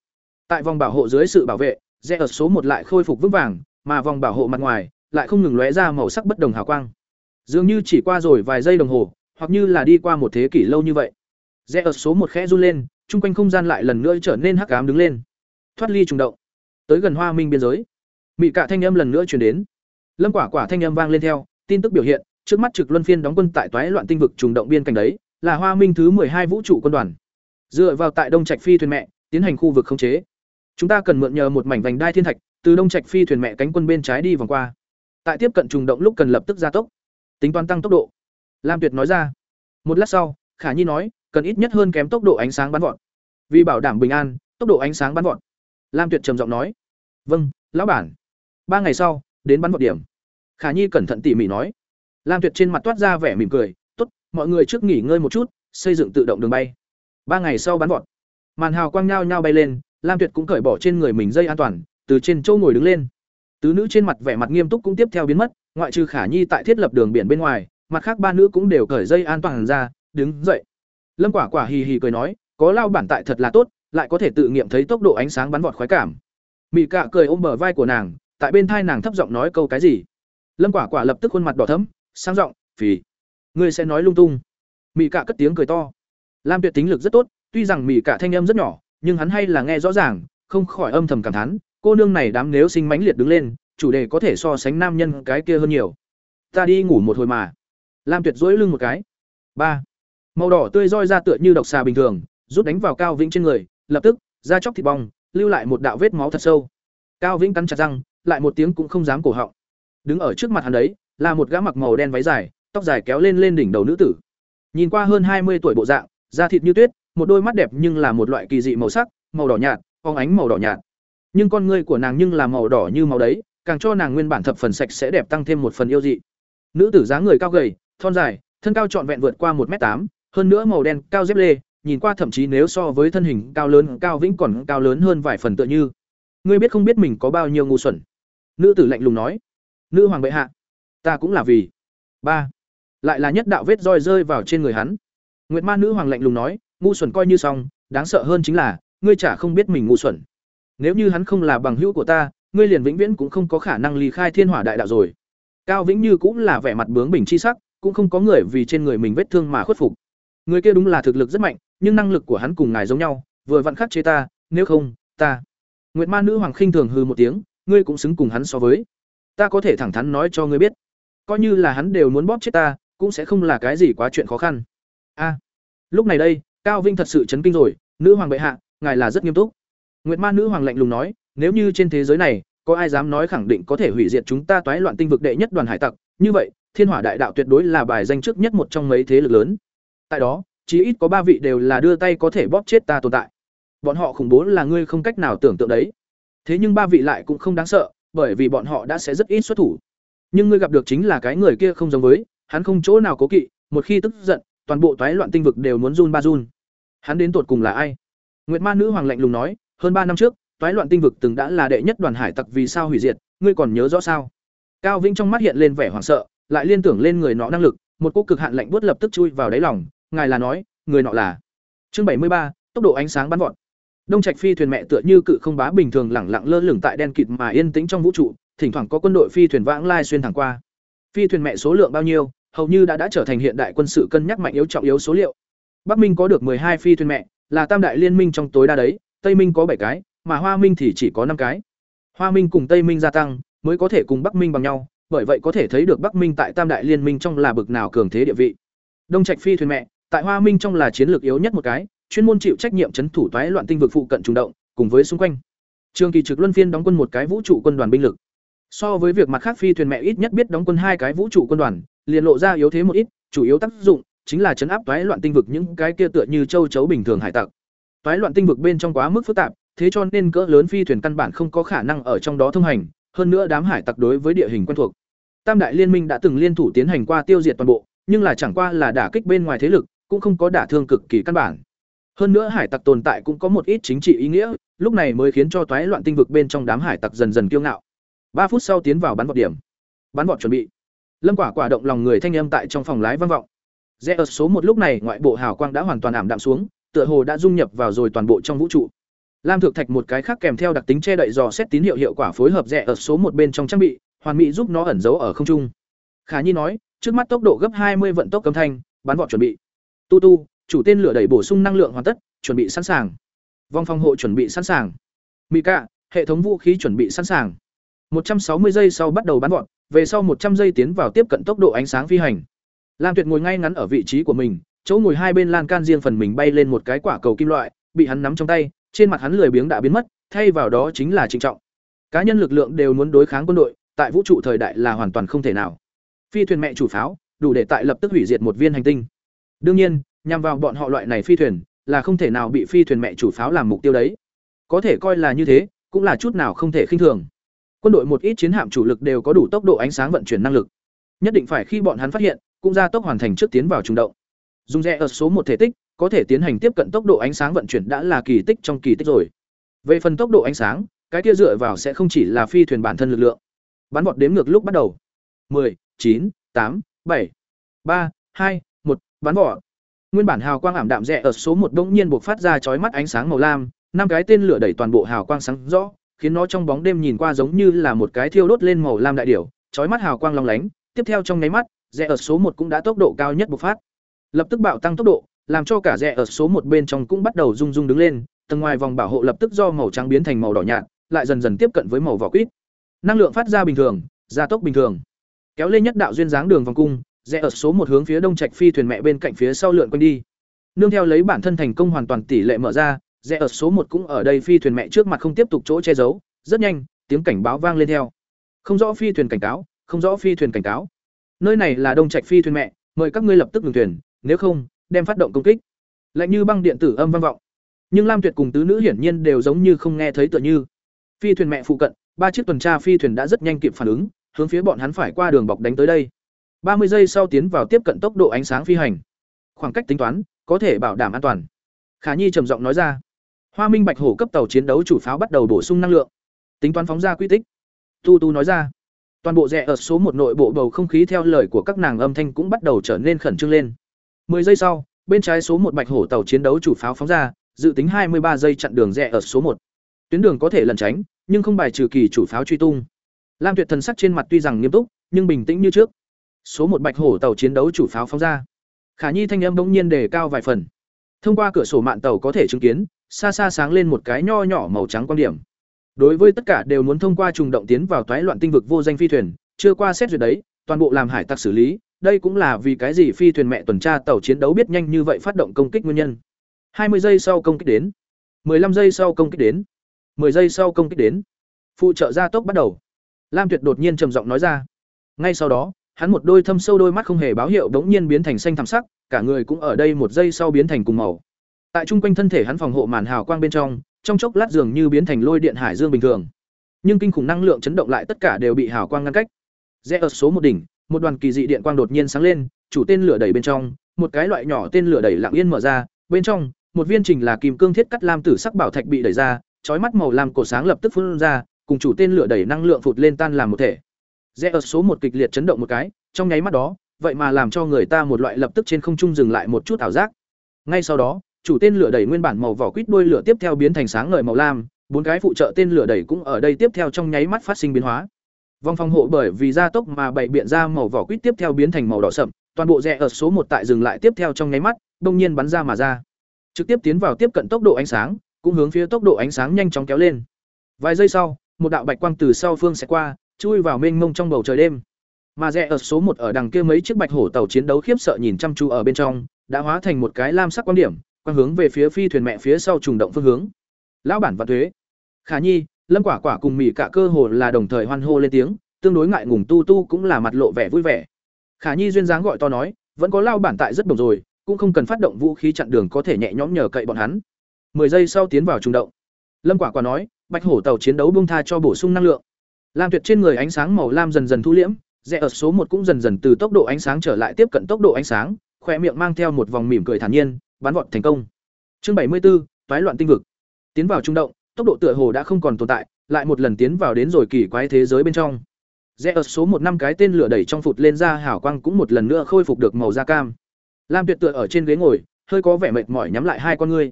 Tại vòng bảo hộ dưới sự bảo vệ, rẽ ở số một lại khôi phục vững vàng, mà vòng bảo hộ mặt ngoài lại không ngừng lóe ra màu sắc bất đồng hào quang. Dường như chỉ qua rồi vài giây đồng hồ, hoặc như là đi qua một thế kỷ lâu như vậy. Rẽ ở số một khẽ run lên, chung quanh không gian lại lần nữa trở nên hắc ám đứng lên. Thoát ly trùng động, tới gần Hoa Minh biên giới. Mị cả thanh âm lần nữa truyền đến. Lâm Quả Quả thanh âm vang lên theo, tin tức biểu hiện, trước mắt trực luân phiên đóng quân tại toái loạn tinh vực trùng động biên cảnh đấy, là Hoa Minh thứ hai vũ trụ quân đoàn. Dựa vào tại Đông Trạch phi thuyền mẹ, tiến hành khu vực khống chế. Chúng ta cần mượn nhờ một mảnh vành đai thiên thạch, từ Đông Trạch phi thuyền mẹ cánh quân bên trái đi vòng qua. Tại tiếp cận trùng động lúc cần lập tức gia tốc, tính toán tăng tốc độ. Lam Tuyệt nói ra. Một lát sau, Khả Nhi nói, cần ít nhất hơn kém tốc độ ánh sáng bắn vọt. Vì bảo đảm bình an, tốc độ ánh sáng bắn vọt. Lam Tuyệt trầm giọng nói. Vâng, lão bản. Ba ngày sau, đến bắn vọt điểm. Khả Nhi cẩn thận tỉ mỉ nói. Lam Tuyệt trên mặt toát ra vẻ mỉm cười, "Tốt, mọi người trước nghỉ ngơi một chút, xây dựng tự động đường bay." Ba ngày sau bắn vọt. Màn hào quang nhao nhao bay lên, Lam Tuyệt cũng cởi bỏ trên người mình dây an toàn, từ trên chỗ ngồi đứng lên. Tứ nữ trên mặt vẻ mặt nghiêm túc cũng tiếp theo biến mất, ngoại trừ Khả Nhi tại thiết lập đường biển bên ngoài, mặt khác ba nữ cũng đều cởi dây an toàn ra, đứng dậy. Lâm Quả Quả hì hì cười nói, có lao bản tại thật là tốt, lại có thể tự nghiệm thấy tốc độ ánh sáng bắn vọt khoái cảm. Mị Cạ cười ôm bờ vai của nàng, tại bên thai nàng thấp giọng nói câu cái gì. Lâm Quả Quả lập tức khuôn mặt đỏ thấm sang giọng, "Phì, ngươi sẽ nói lung tung." Mị Cạ cất tiếng cười to. Lam Tuyệt tính lực rất tốt, tuy rằng Mị Cạ thanh âm rất nhỏ, nhưng hắn hay là nghe rõ ràng, không khỏi âm thầm cảm thán, cô nương này đám nếu sinh mãnh liệt đứng lên, chủ đề có thể so sánh nam nhân cái kia hơn nhiều. Ta đi ngủ một hồi mà. Lam Tuyệt duỗi lưng một cái. ba Màu đỏ tươi roi ra tựa như độc xà bình thường, rút đánh vào Cao Vĩnh trên người, lập tức, da chóc thịt bong, lưu lại một đạo vết máu thật sâu. Cao Vĩnh cắn chặt răng, lại một tiếng cũng không dám cổ họng. Đứng ở trước mặt hắn đấy, là một gã mặc màu đen váy dài, tóc dài kéo lên lên đỉnh đầu nữ tử. Nhìn qua hơn hai mươi tuổi bộ dạng, da thịt như tuyết, một đôi mắt đẹp nhưng là một loại kỳ dị màu sắc, màu đỏ nhạt, phóng ánh màu đỏ nhạt. Nhưng con ngươi của nàng nhưng là màu đỏ như màu đấy, càng cho nàng nguyên bản thập phần sạch sẽ đẹp tăng thêm một phần yêu dị. Nữ tử dáng người cao gầy, thon dài, thân cao trọn vẹn vượt qua một m tám, hơn nữa màu đen, cao dép lê, nhìn qua thậm chí nếu so với thân hình cao lớn, cao vĩnh còn cao lớn hơn vài phần tựa như. Ngươi biết không biết mình có bao nhiêu ngu xuẩn? Nữ tử lạnh lùng nói. Nữ hoàng bệ hạ, ta cũng là vì. ba Lại là nhất đạo vết roi rơi vào trên người hắn. Nguyệt Ma nữ hoàng lạnh lùng nói, ngu xuẩn coi như xong, đáng sợ hơn chính là, ngươi chả không biết mình ngu xuẩn. Nếu như hắn không là bằng hữu của ta, ngươi liền vĩnh viễn cũng không có khả năng ly khai Thiên Hỏa Đại Đạo rồi. Cao Vĩnh Như cũng là vẻ mặt bướng bỉnh chi sắc, cũng không có người vì trên người mình vết thương mà khuất phục. Người kia đúng là thực lực rất mạnh, nhưng năng lực của hắn cùng ngài giống nhau, vừa vặn khắc chế ta, nếu không, ta. Nguyệt Ma nữ hoàng khinh thường hừ một tiếng, ngươi cũng xứng cùng hắn so với. Ta có thể thẳng thắn nói cho ngươi biết, coi như là hắn đều muốn bóp chết ta, cũng sẽ không là cái gì quá chuyện khó khăn. A. lúc này đây, Cao Vinh thật sự chấn kinh rồi, nữ hoàng bệ hạ, ngài là rất nghiêm túc. Nguyệt Ma nữ hoàng lạnh lùng nói, nếu như trên thế giới này có ai dám nói khẳng định có thể hủy diệt chúng ta toái loạn tinh vực đệ nhất đoàn hải tặc, như vậy, Thiên Hỏa Đại Đạo tuyệt đối là bài danh trước nhất một trong mấy thế lực lớn. Tại đó, chí ít có ba vị đều là đưa tay có thể bóp chết ta tồn tại. Bọn họ khủng bố là ngươi không cách nào tưởng tượng đấy. Thế nhưng ba vị lại cũng không đáng sợ, bởi vì bọn họ đã sẽ rất ít xuất thủ. Nhưng ngươi gặp được chính là cái người kia không giống với, hắn không chỗ nào cố kỵ, một khi tức giận, toàn bộ toái loạn tinh vực đều muốn run ba run. Hắn đến tột cùng là ai? Nguyệt Ma nữ hoàng lạnh lùng nói, hơn ba năm trước, toái loạn tinh vực từng đã là đệ nhất đoàn hải tặc vì sao hủy diệt, ngươi còn nhớ rõ sao? Cao Vĩnh trong mắt hiện lên vẻ hoảng sợ, lại liên tưởng lên người nọ năng lực, một cô cực hạn lạnh buốt lập tức chui vào đáy lòng, ngài là nói, người nọ là. Chương bảy mươi ba, tốc độ ánh sáng bắn vọt. Đông Trạch phi thuyền mẹ tựa như cự không bá bình thường lẳng lặng lơ lửng tại đen kịt mà yên tĩnh trong vũ trụ, thỉnh thoảng có quân đội phi thuyền vãng lai xuyên thẳng qua. Phi thuyền mẹ số lượng bao nhiêu, hầu như đã đã trở thành hiện đại quân sự cân nhắc mạnh yếu trọng yếu số liệu. Bắc Minh có được hai phi thuyền mẹ, là tam đại liên minh trong tối đa đấy, Tây Minh có bảy cái, mà Hoa Minh thì chỉ có năm cái. Hoa Minh cùng Tây Minh gia tăng, mới có thể cùng Bắc Minh bằng nhau, bởi vậy có thể thấy được Bắc Minh tại Tam đại liên minh trong là bực nào cường thế địa vị. Đông Trạch phi thuyền mẹ, tại Hoa Minh trong là chiến lược yếu nhất một cái, chuyên môn chịu trách nhiệm chấn thủ toái loạn tinh vực phụ cận trùng động, cùng với xung quanh. Trường Kỳ Trực Luân Phiên đóng quân một cái vũ trụ quân đoàn binh lực. So với việc mặt khác phi thuyền mẹ ít nhất biết đóng quân hai cái vũ trụ quân đoàn, liền lộ ra yếu thế một ít, chủ yếu tác dụng chính là chấn áp toái loạn tinh vực những cái kia tựa như châu chấu bình thường hải tặc. Toái loạn tinh vực bên trong quá mức phức tạp, thế cho nên cỡ lớn phi thuyền căn bản không có khả năng ở trong đó thông hành, hơn nữa đám hải tặc đối với địa hình quen thuộc. Tam đại liên minh đã từng liên thủ tiến hành qua tiêu diệt toàn bộ, nhưng là chẳng qua là đả kích bên ngoài thế lực cũng không có đả thương cực kỳ căn bản. Hơn nữa hải tặc tồn tại cũng có một ít chính trị ý nghĩa, lúc này mới khiến cho toái loạn tinh vực bên trong đám hải tặc dần dần kiêu ngạo. Ba phút sau tiến vào bắn vọt điểm. Bắn vọt chuẩn bị. Lâm quả quả động lòng người thanh âm tại trong phòng lái vang vọng. Rẽ ở số một lúc này, ngoại bộ hào quang đã hoàn toàn ảm đạm xuống, tựa hồ đã dung nhập vào rồi toàn bộ trong vũ trụ. Lam thượng thạch một cái khác kèm theo đặc tính che đậy dò xét tín hiệu hiệu quả phối hợp rẽ ở số một bên trong trang bị, hoàn mỹ giúp nó ẩn giấu ở không trung. Khả nhi nói, trước mắt tốc độ gấp hai mươi vận tốc cấm thanh, bắn vọt chuẩn bị tu tu, chủ tên lửa đẩy bổ sung năng lượng hoàn tất, chuẩn bị sẵn sàng. Vòng phòng hộ chuẩn bị sẵn sàng. Mỹ cạ, hệ thống vũ khí chuẩn bị sẵn sàng. 160 giây sau bắt đầu bắn vọt về sau 100 giây tiến vào tiếp cận tốc độ ánh sáng phi hành. Lam tuyệt ngồi ngay ngắn ở vị trí của mình, chỗ ngồi hai bên lan can riêng phần mình bay lên một cái quả cầu kim loại, bị hắn nắm trong tay, trên mặt hắn lười biếng đã biến mất, thay vào đó chính là trịnh trọng. Cá nhân lực lượng đều muốn đối kháng quân đội, tại vũ trụ thời đại là hoàn toàn không thể nào. Phi thuyền mẹ chủ pháo, đủ để tại lập tức hủy diệt một viên hành tinh đương nhiên nhằm vào bọn họ loại này phi thuyền là không thể nào bị phi thuyền mẹ chủ pháo làm mục tiêu đấy. Có thể coi là như thế cũng là chút nào không thể khinh thường. Quân đội một ít chiến hạm chủ lực đều có đủ tốc độ ánh sáng vận chuyển năng lực. Nhất định phải khi bọn hắn phát hiện cũng ra tốc hoàn thành trước tiến vào trung động. Dùng rẽ ở số một thể tích có thể tiến hành tiếp cận tốc độ ánh sáng vận chuyển đã là kỳ tích trong kỳ tích rồi. Về phần tốc độ ánh sáng cái kia dựa vào sẽ không chỉ là phi thuyền bản thân lực lượng. Bắn vọt đếm ngược lúc bắt đầu. 10, 9, 8, 7, 3, 2, 1, bắn vỏ. Nguyên bản hào quang ảm đạm rẽ ở số một đông nhiên buộc phát ra chói mắt ánh sáng màu lam, năm cái tên lửa đẩy toàn bộ hào quang sáng rõ, khiến nó trong bóng đêm nhìn qua giống như là một cái thiêu đốt lên màu lam đại điểu, chói mắt hào quang long lánh. Tiếp theo trong nháy mắt, rẽ ở số một cũng đã tốc độ cao nhất bộc phát. Lập tức bạo tăng tốc độ, làm cho cả rẽ ở số một bên trong cũng bắt đầu rung rung đứng lên, tầng ngoài vòng bảo hộ lập tức do màu trắng biến thành màu đỏ nhạt, lại dần dần tiếp cận với màu vỏ quýt. Năng lượng phát ra bình thường, gia tốc bình thường. Kéo lên nhất đạo duyên dáng đường vòng cung rẽ ở số một hướng phía đông trạch phi thuyền mẹ bên cạnh phía sau lượn quanh đi. Nương theo lấy bản thân thành công hoàn toàn tỷ lệ mở ra, rẽ ở số một cũng ở đây phi thuyền mẹ trước mặt không tiếp tục chỗ che giấu, rất nhanh, tiếng cảnh báo vang lên theo. Không rõ phi thuyền cảnh cáo, không rõ phi thuyền cảnh cáo. Nơi này là đông trạch phi thuyền mẹ, mời các ngươi lập tức ngừng thuyền, nếu không, đem phát động công kích. Lạnh như băng điện tử âm vang vọng. Nhưng lam tuyệt cùng tứ nữ hiển nhiên đều giống như không nghe thấy tựa như. Phi thuyền mẹ phụ cận, ba chiếc tuần tra phi thuyền đã rất nhanh kịp phản ứng, hướng phía bọn hắn phải qua đường bọc đánh tới đây ba mươi giây sau tiến vào tiếp cận tốc độ ánh sáng phi hành. Khoảng cách tính toán, có thể bảo đảm an toàn. Khả nhi trầm giọng nói ra. Hoa minh bạch hổ cấp tàu chiến đấu chủ pháo bắt đầu bổ sung năng lượng. Tính toán phóng ra quy tích. Tu tu nói ra. Toàn bộ rẽ ở số một nội bộ bầu không khí theo lời của các nàng âm thanh cũng bắt đầu trở nên khẩn trương lên. 10 giây sau, bên trái số một bạch hổ tàu chiến đấu chủ pháo phóng ra, dự tính 23 giây chặn đường rẽ ở số một. Tuyến đường có thể lẩn tránh, nhưng không bài trừ kỳ chủ pháo truy tung. Lam tuyệt thần sắc trên mặt tuy rằng nghiêm túc, nhưng bình tĩnh như trước số một bạch hổ tàu chiến đấu chủ pháo phóng ra. Khả nhi thanh âm bỗng nhiên đề cao vài phần. Thông qua cửa sổ mạn tàu có thể chứng kiến, xa xa sáng lên một cái nho nhỏ màu trắng quan điểm. Đối với tất cả đều muốn thông qua trùng động tiến vào toái loạn tinh vực vô danh phi thuyền, chưa qua xét duyệt đấy, toàn bộ làm hải tặc xử lý, đây cũng là vì cái gì phi thuyền mẹ tuần tra tàu chiến đấu biết nhanh như vậy phát động công kích nguyên nhân. 20 giây sau công kích đến. 15 giây sau công kích đến. 10 giây sau công kích đến. Phụ trợ gia tốc bắt đầu. Lam tuyệt đột nhiên trầm giọng nói ra. Ngay sau đó hắn một đôi thâm sâu đôi mắt không hề báo hiệu bỗng nhiên biến thành xanh thảm sắc, cả người cũng ở đây một giây sau biến thành cùng màu. Tại trung quanh thân thể hắn phòng hộ màn hào quang bên trong trong chốc lát dường như biến thành lôi điện hải dương bình thường. Nhưng kinh khủng năng lượng chấn động lại tất cả đều bị hào quang ngăn cách. Rẽ ở số một đỉnh, một đoàn kỳ dị điện quang đột nhiên sáng lên, chủ tên lửa đẩy bên trong, một cái loại nhỏ tên lửa đẩy lặng yên mở ra, bên trong, một viên trình là kim cương thiết cắt lam tử sắc bảo thạch bị đẩy ra, chói mắt màu lam cổ sáng lập tức phun ra, cùng chủ tên lửa đẩy năng lượng phụt lên tan làm một thể rẽ ở số một kịch liệt chấn động một cái, trong nháy mắt đó, vậy mà làm cho người ta một loại lập tức trên không trung dừng lại một chút ảo giác. Ngay sau đó, chủ tên lửa đẩy nguyên bản màu vỏ quýt đuôi lửa tiếp theo biến thành sáng ngời màu lam, bốn cái phụ trợ tên lửa đẩy cũng ở đây tiếp theo trong nháy mắt phát sinh biến hóa. Vòng phòng hộ bởi vì gia tốc mà bảy biện ra màu vỏ quýt tiếp theo biến thành màu đỏ sậm, toàn bộ rẽ ở số một tại dừng lại tiếp theo trong nháy mắt, đông nhiên bắn ra mà ra. Trực tiếp tiến vào tiếp cận tốc độ ánh sáng, cũng hướng phía tốc độ ánh sáng nhanh chóng kéo lên. Vài giây sau, một đạo bạch quang từ sau phương sẽ qua chui vào mênh mông trong bầu trời đêm. Mà rẽ ở số một ở đằng kia mấy chiếc bạch hổ tàu chiến đấu khiếp sợ nhìn chăm chú ở bên trong, đã hóa thành một cái lam sắc quan điểm quan hướng về phía phi thuyền mẹ phía sau trùng động phương hướng. Lão bản và thuế. Khả nhi, lâm quả quả cùng mỹ cả cơ hồ là đồng thời hoan hô lên tiếng, tương đối ngại ngùng tu tu cũng là mặt lộ vẻ vui vẻ. Khả nhi duyên dáng gọi to nói, vẫn có lao bản tại rất đồng rồi, cũng không cần phát động vũ khí chặn đường có thể nhẹ nhõm nhờ cậy bọn hắn. Mười giây sau tiến vào trùng động. Lâm quả quả nói, bạch hổ tàu chiến đấu bung tha cho bổ sung năng lượng lam tuyệt trên người ánh sáng màu lam dần dần thu liễm rẽ ở số một cũng dần dần từ tốc độ ánh sáng trở lại tiếp cận tốc độ ánh sáng khoe miệng mang theo một vòng mỉm cười thản nhiên bắn vọt thành công. Chương bảy mươi 74, toái loạn tinh vực. Tiến vào trung động tốc độ tựa hồ đã không còn tồn tại lại một lần tiến vào đến rồi kỳ quái thế giới bên trong. Rẽ ở số một năm cái tên lửa đẩy trong phụt lên ra hảo quang cũng một lần nữa khôi phục được màu da cam. Lam tuyệt tựa ở trên ghế ngồi hơi có vẻ mệt mỏi nhắm lại hai con ngươi.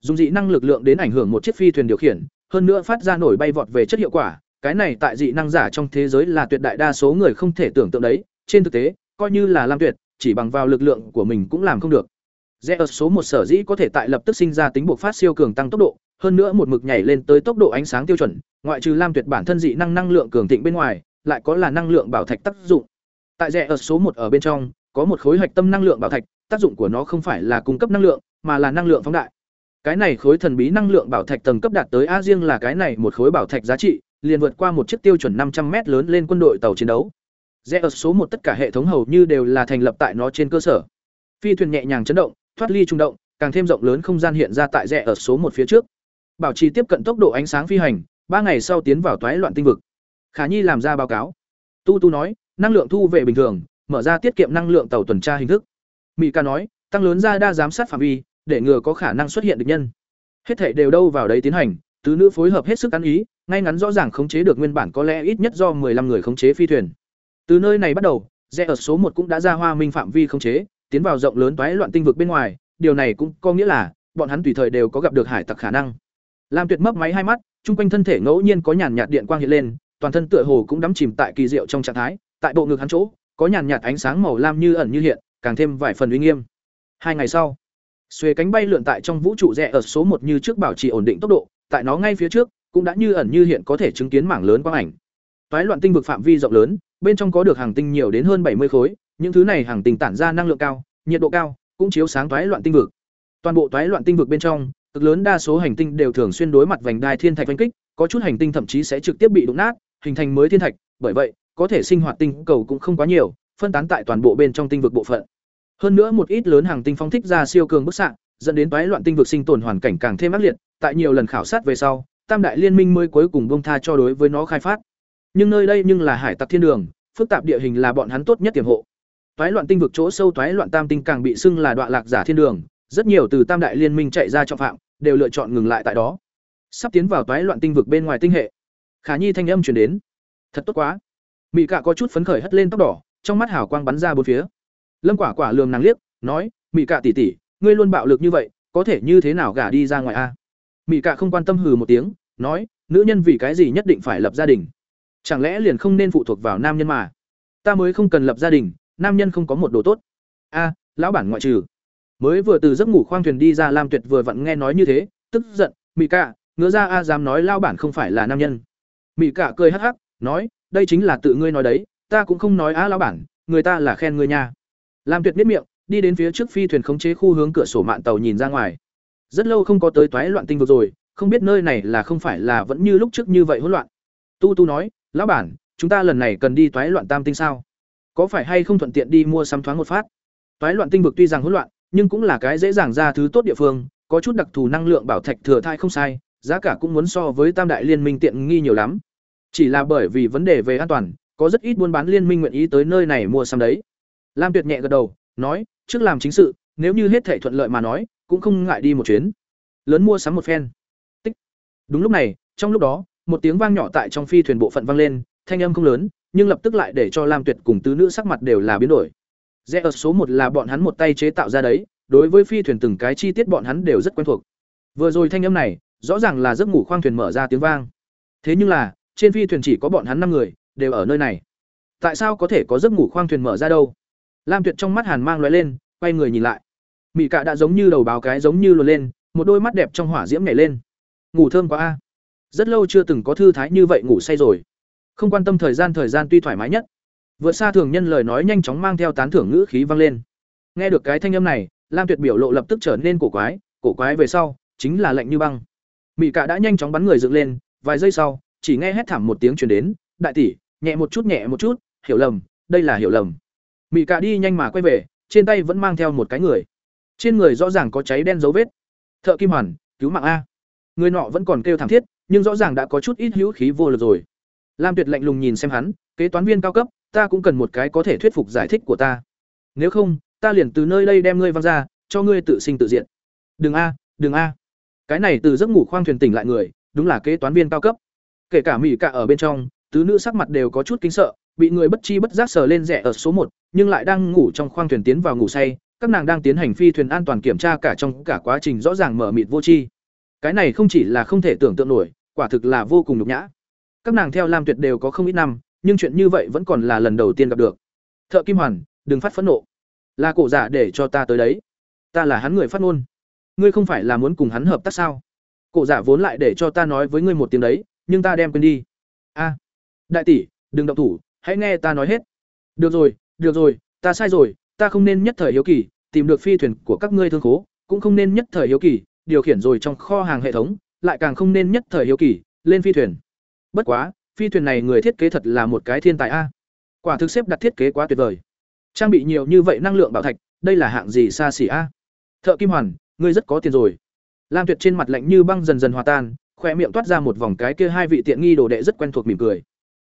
Dùng dị năng lực lượng đến ảnh hưởng một chiếc phi thuyền điều khiển hơn nữa phát ra nổi bay vọt về chất hiệu quả cái này tại dị năng giả trong thế giới là tuyệt đại đa số người không thể tưởng tượng đấy, trên thực tế, coi như là lam tuyệt, chỉ bằng vào lực lượng của mình cũng làm không được. Rẽ ở số một sở dĩ có thể tại lập tức sinh ra tính buộc phát siêu cường tăng tốc độ, hơn nữa một mực nhảy lên tới tốc độ ánh sáng tiêu chuẩn, ngoại trừ lam tuyệt bản thân dị năng năng lượng cường thịnh bên ngoài, lại có là năng lượng bảo thạch tác dụng. Tại rẻ ở số một ở bên trong, có một khối hạch tâm năng lượng bảo thạch, tác dụng của nó không phải là cung cấp năng lượng, mà là năng lượng phóng đại. Cái này khối thần bí năng lượng bảo thạch tầng cấp đạt tới a riêng là cái này một khối bảo thạch giá trị liền vượt qua một chiếc tiêu chuẩn năm trăm m lớn lên quân đội tàu chiến đấu. Rẽ ở số một tất cả hệ thống hầu như đều là thành lập tại nó trên cơ sở. Phi thuyền nhẹ nhàng chấn động, thoát ly trung động, càng thêm rộng lớn không gian hiện ra tại rẽ ở số một phía trước. Bảo trì tiếp cận tốc độ ánh sáng phi hành, ba ngày sau tiến vào toái loạn tinh vực. Khả nhi làm ra báo cáo. Tu tu nói, năng lượng thu về bình thường, mở ra tiết kiệm năng lượng tàu tuần tra hình thức. Mỹ ca nói, tăng lớn ra đa giám sát phạm vi, để ngừa có khả năng xuất hiện địch nhân. Hết thảy đều đâu vào đấy tiến hành, tứ nữ phối hợp hết sức ăn ý ngay ngắn rõ ràng khống chế được nguyên bản có lẽ ít nhất do 15 người khống chế phi thuyền. Từ nơi này bắt đầu, rẽ ở số một cũng đã ra hoa minh phạm vi khống chế, tiến vào rộng lớn toái loạn tinh vực bên ngoài, điều này cũng có nghĩa là bọn hắn tùy thời đều có gặp được hải tặc khả năng. Lam tuyệt mấp máy hai mắt trung quanh thân thể ngẫu nhiên có nhàn nhạt điện quang hiện lên, toàn thân tựa hồ cũng đắm chìm tại kỳ diệu trong trạng thái, tại bộ ngực hắn chỗ, có nhàn nhạt ánh sáng màu lam như ẩn như hiện, càng thêm vài phần uy nghiêm. Hai ngày sau, xuề cánh bay lượn tại trong vũ trụ rẽ ở số một như trước bảo trì ổn định tốc độ, tại nó ngay phía trước cũng đã như ẩn như hiện có thể chứng kiến mảng lớn quang ảnh. Toái loạn tinh vực phạm vi rộng lớn, bên trong có được hàng tinh nhiều đến hơn bảy mươi khối, những thứ này hàng tinh tản ra năng lượng cao, nhiệt độ cao, cũng chiếu sáng toái loạn tinh vực. Toàn bộ toái loạn tinh vực bên trong, cực lớn đa số hành tinh đều thường xuyên đối mặt vành đai thiên thạch vành kích, có chút hành tinh thậm chí sẽ trực tiếp bị đụng nát, hình thành mới thiên thạch, bởi vậy, có thể sinh hoạt tinh cầu cũng không quá nhiều, phân tán tại toàn bộ bên trong tinh vực bộ phận. Hơn nữa một ít lớn hàng tinh phóng thích ra siêu cường bức xạ, dẫn đến toái loạn tinh vực sinh tồn hoàn cảnh càng thêm ác liệt, tại nhiều lần khảo sát về sau tam đại liên minh mới cuối cùng bông tha cho đối với nó khai phát. Nhưng nơi đây nhưng là hải tặc thiên đường, phức tạp địa hình là bọn hắn tốt nhất tiềm hộ. Toái loạn tinh vực chỗ sâu toái loạn tam tinh càng bị xưng là đoạn lạc giả thiên đường, rất nhiều từ tam đại liên minh chạy ra trọng phạm, đều lựa chọn ngừng lại tại đó. Sắp tiến vào toái loạn tinh vực bên ngoài tinh hệ. Khả nhi thanh âm chuyển đến. Thật tốt quá. Mỹ cạ có chút phấn khởi hất lên tóc đỏ, trong mắt hào quang bắn ra bốn phía. Lâm quả quả lườm nàng liếc, nói mỹ cạ tỉ tỉ ngươi luôn bạo lực như vậy, có thể như thế nào gả đi ra ngoài a? Mỹ cạ không quan tâm hừ một tiếng nói, nữ nhân vì cái gì nhất định phải lập gia đình? Chẳng lẽ liền không nên phụ thuộc vào nam nhân mà? Ta mới không cần lập gia đình, nam nhân không có một đồ tốt. A, lão bản ngoại trừ. Mới vừa từ giấc ngủ khoang thuyền đi ra lam tuyệt vừa vặn nghe nói như thế, tức giận mỹ cạ ngứa ra a dám nói lao bản không phải là nam nhân. Mỹ cạ cười hắc hắc, nói, đây chính là tự ngươi nói đấy, ta cũng không nói a lao bản, người ta là khen ngươi nha. Lam tuyệt biết miệng, đi đến phía trước phi thuyền khống chế khu hướng cửa sổ mạn tàu nhìn ra ngoài. Rất lâu không có tới toái loạn tinh vực rồi không biết nơi này là không phải là vẫn như lúc trước như vậy hỗn loạn. Tu tu nói, lão bản, chúng ta lần này cần đi toái loạn tam tinh sao? Có phải hay không thuận tiện đi mua sắm thoáng một phát? Toái loạn tinh vực tuy rằng hỗn loạn, nhưng cũng là cái dễ dàng ra thứ tốt địa phương, có chút đặc thù năng lượng bảo thạch thừa thai không sai, giá cả cũng muốn so với tam đại liên minh tiện nghi nhiều lắm. Chỉ là bởi vì vấn đề về an toàn, có rất ít buôn bán liên minh nguyện ý tới nơi này mua sắm đấy. Lam tuyệt nhẹ gật đầu, nói, trước làm chính sự, nếu như hết thể thuận lợi mà nói, cũng không ngại đi một chuyến. Lớn mua sắm một phen đúng lúc này, trong lúc đó, một tiếng vang nhỏ tại trong phi thuyền bộ phận vang lên, thanh âm không lớn, nhưng lập tức lại để cho lam tuyệt cùng tứ nữ sắc mặt đều là biến đổi. Rẽ ở số một là bọn hắn một tay chế tạo ra đấy, đối với phi thuyền từng cái chi tiết bọn hắn đều rất quen thuộc. Vừa rồi thanh âm này, rõ ràng là giấc ngủ khoang thuyền mở ra tiếng vang. Thế nhưng là, trên phi thuyền chỉ có bọn hắn năm người, đều ở nơi này. Tại sao có thể có giấc ngủ khoang thuyền mở ra đâu? Lam tuyệt trong mắt hàn mang lóe lên, quay người nhìn lại. Mị cạ đã giống như đầu báo cái giống như luồn lên, một đôi mắt đẹp trong hỏa diễm nhảy lên ngủ thơm quá a. Rất lâu chưa từng có thư thái như vậy ngủ say rồi. Không quan tâm thời gian thời gian tuy thoải mái nhất. Vượt xa thường nhân lời nói nhanh chóng mang theo tán thưởng ngữ khí vang lên. Nghe được cái thanh âm này, lam tuyệt biểu lộ lập tức trở nên cổ quái cổ quái về sau, chính là lạnh như băng. Mỹ cạ đã nhanh chóng bắn người dựng lên, vài giây sau, chỉ nghe hét thảm một tiếng truyền đến, đại tỷ, nhẹ một chút, nhẹ một chút, hiểu lầm, đây là hiểu lầm. Mỹ cạ đi nhanh mà quay về, trên tay vẫn mang theo một cái người. Trên người rõ ràng có cháy đen dấu vết. Thợ kim hoàn, cứu mạng a người nọ vẫn còn kêu thảm thiết, nhưng rõ ràng đã có chút ít hữu khí vô lực rồi. Lam tuyệt lạnh lùng nhìn xem hắn, kế toán viên cao cấp, ta cũng cần một cái có thể thuyết phục giải thích của ta. Nếu không, ta liền từ nơi đây đem ngươi văng ra, cho ngươi tự sinh tự diện đừng a đừng a. Cái này từ giấc ngủ khoang thuyền tỉnh lại người, đúng là kế toán viên cao cấp. Kể cả mỹ cả ở bên trong, tứ nữ sắc mặt đều có chút kính sợ, bị người bất chi bất giác sờ lên rẻ ở số một, nhưng lại đang ngủ trong khoang thuyền tiến vào ngủ say, các nàng đang tiến hành phi thuyền an toàn kiểm tra cả trong cả quá trình rõ ràng mở mịt vô tri cái này không chỉ là không thể tưởng tượng nổi, quả thực là vô cùng nhục nhã. Các nàng theo lam tuyệt đều có không ít năm, nhưng chuyện như vậy vẫn còn là lần đầu tiên gặp được. Thợ kim hoàn, đừng phát phẫn nộ. Là cổ giả để cho ta tới đấy. Ta là hắn người phát ngôn. Ngươi không phải là muốn cùng hắn hợp tác sao? Cổ giả vốn lại để cho ta nói với ngươi một tiếng đấy, nhưng ta đem quên đi. A, đại tỷ, đừng động thủ, hãy nghe ta nói hết. Được rồi được rồi, ta sai rồi, ta không nên nhất thời hiếu kỳ, tìm được phi thuyền của các ngươi thương khố, cũng không nên nhất thời hiếu kỳ điều khiển rồi trong kho hàng hệ thống, lại càng không nên nhất thời hiếu kỳ, lên phi thuyền. Bất quá, phi thuyền này người thiết kế thật là một cái thiên tài a. Quả thực xếp đặt thiết kế quá tuyệt vời. Trang bị nhiều như vậy năng lượng bảo thạch, đây là hạng gì xa xỉ a? Thợ kim hoàn, ngươi rất có tiền rồi. Lam tuyệt trên mặt lạnh như băng dần dần hòa tan khoe miệng toát ra một vòng cái kia hai vị tiện nghi đồ đệ rất quen thuộc mỉm cười.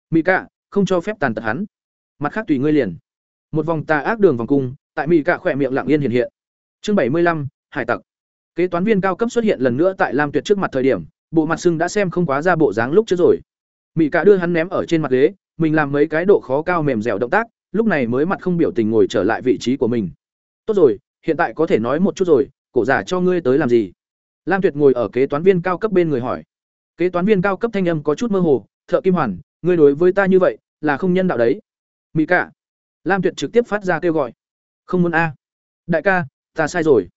Mỹ cạ, không cho phép tàn tật hắn. Mặt khác tùy ngươi liền. Một vòng tà ác đường vòng cung, tại mỹ cạ khoe miệng lặng yên hiện hiện. Chương bảy mươi lăm, hải tặc kế toán viên cao cấp xuất hiện lần nữa tại lam tuyệt trước mặt thời điểm, bộ mặt sưng đã xem không quá ra bộ dáng lúc trước rồi. Mỹ cả đưa hắn ném ở trên mặt ghế, mình làm mấy cái độ khó cao mềm dẻo động tác, lúc này mới mặt không biểu tình ngồi trở lại vị trí của mình. Tốt rồi, hiện tại có thể nói một chút rồi, cổ giả cho ngươi tới làm gì? Lam tuyệt ngồi ở kế toán viên cao cấp bên người hỏi. Kế toán viên cao cấp thanh âm có chút mơ hồ, thợ kim hoàn, ngươi đối với ta như vậy, là không nhân đạo đấy. Mỹ cả lam tuyệt trực tiếp phát ra kêu gọi. Không muốn a. Đại ca, ta sai rồi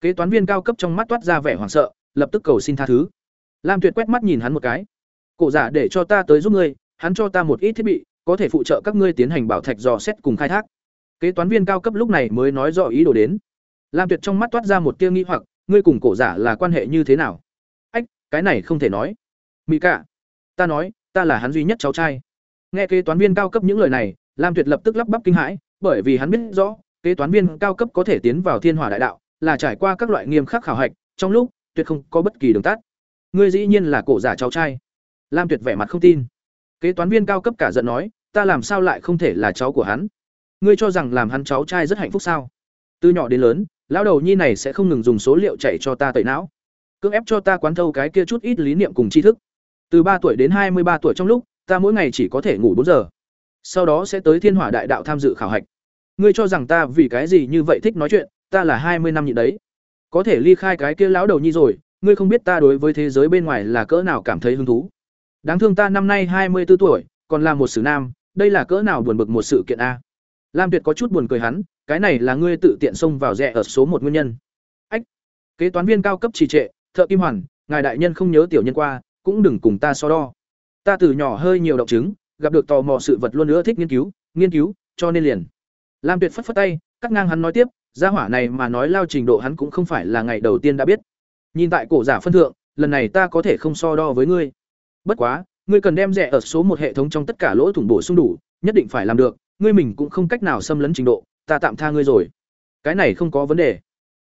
kế toán viên cao cấp trong mắt toát ra vẻ hoảng sợ, lập tức cầu xin tha thứ. Lam tuyệt quét mắt nhìn hắn một cái. Cổ giả để cho ta tới giúp ngươi, hắn cho ta một ít thiết bị, có thể phụ trợ các ngươi tiến hành bảo thạch dò xét cùng khai thác. Kế toán viên cao cấp lúc này mới nói rõ ý đồ đến. Lam tuyệt trong mắt toát ra một tia nghi hoặc, ngươi cùng cổ giả là quan hệ như thế nào? Ách, cái này không thể nói. Mị cả ta nói, ta là hắn duy nhất cháu trai. Nghe kế toán viên cao cấp những lời này, lam tuyệt lập tức lắp bắp kinh hãi, bởi vì hắn biết rõ, kế toán viên cao cấp có thể tiến vào thiên hỏa đại đạo là trải qua các loại nghiêm khắc khảo hạch, trong lúc, tuyệt không có bất kỳ đường tắt. Ngươi dĩ nhiên là cổ giả cháu trai. Lam tuyệt vẻ mặt không tin. Kế toán viên cao cấp cả giận nói, ta làm sao lại không thể là cháu của hắn? Ngươi cho rằng làm hắn cháu trai rất hạnh phúc sao? Từ nhỏ đến lớn, lão đầu nhi này sẽ không ngừng dùng số liệu chạy cho ta tẩy não, cưỡng ép cho ta quán thâu cái kia chút ít lý niệm cùng tri thức. Từ ba tuổi đến hai mươi ba tuổi trong lúc, ta mỗi ngày chỉ có thể ngủ bốn giờ. Sau đó sẽ tới thiên hỏa đại đạo tham dự khảo hạch. Ngươi cho rằng ta vì cái gì như vậy thích nói chuyện? Ta là hai mươi năm nhị đấy. Có thể ly khai cái kia lão đầu nhi rồi, ngươi không biết ta đối với thế giới bên ngoài là cỡ nào cảm thấy hứng thú. Đáng thương ta năm nay hai mươi 24 tuổi, còn là một sử nam, đây là cỡ nào buồn bực một sự kiện a. Lam tuyệt có chút buồn cười hắn, cái này là ngươi tự tiện xông vào rẻ ở số một nguyên nhân. Ách, kế toán viên cao cấp trì trệ, thợ kim hoàn, ngài đại nhân không nhớ tiểu nhân qua, cũng đừng cùng ta so đo. Ta từ nhỏ hơi nhiều động chứng, gặp được tò mò sự vật luôn nữa thích nghiên cứu nghiên cứu, cho nên liền. Lam tuyệt phất phất tay, cắt ngang hắn nói tiếp gia hỏa này mà nói lao trình độ hắn cũng không phải là ngày đầu tiên đã biết. Nhìn tại cổ giả phân thượng, lần này ta có thể không so đo với ngươi. Bất quá, ngươi cần đem rẻ ở số một hệ thống trong tất cả lỗ thủng bổ sung đủ, nhất định phải làm được, ngươi mình cũng không cách nào xâm lấn trình độ, ta tạm tha ngươi rồi. Cái này không có vấn đề.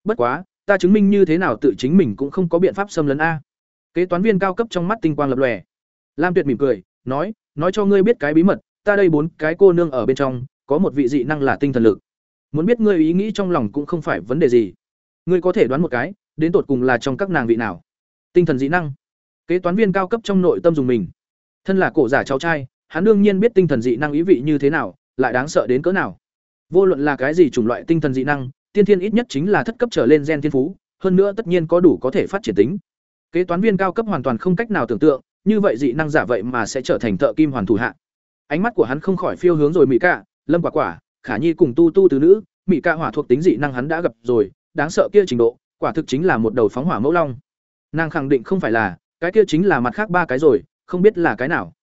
Bất quá, ta chứng minh như thế nào tự chính mình cũng không có biện pháp xâm lấn a. Kế toán viên cao cấp trong mắt tinh quang lập lòe. Lam tuyệt mỉm cười, nói nói cho ngươi biết cái bí mật, ta đây bốn cái cô nương ở bên trong, có một vị dị năng là tinh thần lực muốn biết ngươi ý nghĩ trong lòng cũng không phải vấn đề gì. Ngươi có thể đoán một cái đến tột cùng là trong các nàng vị nào. Tinh thần dị năng. Kế toán viên cao cấp trong nội tâm dùng mình. Thân là cổ giả cháu trai hắn đương nhiên biết tinh thần dị năng ý vị như thế nào lại đáng sợ đến cỡ nào. Vô luận là cái gì chủng loại tinh thần dị năng tiên thiên ít nhất chính là thất cấp trở lên gen thiên phú hơn nữa tất nhiên có đủ có thể phát triển tính. Kế toán viên cao cấp hoàn toàn không cách nào tưởng tượng như vậy dị năng giả vậy mà sẽ trở thành thợ kim hoàn thủ hạ. Ánh mắt của hắn không khỏi phiêu hướng rồi mỹ cả, lâm quả quả khả nhi cùng tu tu từ nữ mỹ ca hỏa thuộc tính dị năng hắn đã gặp rồi, đáng sợ kia trình độ, quả thực chính là một đầu phóng hỏa mẫu long. Nàng khẳng định không phải là, cái kia chính là mặt khác ba cái rồi, không biết là cái nào.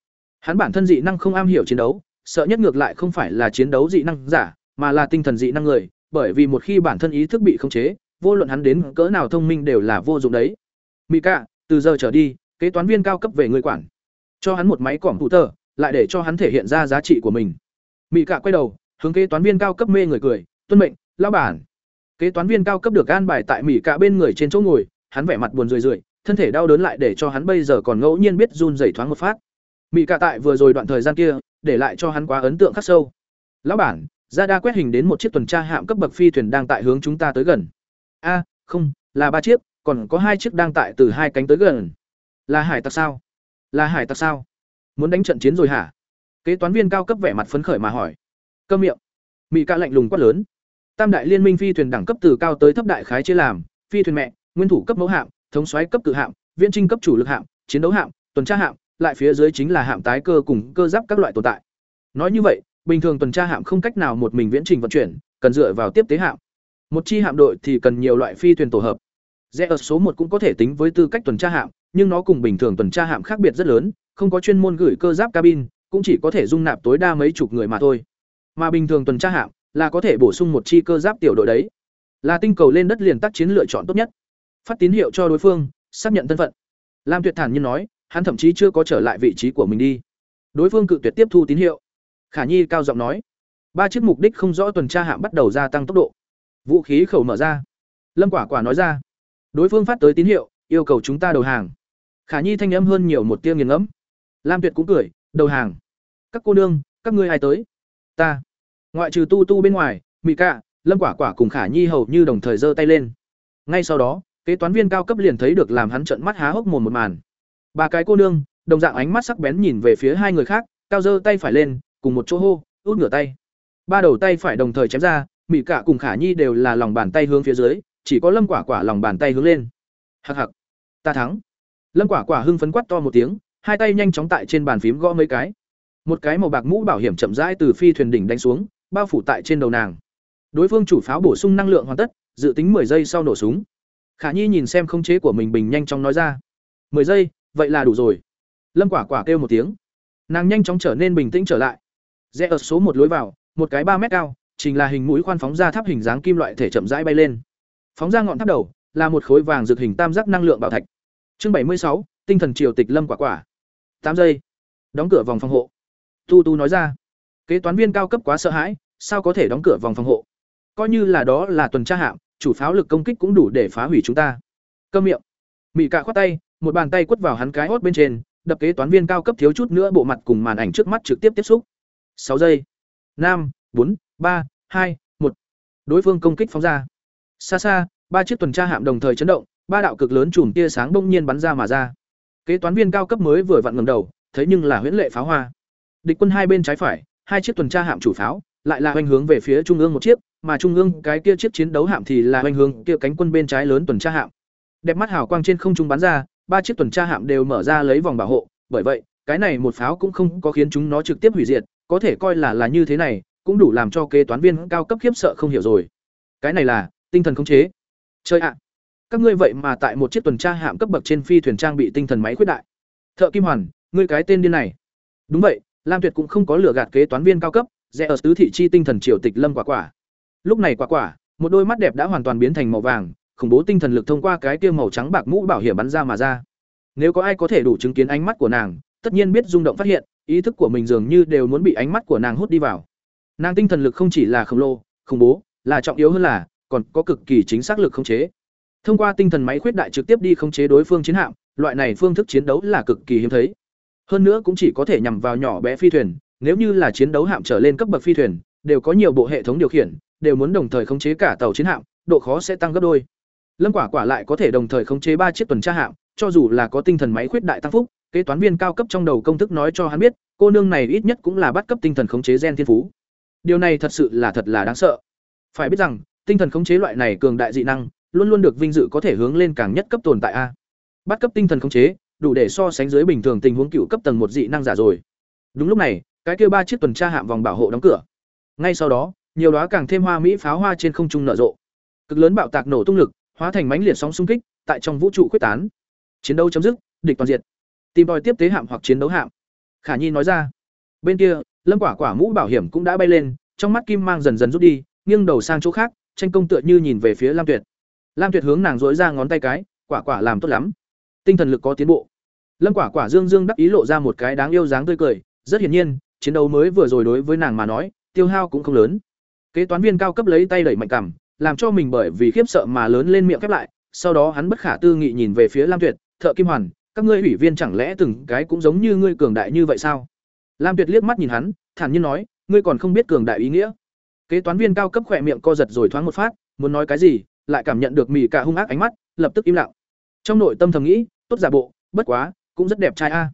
Hắn bản thân dị năng không am hiểu chiến đấu, sợ nhất ngược lại không phải là chiến đấu dị năng giả, mà là tinh thần dị năng người, bởi vì một khi bản thân ý thức bị khống chế, vô luận hắn đến cỡ nào thông minh đều là vô dụng đấy. Mỹ ca, từ giờ trở đi, kế toán viên cao cấp về người quản. Cho hắn một máy cỏm thủ tờ, lại để cho hắn thể hiện ra giá trị của mình. Mỹ cạ quay đầu hướng kế toán viên cao cấp mê người cười, tuân mệnh, lão bản. Kế toán viên cao cấp được an bài tại mỹ cả bên người trên chỗ ngồi, hắn vẻ mặt buồn rười rượi, thân thể đau đớn lại để cho hắn bây giờ còn ngẫu nhiên biết run rẩy thoáng một phát. Mỹ cả tại vừa rồi đoạn thời gian kia, để lại cho hắn quá ấn tượng khắc sâu. Lão bản, ra đa quét hình đến một chiếc tuần tra hạm cấp bậc phi thuyền đang tại hướng chúng ta tới gần. A, không, là ba chiếc, còn có hai chiếc đang tại từ hai cánh tới gần. Là hải tặc sao? Là hải tặc sao? Muốn đánh trận chiến rồi hả? Kế toán viên cao cấp vẻ mặt phấn khởi mà hỏi câm miệng. Mỹ ca lạnh lùng quát lớn. Tam đại liên minh phi thuyền đẳng cấp từ cao tới thấp đại khái chia làm, phi thuyền mẹ, nguyên thủ cấp mẫu hạm, thống xoáy cấp cự hạm, viễn trinh cấp chủ lực hạm, chiến đấu hạm, tuần tra hạm, lại phía dưới chính là hạm tái cơ cùng cơ giáp các loại tồn tại. Nói như vậy, bình thường tuần tra hạm không cách nào một mình viễn trình vận chuyển, cần dựa vào tiếp tế hạm. Một chi hạm đội thì cần nhiều loại phi thuyền tổ hợp. Rẽ ở số một cũng có thể tính với tư cách tuần tra hạm, nhưng nó cùng bình thường tuần tra hạm khác biệt rất lớn, không có chuyên môn gửi cơ giáp cabin, cũng chỉ có thể dung nạp tối đa mấy chục người mà thôi mà bình thường tuần tra hạm là có thể bổ sung một chi cơ giáp tiểu đội đấy. Là tinh cầu lên đất liền tác chiến lựa chọn tốt nhất. Phát tín hiệu cho đối phương, xác nhận thân phận. Lam tuyệt thản nhiên nói, hắn thậm chí chưa có trở lại vị trí của mình đi. Đối phương cự tuyệt tiếp thu tín hiệu. Khả nhi cao giọng nói, ba chiếc mục đích không rõ tuần tra hạm bắt đầu gia tăng tốc độ. Vũ khí khẩu mở ra. Lâm quả quả nói ra, đối phương phát tới tín hiệu, yêu cầu chúng ta đầu hàng. Khả nhi thanh âm hơn nhiều một tia nghiền ngẫm. Lam tuyệt cũng cười, đầu hàng. Các cô nương, các ngươi ai tới? Ta. Ngoại trừ tu tu bên ngoài mỹ cạ, lâm quả quả cùng khả nhi hầu như đồng thời giơ tay lên. Ngay sau đó, kế toán viên cao cấp liền thấy được làm hắn trợn mắt há hốc mồm một màn. Ba cái cô nương, đồng dạng ánh mắt sắc bén nhìn về phía hai người khác, cao giơ tay phải lên, cùng một chỗ hô, út ngửa tay. Ba đầu tay phải đồng thời chém ra mỹ cạ cùng khả nhi đều là lòng bàn tay hướng phía dưới, chỉ có lâm quả quả lòng bàn tay hướng lên. Hặc hặc ta thắng. Lâm quả quả hưng phấn quát to một tiếng, hai tay nhanh chóng tại trên bàn phím gõ mấy cái một cái màu bạc mũ bảo hiểm chậm rãi từ phi thuyền đỉnh đánh xuống, bao phủ tại trên đầu nàng. Đối phương chủ pháo bổ sung năng lượng hoàn tất, dự tính 10 giây sau nổ súng. Khả nhi nhìn xem không chế của mình bình nhanh chóng nói ra. 10 giây, vậy là đủ rồi. Lâm quả quả kêu một tiếng. Nàng nhanh chóng trở nên bình tĩnh trở lại. Rẽ ở số một lối vào, một cái ba mét cao chính là hình mũi khoan phóng ra tháp hình dáng kim loại thể chậm rãi bay lên. Phóng ra ngọn tháp đầu, là một khối vàng dược hình tam giác năng lượng bảo thạch. Chương bảy mươi sáu, tinh thần triều tịch lâm quả quả. Tám giây. Đóng cửa vòng phòng hộ tu tu nói ra. Kế toán viên cao cấp quá sợ hãi, sao có thể đóng cửa vòng phòng hộ? Coi như là đó là tuần tra hạm, chủ pháo lực công kích cũng đủ để phá hủy chúng ta. Câm miệng. Mị cạ khoát tay, một bàn tay quất vào hắn cái hốt bên trên, đập kế toán viên cao cấp thiếu chút nữa bộ mặt cùng màn ảnh trước mắt trực tiếp tiếp xúc. Sáu giây. Năm, bốn, ba, hai, một. Đối phương công kích phóng ra. Xa xa, ba chiếc tuần tra hạm đồng thời chấn động, ba đạo cực lớn chùm tia sáng bỗng nhiên bắn ra mà ra. Kế toán viên cao cấp mới vừa vặn ngẩng đầu, thấy nhưng là huyễn lệ pháo hoa địch quân hai bên trái phải, hai chiếc tuần tra hạm chủ pháo, lại là hoành hướng về phía trung ương một chiếc, mà trung ương cái kia chiếc chiến đấu hạm thì là hoành hướng kia cánh quân bên trái lớn tuần tra hạm. Đẹp mắt hào quang trên không trung bắn ra, ba chiếc tuần tra hạm đều mở ra lấy vòng bảo hộ, bởi vậy, cái này một pháo cũng không có khiến chúng nó trực tiếp hủy diệt, có thể coi là là như thế này, cũng đủ làm cho kế toán viên cao cấp khiếp sợ không hiểu rồi. Cái này là, tinh thần khống chế. Chơi ạ. Các ngươi vậy mà tại một chiếc tuần tra hạm cấp bậc trên phi thuyền trang bị tinh thần máy khuyết đại. Thợ kim hoàn, ngươi cái tên điên này. Đúng vậy lam tuyệt cũng không có lừa gạt kế toán viên cao cấp, rẽ ở tứ thị chi tinh thần triều tịch lâm quả quả. Lúc này quả quả, một đôi mắt đẹp đã hoàn toàn biến thành màu vàng, khủng bố tinh thần lực thông qua cái kia màu trắng bạc mũ bảo hiểm bắn ra mà ra. Nếu có ai có thể đủ chứng kiến ánh mắt của nàng, tất nhiên biết rung động phát hiện, ý thức của mình dường như đều muốn bị ánh mắt của nàng hút đi vào. Nàng tinh thần lực không chỉ là khổng lồ, khủng bố, là trọng yếu hơn là, còn có cực kỳ chính xác lực khống chế. Thông qua tinh thần máy khuyết đại trực tiếp đi khống chế đối phương chiến hạm, loại này phương thức chiến đấu là cực kỳ hiếm thấy hơn nữa cũng chỉ có thể nhằm vào nhỏ bé phi thuyền, nếu như là chiến đấu hạm trở lên cấp bậc phi thuyền, đều có nhiều bộ hệ thống điều khiển, đều muốn đồng thời khống chế cả tàu chiến hạm, độ khó sẽ tăng gấp đôi. Lâm quả quả lại có thể đồng thời khống chế ba chiếc tuần tra hạm, cho dù là có tinh thần máy khuyết đại tăng phúc, kế toán viên cao cấp trong đầu công thức nói cho hắn biết, cô nương này ít nhất cũng là bắt cấp tinh thần khống chế gen thiên phú. Điều này thật sự là thật là đáng sợ. Phải biết rằng, tinh thần khống chế loại này cường đại dị năng, luôn luôn được vinh dự có thể hướng lên càng nhất cấp tồn tại a. Bắt cấp tinh thần khống chế đủ để so sánh dưới bình thường tình huống cựu cấp tầng một dị năng giả rồi. Đúng lúc này, cái kêu ba chiếc tuần tra hạm vòng bảo hộ đóng cửa. Ngay sau đó, nhiều đóa càng thêm hoa mỹ pháo hoa trên không trung nở rộ. Cực lớn bạo tạc nổ tung lực, hóa thành mãnh liệt sóng xung kích, tại trong vũ trụ quyết tán. Chiến đấu chấm dứt, địch toàn diệt. Tìm đòi tiếp tế hạm hoặc chiến đấu hạm. Khả nhi nói ra. Bên kia, lâm quả quả mũ bảo hiểm cũng đã bay lên, trong mắt kim mang dần dần rút đi, nghiêng đầu sang chỗ khác, tranh công tựa như nhìn về phía lam tuyệt. Lam tuyệt hướng nàng dối ra ngón tay cái, quả quả làm tốt lắm tinh thần lực có tiến bộ. Lâm quả quả dương dương đắc ý lộ ra một cái đáng yêu dáng tươi cười, rất hiển nhiên, chiến đấu mới vừa rồi đối với nàng mà nói, tiêu hao cũng không lớn. Kế toán viên cao cấp lấy tay đẩy mạnh cằm làm cho mình bởi vì khiếp sợ mà lớn lên miệng khép lại, sau đó hắn bất khả tư nghị nhìn về phía lam tuyệt, thợ kim hoàn, các ngươi ủy viên chẳng lẽ từng cái cũng giống như ngươi cường đại như vậy sao? Lam tuyệt liếc mắt nhìn hắn, thản nhiên nói, ngươi còn không biết cường đại ý nghĩa. Kế toán viên cao cấp khỏe miệng co giật rồi thoáng một phát, muốn nói cái gì, lại cảm nhận được mỹ cả hung ác ánh mắt, lập tức im lặng. Trong nội tâm thầm nghĩ tốt giả bộ, bất quá, cũng rất đẹp trai a.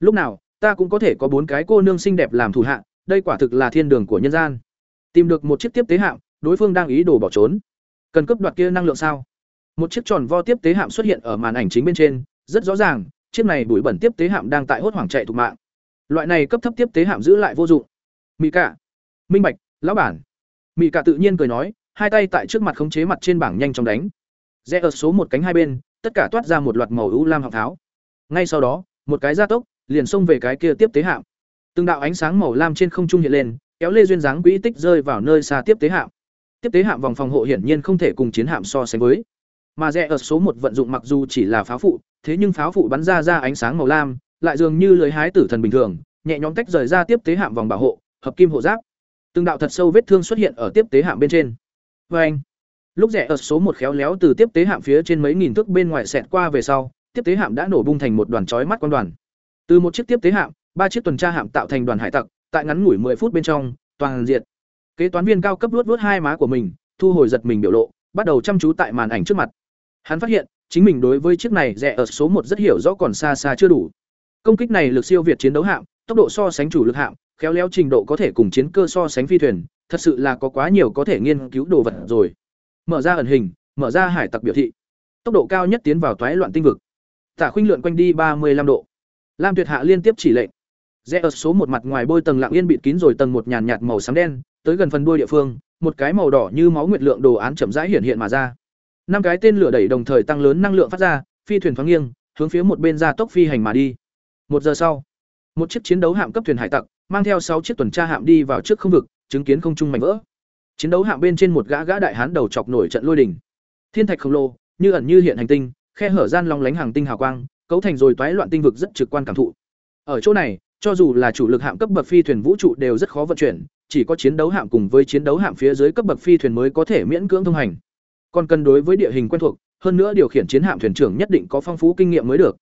Lúc nào, ta cũng có thể có bốn cái cô nương xinh đẹp làm thủ hạ, đây quả thực là thiên đường của nhân gian. Tìm được một chiếc tiếp tế hạm, đối phương đang ý đồ bỏ trốn. Cần cấp đoạt kia năng lượng sao? Một chiếc tròn vo tiếp tế hạm xuất hiện ở màn ảnh chính bên trên, rất rõ ràng, chiếc này bụi bẩn tiếp tế hạm đang tại hốt hoảng chạy thục mạng. Loại này cấp thấp tiếp tế hạm giữ lại vô dụng. Mỹ cả minh bạch, lão bản. Mỹ cả tự nhiên cười nói, hai tay tại trước mặt khống chế mặt trên bảng nhanh chóng đánh. Rẽ ở số một cánh hai bên tất cả toát ra một loạt màu ưu lam học tháo. Ngay sau đó, một cái gia tốc, liền xông về cái kia tiếp tế hạm. Từng đạo ánh sáng màu lam trên không trung hiện lên, kéo lê duyên dáng quỹ tích rơi vào nơi xa tiếp tế hạm. Tiếp tế hạm vòng phòng hộ hiển nhiên không thể cùng chiến hạm so sánh với. Mà rẽ ở số một vận dụng mặc dù chỉ là pháo phụ, thế nhưng pháo phụ bắn ra ra ánh sáng màu lam, lại dường như lưới hái tử thần bình thường, nhẹ nhõm tách rời ra tiếp tế hạm vòng bảo hộ, hợp kim hộ giáp. Từng đạo thật sâu vết thương xuất hiện ở tiếp tế hạm bên trên. Vê anh lúc rẽ ở số một khéo léo từ tiếp tế hạm phía trên mấy nghìn thước bên ngoài xẹt qua về sau, tiếp tế hạm đã nổ bung thành một đoàn chói mắt quan đoàn. Từ một chiếc tiếp tế hạm, ba chiếc tuần tra hạm tạo thành đoàn hải tặc, tại ngắn ngủi 10 phút bên trong, toàn diện. Kế toán viên cao cấp luốt vớt hai má của mình, thu hồi giật mình biểu lộ, bắt đầu chăm chú tại màn ảnh trước mặt. Hắn phát hiện, chính mình đối với chiếc này rẻ ở số một rất hiểu rõ còn xa xa chưa đủ. Công kích này lực siêu việt chiến đấu hạm, tốc độ so sánh chủ lực hạm, khéo léo trình độ có thể cùng chiến cơ so sánh phi thuyền, thật sự là có quá nhiều có thể nghiên cứu đồ vật rồi mở ra ẩn hình, mở ra hải tặc biểu thị. Tốc độ cao nhất tiến vào toái loạn tinh vực. Tả khuynh lượn quanh đi ba mươi 35 độ. Lam tuyệt hạ liên tiếp chỉ lệnh. Rẽ ở số một mặt ngoài bôi tầng lặng yên bịt kín rồi tầng một nhàn nhạt màu xám đen, tới gần phần đuôi địa phương, một cái màu đỏ như máu nguyệt lượng đồ án chậm rãi hiện hiện mà ra. Năm cái tên lửa đẩy đồng thời tăng lớn năng lượng phát ra, phi thuyền thoáng nghiêng, hướng phía một bên ra tốc phi hành mà đi. Một giờ sau, một chiếc chiến đấu hạm cấp thuyền hải tặc, mang theo sáu chiếc tuần tra hạm đi vào trước không vực, chứng kiến không trung mạnh vỡ chiến đấu hạng bên trên một gã gã đại hán đầu chọc nổi trận lôi đỉnh thiên thạch khổng lồ, như ẩn như hiện hành tinh, khe hở gian long lánh hàng tinh hào quang, cấu thành rồi toái loạn tinh vực rất trực quan cảm thụ. Ở chỗ này, cho dù là chủ lực hạm cấp bậc phi thuyền vũ trụ đều rất khó vận chuyển, chỉ có chiến đấu hạm cùng với chiến đấu hạm phía dưới cấp bậc phi thuyền mới có thể miễn cưỡng thông hành. Còn cần đối với địa hình quen thuộc, hơn nữa điều khiển chiến hạm thuyền trưởng nhất định có phong phú kinh nghiệm mới được.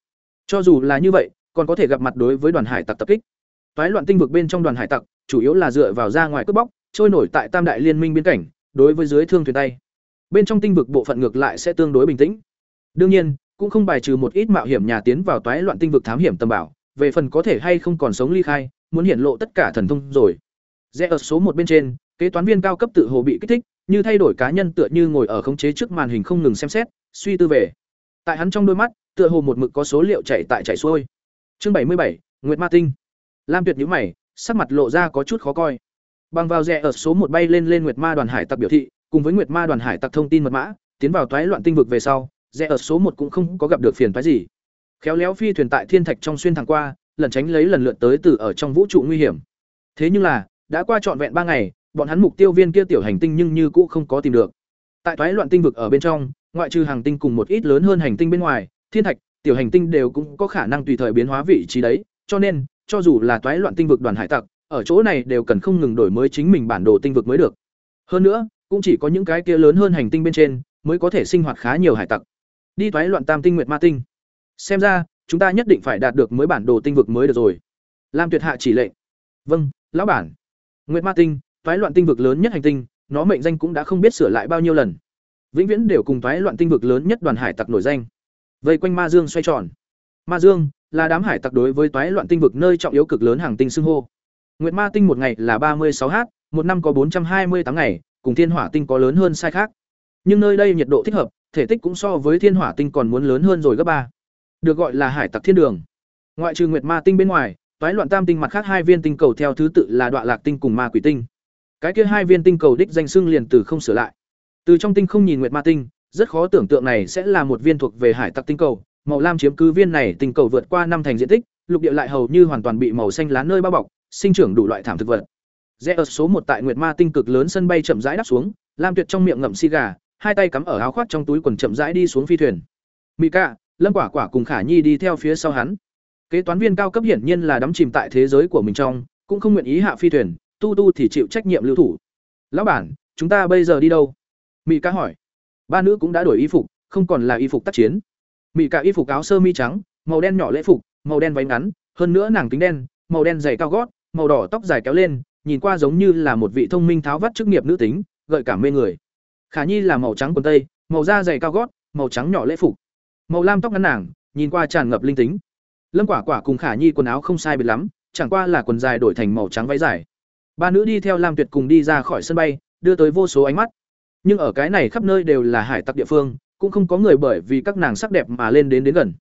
Cho dù là như vậy, còn có thể gặp mặt đối với đoàn hải tặc tập kích. Toái loạn tinh vực bên trong đoàn hải tặc, chủ yếu là dựa vào ra ngoài cướp bóc trôi nổi tại tam đại liên minh biên cảnh, đối với dưới thương thuyền tay. Bên trong tinh vực bộ phận ngược lại sẽ tương đối bình tĩnh. Đương nhiên, cũng không bài trừ một ít mạo hiểm nhà tiến vào toái loạn tinh vực thám hiểm tầm bảo, về phần có thể hay không còn sống ly khai, muốn hiển lộ tất cả thần thông rồi. Rẽ ở số một bên trên, kế toán viên cao cấp tự hồ bị kích thích, như thay đổi cá nhân tựa như ngồi ở khống chế trước màn hình không ngừng xem xét, suy tư về. Tại hắn trong đôi mắt, tựa hồ một mực có số liệu chạy tại chạy xuôi. Chương bảy mươi bảy, nguyệt ma tinh. Lam tuyệt nhíu mày, sắc mặt lộ ra có chút khó coi bằng vào rẽ ở số một bay lên lên nguyệt ma đoàn hải tặc biểu thị, cùng với nguyệt ma đoàn hải tặc thông tin mật mã, tiến vào toái loạn tinh vực về sau, rẽ ở số một cũng không có gặp được phiền phức gì. Khéo léo phi thuyền tại thiên thạch trong xuyên thẳng qua lần tránh lấy lần lượt tới từ ở trong vũ trụ nguy hiểm. Thế nhưng là, đã qua trọn vẹn ba ngày, bọn hắn mục tiêu viên kia tiểu hành tinh nhưng như cũ không có tìm được. Tại toái loạn tinh vực ở bên trong, ngoại trừ hàng tinh cùng một ít lớn hơn hành tinh bên ngoài, thiên thạch, tiểu hành tinh đều cũng có khả năng tùy thời biến hóa vị trí đấy, cho nên, cho dù là toái loạn tinh vực đoàn hải tặc ở chỗ này đều cần không ngừng đổi mới chính mình bản đồ tinh vực mới được. Hơn nữa, cũng chỉ có những cái kia lớn hơn hành tinh bên trên, mới có thể sinh hoạt khá nhiều hải tặc. Đi toái loạn tam tinh nguyệt ma tinh. Xem ra, chúng ta nhất định phải đạt được mới bản đồ tinh vực mới được rồi. Lam tuyệt hạ chỉ lệnh. Vâng lão bản. Nguyệt ma tinh, toái loạn tinh vực lớn nhất hành tinh, nó mệnh danh cũng đã không biết sửa lại bao nhiêu lần. Vĩnh viễn đều cùng toái loạn tinh vực lớn nhất đoàn hải tặc nổi danh. Vây quanh ma dương xoay tròn. Ma dương là đám hải tặc đối với toái loạn tinh vực nơi trọng yếu cực lớn hàng tinh xưng hô nguyệt ma tinh một ngày là ba mươi sáu h, một năm có bốn trăm hai mươi tám ngày, cùng thiên hỏa tinh có lớn hơn sai khác. Nhưng nơi đây nhiệt độ thích hợp, thể tích cũng so với thiên hỏa tinh còn muốn lớn hơn rồi gấp ba. Được gọi là hải tặc thiên đường. Ngoại trừ nguyệt ma tinh bên ngoài, toái loạn tam tinh mặt khác hai viên tinh cầu theo thứ tự là đoạn lạc tinh cùng ma quỷ tinh. Cái kia hai viên tinh cầu đích danh xưng liền từ không sửa lại. Từ trong tinh không nhìn nguyệt ma tinh, rất khó tưởng tượng này sẽ là một viên thuộc về hải tặc tinh cầu. Màu lam chiếm cứ viên này tinh cầu vượt qua năm thành diện tích, lục địa lại hầu như hoàn toàn bị màu xanh lá nơi bao bọc sinh trưởng đủ loại thảm thực vật. Rẽ ở số một tại nguyệt ma tinh cực lớn sân bay chậm rãi đáp xuống lam tuyệt trong miệng ngậm xì gà hai tay cắm ở áo khoác trong túi quần chậm rãi đi xuống phi thuyền. Mika, lâm quả quả cùng khả nhi đi theo phía sau hắn. Kế toán viên cao cấp hiển nhiên là đắm chìm tại thế giới của mình trong cũng không nguyện ý hạ phi thuyền tu tu thì chịu trách nhiệm lưu thủ. Lão bản chúng ta bây giờ đi đâu? Mika hỏi. Ba nữ cũng đã đổi y phục không còn là y phục tác chiến. Mika y phục áo sơ mi trắng màu đen nhỏ lễ phục màu đen váy ngắn hơn nữa nàng kính đen màu đen dày cao gót màu đỏ tóc dài kéo lên nhìn qua giống như là một vị thông minh tháo vắt chức nghiệp nữ tính, gợi cảm mê người. Khả Nhi là màu trắng quần tây, màu da dày cao gót, màu trắng nhỏ lễ phục. Màu lam tóc ngắn nàng, nhìn qua tràn ngập linh tính. Lâm Quả Quả cùng Khả Nhi quần áo không sai biệt lắm, chẳng qua là quần dài đổi thành màu trắng váy dài. Ba nữ đi theo Lam Tuyệt cùng đi ra khỏi sân bay, đưa tới vô số ánh mắt. Nhưng ở cái này khắp nơi đều là hải tặc địa phương, cũng không có người bởi vì các nàng sắc đẹp mà lên đến đến gần.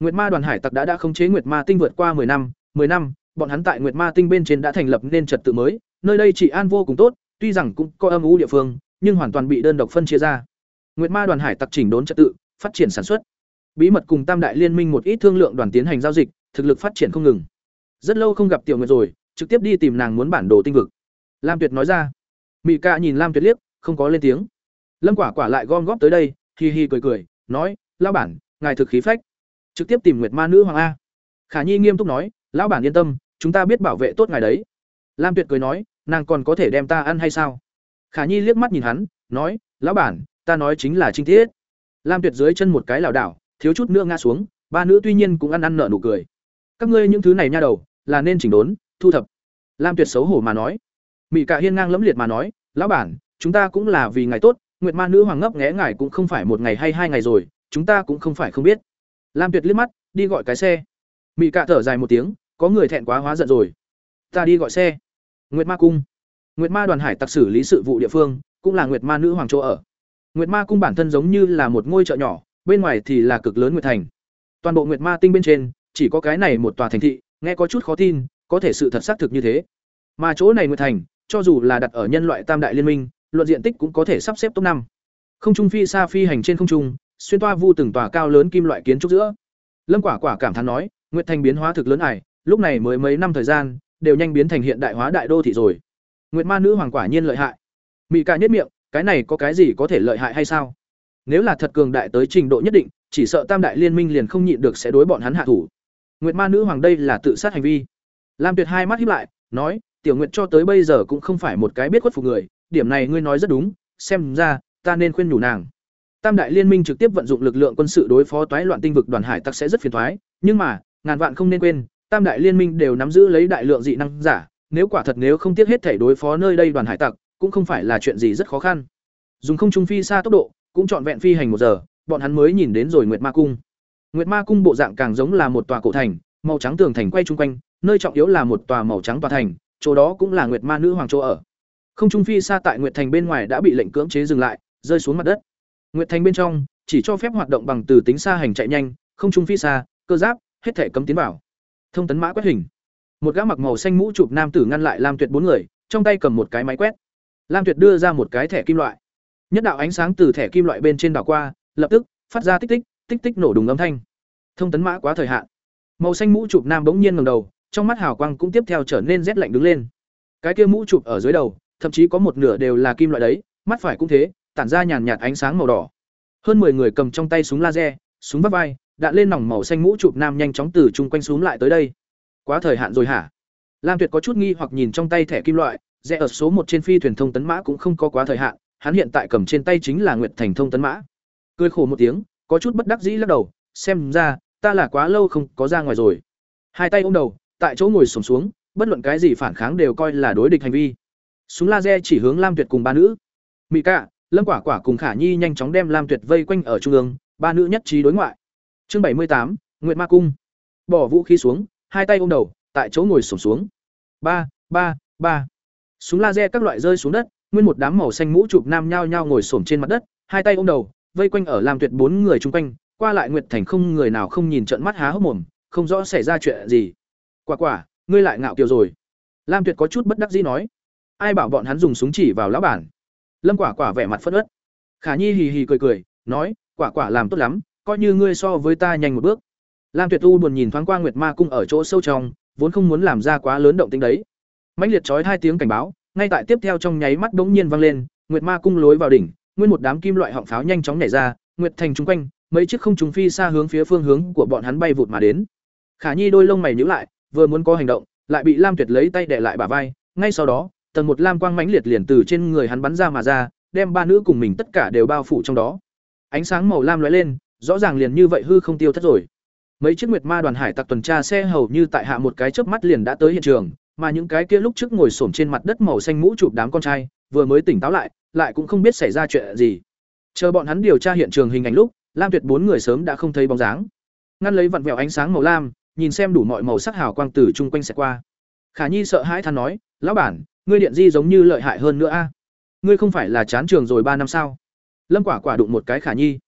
Nguyệt Ma đoàn hải tặc đã đã khống chế Nguyệt Ma tinh vượt qua 10 năm, 10 năm, bọn hắn tại Nguyệt Ma tinh bên trên đã thành lập nên trật tự mới, nơi đây chỉ an vô cùng tốt, tuy rằng cũng có âm u địa phương, nhưng hoàn toàn bị đơn độc phân chia ra. Nguyệt Ma đoàn hải tặc chỉnh đốn trật tự, phát triển sản xuất. Bí mật cùng Tam đại liên minh một ít thương lượng đoàn tiến hành giao dịch, thực lực phát triển không ngừng. Rất lâu không gặp Tiểu Nguyệt rồi, trực tiếp đi tìm nàng muốn bản đồ tinh vực. Lam Tuyệt nói ra. Mị Ca nhìn Lam Tuyệt liếc, không có lên tiếng. Lâm Quả Quả lại gom góp tới đây, hi hi cười cười, nói: "Lão bản, ngài thực khí phách, trực tiếp tìm Nguyệt Ma nữ hoàng a." Khả Nhi nghiêm túc nói: "Lão bản yên tâm, chúng ta biết bảo vệ tốt ngài đấy." Lam Tuyệt cười nói: "Nàng còn có thể đem ta ăn hay sao?" Khả Nhi liếc mắt nhìn hắn, nói: "Lão bản, ta nói chính là trinh tiết." Lam Tuyệt dưới chân một cái lảo đảo, thiếu chút nữa ngã xuống, ba nữ tuy nhiên cũng ăn ăn nở nụ cười. "Các ngươi những thứ này nha đầu, là nên chỉnh đốn, thu thập." Lam Tuyệt xấu hổ mà nói. Mị Cạ Hiên ngang lẫm liệt mà nói: "Lão bản, chúng ta cũng là vì ngài tốt, Nguyệt Ma nữ hoàng ngấp nghé ngài cũng không phải một ngày hay hai ngày rồi, chúng ta cũng không phải không biết." Lam Tuyệt liếc mắt, đi gọi cái xe. Mị Cạ thở dài một tiếng, có người thẹn quá hóa giận rồi. "Ta đi gọi xe." Nguyệt Ma cung. Nguyệt Ma đoàn hải tặc xử lý sự vụ địa phương, cũng là Nguyệt Ma nữ hoàng chỗ ở. Nguyệt Ma cung bản thân giống như là một ngôi chợ nhỏ, bên ngoài thì là cực lớn Nguyệt thành. Toàn bộ Nguyệt Ma tinh bên trên, chỉ có cái này một tòa thành thị, nghe có chút khó tin, có thể sự thật xác thực như thế. Mà chỗ này Nguyệt thành, cho dù là đặt ở nhân loại tam đại liên minh, luận diện tích cũng có thể sắp xếp top năm. Không trung phi xa phi hành trên không trung, xuyên toa vu từng tòa cao lớn kim loại kiến trúc giữa. Lâm Quả Quả cảm thán nói, Nguyệt thành biến hóa thực lớn ải, lúc này mới mấy năm thời gian, đều nhanh biến thành hiện đại hóa đại đô thị rồi. Nguyệt Ma nữ hoàng quả nhiên lợi hại. mỹ Ca nhất miệng, cái này có cái gì có thể lợi hại hay sao? Nếu là thật cường đại tới trình độ nhất định, chỉ sợ Tam đại liên minh liền không nhịn được sẽ đối bọn hắn hạ thủ. Nguyệt Ma nữ hoàng đây là tự sát hành vi. Lam Tuyệt hai mắt hiếp lại, nói, Tiểu Nguyệt cho tới bây giờ cũng không phải một cái biết khuất phục người, điểm này ngươi nói rất đúng, xem ra ta nên khuyên nhủ nàng. Tam đại liên minh trực tiếp vận dụng lực lượng quân sự đối phó toái loạn tinh vực đoàn hải tặc sẽ rất phiền thoái nhưng mà, ngàn vạn không nên quên, Tam đại liên minh đều nắm giữ lấy đại lượng dị năng giả, nếu quả thật nếu không tiếc hết thể đối phó nơi đây đoàn hải tặc, cũng không phải là chuyện gì rất khó khăn. Dùng không trung phi xa tốc độ, cũng trọn vẹn phi hành một giờ, bọn hắn mới nhìn đến rồi Nguyệt Ma cung. Nguyệt Ma cung bộ dạng càng giống là một tòa cổ thành, màu trắng tường thành quay chung quanh, nơi trọng yếu là một tòa màu trắng tòa thành, chỗ đó cũng là Nguyệt Ma nữ hoàng chỗ ở. Không trung phi xa tại Nguyệt thành bên ngoài đã bị lệnh cưỡng chế dừng lại, rơi xuống mặt đất. Nguyệt thành bên trong chỉ cho phép hoạt động bằng từ tính xa hành chạy nhanh, không trung phi xa, cơ giáp, hết thể cấm tiến vào. Thông tấn mã quét hình. Một gã mặc màu xanh mũ chụp nam tử ngăn lại Lam Tuyệt bốn người, trong tay cầm một cái máy quét. Lam Tuyệt đưa ra một cái thẻ kim loại. Nhất đạo ánh sáng từ thẻ kim loại bên trên đảo qua, lập tức phát ra tích tích, tích tích nổ đùng âm thanh. Thông tấn mã quá thời hạn. Màu xanh mũ chụp nam bỗng nhiên ngẩng đầu, trong mắt hào quang cũng tiếp theo trở nên rét lạnh đứng lên. Cái kia mũ chụp ở dưới đầu, thậm chí có một nửa đều là kim loại đấy, mắt phải cũng thế, tản ra nhàn nhạt ánh sáng màu đỏ. Hơn 10 người cầm trong tay súng laser, súng vắt vai, đạn lên nòng màu xanh mũ chụp nam nhanh chóng từ chung quanh xuống lại tới đây. Quá thời hạn rồi hả? Lam Tuyệt có chút nghi hoặc nhìn trong tay thẻ kim loại, rẽ ở số một trên phi thuyền thông tấn mã cũng không có quá thời hạn, hắn hiện tại cầm trên tay chính là Nguyệt Thành thông tấn mã. Cười khổ một tiếng, có chút bất đắc dĩ lắc đầu, xem ra ta là quá lâu không có ra ngoài rồi. Hai tay ôm đầu, tại chỗ ngồi sổm xuống, bất luận cái gì phản kháng đều coi là đối địch hành vi. Súng laser chỉ hướng Lam Tuyệt cùng ba nữ. mỹ Cạ, Lâm Quả Quả cùng Khả Nhi nhanh chóng đem Lam Tuyệt vây quanh ở trung ương, ba nữ nhất trí đối ngoại. Chương bảy mươi tám, Nguyệt Ma cung. Bỏ vũ khí xuống, hai tay ôm đầu, tại chỗ ngồi xổm xuống. Ba, ba, ba. Súng laser các loại rơi xuống đất, nguyên một đám màu xanh mũ chụp nam nhao nhao ngồi xổm trên mặt đất, hai tay ôm đầu, vây quanh ở Lam Tuyệt bốn người chung quanh, qua lại Nguyệt Thành không người nào không nhìn trợn mắt há hốc mồm, không rõ xảy ra chuyện gì. Quả quả, ngươi lại ngạo kiều rồi. Lam Tuyệt có chút bất đắc dĩ nói. Ai bảo bọn hắn dùng súng chỉ vào lão bản? Lâm Quả Quả vẻ mặt phẫn uất. Khả Nhi hì hì cười cười, nói, Quả Quả làm tốt lắm, coi như ngươi so với ta nhanh một bước. Lam Tuyệt U buồn nhìn thoáng qua Nguyệt Ma cung ở chỗ sâu trong, vốn không muốn làm ra quá lớn động tĩnh đấy. Mãnh liệt chói hai tiếng cảnh báo, ngay tại tiếp theo trong nháy mắt bỗng nhiên vang lên, Nguyệt Ma cung lối vào đỉnh, nguyên một đám kim loại họng pháo nhanh chóng nhảy ra, Nguyệt thành chúng quanh, mấy chiếc không trùng phi xa hướng phía phương hướng của bọn hắn bay vụt mà đến. Khả Nhi đôi lông mày nhíu lại, vừa muốn có hành động, lại bị Lam Tuyệt lấy tay đè lại bả vai, ngay sau đó, tầng một lam quang mãnh liệt liền từ trên người hắn bắn ra mà ra, đem ba nữ cùng mình tất cả đều bao phủ trong đó. Ánh sáng màu lam lóe lên, rõ ràng liền như vậy hư không tiêu thất rồi. Mấy chiếc Nguyệt Ma đoàn hải tặc tuần tra xe hầu như tại hạ một cái chớp mắt liền đã tới hiện trường, mà những cái kia lúc trước ngồi xổm trên mặt đất màu xanh mũ chụp đám con trai vừa mới tỉnh táo lại lại cũng không biết xảy ra chuyện gì. Chờ bọn hắn điều tra hiện trường hình ảnh lúc lam tuyệt bốn người sớm đã không thấy bóng dáng. Ngăn lấy vặn vẹo ánh sáng màu lam nhìn xem đủ mọi màu sắc hào quang từ chung quanh xẹt qua. Khả nhi sợ hãi than nói lão bản ngươi điện di giống như lợi hại hơn nữa a. Ngươi không phải là chán trường rồi ba năm sao? Lâm quả quả đụng một cái khả nhi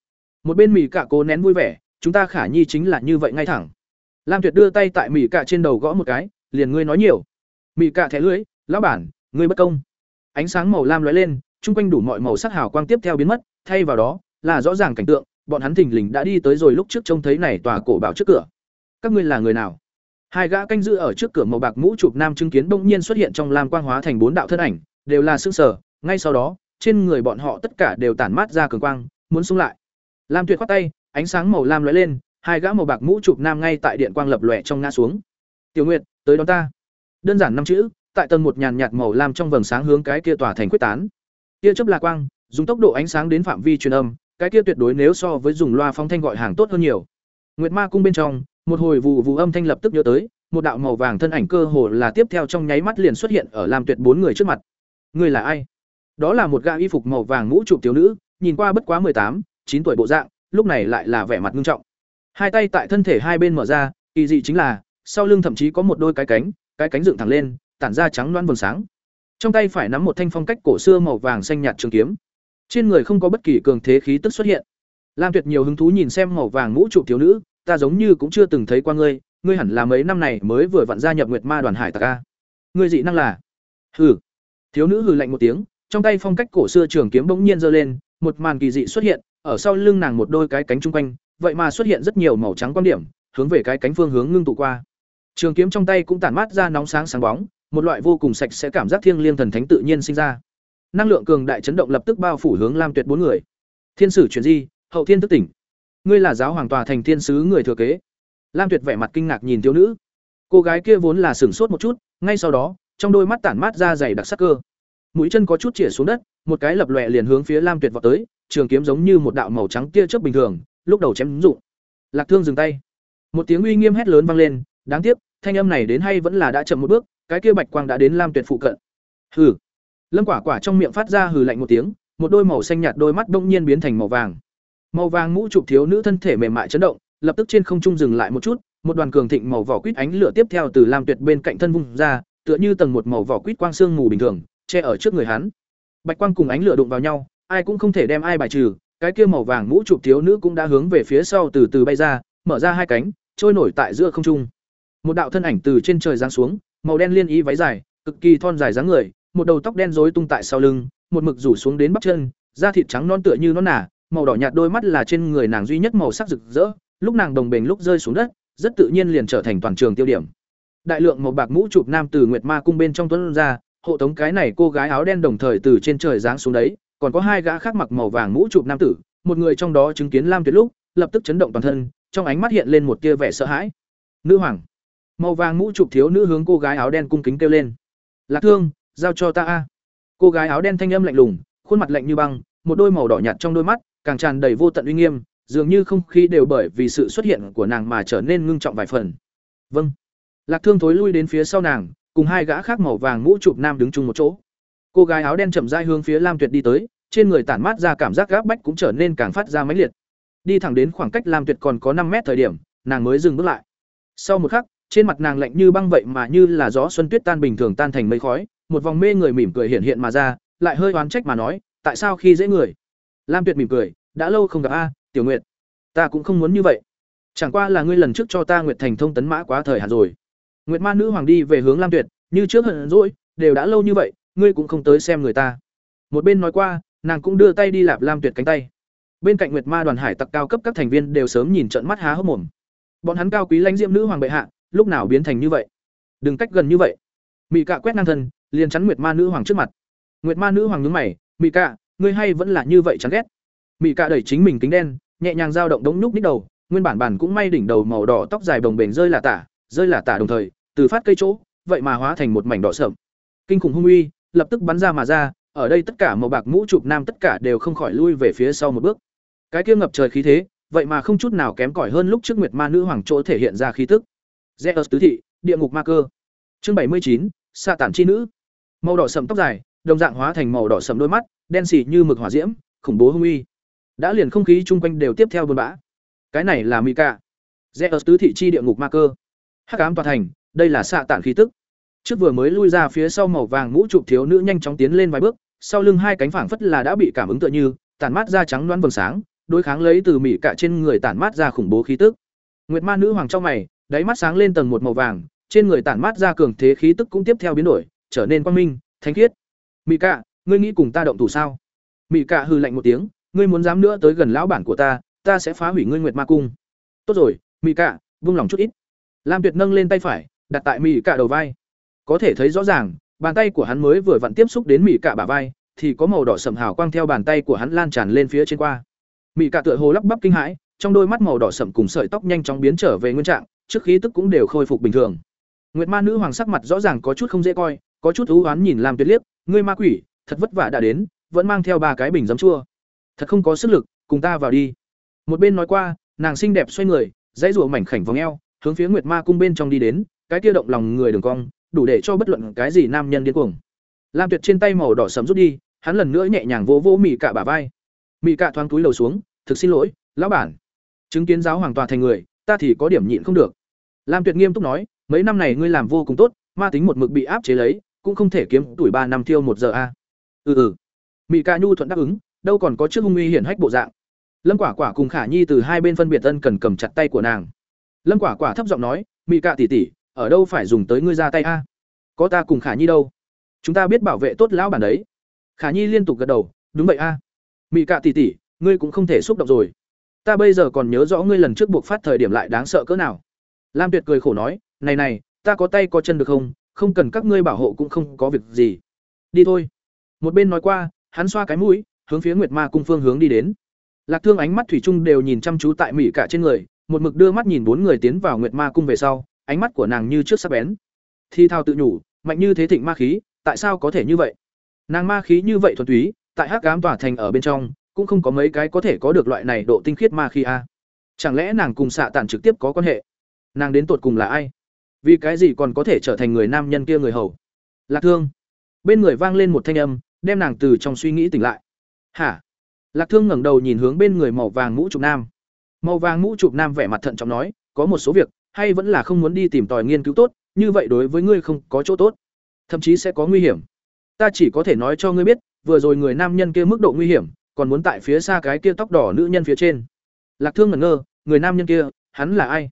một bên mỉ cạ cố nén vui vẻ, chúng ta khả nhi chính là như vậy ngay thẳng. Lam tuyệt đưa tay tại mỉ cạ trên đầu gõ một cái, liền ngươi nói nhiều. Mỉ cạ thẻ lưới lão bản, ngươi bất công. Ánh sáng màu lam lóe lên, chung quanh đủ mọi màu sắc hào quang tiếp theo biến mất, thay vào đó là rõ ràng cảnh tượng, bọn hắn thình lình đã đi tới rồi lúc trước trông thấy này tòa cổ bảo trước cửa. Các ngươi là người nào? Hai gã canh giữ ở trước cửa màu bạc mũ chụp nam chứng kiến bỗng nhiên xuất hiện trong lam quang hóa thành bốn đạo thân ảnh, đều là xương sở ngay sau đó, trên người bọn họ tất cả đều tản mát ra cường quang, muốn xung lại lam tuyệt khoát tay, ánh sáng màu lam lóe lên, hai gã màu bạc mũ chụp nam ngay tại điện quang lập lòe trong ngã xuống. Tiểu nguyệt, tới đón ta. Đơn giản năm chữ, tại tầng một nhàn nhạt màu lam trong vầng sáng hướng cái kia tỏa thành quyết tán. Tia chớp là quang, dùng tốc độ ánh sáng đến phạm vi truyền âm, cái kia tuyệt đối nếu so với dùng loa phóng thanh gọi hàng tốt hơn nhiều. Nguyệt ma cung bên trong, một hồi vụ vụ âm thanh lập tức nhớ tới, một đạo màu vàng thân ảnh cơ hồ là tiếp theo trong nháy mắt liền xuất hiện ở lam tuyệt bốn người trước mặt. Người là ai? Đó là một gã y phục màu vàng mũ chụp thiếu nữ, nhìn qua bất quá tám chín tuổi bộ dạng, lúc này lại là vẻ mặt nghiêm trọng. Hai tay tại thân thể hai bên mở ra, kỳ dị chính là, sau lưng thậm chí có một đôi cái cánh cái cánh dựng thẳng lên, tản ra trắng loan vầng sáng. Trong tay phải nắm một thanh phong cách cổ xưa màu vàng xanh nhạt trường kiếm. Trên người không có bất kỳ cường thế khí tức xuất hiện. Lam tuyệt nhiều hứng thú nhìn xem màu vàng mũ trụ thiếu nữ, ta giống như cũng chưa từng thấy qua ngươi ngươi hẳn là mấy năm này mới vừa vặn gia nhập nguyệt ma đoàn hải tặc a. Ngươi dị năng là? Hừ. Thiếu nữ hừ lạnh một tiếng, trong tay phong cách cổ xưa trường kiếm bỗng nhiên giơ lên một màn kỳ dị xuất hiện, ở sau lưng nàng một đôi cái cánh trung quanh, vậy mà xuất hiện rất nhiều màu trắng quan điểm, hướng về cái cánh phương hướng ngưng tụ qua. Trường kiếm trong tay cũng tản mát ra nóng sáng sáng bóng, một loại vô cùng sạch sẽ cảm giác thiêng liêng thần thánh tự nhiên sinh ra. Năng lượng cường đại chấn động lập tức bao phủ hướng lam tuyệt bốn người. Thiên sử chuyển di, hậu thiên thức tỉnh. Ngươi là giáo hoàng tòa thành thiên sứ người thừa kế. Lam tuyệt vẻ mặt kinh ngạc nhìn thiếu nữ. Cô gái kia vốn là sửng sốt một chút, ngay sau đó, trong đôi mắt tản mát ra dày đặc sắc cơ mũi chân có chút chĩa xuống đất, một cái lập lòe liền hướng phía lam tuyệt vọt tới, trường kiếm giống như một đạo màu trắng tia chớp bình thường, lúc đầu chém đúng dụng. Lạc thương dừng tay. Một tiếng uy nghiêm hét lớn vang lên, đáng tiếc, thanh âm này đến hay vẫn là đã chậm một bước, cái kia bạch quang đã đến lam tuyệt phụ cận. Hừ. Lâm quả quả trong miệng phát ra hừ lạnh một tiếng, một đôi màu xanh nhạt đôi mắt bỗng nhiên biến thành màu vàng. Màu vàng mũ chụp thiếu nữ thân thể mềm mại chấn động, lập tức trên không trung dừng lại một chút, một đoàn cường thịnh màu vỏ quýt ánh lửa tiếp theo từ lam tuyệt bên cạnh thân vung ra, tựa như tầng một màu vỏ quýt quang xương mù bình thường che ở trước người hắn. Bạch quang cùng ánh lửa đụng vào nhau, ai cũng không thể đem ai bài trừ, cái kia màu vàng mũ chụp thiếu nữ cũng đã hướng về phía sau từ từ bay ra, mở ra hai cánh, trôi nổi tại giữa không trung. Một đạo thân ảnh từ trên trời giáng xuống, màu đen liên y váy dài, cực kỳ thon dài dáng người, một đầu tóc đen rối tung tại sau lưng, một mực rủ xuống đến bắp chân, da thịt trắng non tựa như nó nả màu đỏ nhạt đôi mắt là trên người nàng duy nhất màu sắc rực rỡ, lúc nàng đồng bền lúc rơi xuống đất, rất tự nhiên liền trở thành toàn trường tiêu điểm. Đại lượng màu bạc mũ chụp nam từ nguyệt ma cung bên trong tuấn ra hộ tống cái này cô gái áo đen đồng thời từ trên trời giáng xuống đấy, còn có hai gã khác mặc màu vàng mũ chụp nam tử, một người trong đó chứng kiến lam tuyệt lúc, lập tức chấn động toàn thân, trong ánh mắt hiện lên một tia vẻ sợ hãi. Nữ hoàng, màu vàng mũ chụp thiếu nữ hướng cô gái áo đen cung kính kêu lên. Lạc thương, giao cho ta a. Cô gái áo đen thanh âm lạnh lùng, khuôn mặt lạnh như băng, một đôi màu đỏ nhạt trong đôi mắt, càng tràn đầy vô tận uy nghiêm, dường như không khí đều bởi vì sự xuất hiện của nàng mà trở nên ngưng trọng vài phần. Vâng. Lạc thương thối lui đến phía sau nàng cùng hai gã khác màu vàng mũ chụp nam đứng chung một chỗ. Cô gái áo đen chậm rãi hướng phía lam tuyệt đi tới, trên người tản mát ra cảm giác gáp bách cũng trở nên càng phát ra mãnh liệt. Đi thẳng đến khoảng cách lam tuyệt còn có năm mét thời điểm, nàng mới dừng bước lại. Sau một khắc, trên mặt nàng lạnh như băng vậy mà như là gió xuân tuyết tan bình thường tan thành mây khói, một vòng mê người mỉm cười hiện hiện mà ra, lại hơi oán trách mà nói, tại sao khi dễ người? Lam tuyệt mỉm cười, đã lâu không gặp a, tiểu nguyệt, ta cũng không muốn như vậy. Chẳng qua là ngươi lần trước cho ta nguyệt thành thông tấn mã quá thời hạn rồi nguyệt ma nữ hoàng đi về hướng lam tuyệt, như trước hận dỗi, đều đã lâu như vậy, ngươi cũng không tới xem người ta. Một bên nói qua, nàng cũng đưa tay đi lạp lam tuyệt cánh tay. Bên cạnh nguyệt ma đoàn hải tặc cao cấp các thành viên đều sớm nhìn trận mắt há hốc mồm. Bọn hắn cao quý lãnh diệm nữ hoàng bệ hạ, lúc nào biến thành như vậy? Đừng cách gần như vậy. Mị cạ quét ngang thân, liền chắn nguyệt ma nữ hoàng trước mặt. Nguyệt ma nữ hoàng nhướng mày, mị cạ, ngươi hay vẫn là như vậy chán ghét? Mị cạ đẩy chính mình kính đen, nhẹ nhàng dao động đống núc ních đầu, nguyên bản bản cũng may đỉnh đầu màu đỏ tóc dài bồng bềnh rơi là tả, rơi là tả đồng thời từ phát cây chỗ, vậy mà hóa thành một mảnh đỏ sậm. Kinh khủng hung uy lập tức bắn ra mà ra, ở đây tất cả màu bạc mũ chụp nam tất cả đều không khỏi lui về phía sau một bước. Cái kia ngập trời khí thế, vậy mà không chút nào kém cỏi hơn lúc trước nguyệt ma nữ hoàng chỗ thể hiện ra khí tức. Zeus tứ thị, địa ngục ma cơ. Chương bảy mươi chín, sa tản chi nữ. Màu đỏ sậm tóc dài, đồng dạng hóa thành màu đỏ sậm đôi mắt, đen xì như mực hỏa diễm, khủng bố hung uy. Đã liền không khí chung quanh đều tiếp theo buồn bã. Cái này là Mika. Zeus tứ thị chi địa ngục ma cơ. Hắc ám tòa thành đây là xạ tản khí tức. Trước vừa mới lui ra phía sau màu vàng mũ chụp thiếu nữ nhanh chóng tiến lên vài bước, sau lưng hai cánh phảng phất là đã bị cảm ứng tựa như, tản mát ra trắng loãng vầng sáng, đối kháng lấy từ mỉ cả trên người tản mát ra khủng bố khí tức. Nguyệt ma nữ hoàng trong mày, đáy mắt sáng lên tầng một màu vàng, trên người tản mát ra cường thế khí tức cũng tiếp theo biến đổi, trở nên quang minh thánh khiết. Mị cả, ngươi nghĩ cùng ta động thủ sao? Mị cả hư lạnh một tiếng, ngươi muốn dám nữa tới gần lão bản của ta ta sẽ phá hủy ngươi nguyệt ma cung. Tốt rồi mị cả vung lòng chút ít. Lam tuyệt nâng lên tay phải đặt tại mỹ cả đầu vai. Có thể thấy rõ ràng, bàn tay của hắn mới vừa vặn tiếp xúc đến mỹ cả bả vai, thì có màu đỏ sầm hào quang theo bàn tay của hắn lan tràn lên phía trên qua. Mỹ cả tựa hồ lắp bắp kinh hãi, trong đôi mắt màu đỏ sậm cùng sợi tóc nhanh chóng biến trở về nguyên trạng, trước khí tức cũng đều khôi phục bình thường. Nguyệt ma nữ hoàng sắc mặt rõ ràng có chút không dễ coi, có chút thú oán nhìn làm tuyệt liếc, ngươi ma quỷ, thật vất vả đã đến, vẫn mang theo ba cái bình giấm chua. Thật không có sức lực, cùng ta vào đi. Một bên nói qua, nàng xinh đẹp xoay người, dãy rủa mảnh khảnh vòng eo, hướng phía nguyệt ma cung bên trong đi đến cái kia động lòng người đường cong, đủ để cho bất luận cái gì nam nhân điên cuồng. Lam tuyệt trên tay màu đỏ sẫm rút đi, hắn lần nữa nhẹ nhàng vỗ vỗ mị cạ bả vai. Mị cạ thoáng túi lầu xuống, thực xin lỗi, lão bản. Chứng kiến giáo hoàng tòa thành người, ta thì có điểm nhịn không được. Lam tuyệt nghiêm túc nói, mấy năm này ngươi làm vô cùng tốt, ma tính một mực bị áp chế lấy, cũng không thể kiếm tuổi ba năm tiêu một giờ a. Ừ ừ. Mị cạ nhu thuận đáp ứng, đâu còn có trước hung uy hiển hách bộ dạng. Lâm quả quả cùng khả nhi từ hai bên phân biệt ân cần cầm chặt tay của nàng. Lâm quả quả thấp giọng nói, mị cạ tỷ tỷ ở đâu phải dùng tới ngươi ra tay a? Có ta cùng khả nhi đâu. Chúng ta biết bảo vệ tốt lão bản đấy. Khả nhi liên tục gật đầu, đúng vậy a. Mị cạ tỉ tỉ ngươi cũng không thể xúc động rồi. Ta bây giờ còn nhớ rõ ngươi lần trước buộc phát thời điểm lại đáng sợ cỡ nào. Lam tuyệt cười khổ nói, này này, ta có tay có chân được không? Không cần các ngươi bảo hộ cũng không có việc gì. Đi thôi. Một bên nói qua, hắn xoa cái mũi, hướng phía nguyệt ma cung phương hướng đi đến. Lạc thương ánh mắt thủy chung đều nhìn chăm chú tại mỹ cả trên người, một mực đưa mắt nhìn bốn người tiến vào nguyệt ma cung về sau ánh mắt của nàng như trước sắc bén. Thi thao tự nhủ, mạnh như thế thịnh ma khí, tại sao có thể như vậy? Nàng ma khí như vậy thuần túy, tại hắc ám tỏa thành ở bên trong, cũng không có mấy cái có thể có được loại này độ tinh khiết ma khí a. Chẳng lẽ nàng cùng xạ tản trực tiếp có quan hệ? Nàng đến tột cùng là ai? Vì cái gì còn có thể trở thành người nam nhân kia người hầu? Lạc thương. Bên người vang lên một thanh âm, đem nàng từ trong suy nghĩ tỉnh lại. Hả? Lạc thương ngẩng đầu nhìn hướng bên người màu vàng mũ trục nam. Màu vàng mũ trục nam vẻ mặt thận trọng nói, có một số việc hay vẫn là không muốn đi tìm tòi nghiên cứu tốt, như vậy đối với ngươi không có chỗ tốt, thậm chí sẽ có nguy hiểm. Ta chỉ có thể nói cho ngươi biết, vừa rồi người nam nhân kia mức độ nguy hiểm, còn muốn tại phía xa cái kia tóc đỏ nữ nhân phía trên. Lạc thương ngẩn ngơ, người nam nhân kia, hắn là ai?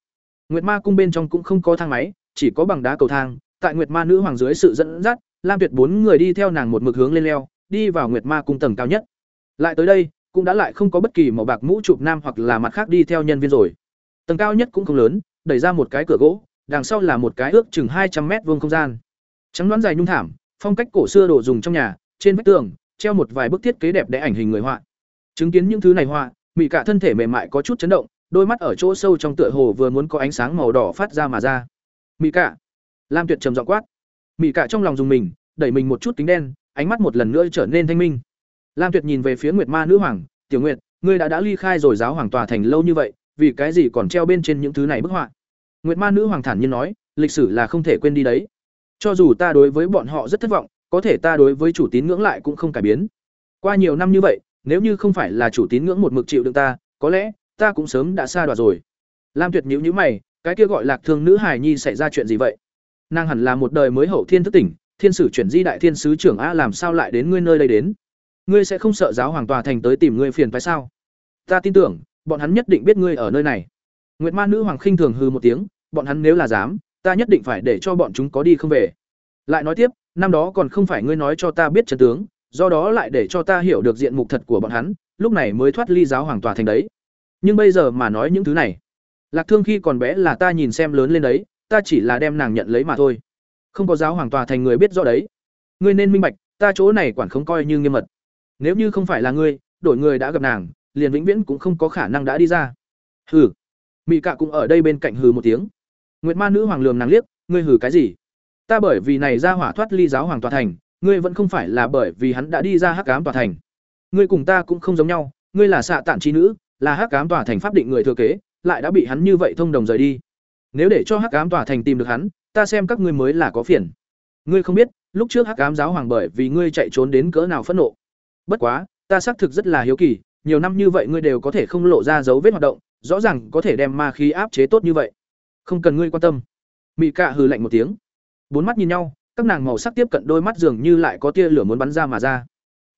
Nguyệt ma cung bên trong cũng không có thang máy, chỉ có bằng đá cầu thang, tại nguyệt ma nữ hoàng dưới sự dẫn dắt, lam tuyệt bốn người đi theo nàng một mực hướng lên leo, đi vào nguyệt ma cung tầng cao nhất. Lại tới đây, cũng đã lại không có bất kỳ màu bạc mũ chụp nam hoặc là mặt khác đi theo nhân viên rồi. Tầng cao nhất cũng không lớn đẩy ra một cái cửa gỗ, đằng sau là một cái ước chừng hai trăm mét vuông không gian. Trắng đoán dài nhung thảm, phong cách cổ xưa đồ dùng trong nhà, trên vách tường, treo một vài bức thiết kế đẹp đẽ ảnh hình người họa. Chứng kiến những thứ này họa mỹ cả thân thể mềm mại có chút chấn động, đôi mắt ở chỗ sâu trong tựa hồ vừa muốn có ánh sáng màu đỏ phát ra mà ra. Mỹ cả. Lam tuyệt trầm giọng quát. Mỹ cả trong lòng dùng mình, đẩy mình một chút kính đen, ánh mắt một lần nữa trở nên thanh minh. Lam tuyệt nhìn về phía nguyệt ma nữ hoàng, tiểu nguyệt, ngươi đã đã ly khai rồi giáo hoàng tòa thành lâu như vậy, vì cái gì còn treo bên trên những thứ này bức họa? Nguyệt ma nữ hoàng thản nhiên nói, lịch sử là không thể quên đi đấy. Cho dù ta đối với bọn họ rất thất vọng, có thể ta đối với chủ tín ngưỡng lại cũng không cải biến. Qua nhiều năm như vậy, nếu như không phải là chủ tín ngưỡng một mực chịu đựng ta, có lẽ ta cũng sớm đã xa đoạt rồi. Lam tuyệt nhíu nhíu mày, cái kia gọi lạc thương nữ hài nhi xảy ra chuyện gì vậy? Nàng hẳn là một đời mới hậu thiên thức tỉnh, thiên sử chuyển di đại thiên sứ trưởng a làm sao lại đến ngươi nơi đây đến? Ngươi sẽ không sợ giáo hoàng tòa thành tới tìm ngươi phiền phải sao? Ta tin tưởng, bọn hắn nhất định biết ngươi ở nơi này nguyệt ma nữ hoàng khinh thường hư một tiếng, bọn hắn nếu là dám, ta nhất định phải để cho bọn chúng có đi không về. Lại nói tiếp, năm đó còn không phải ngươi nói cho ta biết trận tướng, do đó lại để cho ta hiểu được diện mục thật của bọn hắn, lúc này mới thoát ly giáo hoàng tòa thành đấy. Nhưng bây giờ mà nói những thứ này, lạc thương khi còn bé là ta nhìn xem lớn lên đấy, ta chỉ là đem nàng nhận lấy mà thôi. Không có giáo hoàng tòa thành người biết rõ đấy. Ngươi nên minh bạch, ta chỗ này quản không coi như nghiêm mật. Nếu như không phải là ngươi, đổi người đã gặp nàng, liền vĩnh viễn cũng không có khả năng đã đi ra. Hừ mị cạ cũng ở đây bên cạnh hừ một tiếng. Nguyệt ma nữ hoàng lườm nàng liếc, ngươi hừ cái gì? Ta bởi vì này ra hỏa thoát ly giáo hoàng tòa thành, ngươi vẫn không phải là bởi vì hắn đã đi ra hắc cám tòa thành. Ngươi cùng ta cũng không giống nhau, ngươi là xạ tản trí nữ, là hắc cám tòa thành pháp định người thừa kế, lại đã bị hắn như vậy thông đồng rời đi. Nếu để cho hắc cám tòa thành tìm được hắn, ta xem các ngươi mới là có phiền. Ngươi không biết, lúc trước hắc cám giáo hoàng bởi vì ngươi chạy trốn đến cỡ nào phẫn nộ. Bất quá, ta xác thực rất là hiếu kỳ, nhiều năm như vậy ngươi đều có thể không lộ ra dấu vết hoạt động rõ ràng có thể đem ma khí áp chế tốt như vậy. Không cần ngươi quan tâm. Mị cạ hừ lạnh một tiếng. Bốn mắt nhìn nhau, các nàng màu sắc tiếp cận đôi mắt dường như lại có tia lửa muốn bắn ra mà ra.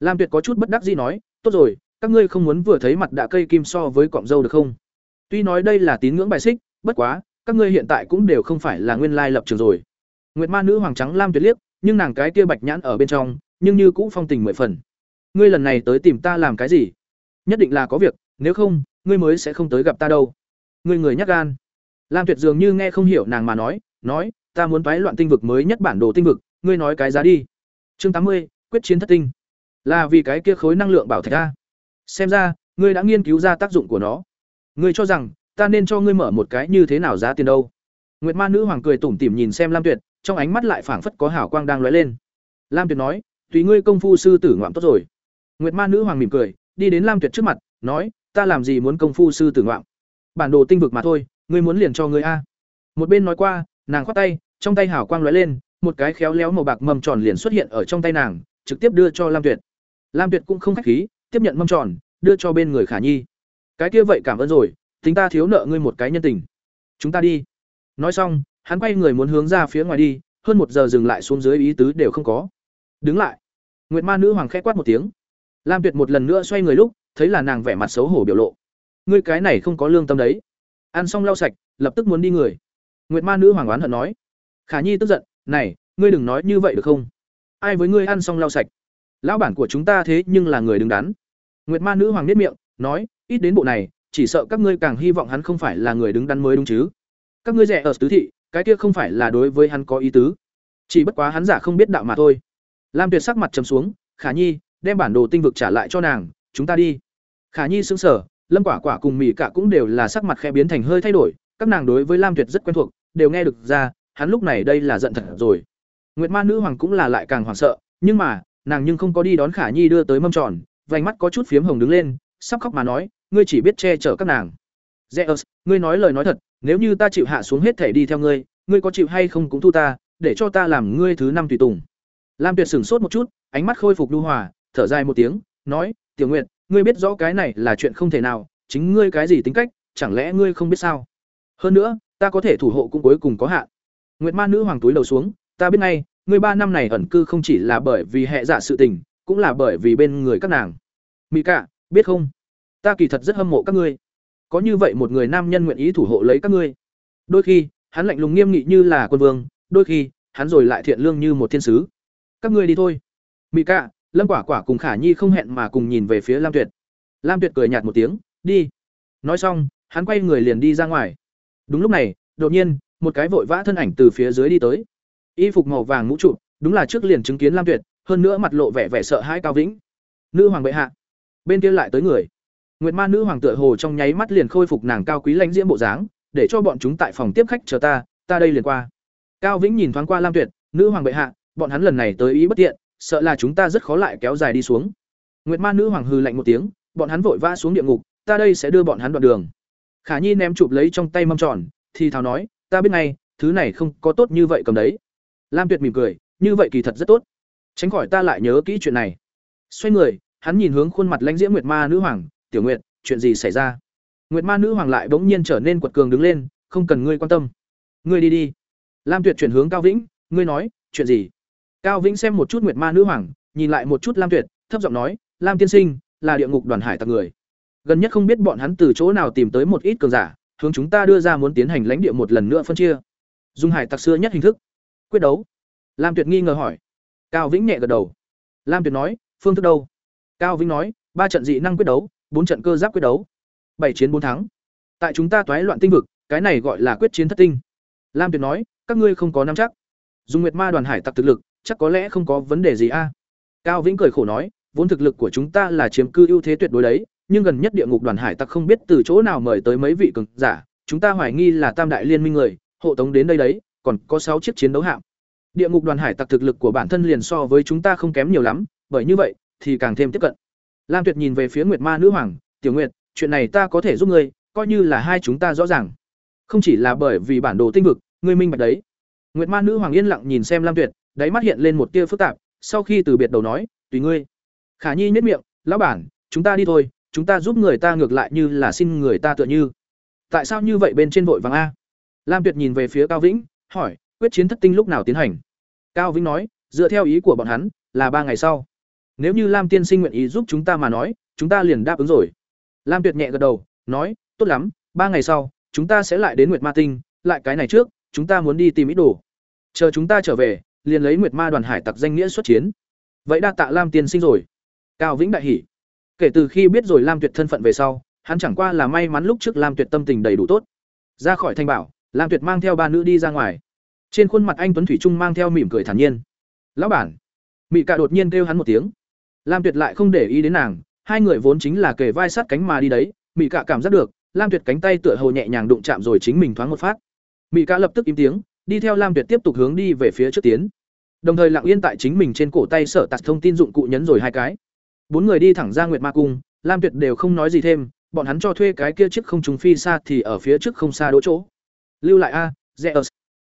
Lam tuyệt có chút bất đắc dĩ nói, tốt rồi, các ngươi không muốn vừa thấy mặt đã cây kim so với cọng dâu được không? Tuy nói đây là tín ngưỡng bài xích, bất quá, các ngươi hiện tại cũng đều không phải là nguyên lai lập trường rồi. Nguyệt ma nữ hoàng trắng lam tuyệt liếc, nhưng nàng cái tia bạch nhãn ở bên trong, nhưng như cũ phong tình mười phần. Ngươi lần này tới tìm ta làm cái gì? Nhất định là có việc, nếu không ngươi mới sẽ không tới gặp ta đâu. Ngươi người nhắc gan. Lam tuyệt dường như nghe không hiểu nàng mà nói nói, ta muốn toái loạn tinh vực mới nhất bản đồ tinh vực, ngươi nói cái giá đi. Chương tám mươi, quyết chiến thất tinh. Là vì cái kia khối năng lượng bảo thạch a. Xem ra, ngươi đã nghiên cứu ra tác dụng của nó. Ngươi cho rằng, ta nên cho ngươi mở một cái như thế nào giá tiền đâu. Nguyệt ma nữ hoàng cười tủm tỉm nhìn xem lam tuyệt, trong ánh mắt lại phảng phất có hào quang đang lóe lên. Lam tuyệt nói, tùy ngươi công phu sư tử ngoạm tốt rồi. Nguyệt ma nữ hoàng mỉm cười, đi đến lam tuyệt trước mặt, nói ta làm gì muốn công phu sư tử ngoạn, bản đồ tinh vực mà thôi ngươi muốn liền cho ngươi a. Một bên nói qua nàng khoát tay trong tay hào quang lóe lên một cái khéo léo màu bạc mầm tròn liền xuất hiện ở trong tay nàng trực tiếp đưa cho lam tuyệt. Lam tuyệt cũng không khách khí tiếp nhận mâm tròn đưa cho bên người khả nhi. Cái kia vậy cảm ơn rồi tính ta thiếu nợ ngươi một cái nhân tình. Chúng ta đi. Nói xong hắn quay người muốn hướng ra phía ngoài đi hơn một giờ dừng lại xuống dưới ý tứ đều không có. Đứng lại. Nguyệt ma nữ hoàng khẽ quát một tiếng. Lam tuyệt một lần nữa xoay người lúc thấy là nàng vẻ mặt xấu hổ biểu lộ. Ngươi cái này không có lương tâm đấy. Ăn xong lau sạch, lập tức muốn đi người. Nguyệt ma nữ hoàng oán hận nói. Khả nhi tức giận, này, ngươi đừng nói như vậy được không? Ai với ngươi ăn xong lau sạch? Lão bản của chúng ta thế nhưng là người đứng đắn. Nguyệt ma nữ hoàng biết miệng, nói, ít đến bộ này, chỉ sợ các ngươi càng hy vọng hắn không phải là người đứng đắn mới đúng chứ. Các ngươi rẻ ở tứ thị, cái kia không phải là đối với hắn có ý tứ. Chỉ bất quá hắn giả không biết đạo mà thôi. Lam tuyệt sắc mặt chấm xuống, khả nhi, đem bản đồ tinh vực trả lại cho nàng chúng ta đi. Khả nhi sững sờ lâm quả quả cùng mỹ cả cũng đều là sắc mặt khẽ biến thành hơi thay đổi các nàng đối với lam tuyệt rất quen thuộc đều nghe được ra hắn lúc này đây là giận thật rồi. Nguyệt ma nữ hoàng cũng là lại càng hoảng sợ nhưng mà nàng nhưng không có đi đón khả nhi đưa tới mâm tròn vành mắt có chút phiếm hồng đứng lên sắp khóc mà nói ngươi chỉ biết che chở các nàng. Zeus, ngươi nói lời nói thật nếu như ta chịu hạ xuống hết thể đi theo ngươi ngươi có chịu hay không cũng thu ta để cho ta làm ngươi thứ năm tùy tùng. Lam tuyệt sửng sốt một chút ánh mắt khôi phục lưu hòa thở dài một tiếng nói, tiểu nguyệt, ngươi biết rõ cái này là chuyện không thể nào, chính ngươi cái gì tính cách, chẳng lẽ ngươi không biết sao? Hơn nữa, ta có thể thủ hộ cũng cuối cùng có hạn. Nguyệt ma nữ hoàng túi đầu xuống, ta biết ngay, ngươi ba năm này ẩn cư không chỉ là bởi vì hệ dạ sự tình, cũng là bởi vì bên người các nàng. Mị cả biết không? Ta kỳ thật rất hâm mộ các ngươi. Có như vậy một người nam nhân nguyện ý thủ hộ lấy các ngươi. Đôi khi, hắn lạnh lùng nghiêm nghị như là quân vương, đôi khi, hắn rồi lại thiện lương như một thiên sứ. Các ngươi đi thôi. Mị cả lâm quả quả cùng khả nhi không hẹn mà cùng nhìn về phía lam tuyệt. Lam tuyệt cười nhạt một tiếng, đi. Nói xong, hắn quay người liền đi ra ngoài. Đúng lúc này, đột nhiên, một cái vội vã thân ảnh từ phía dưới đi tới. Y phục màu vàng mũ trụ, đúng là trước liền chứng kiến lam tuyệt, hơn nữa mặt lộ vẻ vẻ sợ hãi cao vĩnh. Nữ hoàng bệ hạ. Bên kia lại tới người. Nguyệt ma nữ hoàng tựa hồ trong nháy mắt liền khôi phục nàng cao quý lãnh diễm bộ dáng, để cho bọn chúng tại phòng tiếp khách chờ ta ta đây liền qua. Cao vĩnh nhìn thoáng qua lam tuyệt, nữ hoàng bệ hạ, bọn hắn lần này tới ý bất tiện sợ là chúng ta rất khó lại kéo dài đi xuống. Nguyệt ma nữ hoàng hư lạnh một tiếng, bọn hắn vội vã xuống địa ngục, ta đây sẽ đưa bọn hắn đoạn đường. Khả nhi ném chụp lấy trong tay mâm tròn, thì thào nói, ta biết ngay, thứ này không có tốt như vậy cầm đấy. Lam tuyệt mỉm cười, như vậy kỳ thật rất tốt. Tránh khỏi ta lại nhớ kỹ chuyện này. Xoay người, hắn nhìn hướng khuôn mặt lãnh diễm nguyệt ma nữ hoàng, tiểu nguyệt, chuyện gì xảy ra? Nguyệt ma nữ hoàng lại bỗng nhiên trở nên quật cường đứng lên, không cần ngươi quan tâm. Ngươi đi đi. Lam tuyệt chuyển hướng cao vĩnh, ngươi nói, chuyện gì? Cao vĩnh xem một chút nguyệt ma nữ hoàng, nhìn lại một chút lam tuyệt, thấp giọng nói, lam tiên sinh, là địa ngục đoàn hải tặc người. Gần nhất không biết bọn hắn từ chỗ nào tìm tới một ít cường giả, hướng chúng ta đưa ra muốn tiến hành lãnh địa một lần nữa phân chia. Dùng hải tặc xưa nhất hình thức. Quyết đấu. Lam tuyệt nghi ngờ hỏi. Cao vĩnh nhẹ gật đầu. Lam tuyệt nói, phương thức đâu? Cao vĩnh nói, ba trận dị năng quyết đấu, bốn trận cơ giáp quyết đấu. Bảy chiến bốn thắng. Tại chúng ta toái loạn tinh vực, cái này gọi là quyết chiến thất tinh. Lam tuyệt nói, các ngươi không có nắm chắc. Dùng nguyệt ma đoàn hải tặc thực lực chắc có lẽ không có vấn đề gì a. Cao vĩnh cười khổ nói, vốn thực lực của chúng ta là chiếm cư ưu thế tuyệt đối đấy, nhưng gần nhất địa ngục đoàn hải tặc không biết từ chỗ nào mời tới mấy vị cường giả, chúng ta hoài nghi là tam đại liên minh người, hộ tống đến đây đấy, còn có sáu chiếc chiến đấu hạm. Địa ngục đoàn hải tặc thực lực của bản thân liền so với chúng ta không kém nhiều lắm, bởi như vậy, thì càng thêm tiếp cận. Lam tuyệt nhìn về phía nguyệt ma nữ hoàng, tiểu nguyệt, chuyện này ta có thể giúp ngươi, coi như là hai chúng ta rõ ràng. Không chỉ là bởi vì bản đồ tinh vực, ngươi minh bạch đấy. Nguyệt ma nữ hoàng yên lặng nhìn xem lam tuyệt đáy mắt hiện lên một tia phức tạp, sau khi từ biệt đầu nói, "Tùy ngươi." Khả Nhi nhếch miệng, "Lão bản, chúng ta đi thôi, chúng ta giúp người ta ngược lại như là xin người ta tựa như." Tại sao như vậy bên trên vội vàng a? Lam Tuyệt nhìn về phía Cao Vĩnh, hỏi, "Quyết chiến thất tinh lúc nào tiến hành?" Cao Vĩnh nói, "Dựa theo ý của bọn hắn, là ba ngày sau. Nếu như Lam tiên sinh nguyện ý giúp chúng ta mà nói, chúng ta liền đáp ứng rồi." Lam Tuyệt nhẹ gật đầu, nói, "Tốt lắm, ba ngày sau, chúng ta sẽ lại đến Nguyệt Ma Tinh, lại cái này trước, chúng ta muốn đi tìm ít đồ. Chờ chúng ta trở về, liền lấy Nguyệt Ma đoàn hải tặc danh nghĩa xuất chiến. Vậy đa tạ Lam tiên sinh rồi. Cao Vĩnh đại hỉ. Kể từ khi biết rồi Lam Tuyệt thân phận về sau, hắn chẳng qua là may mắn lúc trước Lam Tuyệt tâm tình đầy đủ tốt. Ra khỏi thành bảo, Lam Tuyệt mang theo ba nữ đi ra ngoài. Trên khuôn mặt anh Tuấn Thủy Trung mang theo mỉm cười thản nhiên. "Lão bản!" Mị Cạ đột nhiên kêu hắn một tiếng. Lam Tuyệt lại không để ý đến nàng, hai người vốn chính là kề vai sát cánh mà đi đấy, Mị Cạ cảm giác được, Lam Tuyệt cánh tay tựa hồ nhẹ nhàng đụng chạm rồi chính mình thoáng một phát. Mị Cạ lập tức im tiếng, đi theo Lam Tuyệt tiếp tục hướng đi về phía trước tiến. Đồng thời lặng yên tại chính mình trên cổ tay sở tạt thông tin dụng cụ nhấn rồi hai cái. Bốn người đi thẳng ra Nguyệt Ma cung, Lam Tuyệt đều không nói gì thêm, bọn hắn cho thuê cái kia chiếc không trùng phi xa thì ở phía trước không xa đỗ chỗ. Lưu lại a, Zeus.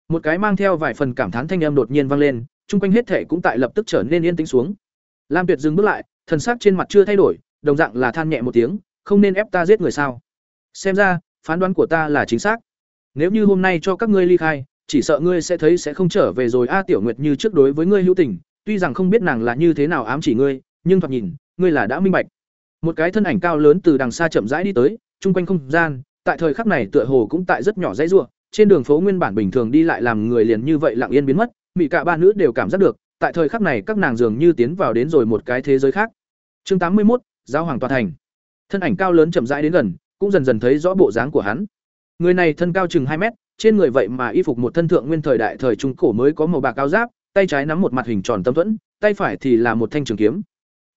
Một cái mang theo vài phần cảm thán thanh âm đột nhiên vang lên, chung quanh hết thể cũng tại lập tức trở nên yên tĩnh xuống. Lam Tuyệt dừng bước lại, thần sắc trên mặt chưa thay đổi, đồng dạng là than nhẹ một tiếng, không nên ép ta giết người sao? Xem ra, phán đoán của ta là chính xác. Nếu như hôm nay cho các ngươi ly khai, chỉ sợ ngươi sẽ thấy sẽ không trở về rồi a Tiểu Nguyệt như trước đối với ngươi hữu tình, tuy rằng không biết nàng là như thế nào ám chỉ ngươi, nhưng thoạt nhìn, ngươi là đã minh bạch. Một cái thân ảnh cao lớn từ đằng xa chậm rãi đi tới, chung quanh không gian, tại thời khắc này tựa hồ cũng tại rất nhỏ dãy rủa, trên đường phố nguyên bản bình thường đi lại làm người liền như vậy lặng yên biến mất, mỹ cả ba nữ đều cảm giác được, tại thời khắc này các nàng dường như tiến vào đến rồi một cái thế giới khác. Chương tám mươi 81, giáo hoàng tòa thành. Thân ảnh cao lớn chậm rãi đến gần, cũng dần dần thấy rõ bộ dáng của hắn. Người này thân cao chừng hai mét, trên người vậy mà y phục một thân thượng nguyên thời đại thời trung cổ mới có màu bạc cao giáp, tay trái nắm một mặt hình tròn tâm thuẫn, tay phải thì là một thanh trường kiếm.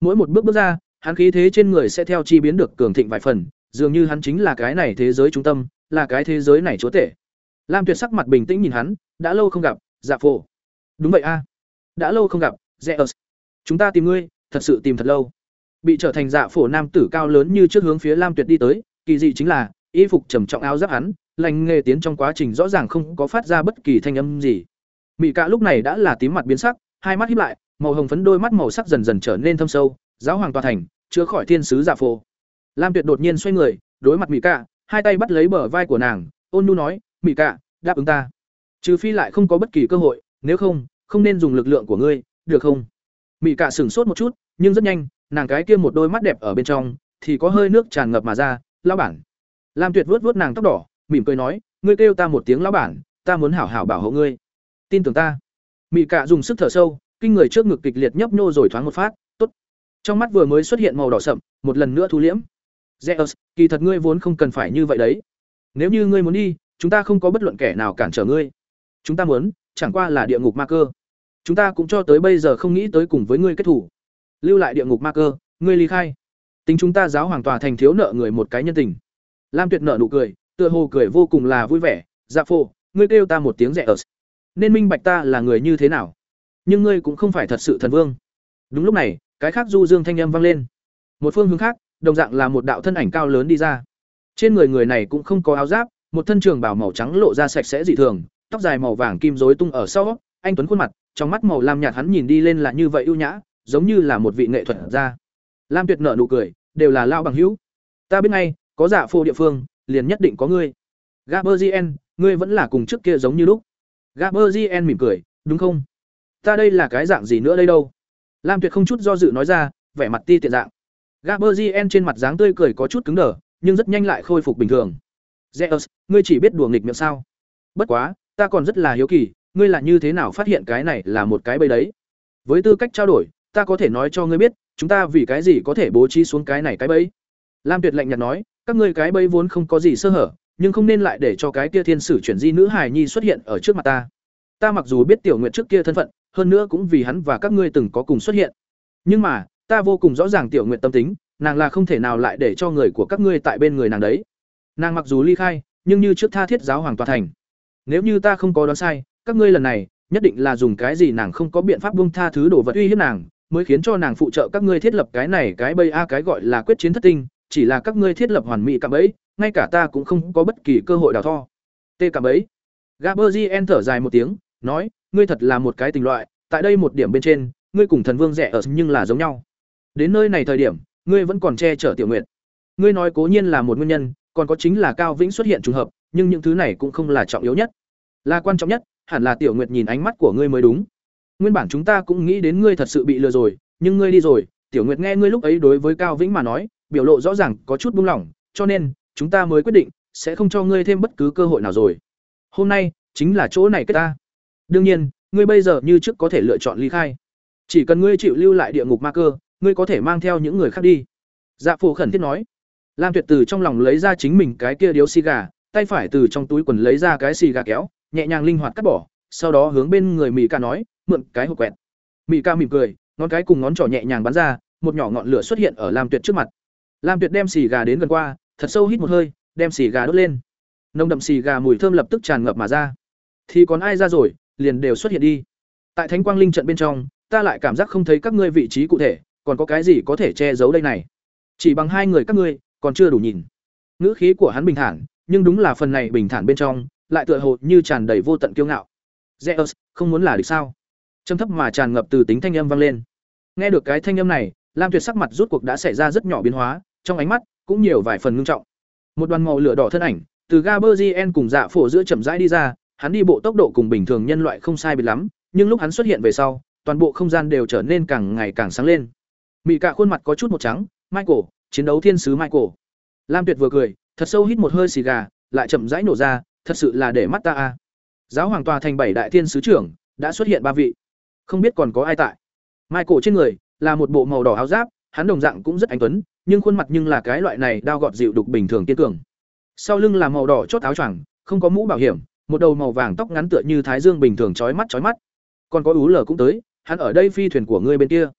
Mỗi một bước bước ra, hắn khí thế trên người sẽ theo chi biến được cường thịnh vài phần, dường như hắn chính là cái này thế giới trung tâm, là cái thế giới này chúa tể. Lam Tuyệt sắc mặt bình tĩnh nhìn hắn, đã lâu không gặp, Dạ Phổ. Đúng vậy a, đã lâu không gặp, dạ Zeus. Chúng ta tìm ngươi, thật sự tìm thật lâu. Bị trở thành Dạ Phổ nam tử cao lớn như trước hướng phía Lam Tuyệt đi tới, kỳ dị chính là, y phục trầm trọng áo giáp hắn, lành nghề tiến trong quá trình rõ ràng không có phát ra bất kỳ thanh âm gì. Mị Cạ lúc này đã là tím mặt biến sắc, hai mắt híp lại, màu hồng phấn đôi mắt màu sắc dần dần trở nên thâm sâu, giáo hoàng tòa thành, chữa khỏi thiên sứ giả phô Lam Tuyệt đột nhiên xoay người, đối mặt Mị Cạ, hai tay bắt lấy bờ vai của nàng, ôn nhu nói, "Mị Cạ, đáp ứng ta. Trừ phi lại không có bất kỳ cơ hội, nếu không, không nên dùng lực lượng của ngươi, được không?" Mị Cạ sửng sốt một chút, nhưng rất nhanh, nàng cái kia một đôi mắt đẹp ở bên trong thì có hơi nước tràn ngập mà ra, lao bản." Lam Tuyệt vuốt vuốt nàng tóc đỏ, mỉm cười nói, "Ngươi kêu ta một tiếng lão bản, ta muốn hảo hảo bảo hộ ngươi. Tin tưởng ta." Mị Cạ dùng sức thở sâu, kinh người trước ngực kịch liệt nhấp nhô rồi thoáng một phát, "Tốt." Trong mắt vừa mới xuất hiện màu đỏ sậm, một lần nữa thu liễm. "Zeus, kỳ thật ngươi vốn không cần phải như vậy đấy. Nếu như ngươi muốn đi, chúng ta không có bất luận kẻ nào cản trở ngươi. Chúng ta muốn, chẳng qua là địa ngục ma cơ. Chúng ta cũng cho tới bây giờ không nghĩ tới cùng với ngươi kết thủ. Lưu lại địa ngục ma cơ, ngươi ly khai. Tính chúng ta giáo hoàng tòa thành thiếu nợ người một cái nhân tình. Lam Tuyệt nợ nụ cười, tựa hồ cười vô cùng là vui vẻ, "Dạ phô, ngươi kêu ta một tiếng rẻ ở. Nên minh bạch ta là người như thế nào. Nhưng ngươi cũng không phải thật sự thần vương." Đúng lúc này, cái khác du dương thanh âm vang lên. Một phương hướng khác, đồng dạng là một đạo thân ảnh cao lớn đi ra. Trên người người này cũng không có áo giáp, một thân trường bào màu trắng lộ ra sạch sẽ dị thường, tóc dài màu vàng kim rối tung ở sau, anh tuấn khuôn mặt, trong mắt màu lam nhạt hắn nhìn đi lên là như vậy ưu nhã, giống như là một vị nghệ thuật gia. Lam Tuyệt nở nụ cười, đều là lao bằng hữu. Ta biết ngay, có giả dạ phô địa phương, liền nhất định có ngươi. Gaberzien, ngươi vẫn là cùng trước kia giống như lúc. Gaberzien mỉm cười, đúng không? Ta đây là cái dạng gì nữa đây đâu? Lam Tuyệt không chút do dự nói ra, vẻ mặt ti tiện dạng. Gaberzien trên mặt dáng tươi cười có chút cứng đờ, nhưng rất nhanh lại khôi phục bình thường. Zeus, ngươi chỉ biết đùa nghịch miệng sao? Bất quá, ta còn rất là hiếu kỳ, ngươi là như thế nào phát hiện cái này là một cái bẫy đấy? Với tư cách trao đổi, ta có thể nói cho ngươi biết, chúng ta vì cái gì có thể bố trí xuống cái này cái bẫy. Lam Tuyệt lạnh nhạt nói, các ngươi cái bẫy vốn không có gì sơ hở, nhưng không nên lại để cho cái kia thiên sử chuyển di nữ hài nhi xuất hiện ở trước mặt ta. Ta mặc dù biết Tiểu Nguyệt trước kia thân phận, hơn nữa cũng vì hắn và các ngươi từng có cùng xuất hiện. Nhưng mà, ta vô cùng rõ ràng Tiểu Nguyệt tâm tính, nàng là không thể nào lại để cho người của các ngươi tại bên người nàng đấy. Nàng mặc dù ly khai, nhưng như trước tha thiết giáo hoàng tòa thành. Nếu như ta không có đoán sai, các ngươi lần này nhất định là dùng cái gì nàng không có biện pháp buông tha thứ đồ vật uy hiếp nàng, mới khiến cho nàng phụ trợ các ngươi thiết lập cái này cái bây a cái gọi là quyết chiến thất tinh, chỉ là các ngươi thiết lập hoàn mỹ cạm ấy, ngay cả ta cũng không có bất kỳ cơ hội đào tho. Tê cạm ấy. Gaberzien thở dài một tiếng, nói, ngươi thật là một cái tình loại, tại đây một điểm bên trên ngươi cùng thần vương rẻ ở nhưng là giống nhau đến nơi này thời điểm ngươi vẫn còn che chở tiểu nguyệt ngươi nói cố nhiên là một nguyên nhân còn có chính là cao vĩnh xuất hiện trùng hợp nhưng những thứ này cũng không là trọng yếu nhất là quan trọng nhất hẳn là tiểu nguyệt nhìn ánh mắt của ngươi mới đúng nguyên bản chúng ta cũng nghĩ đến ngươi thật sự bị lừa rồi nhưng ngươi đi rồi tiểu nguyệt nghe ngươi lúc ấy đối với cao vĩnh mà nói biểu lộ rõ ràng có chút buông lỏng, cho nên, chúng ta mới quyết định, sẽ không cho ngươi thêm bất cứ cơ hội nào rồi. Hôm nay, chính là chỗ này kết ta. Đương nhiên, ngươi bây giờ như trước có thể lựa chọn ly khai. Chỉ cần ngươi chịu lưu lại địa ngục ma cơ, ngươi có thể mang theo những người khác đi. Dạ phổ khẩn thiết nói. Lam tuyệt từ trong lòng lấy ra chính mình cái kia điếu xì gà, tay phải từ trong túi quần lấy ra cái xì gà kéo, nhẹ nhàng linh hoạt cắt bỏ, sau đó hướng bên người Mị ca nói, mượn cái hộp quẹt. Mị ca mỉm cười, ngón cái cùng ngón trỏ nhẹ nhàng bắn ra, một nhỏ ngọn lửa xuất hiện ở lam tuyệt trước mặt lam tuyệt đem xì gà đến gần qua thật sâu hít một hơi đem xì gà đốt lên. Nồng đậm xì gà mùi thơm lập tức tràn ngập mà ra. Thì còn ai ra rồi liền đều xuất hiện đi. Tại thánh quang linh trận bên trong ta lại cảm giác không thấy các ngươi vị trí cụ thể còn có cái gì có thể che giấu đây này? Chỉ bằng hai người các ngươi còn chưa đủ nhìn. Ngữ khí của hắn bình thản nhưng đúng là phần này bình thản bên trong lại tựa hồ như tràn đầy vô tận kiêu ngạo. Zeus, không muốn là địch sao? Trầm thấp mà tràn ngập từ tính thanh âm vang lên. Nghe được cái thanh âm này lam tuyệt sắc mặt rút cuộc đã xảy ra rất nhỏ biến hóa trong ánh mắt cũng nhiều vài phần ngưng trọng. Một đoàn màu lửa đỏ thân ảnh, từ gaberzien cùng dạ phổ giữa chậm rãi đi ra, hắn đi bộ tốc độ cùng bình thường nhân loại không sai biệt lắm, nhưng lúc hắn xuất hiện về sau, toàn bộ không gian đều trở nên càng ngày càng sáng lên. Mị cả khuôn mặt có chút một trắng, michael, chiến đấu thiên sứ michael. Lam tuyệt vừa cười, thật sâu hít một hơi xì gà, lại chậm rãi nổ ra, thật sự là để mắt ta a. Giáo hoàng tòa thành bảy đại thiên sứ trưởng, đã xuất hiện ba vị. Không biết còn có ai tại. Michael trên người là một bộ màu đỏ áo giáp, hắn đồng dạng cũng rất anh tuấn nhưng khuôn mặt nhưng là cái loại này đao gọt dịu đục bình thường kiên cường. Sau lưng là màu đỏ chốt áo choàng, không có mũ bảo hiểm, một đầu màu vàng tóc ngắn tựa như thái dương bình thường chói mắt chói mắt. Còn có ú lở cũng tới, hắn ở đây phi thuyền của ngươi bên kia.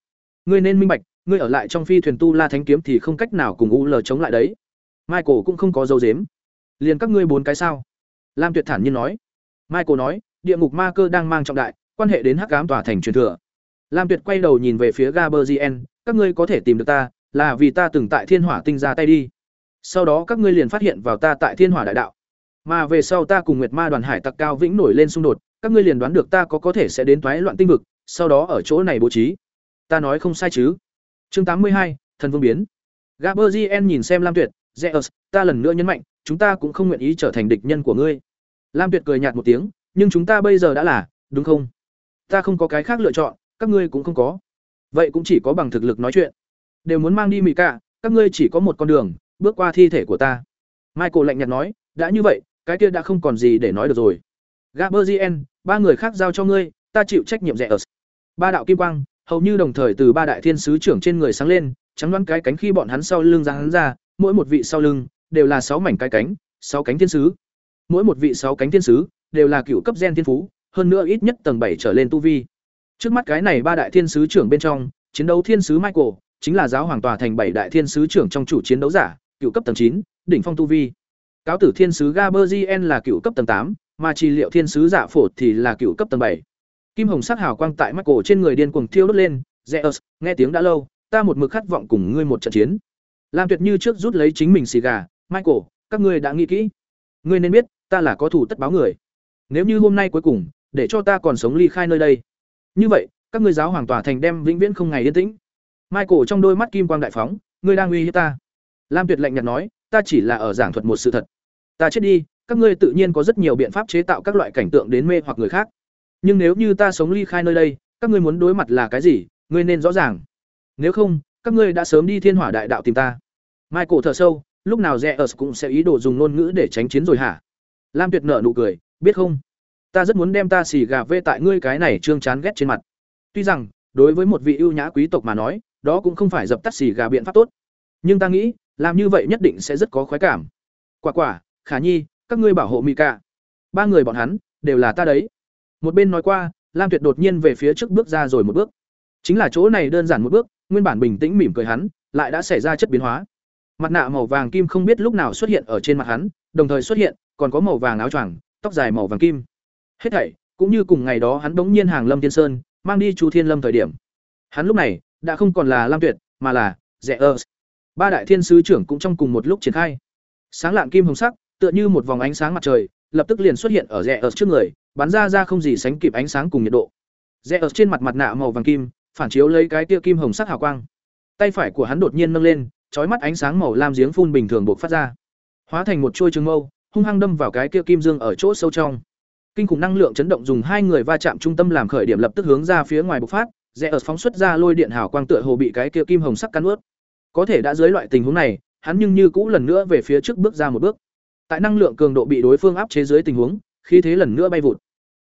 Ngươi nên minh bạch, ngươi ở lại trong phi thuyền tu la thánh kiếm thì không cách nào cùng ú lở chống lại đấy. Michael cũng không có dấu dếm liền các ngươi bốn cái sao? Lam tuyệt thản nhiên nói. Michael nói, địa ngục ma cơ đang mang trọng đại, quan hệ đến hắc ám tòa thành truyền thừa. Lam tuyệt quay đầu nhìn về phía gaberzien các ngươi có thể tìm được ta là vì ta từng tại thiên hỏa tinh ra tay đi. Sau đó các ngươi liền phát hiện vào ta tại thiên hỏa đại đạo. Mà về sau ta cùng nguyệt ma đoàn hải tặc cao vĩnh nổi lên xung đột, các ngươi liền đoán được ta có có thể sẽ đến toái loạn tinh vực, sau đó ở chỗ này bố trí. Ta nói không sai chứ? Chương tám mươi hai, thần vương biến. Gaberzien nhìn xem lam tuyệt, zeus, ta lần nữa nhấn mạnh, chúng ta cũng không nguyện ý trở thành địch nhân của ngươi. Lam tuyệt cười nhạt một tiếng, nhưng chúng ta bây giờ đã là, đúng không? Ta không có cái khác lựa chọn, các ngươi cũng không có. Vậy cũng chỉ có bằng thực lực nói chuyện đều muốn mang đi mỹ cả các ngươi chỉ có một con đường, bước qua thi thể của ta. Michael lạnh nhạt nói, đã như vậy, cái kia đã không còn gì để nói được rồi. Gaberzien ba người khác giao cho ngươi, ta chịu trách nhiệm rẻ ở. Ba đạo kim quang, hầu như đồng thời từ ba đại thiên sứ trưởng trên người sáng lên, trắng đoán cái cánh khi bọn hắn sau lưng ra hắn ra, mỗi một vị sau lưng, đều là sáu mảnh cái cánh, sáu cánh thiên sứ. Mỗi một vị sáu cánh thiên sứ, đều là cựu cấp gen thiên phú, hơn nữa ít nhất tầng bảy trở lên tu vi. Trước mắt cái này ba đại thiên sứ trưởng bên trong, chiến đấu thiên sứ michael chính là giáo hoàng tòa thành bảy đại thiên sứ trưởng trong chủ chiến đấu giả, cựu cấp tầng chín, đỉnh phong tu vi. Cáo tử thiên sứ gaberzien là cựu cấp tầng tám, mà trì liệu thiên sứ giả phổ thì là cựu cấp tầng bảy. Kim hồng sắc hào quang tại mắt cổ trên người điên cuồng thiêu đốt lên, zeus, nghe tiếng đã lâu, ta một mực khát vọng cùng ngươi một trận chiến. Lam tuyệt như trước rút lấy chính mình xì gà, michael, các ngươi đã nghĩ kỹ. Ngươi nên biết, ta là có thủ tất báo người. Nếu như hôm nay cuối cùng, để cho ta còn sống ly khai nơi đây. Như vậy, các ngươi giáo hoàng tòa thành đem vĩnh viễn không ngày yên tĩnh michael trong đôi mắt kim quang đại phóng, ngươi đang uy hiếp ta. Lam tuyệt lạnh nhạt nói, ta chỉ là ở giảng thuật một sự thật. Ta chết đi, các ngươi tự nhiên có rất nhiều biện pháp chế tạo các loại cảnh tượng đến mê hoặc người khác. Nhưng nếu như ta sống ly khai nơi đây, các ngươi muốn đối mặt là cái gì, ngươi nên rõ ràng. Nếu không, các ngươi đã sớm đi thiên hỏa đại đạo tìm ta. Michael thở sâu, lúc nào rẽ ở cũng sẽ ý đồ dùng ngôn ngữ để tránh chiến rồi hả? Lam tuyệt nở nụ cười, biết không? Ta rất muốn đem ta xì gà vê tại ngươi cái này trương chán ghét trên mặt. Tuy rằng, đối với một vị ưu nhã quý tộc mà nói đó cũng không phải dập tắt xì gà biện pháp tốt. Nhưng ta nghĩ làm như vậy nhất định sẽ rất có khoái cảm. Quả quả khả nhi các ngươi bảo hộ mỹ cả, ba người bọn hắn đều là ta đấy. Một bên nói qua lam tuyệt đột nhiên về phía trước bước ra rồi một bước. Chính là chỗ này đơn giản một bước nguyên bản bình tĩnh mỉm cười hắn lại đã xảy ra chất biến hóa. Mặt nạ màu vàng kim không biết lúc nào xuất hiện ở trên mặt hắn đồng thời xuất hiện còn có màu vàng áo choàng tóc dài màu vàng kim. Hết thảy cũng như cùng ngày đó hắn bỗng nhiên hàng lâm thiên sơn mang đi chu thiên lâm thời điểm. Hắn lúc này đã không còn là lam tuyệt, mà là rẻ ơ ba đại thiên sứ trưởng cũng trong cùng một lúc triển khai. Sáng lạng kim hồng sắc, tựa như một vòng ánh sáng mặt trời, lập tức liền xuất hiện ở rẻ ơ trước người, bắn ra ra không gì sánh kịp ánh sáng cùng nhiệt độ. Rẽ ở trên mặt mặt nạ màu vàng kim, phản chiếu lấy cái tia kim hồng sắc hào quang. Tay phải của hắn đột nhiên nâng lên trói mắt ánh sáng màu lam giếng phun bình thường buộc phát ra. Hóa thành một chuôi trường mâu, hung hăng đâm vào cái kia kim dương ở chỗ sâu trong. Kinh khủng năng lượng chấn động dùng hai người va chạm trung tâm làm khởi điểm lập tức hướng ra phía ngoài bộc phát rẽ ở phóng xuất ra lôi điện hào quang tựa hồ bị cái kia kim hồng sắc cắn ướt. Có thể đã dưới loại tình huống này, hắn nhưng như cũ lần nữa về phía trước bước ra một bước. Tại năng lượng cường độ bị đối phương áp chế dưới tình huống khi thế lần nữa bay vụt.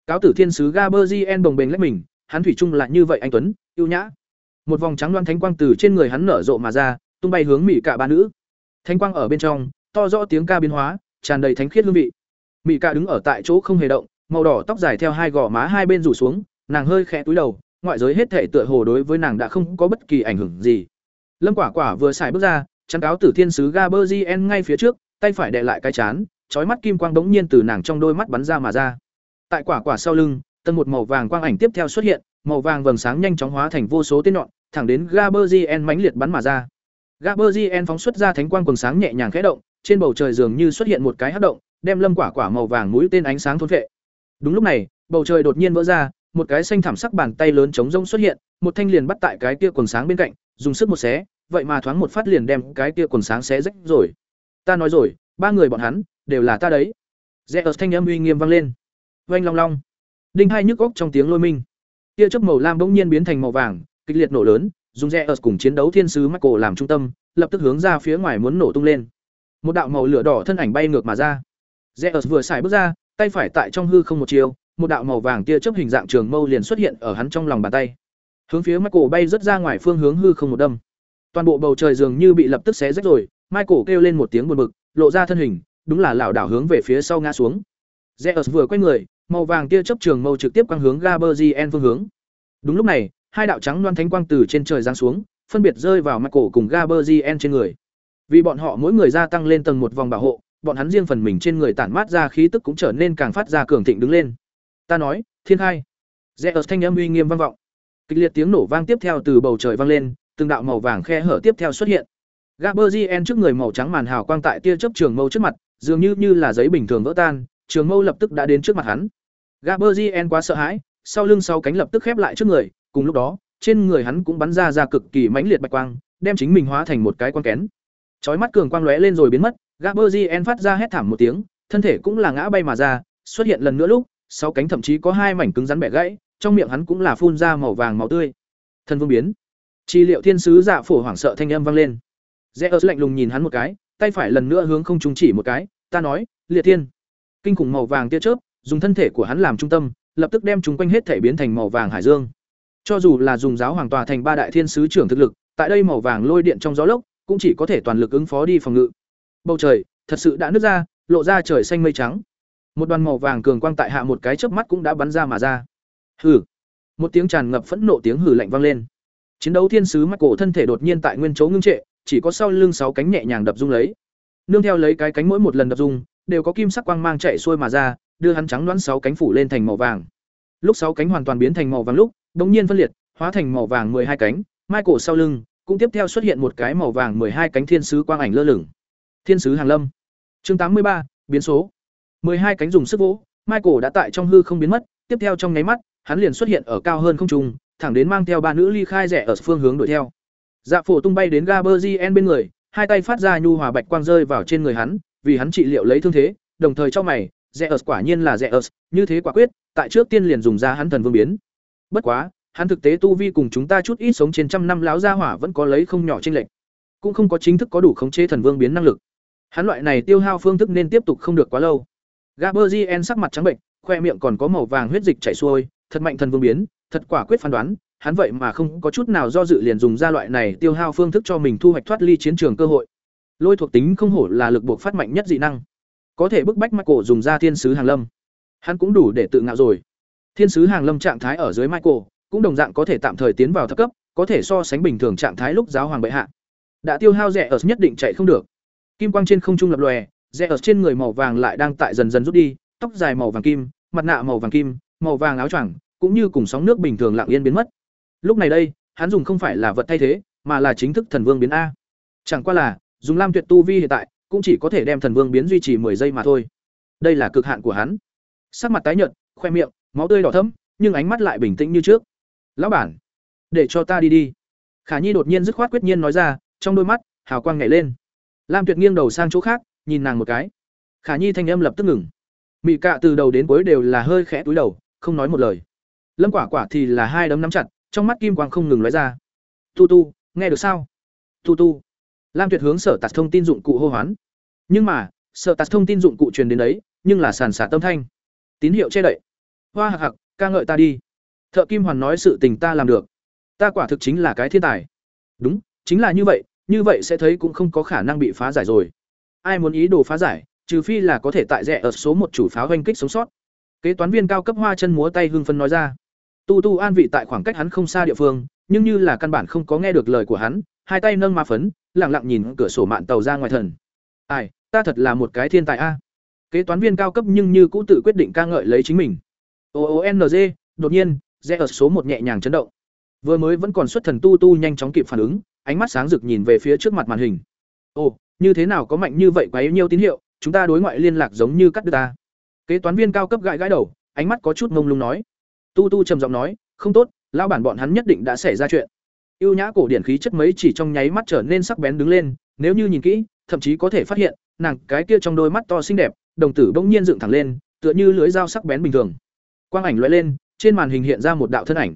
Cáo tử thiên sứ gaberzien bồng bềnh lách mình, hắn thủy chung là như vậy anh tuấn, ưu nhã. Một vòng trắng loan thánh quang từ trên người hắn nở rộ mà ra, tung bay hướng mỹ cả ba nữ. Thánh quang ở bên trong, to rõ tiếng ca biến hóa, tràn đầy thánh khiết hương vị. Mỹ cả đứng ở tại chỗ không hề động, màu đỏ tóc dài theo hai gò má hai bên rủ xuống, nàng hơi khẽ túi đầu ngoại giới hết thể tựa hồ đối với nàng đã không có bất kỳ ảnh hưởng gì. Lâm quả quả vừa xài bước ra chắn cáo tử thiên sứ gaberzien ngay phía trước, tay phải đè lại cái chán, chói mắt kim quang bỗng nhiên từ nàng trong đôi mắt bắn ra mà ra. Tại quả quả sau lưng tân một màu vàng quang ảnh tiếp theo xuất hiện, màu vàng vầng sáng nhanh chóng hóa thành vô số tên nhọn, thẳng đến gaberzien mãnh liệt bắn mà ra. Gaberzien phóng xuất ra thánh quang quầng sáng nhẹ nhàng khẽ động, trên bầu trời dường như xuất hiện một cái hất động, đem lâm quả quả màu vàng mũi tên ánh sáng thôn vệ đúng lúc này, bầu trời đột nhiên vỡ ra một cái xanh thảm sắc bàn tay lớn chống rông xuất hiện, một thanh liền bắt tại cái kia quần sáng bên cạnh, dùng sức một xé, vậy mà thoáng một phát liền đem cái kia quần sáng xé rách rồi. Ta nói rồi, ba người bọn hắn, đều là ta đấy. Zeus thanh âm uy nghiêm vang lên. Oanh long long. Đinh hai nhức óc trong tiếng lôi minh. Tia chớp màu lam bỗng nhiên biến thành màu vàng, kịch liệt nổ lớn, dùng Zeus cùng chiến đấu thiên sứ michael làm trung tâm, lập tức hướng ra phía ngoài muốn nổ tung lên. Một đạo màu lửa đỏ thân ảnh bay ngược mà ra. Zeus vừa xài bước ra, tay phải tại trong hư không một chiều một đạo màu vàng tia chớp hình dạng trường mâu liền xuất hiện ở hắn trong lòng bàn tay hướng phía michael bay rất ra ngoài phương hướng hư không một đâm toàn bộ bầu trời dường như bị lập tức xé rách rồi michael kêu lên một tiếng buồn bực lộ ra thân hình đúng là lảo đảo hướng về phía sau ngã xuống Zeus vừa quay người, màu vàng tia chớp trường mâu trực tiếp quang hướng Gaberzien phương hướng. Đúng lúc này, hai đạo trắng loan thánh quang từ trên trời giáng xuống, phân biệt rơi vào Michael cùng Gaberzien trên người. Vì bọn họ mỗi người gia tăng lên tầng một vòng bảo hộ, bọn hắn riêng phần mình trên người tản mát ra khí tức cũng trở nên càng phát ra cường thịnh đứng lên. Ta nói, thiên hai. Zeus thanh âm uy nghiêm vang vọng. Kịch liệt tiếng nổ vang tiếp theo từ bầu trời vang lên, từng đạo màu vàng khe hở tiếp theo xuất hiện. Gaberzien trước người màu trắng màn hào quang tại tia chớp trường mâu trước mặt, dường như như là giấy bình thường vỡ tan, trường mâu lập tức đã đến trước mặt hắn. Gaberzien quá sợ hãi, sau lưng sau cánh lập tức khép lại trước người, cùng lúc đó, trên người hắn cũng bắn ra ra cực kỳ mãnh liệt bạch quang, đem chính mình hóa thành một cái quang kén. Chói mắt cường quang lóe lên rồi biến mất, Gaberzien phát ra hét thảm một tiếng, thân thể cũng là ngã bay mà ra, xuất hiện lần nữa lúc, sáu cánh thậm chí có hai mảnh cứng rắn bẻ gãy, trong miệng hắn cũng là phun ra màu vàng máu tươi. Thân vương biến. Chi liệu thiên sứ dạ phổ hoảng sợ thanh âm vang lên. Zeus lạnh lùng nhìn hắn một cái, tay phải lần nữa hướng không trung chỉ một cái, ta nói, liệt thiên kinh khủng màu vàng tia chớp dùng thân thể của hắn làm trung tâm lập tức đem chúng quanh hết thể biến thành màu vàng hải dương cho dù là dùng giáo hoàng tòa thành ba đại thiên sứ trưởng thực lực tại đây màu vàng lôi điện trong gió lốc cũng chỉ có thể toàn lực ứng phó đi phòng ngự bầu trời thật sự đã nứt ra lộ ra trời xanh mây trắng một đoàn màu vàng cường quang tại hạ một cái chớp mắt cũng đã bắn ra mà ra hừ một tiếng tràn ngập phẫn nộ tiếng hừ lạnh vang lên chiến đấu thiên sứ mắt cổ thân thể đột nhiên tại nguyên chỗ ngưng trệ chỉ có sau lưng sáu cánh nhẹ nhàng đập rung lấy nương theo lấy cái cánh mỗi một lần đập rung đều có kim sắc quang mang chạy xuôi mà ra, đưa hắn trắng đoán sáu cánh phủ lên thành màu vàng. Lúc sáu cánh hoàn toàn biến thành màu vàng lúc, đống nhiên phân liệt, hóa thành màu vàng hai cánh, mai cổ sau lưng cũng tiếp theo xuất hiện một cái màu vàng hai cánh thiên sứ quang ảnh lơ lửng. Thiên sứ Hàng Lâm. Chương tám mươi ba biến số hai cánh dùng sức vỗ, Michael đã tại trong hư không biến mất, tiếp theo trong nháy mắt, hắn liền xuất hiện ở cao hơn không trung, thẳng đến mang theo ba nữ ly khai rẻ ở phương hướng đuổi theo. Dạ phổ tung bay đến Gaberzien bên người, hai tay phát ra nhu hòa bạch quang rơi vào trên người hắn, vì hắn trị liệu lấy thương thế, đồng thời cho mày, Zeus quả nhiên là Zeus, như thế quả quyết, tại trước tiên liền dùng ra hắn thần vương biến. Bất quá, hắn thực tế tu vi cùng chúng ta chút ít sống trên trăm năm láo gia hỏa vẫn có lấy không nhỏ chênh lệch, cũng không có chính thức có đủ khống chế thần vương biến năng lực. Hắn loại này tiêu hao phương thức nên tiếp tục không được quá lâu. Gaberzien sắc mặt trắng bệnh, khoe miệng còn có màu vàng huyết dịch chảy xuôi, thật mạnh thần vương biến, thật quả quyết phán đoán, hắn vậy mà không có chút nào do dự liền dùng ra loại này tiêu hao phương thức cho mình thu hoạch thoát ly chiến trường cơ hội. Lôi thuộc tính không hổ là lực buộc phát mạnh nhất dị năng. Có thể bức bách Michael dùng ra thiên sứ hàng lâm. Hắn cũng đủ để tự ngạo rồi. Thiên sứ hàng lâm trạng thái ở dưới Michael, cũng đồng dạng có thể tạm thời tiến vào thấp cấp, có thể so sánh bình thường trạng thái lúc giáo hoàng bệ hạ. Đã tiêu hao rẻ ở nhất định chạy không được. Kim quang trên không trung lập lòe, rẽ ở trên người màu vàng lại đang tại dần dần rút đi, tóc dài màu vàng kim, mặt nạ màu vàng kim, màu vàng áo choàng, cũng như cùng sóng nước bình thường lặng yên biến mất. Lúc này đây, hắn dùng không phải là vật thay thế, mà là chính thức thần vương biến a. Chẳng qua là, dùng lam tuyệt tu vi hiện tại cũng chỉ có thể đem thần vương biến duy trì 10 giây mà thôi. Đây là cực hạn của hắn. Sắc mặt tái nhợt khoe miệng máu tươi đỏ thẫm nhưng ánh mắt lại bình tĩnh như trước. Lão bản để cho ta đi đi. Khả nhi đột nhiên dứt khoát quyết nhiên nói ra trong đôi mắt hào quang nhảy lên. Lam tuyệt nghiêng đầu sang chỗ khác nhìn nàng một cái. Khả nhi thanh âm lập tức ngừng. Mị cạ từ đầu đến cuối đều là hơi khẽ túi đầu, không nói một lời. Lâm quả quả thì là hai đấm nắm chặt, trong mắt kim quang không ngừng lóe ra. Tu tu, nghe được sao? Tu tu. Lam tuyệt hướng sở tạt thông tin dụng cụ hô hoán. Nhưng mà, sở tạt thông tin dụng cụ truyền đến đấy, nhưng là sàn xả tâm thanh. Tín hiệu che đậy. Hoa hạc hạc, ca ngợi ta đi. Thợ kim hoàn nói sự tình ta làm được. Ta quả thực chính là cái thiên tài. Đúng, chính là như vậy như vậy sẽ thấy cũng không có khả năng bị phá giải rồi ai muốn ý đồ phá giải, trừ phi là có thể tại rẻ ở số một chủ pháo hoành kích sống sót. Kế toán viên cao cấp hoa chân múa tay hưng phân nói ra. Tu tu an vị tại khoảng cách hắn không xa địa phương, nhưng như là căn bản không có nghe được lời của hắn, hai tay nâng ma phấn, lặng lặng nhìn cửa sổ mạn tàu ra ngoài thần. Ai, ta thật là một cái thiên tài a. Kế toán viên cao cấp nhưng như cũ tự quyết định ca ngợi lấy chính mình. O o n g, đột nhiên rẽ ở số một nhẹ nhàng chấn động. Vừa mới vẫn còn xuất thần tu tu nhanh chóng kịp phản ứng, ánh mắt sáng rực nhìn về phía trước mặt màn hình. Ồ như thế nào có mạnh như vậy quá nhiêu tín hiệu, chúng ta đối ngoại liên lạc giống như cắt đứt ta. Kế toán viên cao cấp gãi gãi đầu, ánh mắt có chút mông lung nói. Tu tu trầm giọng nói, không tốt lao bản bọn hắn nhất định đã xảy ra chuyện. Ưu nhã cổ điển khí chất mấy chỉ trong nháy mắt trở nên sắc bén đứng lên, nếu như nhìn kỹ, thậm chí có thể phát hiện, nàng cái kia trong đôi mắt to xinh đẹp, đồng tử bỗng nhiên dựng thẳng lên, tựa như lưới dao sắc bén bình thường. Quang ảnh lóe lên, trên màn hình hiện ra một đạo thân ảnh.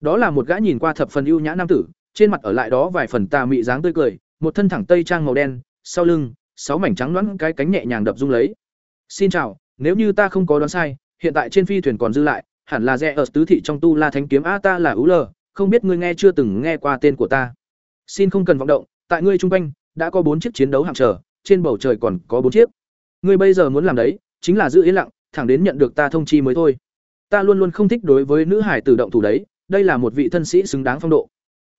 Đó là một gã nhìn qua thập phần ưu nhã nam tử, trên mặt ở lại đó vài phần tà mị dáng tươi cười, một thân thẳng tây trang màu đen sau lưng, sáu mảnh trắng loãng cái cánh nhẹ nhàng đập rung lấy. Xin chào, nếu như ta không có đoán sai, hiện tại trên phi thuyền còn dư lại, hẳn là rẽ ở tứ thị trong tu la thánh kiếm a ta là ú lờ, không biết ngươi nghe chưa từng nghe qua tên của ta. Xin không cần vọng động, tại ngươi trung quanh, đã có bốn chiếc chiến đấu hạng trở, trên bầu trời còn có bốn chiếc. Ngươi bây giờ muốn làm đấy, chính là giữ yên lặng, thẳng đến nhận được ta thông chi mới thôi. Ta luôn luôn không thích đối với nữ hải tử động thủ đấy, đây là một vị thân sĩ xứng đáng phong độ.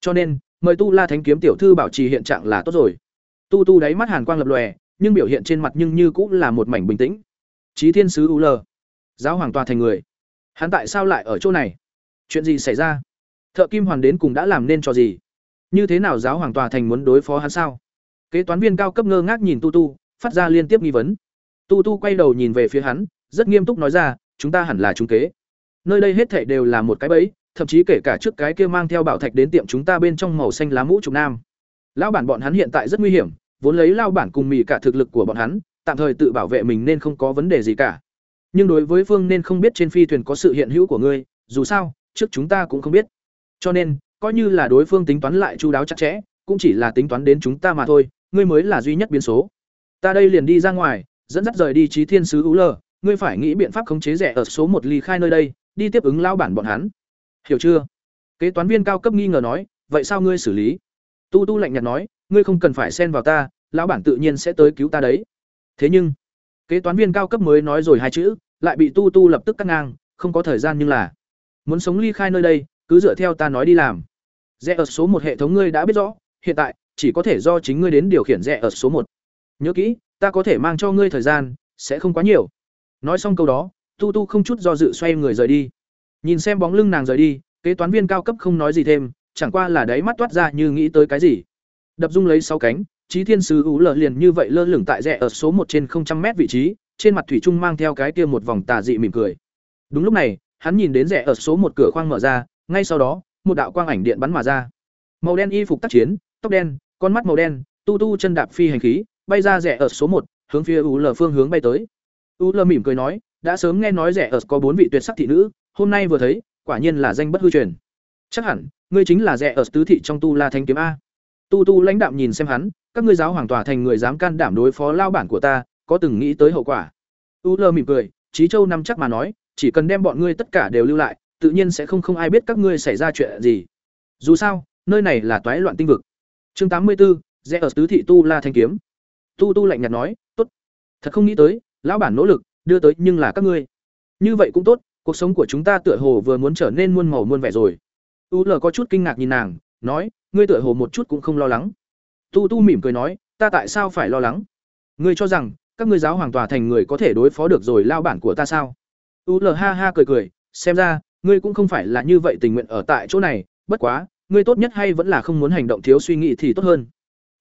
Cho nên, mời tu la thánh kiếm tiểu thư bảo trì hiện trạng là tốt rồi tu tu đáy mắt hàn quang lập lòe, nhưng biểu hiện trên mặt nhưng như cũng là một mảnh bình tĩnh. Chí thiên sứ u l, giáo hoàng tòa thành người. Hắn tại sao lại ở chỗ này? Chuyện gì xảy ra? Thợ kim hoàn đến cùng đã làm nên cho gì? Như thế nào giáo hoàng tòa thành muốn đối phó hắn sao? Kế toán viên cao cấp ngơ ngác nhìn tu tu, phát ra liên tiếp nghi vấn. Tu tu quay đầu nhìn về phía hắn, rất nghiêm túc nói ra, chúng ta hẳn là chúng kế. Nơi đây hết thảy đều là một cái bẫy, thậm chí kể cả trước cái kia mang theo bảo thạch đến tiệm chúng ta bên trong màu xanh lá mũ trục nam lão bản bọn hắn hiện tại rất nguy hiểm, vốn lấy lao bản cùng mì cả thực lực của bọn hắn, tạm thời tự bảo vệ mình nên không có vấn đề gì cả. Nhưng đối với phương nên không biết trên phi thuyền có sự hiện hữu của ngươi, dù sao, trước chúng ta cũng không biết. Cho nên, coi như là đối phương tính toán lại chu đáo chặt chẽ, cũng chỉ là tính toán đến chúng ta mà thôi, ngươi mới là duy nhất biến số. Ta đây liền đi ra ngoài, dẫn dắt rời đi trí thiên sứ ú lờ, ngươi phải nghĩ biện pháp khống chế rẻ ở số một ly khai nơi đây, đi tiếp ứng lao bản bọn hắn. Hiểu chưa? Kế toán viên cao cấp nghi ngờ nói, vậy sao ngươi xử lý? Tu tu lạnh nhạt nói, ngươi không cần phải xen vào ta, lão bản tự nhiên sẽ tới cứu ta đấy. Thế nhưng, kế toán viên cao cấp mới nói rồi hai chữ, lại bị tu tu lập tức cắt ngang, không có thời gian nhưng là muốn sống ly khai nơi đây, cứ dựa theo ta nói đi làm. Rẽ ở số một hệ thống ngươi đã biết rõ, hiện tại, chỉ có thể do chính ngươi đến điều khiển rẽ ở số một. Nhớ kỹ, ta có thể mang cho ngươi thời gian, sẽ không quá nhiều. Nói xong câu đó, tu tu không chút do dự xoay người rời đi. Nhìn xem bóng lưng nàng rời đi, kế toán viên cao cấp không nói gì thêm chẳng qua là đáy mắt toát ra như nghĩ tới cái gì. Đập dung lấy sáu cánh trí thiên sứ ú lờ liền như vậy lơ lửng tại rẽ ở số một trên không trăm mét vị trí, trên mặt thủy trung mang theo cái kia một vòng tà dị mỉm cười. Đúng lúc này, hắn nhìn đến rẽ ở số một cửa khoang mở ra, ngay sau đó, một đạo quang ảnh điện bắn mà ra. Màu đen y phục tác chiến, tóc đen, con mắt màu đen, tu tu chân đạp phi hành khí, bay ra rẽ ở số một, hướng phía ú l phương hướng bay tới. Ú l mỉm cười nói, đã sớm nghe nói rẻ ở có bốn vị tuyệt sắc thị nữ, hôm nay vừa thấy, quả nhiên là danh bất hư truyền. Chắc hẳn ngươi chính là rẻ ở tứ thị trong tu la thanh kiếm a. Tu tu lãnh đạm nhìn xem hắn các ngươi giáo hoàng tòa thành người dám can đảm đối phó lao bản của ta có từng nghĩ tới hậu quả? U lơ mỉm cười trí châu nắm chắc mà nói chỉ cần đem bọn ngươi tất cả đều lưu lại tự nhiên sẽ không không ai biết các ngươi xảy ra chuyện gì. Dù sao nơi này là toái loạn tinh vực. Chương tám mươi 84, rẽ ở tứ thị tu la thanh kiếm. Tu tu lạnh nhạt nói tốt. Thật không nghĩ tới lão bản nỗ lực đưa tới nhưng là các ngươi. Như vậy cũng tốt cuộc sống của chúng ta tựa hồ vừa muốn trở nên muôn màu muôn vẻ rồi u l có chút kinh ngạc nhìn nàng, nói, ngươi tựa hồ một chút cũng không lo lắng. Tu tu mỉm cười nói, ta tại sao phải lo lắng? Ngươi cho rằng, các ngươi giáo hoàng tòa thành người có thể đối phó được rồi lao bản của ta sao? U l ha ha cười cười, xem ra, ngươi cũng không phải là như vậy tình nguyện ở tại chỗ này, bất quá, ngươi tốt nhất hay vẫn là không muốn hành động thiếu suy nghĩ thì tốt hơn.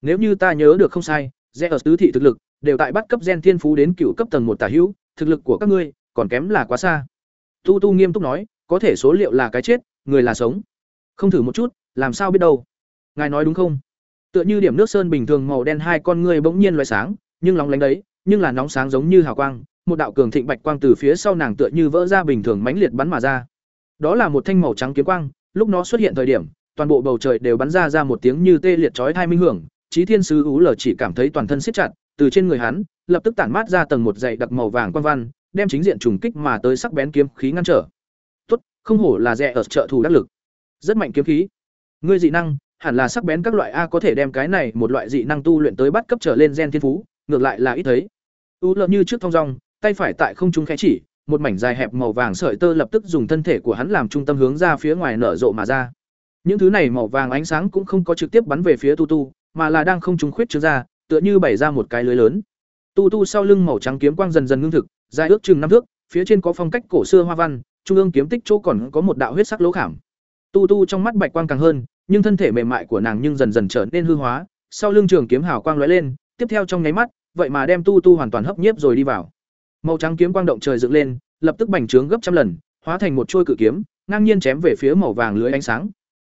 Nếu như ta nhớ được không sai, rẽ ở tứ thị thực lực, đều tại bắt cấp gen thiên phú đến cựu cấp tầng một tả hữu, thực lực của các ngươi, còn kém là quá xa. Tu tu nghiêm túc nói, có thể số liệu là cái chết, người là sống không thử một chút, làm sao biết đâu. Ngài nói đúng không? Tựa như điểm nước sơn bình thường màu đen hai con ngươi bỗng nhiên loại sáng, nhưng lóng lánh đấy, nhưng là nóng sáng giống như hào quang, một đạo cường thịnh bạch quang từ phía sau nàng tựa như vỡ ra bình thường mãnh liệt bắn mà ra. Đó là một thanh màu trắng kiếm quang, lúc nó xuất hiện thời điểm, toàn bộ bầu trời đều bắn ra ra một tiếng như tê liệt chói thai minh hưởng trí thiên sứ ú lờ chỉ cảm thấy toàn thân siết chặt, từ trên người hắn, lập tức tản mát ra tầng một dày đặc màu vàng quang văn, đem chính diện trùng kích mà tới sắc bén kiếm khí ngăn trở. Tốt, không hổ là rẻ ở trợ thủ đắc lực rất mạnh kiếm khí. Ngươi dị năng, hẳn là sắc bén các loại a có thể đem cái này một loại dị năng tu luyện tới bắt cấp trở lên gen thiên phú, ngược lại là ít thấy. U lợn như trước thong dong, tay phải tại không trung khẽ chỉ, một mảnh dài hẹp màu vàng sợi tơ lập tức dùng thân thể của hắn làm trung tâm hướng ra phía ngoài nở rộ mà ra. Những thứ này màu vàng ánh sáng cũng không có trực tiếp bắn về phía tu tu, mà là đang không trung khuyết trương ra, tựa như bày ra một cái lưới lớn. Tu tu sau lưng màu trắng kiếm quang dần dần ngưng thực, dài ước chừng năm thước, phía trên có phong cách cổ xưa hoa văn, trung ương kiếm tích chỗ còn có một đạo huyết sắc lỗ khảm tu tu trong mắt bạch quang càng hơn, nhưng thân thể mềm mại của nàng nhưng dần dần trở nên hư hóa. Sau lưng trường kiếm hào quang lóe lên, tiếp theo trong nháy mắt, vậy mà đem tu tu hoàn toàn hấp nhiếp rồi đi vào. Màu trắng kiếm quang động trời dựng lên, lập tức bành trướng gấp trăm lần, hóa thành một chuôi cự kiếm, ngang nhiên chém về phía màu vàng lưới ánh sáng.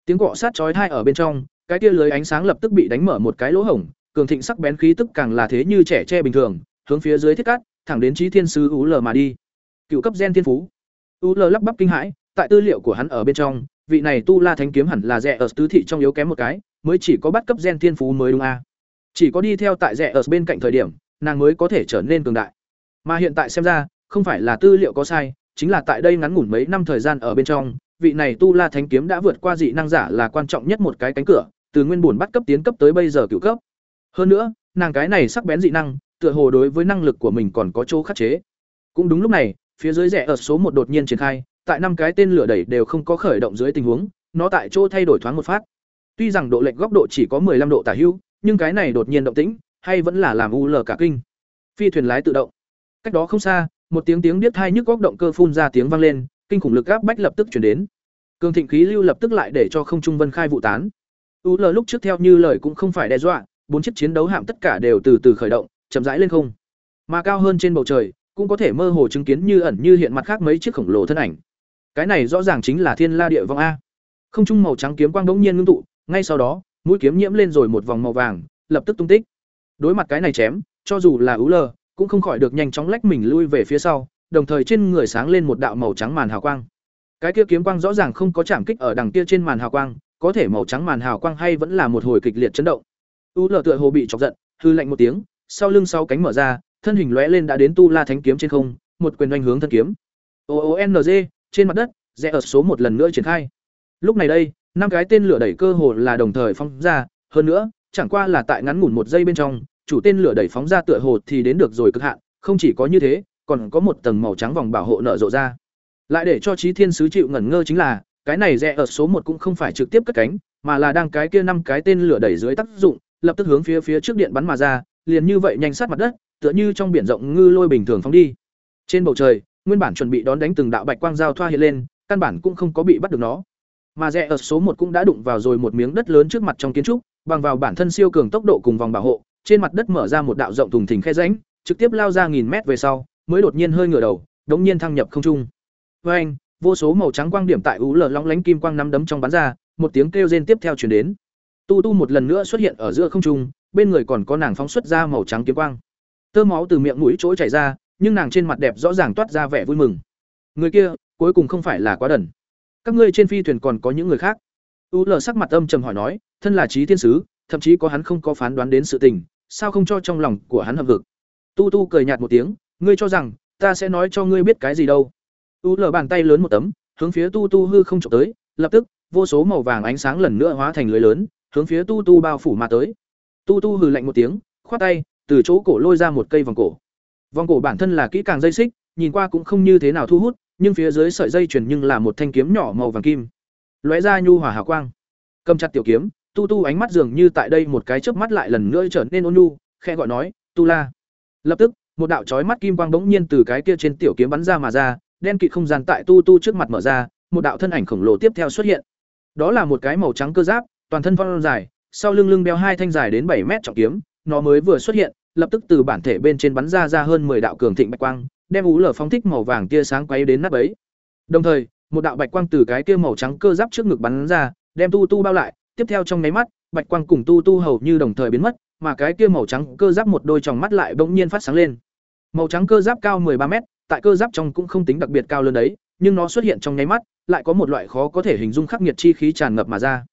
Tiếng cọ sát chói tai ở bên trong, cái tia lưới ánh sáng lập tức bị đánh mở một cái lỗ hổng, cường thịnh sắc bén khí tức càng là thế như trẻ tre bình thường, hướng phía dưới thiết cát, thẳng đến chí thiên sứ ú L mà đi. Cựu cấp gen thiên phú. Ú lờ lắp bắp kinh hãi, tại tư liệu của hắn ở bên trong vị này tu la thánh kiếm hẳn là rẻ ở tứ thị trong yếu kém một cái, mới chỉ có bắt cấp gen thiên phú mới đúng a. Chỉ có đi theo tại rẻ ở bên cạnh thời điểm, nàng mới có thể trở nên cường đại. Mà hiện tại xem ra, không phải là tư liệu có sai, chính là tại đây ngắn ngủn mấy năm thời gian ở bên trong, vị này tu la thánh kiếm đã vượt qua dị năng giả là quan trọng nhất một cái cánh cửa, từ nguyên bổn bắt cấp tiến cấp tới bây giờ cựu cấp. Hơn nữa, nàng cái này sắc bén dị năng, tựa hồ đối với năng lực của mình còn có chỗ khắc chế. Cũng đúng lúc này, phía dưới rẻ ở số một đột nhiên triển khai tại năm cái tên lửa đẩy đều không có khởi động dưới tình huống, nó tại chỗ thay đổi thoáng một phát. Tuy rằng độ lệch góc độ chỉ có 15 độ tả hữu, nhưng cái này đột nhiên động tĩnh, hay vẫn là làm u lờ cả kinh. Phi thuyền lái tự động. Cách đó không xa, một tiếng tiếng điếc tai nhức góc động cơ phun ra tiếng vang lên, kinh khủng lực áp bách lập tức chuyển đến. Cường thịnh khí lưu lập tức lại để cho không trung vân khai vụ tán. U lờ lúc trước theo như lời cũng không phải đe dọa, bốn chiếc chiến đấu hạm tất cả đều từ từ khởi động, chậm rãi lên không. Mà cao hơn trên bầu trời, cũng có thể mơ hồ chứng kiến như ẩn như hiện mặt khác mấy chiếc khổng lồ thân ảnh cái này rõ ràng chính là thiên la địa vong a. Không trung màu trắng kiếm quang đ ỗ n g nhiên ngưng tụ, ngay sau đó, mũi kiếm nhiễm lên rồi một vòng màu vàng, lập tức tung tích. Đối mặt cái này chém, cho dù là ú lờ, cũng không khỏi được nhanh chóng lách mình lui về phía sau, đồng thời trên người sáng lên một đạo màu trắng màn hào quang. Cái kia kiếm quang rõ ràng không có chạm kích ở đằng kia trên màn hào quang, có thể màu trắng màn hào quang hay vẫn là một hồi kịch liệt chấn động. U lờ tựa hồ bị chọc giận, hư lạnh một tiếng, sau lưng sau cánh mở ra, thân hình lóe lên đã đến tu la thánh kiếm trên không, một quyền oanh hướng thân kiếm. Ồ o n g trên mặt đất, rẽ ở số một lần nữa triển khai. Lúc này đây, năm cái tên lửa đẩy cơ hồ là đồng thời phóng ra, hơn nữa, chẳng qua là tại ngắn ngủn một giây bên trong, chủ tên lửa đẩy phóng ra tựa hồ thì đến được rồi cực hạn, không chỉ có như thế, còn có một tầng màu trắng vòng bảo hộ nở rộ ra. Lại để cho trí thiên sứ chịu ngẩn ngơ chính là, cái này rẽ ở số một cũng không phải trực tiếp cất cánh, mà là đang cái kia năm cái tên lửa đẩy dưới tác dụng, lập tức hướng phía phía trước điện bắn mà ra, liền như vậy nhanh sát mặt đất, tựa như trong biển rộng ngư lôi bình thường phóng đi. Trên bầu trời nguyên bản chuẩn bị đón đánh từng đạo bạch quang giao thoa hiện lên căn bản cũng không có bị bắt được nó. Mà rẽ ở số một cũng đã đụng vào rồi một miếng đất lớn trước mặt trong kiến trúc, bằng vào bản thân siêu cường tốc độ cùng vòng bảo hộ, trên mặt đất mở ra một đạo rộng thùng thình khe rãnh, trực tiếp lao ra nghìn mét về sau, mới đột nhiên hơi ngửa đầu, đống nhiên thăng nhập không trung. Với anh, vô số màu trắng quang điểm tại ú lờ lóng lánh kim quang nắm đấm trong bắn ra, một tiếng kêu rên tiếp theo truyền đến. Tu Tu một lần nữa xuất hiện ở giữa không trung, bên người còn có nàng phóng xuất ra màu trắng kiếm quang. Tơ máu từ miệng mũi chỗ chảy ra, nhưng nàng trên mặt đẹp rõ ràng toát ra vẻ vui mừng. Người kia, cuối cùng không phải là quá đần. Các ngươi trên phi thuyền còn có những người khác? U lở sắc mặt âm trầm hỏi nói thân là trí thiên sứ thậm chí có hắn không có phán đoán đến sự tình sao không cho trong lòng của hắn hợp vực tu tu cười nhạt một tiếng ngươi cho rằng ta sẽ nói cho ngươi biết cái gì đâu. U lở bàn tay lớn một tấm hướng phía tu tu hư không trộm tới lập tức vô số màu vàng ánh sáng lần nữa hóa thành lưới lớn hướng phía tu tu bao phủ mà tới. Tu tu hừ lạnh một tiếng khoát tay từ chỗ cổ lôi ra một cây vòng cổ vòng cổ bản thân là kỹ càng dây xích, nhìn qua cũng không như thế nào thu hút, nhưng phía dưới sợi dây chuyền nhưng là một thanh kiếm nhỏ màu vàng kim. Lóe ra nhu hòa hào quang. Cầm chặt tiểu kiếm, tu tu ánh mắt dường như tại đây một cái chớp mắt lại lần nữa trở nên ôn nhu, khẽ gọi nói, tu la. Lập tức, một đạo chói mắt kim quang bỗng nhiên từ cái kia trên tiểu kiếm bắn ra mà ra, đen kịt không gian tại tu tu trước mặt mở ra, một đạo thân ảnh khổng lồ tiếp theo xuất hiện. Đó là một cái màu trắng cơ giáp, toàn thân phong dài, sau lưng lưng đeo hai thanh dài đến bảy mét trọng kiếm, nó mới vừa xuất hiện lập tức từ bản thể bên trên bắn ra ra hơn 10 đạo cường thịnh bạch quang đem ú lở phóng thích màu vàng tia sáng quấy đến nắp ấy. Đồng thời, một đạo bạch quang từ cái kia màu trắng cơ giáp trước ngực bắn ra, đem Tu Tu bao lại, tiếp theo trong nháy mắt, bạch quang cùng Tu Tu hầu như đồng thời biến mất, mà cái kia màu trắng cơ giáp một đôi tròng mắt lại bỗng nhiên phát sáng lên. Màu trắng cơ giáp cao ba mét, tại cơ giáp trong cũng không tính đặc biệt cao lớn đấy, nhưng nó xuất hiện trong nháy mắt, lại có một loại khó có thể hình dung khắc nghiệt chi khí tràn ngập mà ra.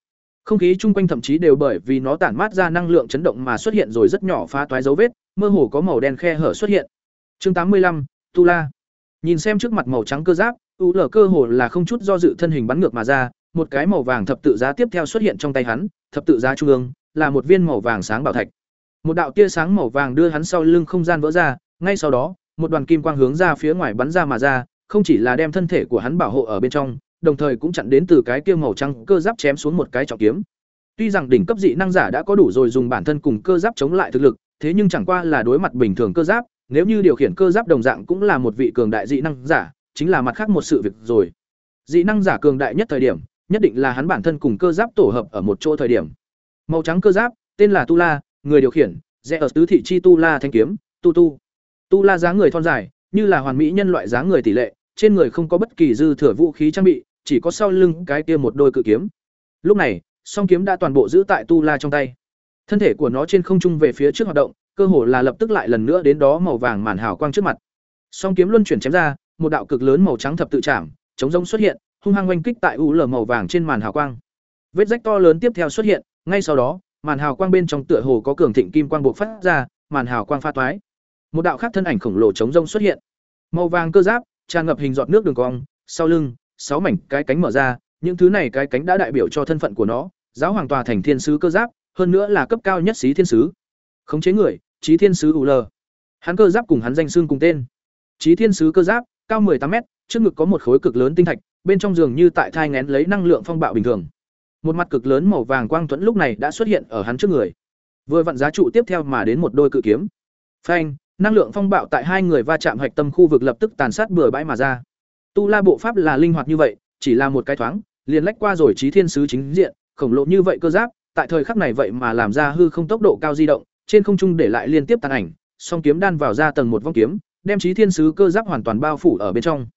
Không khí chung quanh thậm chí đều bởi vì nó tản mát ra năng lượng chấn động mà xuất hiện rồi rất nhỏ phá toái dấu vết, mơ hồ có màu đen khe hở xuất hiện. Chương tám mươi lăm, Tu La. Nhìn xem trước mặt màu trắng cơ giáp, U lở cơ hồ là không chút do dự thân hình bắn ngược mà ra, một cái màu vàng thập tự giá tiếp theo xuất hiện trong tay hắn, thập tự giá trung ương là một viên màu vàng sáng bảo thạch. Một đạo tia sáng màu vàng đưa hắn sau lưng không gian vỡ ra, ngay sau đó, một đoàn kim quang hướng ra phía ngoài bắn ra mà ra, không chỉ là đem thân thể của hắn bảo hộ ở bên trong, đồng thời cũng chặn đến từ cái kia màu trắng cơ giáp chém xuống một cái trọng kiếm. Tuy rằng đỉnh cấp dị năng giả đã có đủ rồi dùng bản thân cùng cơ giáp chống lại thực lực, thế nhưng chẳng qua là đối mặt bình thường cơ giáp, nếu như điều khiển cơ giáp đồng dạng cũng là một vị cường đại dị năng giả, chính là mặt khác một sự việc rồi. Dị năng giả cường đại nhất thời điểm, nhất định là hắn bản thân cùng cơ giáp tổ hợp ở một chỗ thời điểm. Màu trắng cơ giáp, tên là Tu La, người điều khiển, rẽ ở tứ thị chi Tu La thanh kiếm, Tu Tu. Tu La dáng người thon dài, như là hoàn mỹ nhân loại dáng người tỷ lệ, trên người không có bất kỳ dư thừa vũ khí trang bị, chỉ có sau lưng cái kia một đôi cự kiếm. Lúc này, song kiếm đã toàn bộ giữ tại Tu La trong tay. Thân thể của nó trên không trung về phía trước hoạt động, cơ hồ là lập tức lại lần nữa đến đó màu vàng màn hào quang trước mặt. Song kiếm luân chuyển chém ra, một đạo cực lớn màu trắng thập tự chạm, chống rông xuất hiện, hung hăng oanh kích tại u lở màu vàng trên màn hào quang. Vết rách to lớn tiếp theo xuất hiện, ngay sau đó, màn hào quang bên trong tựa hồ có cường thịnh kim quang bộc phát ra, màn hào quang pha toái. Một đạo khác thân ảnh khổng lồ chống rông xuất hiện. Màu vàng cơ giáp, tràn ngập hình giọt nước đường cong, sau lưng, sáu mảnh cái cánh mở ra, những thứ này cái cánh đã đại biểu cho thân phận của nó, giáo hoàng tòa thành thiên sứ cơ giáp, hơn nữa là cấp cao nhất xí thiên sứ. Khống chế người, Chí Thiên sứ UL. Hắn cơ giáp cùng hắn danh xương cùng tên. Chí Thiên sứ cơ giáp, cao 18 mét, trước ngực có một khối cực lớn tinh thạch, bên trong giường như tại thai ngén lấy năng lượng phong bạo bình thường. Một mặt cực lớn màu vàng quang thuẫn lúc này đã xuất hiện ở hắn trước người. Vừa vặn giá trụ tiếp theo mà đến một đôi cự kiếm. Phanh, năng lượng phong bạo tại hai người va chạm hạch tâm khu vực lập tức tàn sát bừa bãi mà ra. Tu La bộ pháp là linh hoạt như vậy, chỉ là một cái thoáng, liền lách qua rồi Chí Thiên sứ chính diện, khổng lồ như vậy cơ giáp, tại thời khắc này vậy mà làm ra hư không tốc độ cao di động, trên không trung để lại liên tiếp tàn ảnh, song kiếm đan vào ra tầng một vong kiếm, đem Chí Thiên sứ cơ giáp hoàn toàn bao phủ ở bên trong.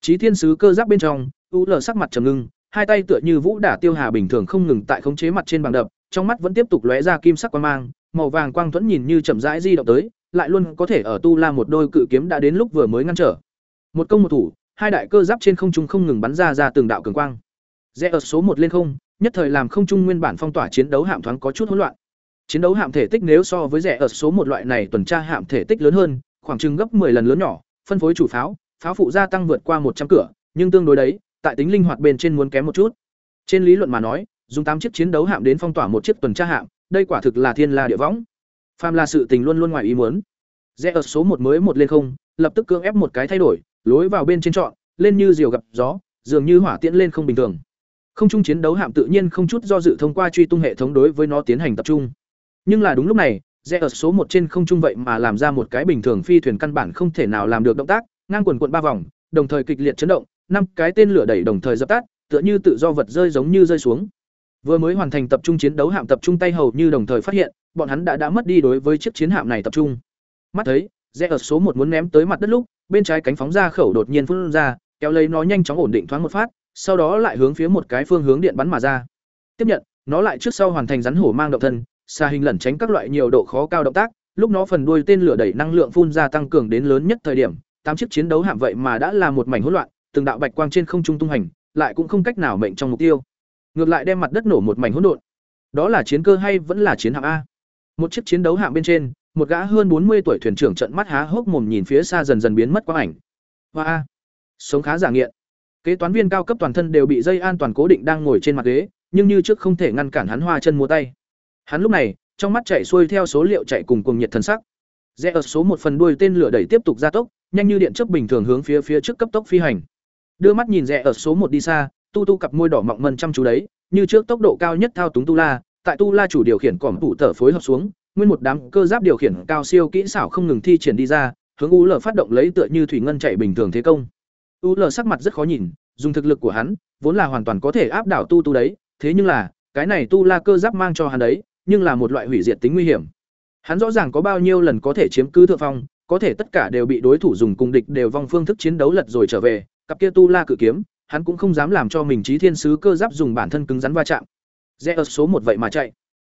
Chí Thiên sứ cơ giáp bên trong, U Lở sắc mặt trầm ngưng, hai tay tựa như vũ đả tiêu hà bình thường không ngừng tại khống chế mặt trên bàn đập, trong mắt vẫn tiếp tục lóe ra kim sắc quang mang, màu vàng quang thuẫn nhìn như chậm rãi di động tới, lại luôn có thể ở tu la một đôi cự kiếm đã đến lúc vừa mới ngăn trở. Một công một thủ, hai đại cơ giáp trên không trung không ngừng bắn ra ra từng đạo cường quang. Rẽ ở số một lên không, nhất thời làm không trung nguyên bản phong tỏa chiến đấu hạm thoáng có chút hỗn loạn. Chiến đấu hạm thể tích nếu so với rẻ ở số một loại này tuần tra hạm thể tích lớn hơn, khoảng chừng gấp 10 lần lớn nhỏ, phân phối chủ pháo, pháo phụ gia tăng vượt qua 100 cửa, nhưng tương đối đấy, tại tính linh hoạt bên trên muốn kém một chút. Trên lý luận mà nói, dùng 8 chiếc chiến đấu hạm đến phong tỏa một chiếc tuần tra hạm, đây quả thực là thiên la địa võng. Phàm là sự tình luôn luôn ngoài ý muốn. Rẽ ở số một mới một lên không, lập tức cưỡng ép một cái thay đổi, lối vào bên trên chọn, lên như diều gặp gió, dường như hỏa tiễn lên không bình thường. Không trung chiến đấu hạm tự nhiên không chút do dự thông qua truy tung hệ thống đối với nó tiến hành tập trung. Nhưng là đúng lúc này, rẽ ở số một trên không trung vậy mà làm ra một cái bình thường phi thuyền căn bản không thể nào làm được động tác, ngang quần quận ba vòng, đồng thời kịch liệt chấn động, năm cái tên lửa đẩy đồng thời dập tắt, tựa như tự do vật rơi giống như rơi xuống. Vừa mới hoàn thành tập trung chiến đấu hạm tập trung tay hầu như đồng thời phát hiện, bọn hắn đã đã mất đi đối với chiếc chiến hạm này tập trung. Mắt thấy, rẽ ở số một muốn ném tới mặt đất lúc, bên trái cánh phóng ra khẩu đột nhiên phun ra, kéo lấy nó nhanh chóng ổn định thoáng một phát, sau đó lại hướng phía một cái phương hướng điện bắn mà ra. Tiếp nhận, nó lại trước sau hoàn thành rắn hổ mang động thân, xa hình lẩn tránh các loại nhiều độ khó cao động tác, lúc nó phần đuôi tên lửa đẩy năng lượng phun ra tăng cường đến lớn nhất thời điểm, tám chiếc chiến đấu hạm vậy mà đã là một mảnh hỗn loạn, từng đạo bạch quang trên không trung tung hành, lại cũng không cách nào mệnh trong mục tiêu. Ngược lại đem mặt đất nổ một mảnh hỗn độn. Đó là chiến cơ hay vẫn là chiến hạm a? Một chiếc chiến đấu hạm bên trên, một gã hơn bốn mươi tuổi thuyền trưởng trợn mắt há hốc mồm nhìn phía xa dần dần biến mất quang ảnh. Hoa, sống khá giả nghiện. Kế toán viên cao cấp toàn thân đều bị dây an toàn cố định đang ngồi trên mặt ghế, nhưng như trước không thể ngăn cản hắn hoa chân múa tay. Hắn lúc này, trong mắt chạy xuôi theo số liệu chạy cùng cuồng nhiệt thần sắc. Rẽ ở số một phần đuôi tên lửa đẩy tiếp tục gia tốc, nhanh như điện chớp bình thường hướng phía phía trước cấp tốc phi hành. Đưa mắt nhìn rẽ ở số một đi xa, tu tu cặp môi đỏ mọng mân chăm chú đấy, như trước tốc độ cao nhất thao túng tu la, tại tu la chủ điều khiển cỏm tủ tở phối hợp xuống, nguyên một đám cơ giáp điều khiển cao siêu kỹ xảo không ngừng thi triển đi ra, hướng U Lở phát động lấy tựa như thủy ngân chạy bình thường thế công. U Lở sắc mặt rất khó nhìn, dùng thực lực của hắn, vốn là hoàn toàn có thể áp đảo tu tu đấy, thế nhưng là, cái này tu la cơ giáp mang cho hắn đấy, nhưng là một loại hủy diệt tính nguy hiểm. Hắn rõ ràng có bao nhiêu lần có thể chiếm cứ thượng phong, có thể tất cả đều bị đối thủ dùng cùng địch đều vong phương thức chiến đấu lật rồi trở về, cặp kia tu la cự kiếm, hắn cũng không dám làm cho mình trí thiên sứ cơ giáp dùng bản thân cứng rắn va chạm. Rẽ ở số một vậy mà chạy.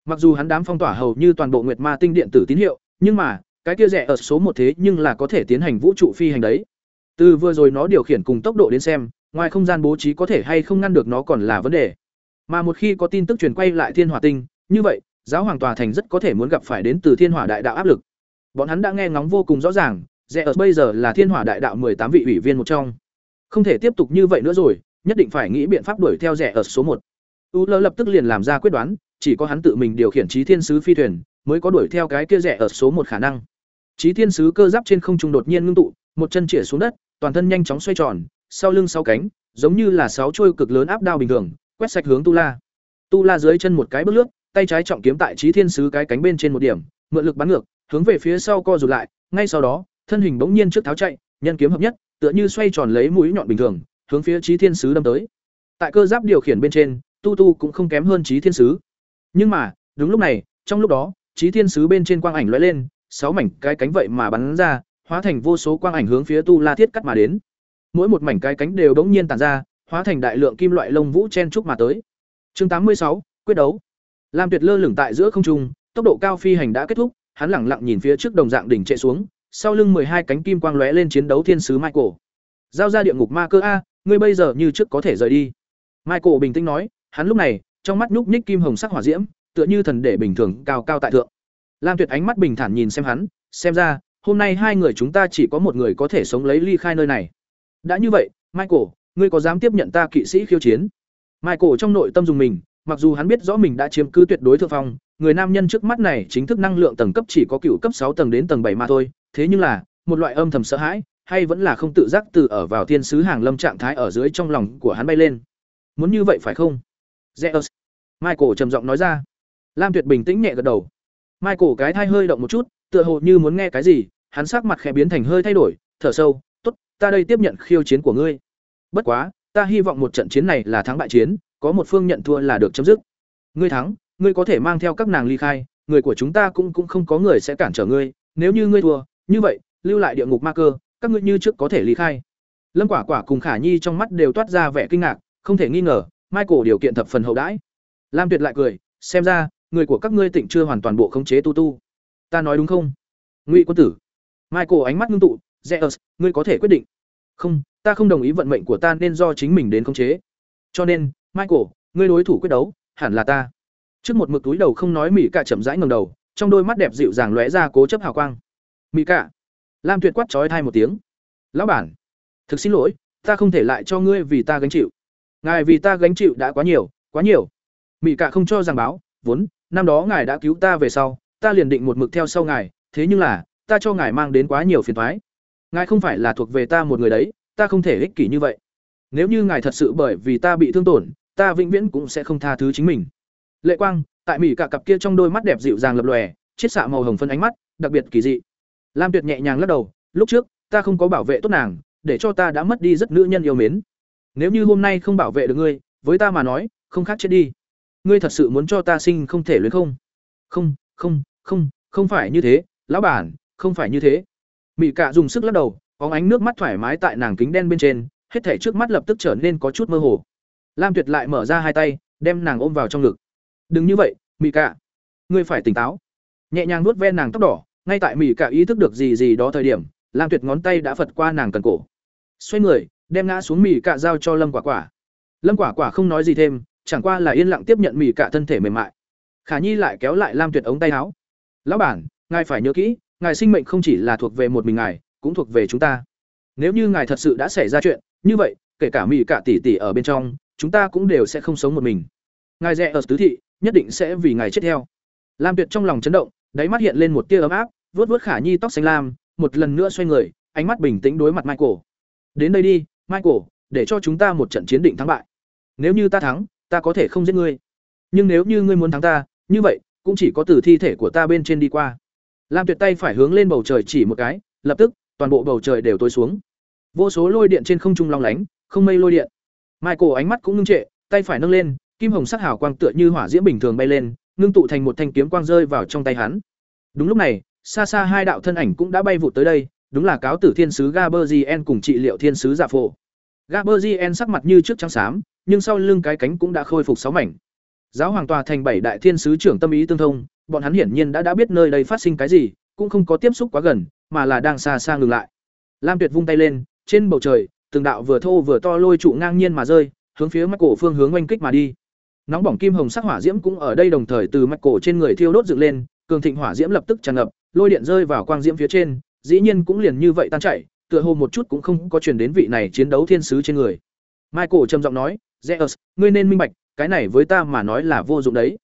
Mặc dù hắn đám phong tỏa hầu như toàn bộ Nguyệt Ma tinh điện tử tín hiệu, nhưng mà, cái kia rẻ ở số một thế nhưng là có thể tiến hành vũ trụ phi hành đấy. Từ vừa rồi nó điều khiển cùng tốc độ đến xem, ngoài không gian bố trí có thể hay không ngăn được nó còn là vấn đề. Mà một khi có tin tức truyền quay lại Thiên Hỏa Tinh, như vậy, giáo hoàng tòa thành rất có thể muốn gặp phải đến từ Thiên Hỏa Đại Đạo áp lực. Bọn hắn đã nghe ngóng vô cùng rõ ràng, rẻ ở bây giờ là Thiên Hỏa Đại Đạo tám vị ủy viên một trong. Không thể tiếp tục như vậy nữa rồi, nhất định phải nghĩ biện pháp đuổi theo rẻ ở số một. U Lơ lập tức liền làm ra quyết đoán, chỉ có hắn tự mình điều khiển trí thiên sứ phi thuyền, mới có đuổi theo cái kia rẻ ở số một khả năng. Trí thiên sứ cơ giáp trên không trung đột nhiên ngưng tụ, một chân chĩa xuống đất, toàn thân nhanh chóng xoay tròn, sau lưng sáu cánh, giống như là sáu trôi cực lớn áp đao bình thường, quét sạch hướng Tu La. Tu La dưới chân một cái bước lướt, tay trái trọng kiếm tại trí thiên sứ cái cánh bên trên một điểm, mượn lực bắn ngược, hướng về phía sau co rụt lại, ngay sau đó, thân hình bỗng nhiên trước tháo chạy, nhân kiếm hợp nhất, tựa như xoay tròn lấy mũi nhọn bình thường, hướng phía trí thiên sứ đâm tới. Tại cơ giáp điều khiển bên trên, Tu Tu cũng không kém hơn trí thiên sứ. Nhưng mà, đúng lúc này, trong lúc đó, trí thiên sứ bên trên quang ảnh lóe lên, sáu mảnh cái cánh vậy mà bắn ra, hóa thành vô số quang ảnh hướng phía Tu La Thiết cắt mà đến. Mỗi một mảnh cái cánh đều đống nhiên tản ra, hóa thành đại lượng kim loại lông vũ chen trúc mà tới. Chương tám mươi sáu quyết đấu. Lam Tuyệt lơ lửng tại giữa không trung, tốc độ cao phi hành đã kết thúc, hắn lẳng lặng nhìn phía trước đồng dạng đỉnh chạy xuống, sau lưng hai cánh kim quang lóe lên chiến đấu thiên sứ Michael. Giao ra địa ngục ma cơ a, ngươi bây giờ như trước có thể rời đi. Michael bình tĩnh nói, hắn lúc này, trong mắt nhúc nhích kim hồng sắc hỏa diễm, tựa như thần để bình thường cao cao tại thượng. Lam Tuyệt ánh mắt bình thản nhìn xem hắn, xem ra, hôm nay hai người chúng ta chỉ có một người có thể sống lấy ly khai nơi này. Đã như vậy, Michael, ngươi có dám tiếp nhận ta kỵ sĩ khiêu chiến? Michael trong nội tâm dùng mình, mặc dù hắn biết rõ mình đã chiếm cứ tuyệt đối thượng phong, người nam nhân trước mắt này chính thức năng lượng tầng cấp chỉ có cựu cấp sáu tầng đến tầng bảy mà thôi, thế nhưng là, một loại âm thầm sợ hãi, hay vẫn là không tự giác từ ở vào thiên sứ hàng lâm trạng thái ở dưới trong lòng của hắn bay lên. Muốn như vậy phải không? Zeus. Michael trầm giọng nói ra. Lam Tuyệt bình tĩnh nhẹ gật đầu. Michael cái thai hơi động một chút, tựa hồ như muốn nghe cái gì, hắn sắc mặt khẽ biến thành hơi thay đổi, thở sâu, "Tốt, ta đây tiếp nhận khiêu chiến của ngươi. Bất quá, ta hy vọng một trận chiến này là thắng bại chiến, có một phương nhận thua là được chấm dứt. Ngươi thắng, ngươi có thể mang theo các nàng ly khai, người của chúng ta cũng cũng không có người sẽ cản trở ngươi, nếu như ngươi thua, như vậy, lưu lại địa ngục ma cơ, các ngươi như trước có thể ly khai. Lâm Quả Quả cùng Khả Nhi trong mắt đều toát ra vẻ kinh ngạc, không thể nghi ngờ, Michael điều kiện thập phần hậu đãi. Lam Tuyệt lại cười, xem ra, người của các ngươi tỉnh chưa hoàn toàn bộ khống chế tu tu. Ta nói đúng không? Ngụy quân tử. Michael ánh mắt ngưng tụ, Zeus, ngươi có thể quyết định. Không, ta không đồng ý vận mệnh của ta nên do chính mình đến khống chế. Cho nên, Michael, ngươi đối thủ quyết đấu, hẳn là ta. Trước một mực túi đầu không nói Mỹ cả chậm rãi ngẩng đầu, trong đôi mắt đẹp dịu dàng lóe ra cố chấp hào quang. Mỹ cả. Lam Tuyệt quát chói thai một tiếng. "Lão bản, thực xin lỗi, ta không thể lại cho ngươi vì ta gánh chịu. Ngài vì ta gánh chịu đã quá nhiều, quá nhiều." Mỹ cả không cho rằng báo, vốn, năm đó ngài đã cứu ta về sau, ta liền định một mực theo sau ngài, thế nhưng là, ta cho ngài mang đến quá nhiều phiền thoái Ngài không phải là thuộc về ta một người đấy, ta không thể ích kỷ như vậy. Nếu như ngài thật sự bởi vì ta bị thương tổn, ta vĩnh viễn cũng sẽ không tha thứ chính mình. Lệ Quang, tại Mỹ cả cặp kia trong đôi mắt đẹp dịu dàng lập lòe, chiết xạ màu hồng phân ánh mắt, đặc biệt kỳ dị. Lam Tuyệt nhẹ nhàng lắc đầu, lúc trước, ta không có bảo vệ tốt nàng, để cho ta đã mất đi rất nữ nhân yêu mến. Nếu như hôm nay không bảo vệ được ngươi, với ta mà nói, không khác chết đi. Ngươi thật sự muốn cho ta sinh không thể luyến không? Không, không, không, không phải như thế, lão bản, không phải như thế. Mị Cạ dùng sức lắc đầu, có ánh nước mắt thoải mái tại nàng kính đen bên trên, hết thảy trước mắt lập tức trở nên có chút mơ hồ. Lam Tuyệt lại mở ra hai tay, đem nàng ôm vào trong ngực. "Đừng như vậy, Mị Cạ, ngươi phải tỉnh táo." Nhẹ nhàng nuốt ve nàng tóc đỏ, ngay tại mỹ cạ ý thức được gì gì đó thời điểm lam tuyệt ngón tay đã phật qua nàng cần cổ xoay người đem ngã xuống mì cạ giao cho lâm quả quả. Lâm quả quả không nói gì thêm, chẳng qua là yên lặng tiếp nhận mì cạ thân thể mềm mại. Khả nhi lại kéo lại lam tuyệt ống tay áo. Lão bản, ngài phải nhớ kỹ, ngài sinh mệnh không chỉ là thuộc về một mình ngài, cũng thuộc về chúng ta. Nếu như ngài thật sự đã xảy ra chuyện như vậy, kể cả mì cạ tỷ tỷ ở bên trong, chúng ta cũng đều sẽ không sống một mình. Ngài rẽ ở tứ thị, nhất định sẽ vì ngài chết theo. Lam tuyệt trong lòng chấn động, đáy mắt hiện lên một tia ấm áp, vuốt vuốt khả nhi tóc xanh lam, một lần nữa xoay người, ánh mắt bình tĩnh đối mặt michael. Đến đây đi michael, để cho chúng ta một trận chiến định thắng bại. Nếu như ta thắng, ta có thể không giết ngươi. Nhưng nếu như ngươi muốn thắng ta, như vậy, cũng chỉ có từ thi thể của ta bên trên đi qua. Lam tuyệt tay phải hướng lên bầu trời chỉ một cái, lập tức, toàn bộ bầu trời đều tối xuống. Vô số lôi điện trên không trung long lánh, không mây lôi điện. Michael ánh mắt cũng ngưng trệ, tay phải nâng lên, kim hồng sắc hào quang tựa như hỏa diễm bình thường bay lên, ngưng tụ thành một thanh kiếm quang rơi vào trong tay hắn. Đúng lúc này, xa xa hai đạo thân ảnh cũng đã bay vụt tới đây đúng là cáo tử thiên sứ gaberzien cùng trị liệu thiên sứ giả phổ Gaberzien sắc mặt như trước trắng xám, nhưng sau lưng cái cánh cũng đã khôi phục sáu mảnh. Giáo hoàng tòa thành bảy đại thiên sứ trưởng tâm ý tương thông, bọn hắn hiển nhiên đã đã biết nơi đây phát sinh cái gì, cũng không có tiếp xúc quá gần, mà là đang xa xa ngừng lại. Lam Tuyệt vung tay lên, trên bầu trời, từng đạo vừa thô vừa to lôi trụ ngang nhiên mà rơi, hướng phía mắt cổ phương hướng oanh kích mà đi. Nóng bỏng kim hồng sắc hỏa diễm cũng ở đây đồng thời từ mắt cổ trên người thiêu đốt dựng lên, cường thịnh hỏa diễm lập tức tràn ngập, lôi điện rơi vào quang diễm phía trên, dĩ nhiên cũng liền như vậy tan chảy, tựa hồ một chút cũng không có truyền đến vị này chiến đấu thiên sứ trên người. Michael trầm giọng nói, "Zeus, ngươi nên minh bạch, cái này với ta mà nói là vô dụng đấy.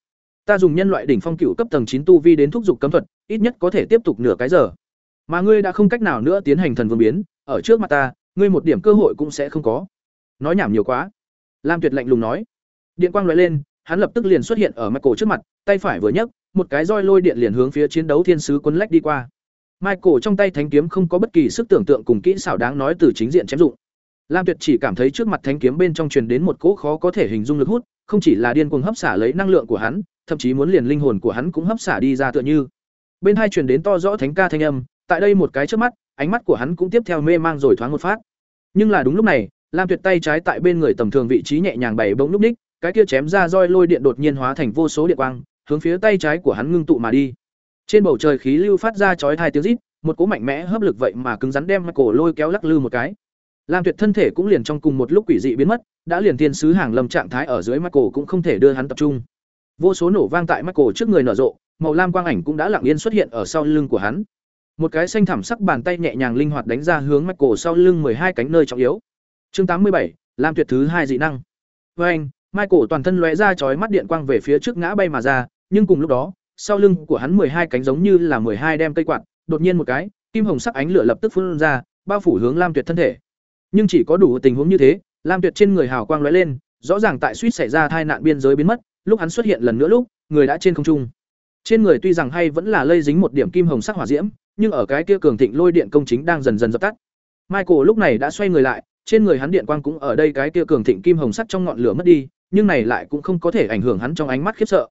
Ta dùng nhân loại đỉnh phong cửu cấp tầng chín tu vi đến thúc dục cấm thuật, ít nhất có thể tiếp tục nửa cái giờ. Mà ngươi đã không cách nào nữa tiến hành thần vương biến, ở trước mặt ta, ngươi một điểm cơ hội cũng sẽ không có." Nói nhảm nhiều quá. Lam Tuyệt lạnh lùng nói. Điện quang lóe lên, hắn lập tức liền xuất hiện ở Michael trước mặt, tay phải vừa nhấc, một cái roi lôi điện liền hướng phía chiến đấu thiên sứ quấn lách đi qua. Michael trong tay thánh kiếm không có bất kỳ sức tưởng tượng cùng kỹ xảo đáng nói từ chính diện chém dụng. Lam Tuyệt chỉ cảm thấy trước mặt thánh kiếm bên trong truyền đến một cỗ khó có thể hình dung lực hút, không chỉ là điên cuồng hấp xả lấy năng lượng của hắn, thậm chí muốn liền linh hồn của hắn cũng hấp xả đi ra tựa như. Bên hai truyền đến to rõ thánh ca thanh âm, tại đây một cái trước mắt, ánh mắt của hắn cũng tiếp theo mê mang rồi thoáng một phát. Nhưng là đúng lúc này, Lam Tuyệt tay trái tại bên người tầm thường vị trí nhẹ nhàng bày bỗng lúc ních, cái kia chém ra roi lôi điện đột nhiên hóa thành vô số điện quang, hướng phía tay trái của hắn ngưng tụ mà đi. Trên bầu trời khí lưu phát ra chói tai tiếng rít, một cỗ mạnh mẽ hấp lực vậy mà cứng rắn đem cổ lôi kéo lắc lư một cái. Lam Tuyệt thân thể cũng liền trong cùng một lúc quỷ dị biến mất, đã liền thiên sứ hàng lâm trạng thái ở dưới Michael cũng không thể đưa hắn tập trung. Vô số nổ vang tại Michael trước người nở rộ, màu lam quang ảnh cũng đã lặng yên xuất hiện ở sau lưng của hắn. Một cái xanh thảm sắc bàn tay nhẹ nhàng linh hoạt đánh ra hướng Michael sau lưng hai cánh nơi trọng yếu. Chương tám mươi bảy, Lam Tuyệt thứ hai dị năng. Với anh, Michael toàn thân lóe ra chói mắt điện quang về phía trước ngã bay mà ra, nhưng cùng lúc đó, sau lưng của hắn hai cánh giống như là hai đem cây quạt, đột nhiên một cái, kim hồng sắc ánh lửa lập tức phun ra, bao phủ hướng Lam Tuyệt thân thể. Nhưng chỉ có đủ tình huống như thế, Lam Tuyệt trên người hào quang lóe lên, rõ ràng tại suýt xảy ra tai nạn biên giới biến mất, lúc hắn xuất hiện lần nữa lúc, người đã trên không trung. Trên người tuy rằng hay vẫn là lây dính một điểm kim hồng sắc hỏa diễm, nhưng ở cái kia cường thịnh lôi điện công chính đang dần dần dập tắt. Michael lúc này đã xoay người lại, trên người hắn điện quang cũng ở đây cái kia cường thịnh kim hồng sắc trong ngọn lửa mất đi, nhưng này lại cũng không có thể ảnh hưởng hắn trong ánh mắt khiếp sợ.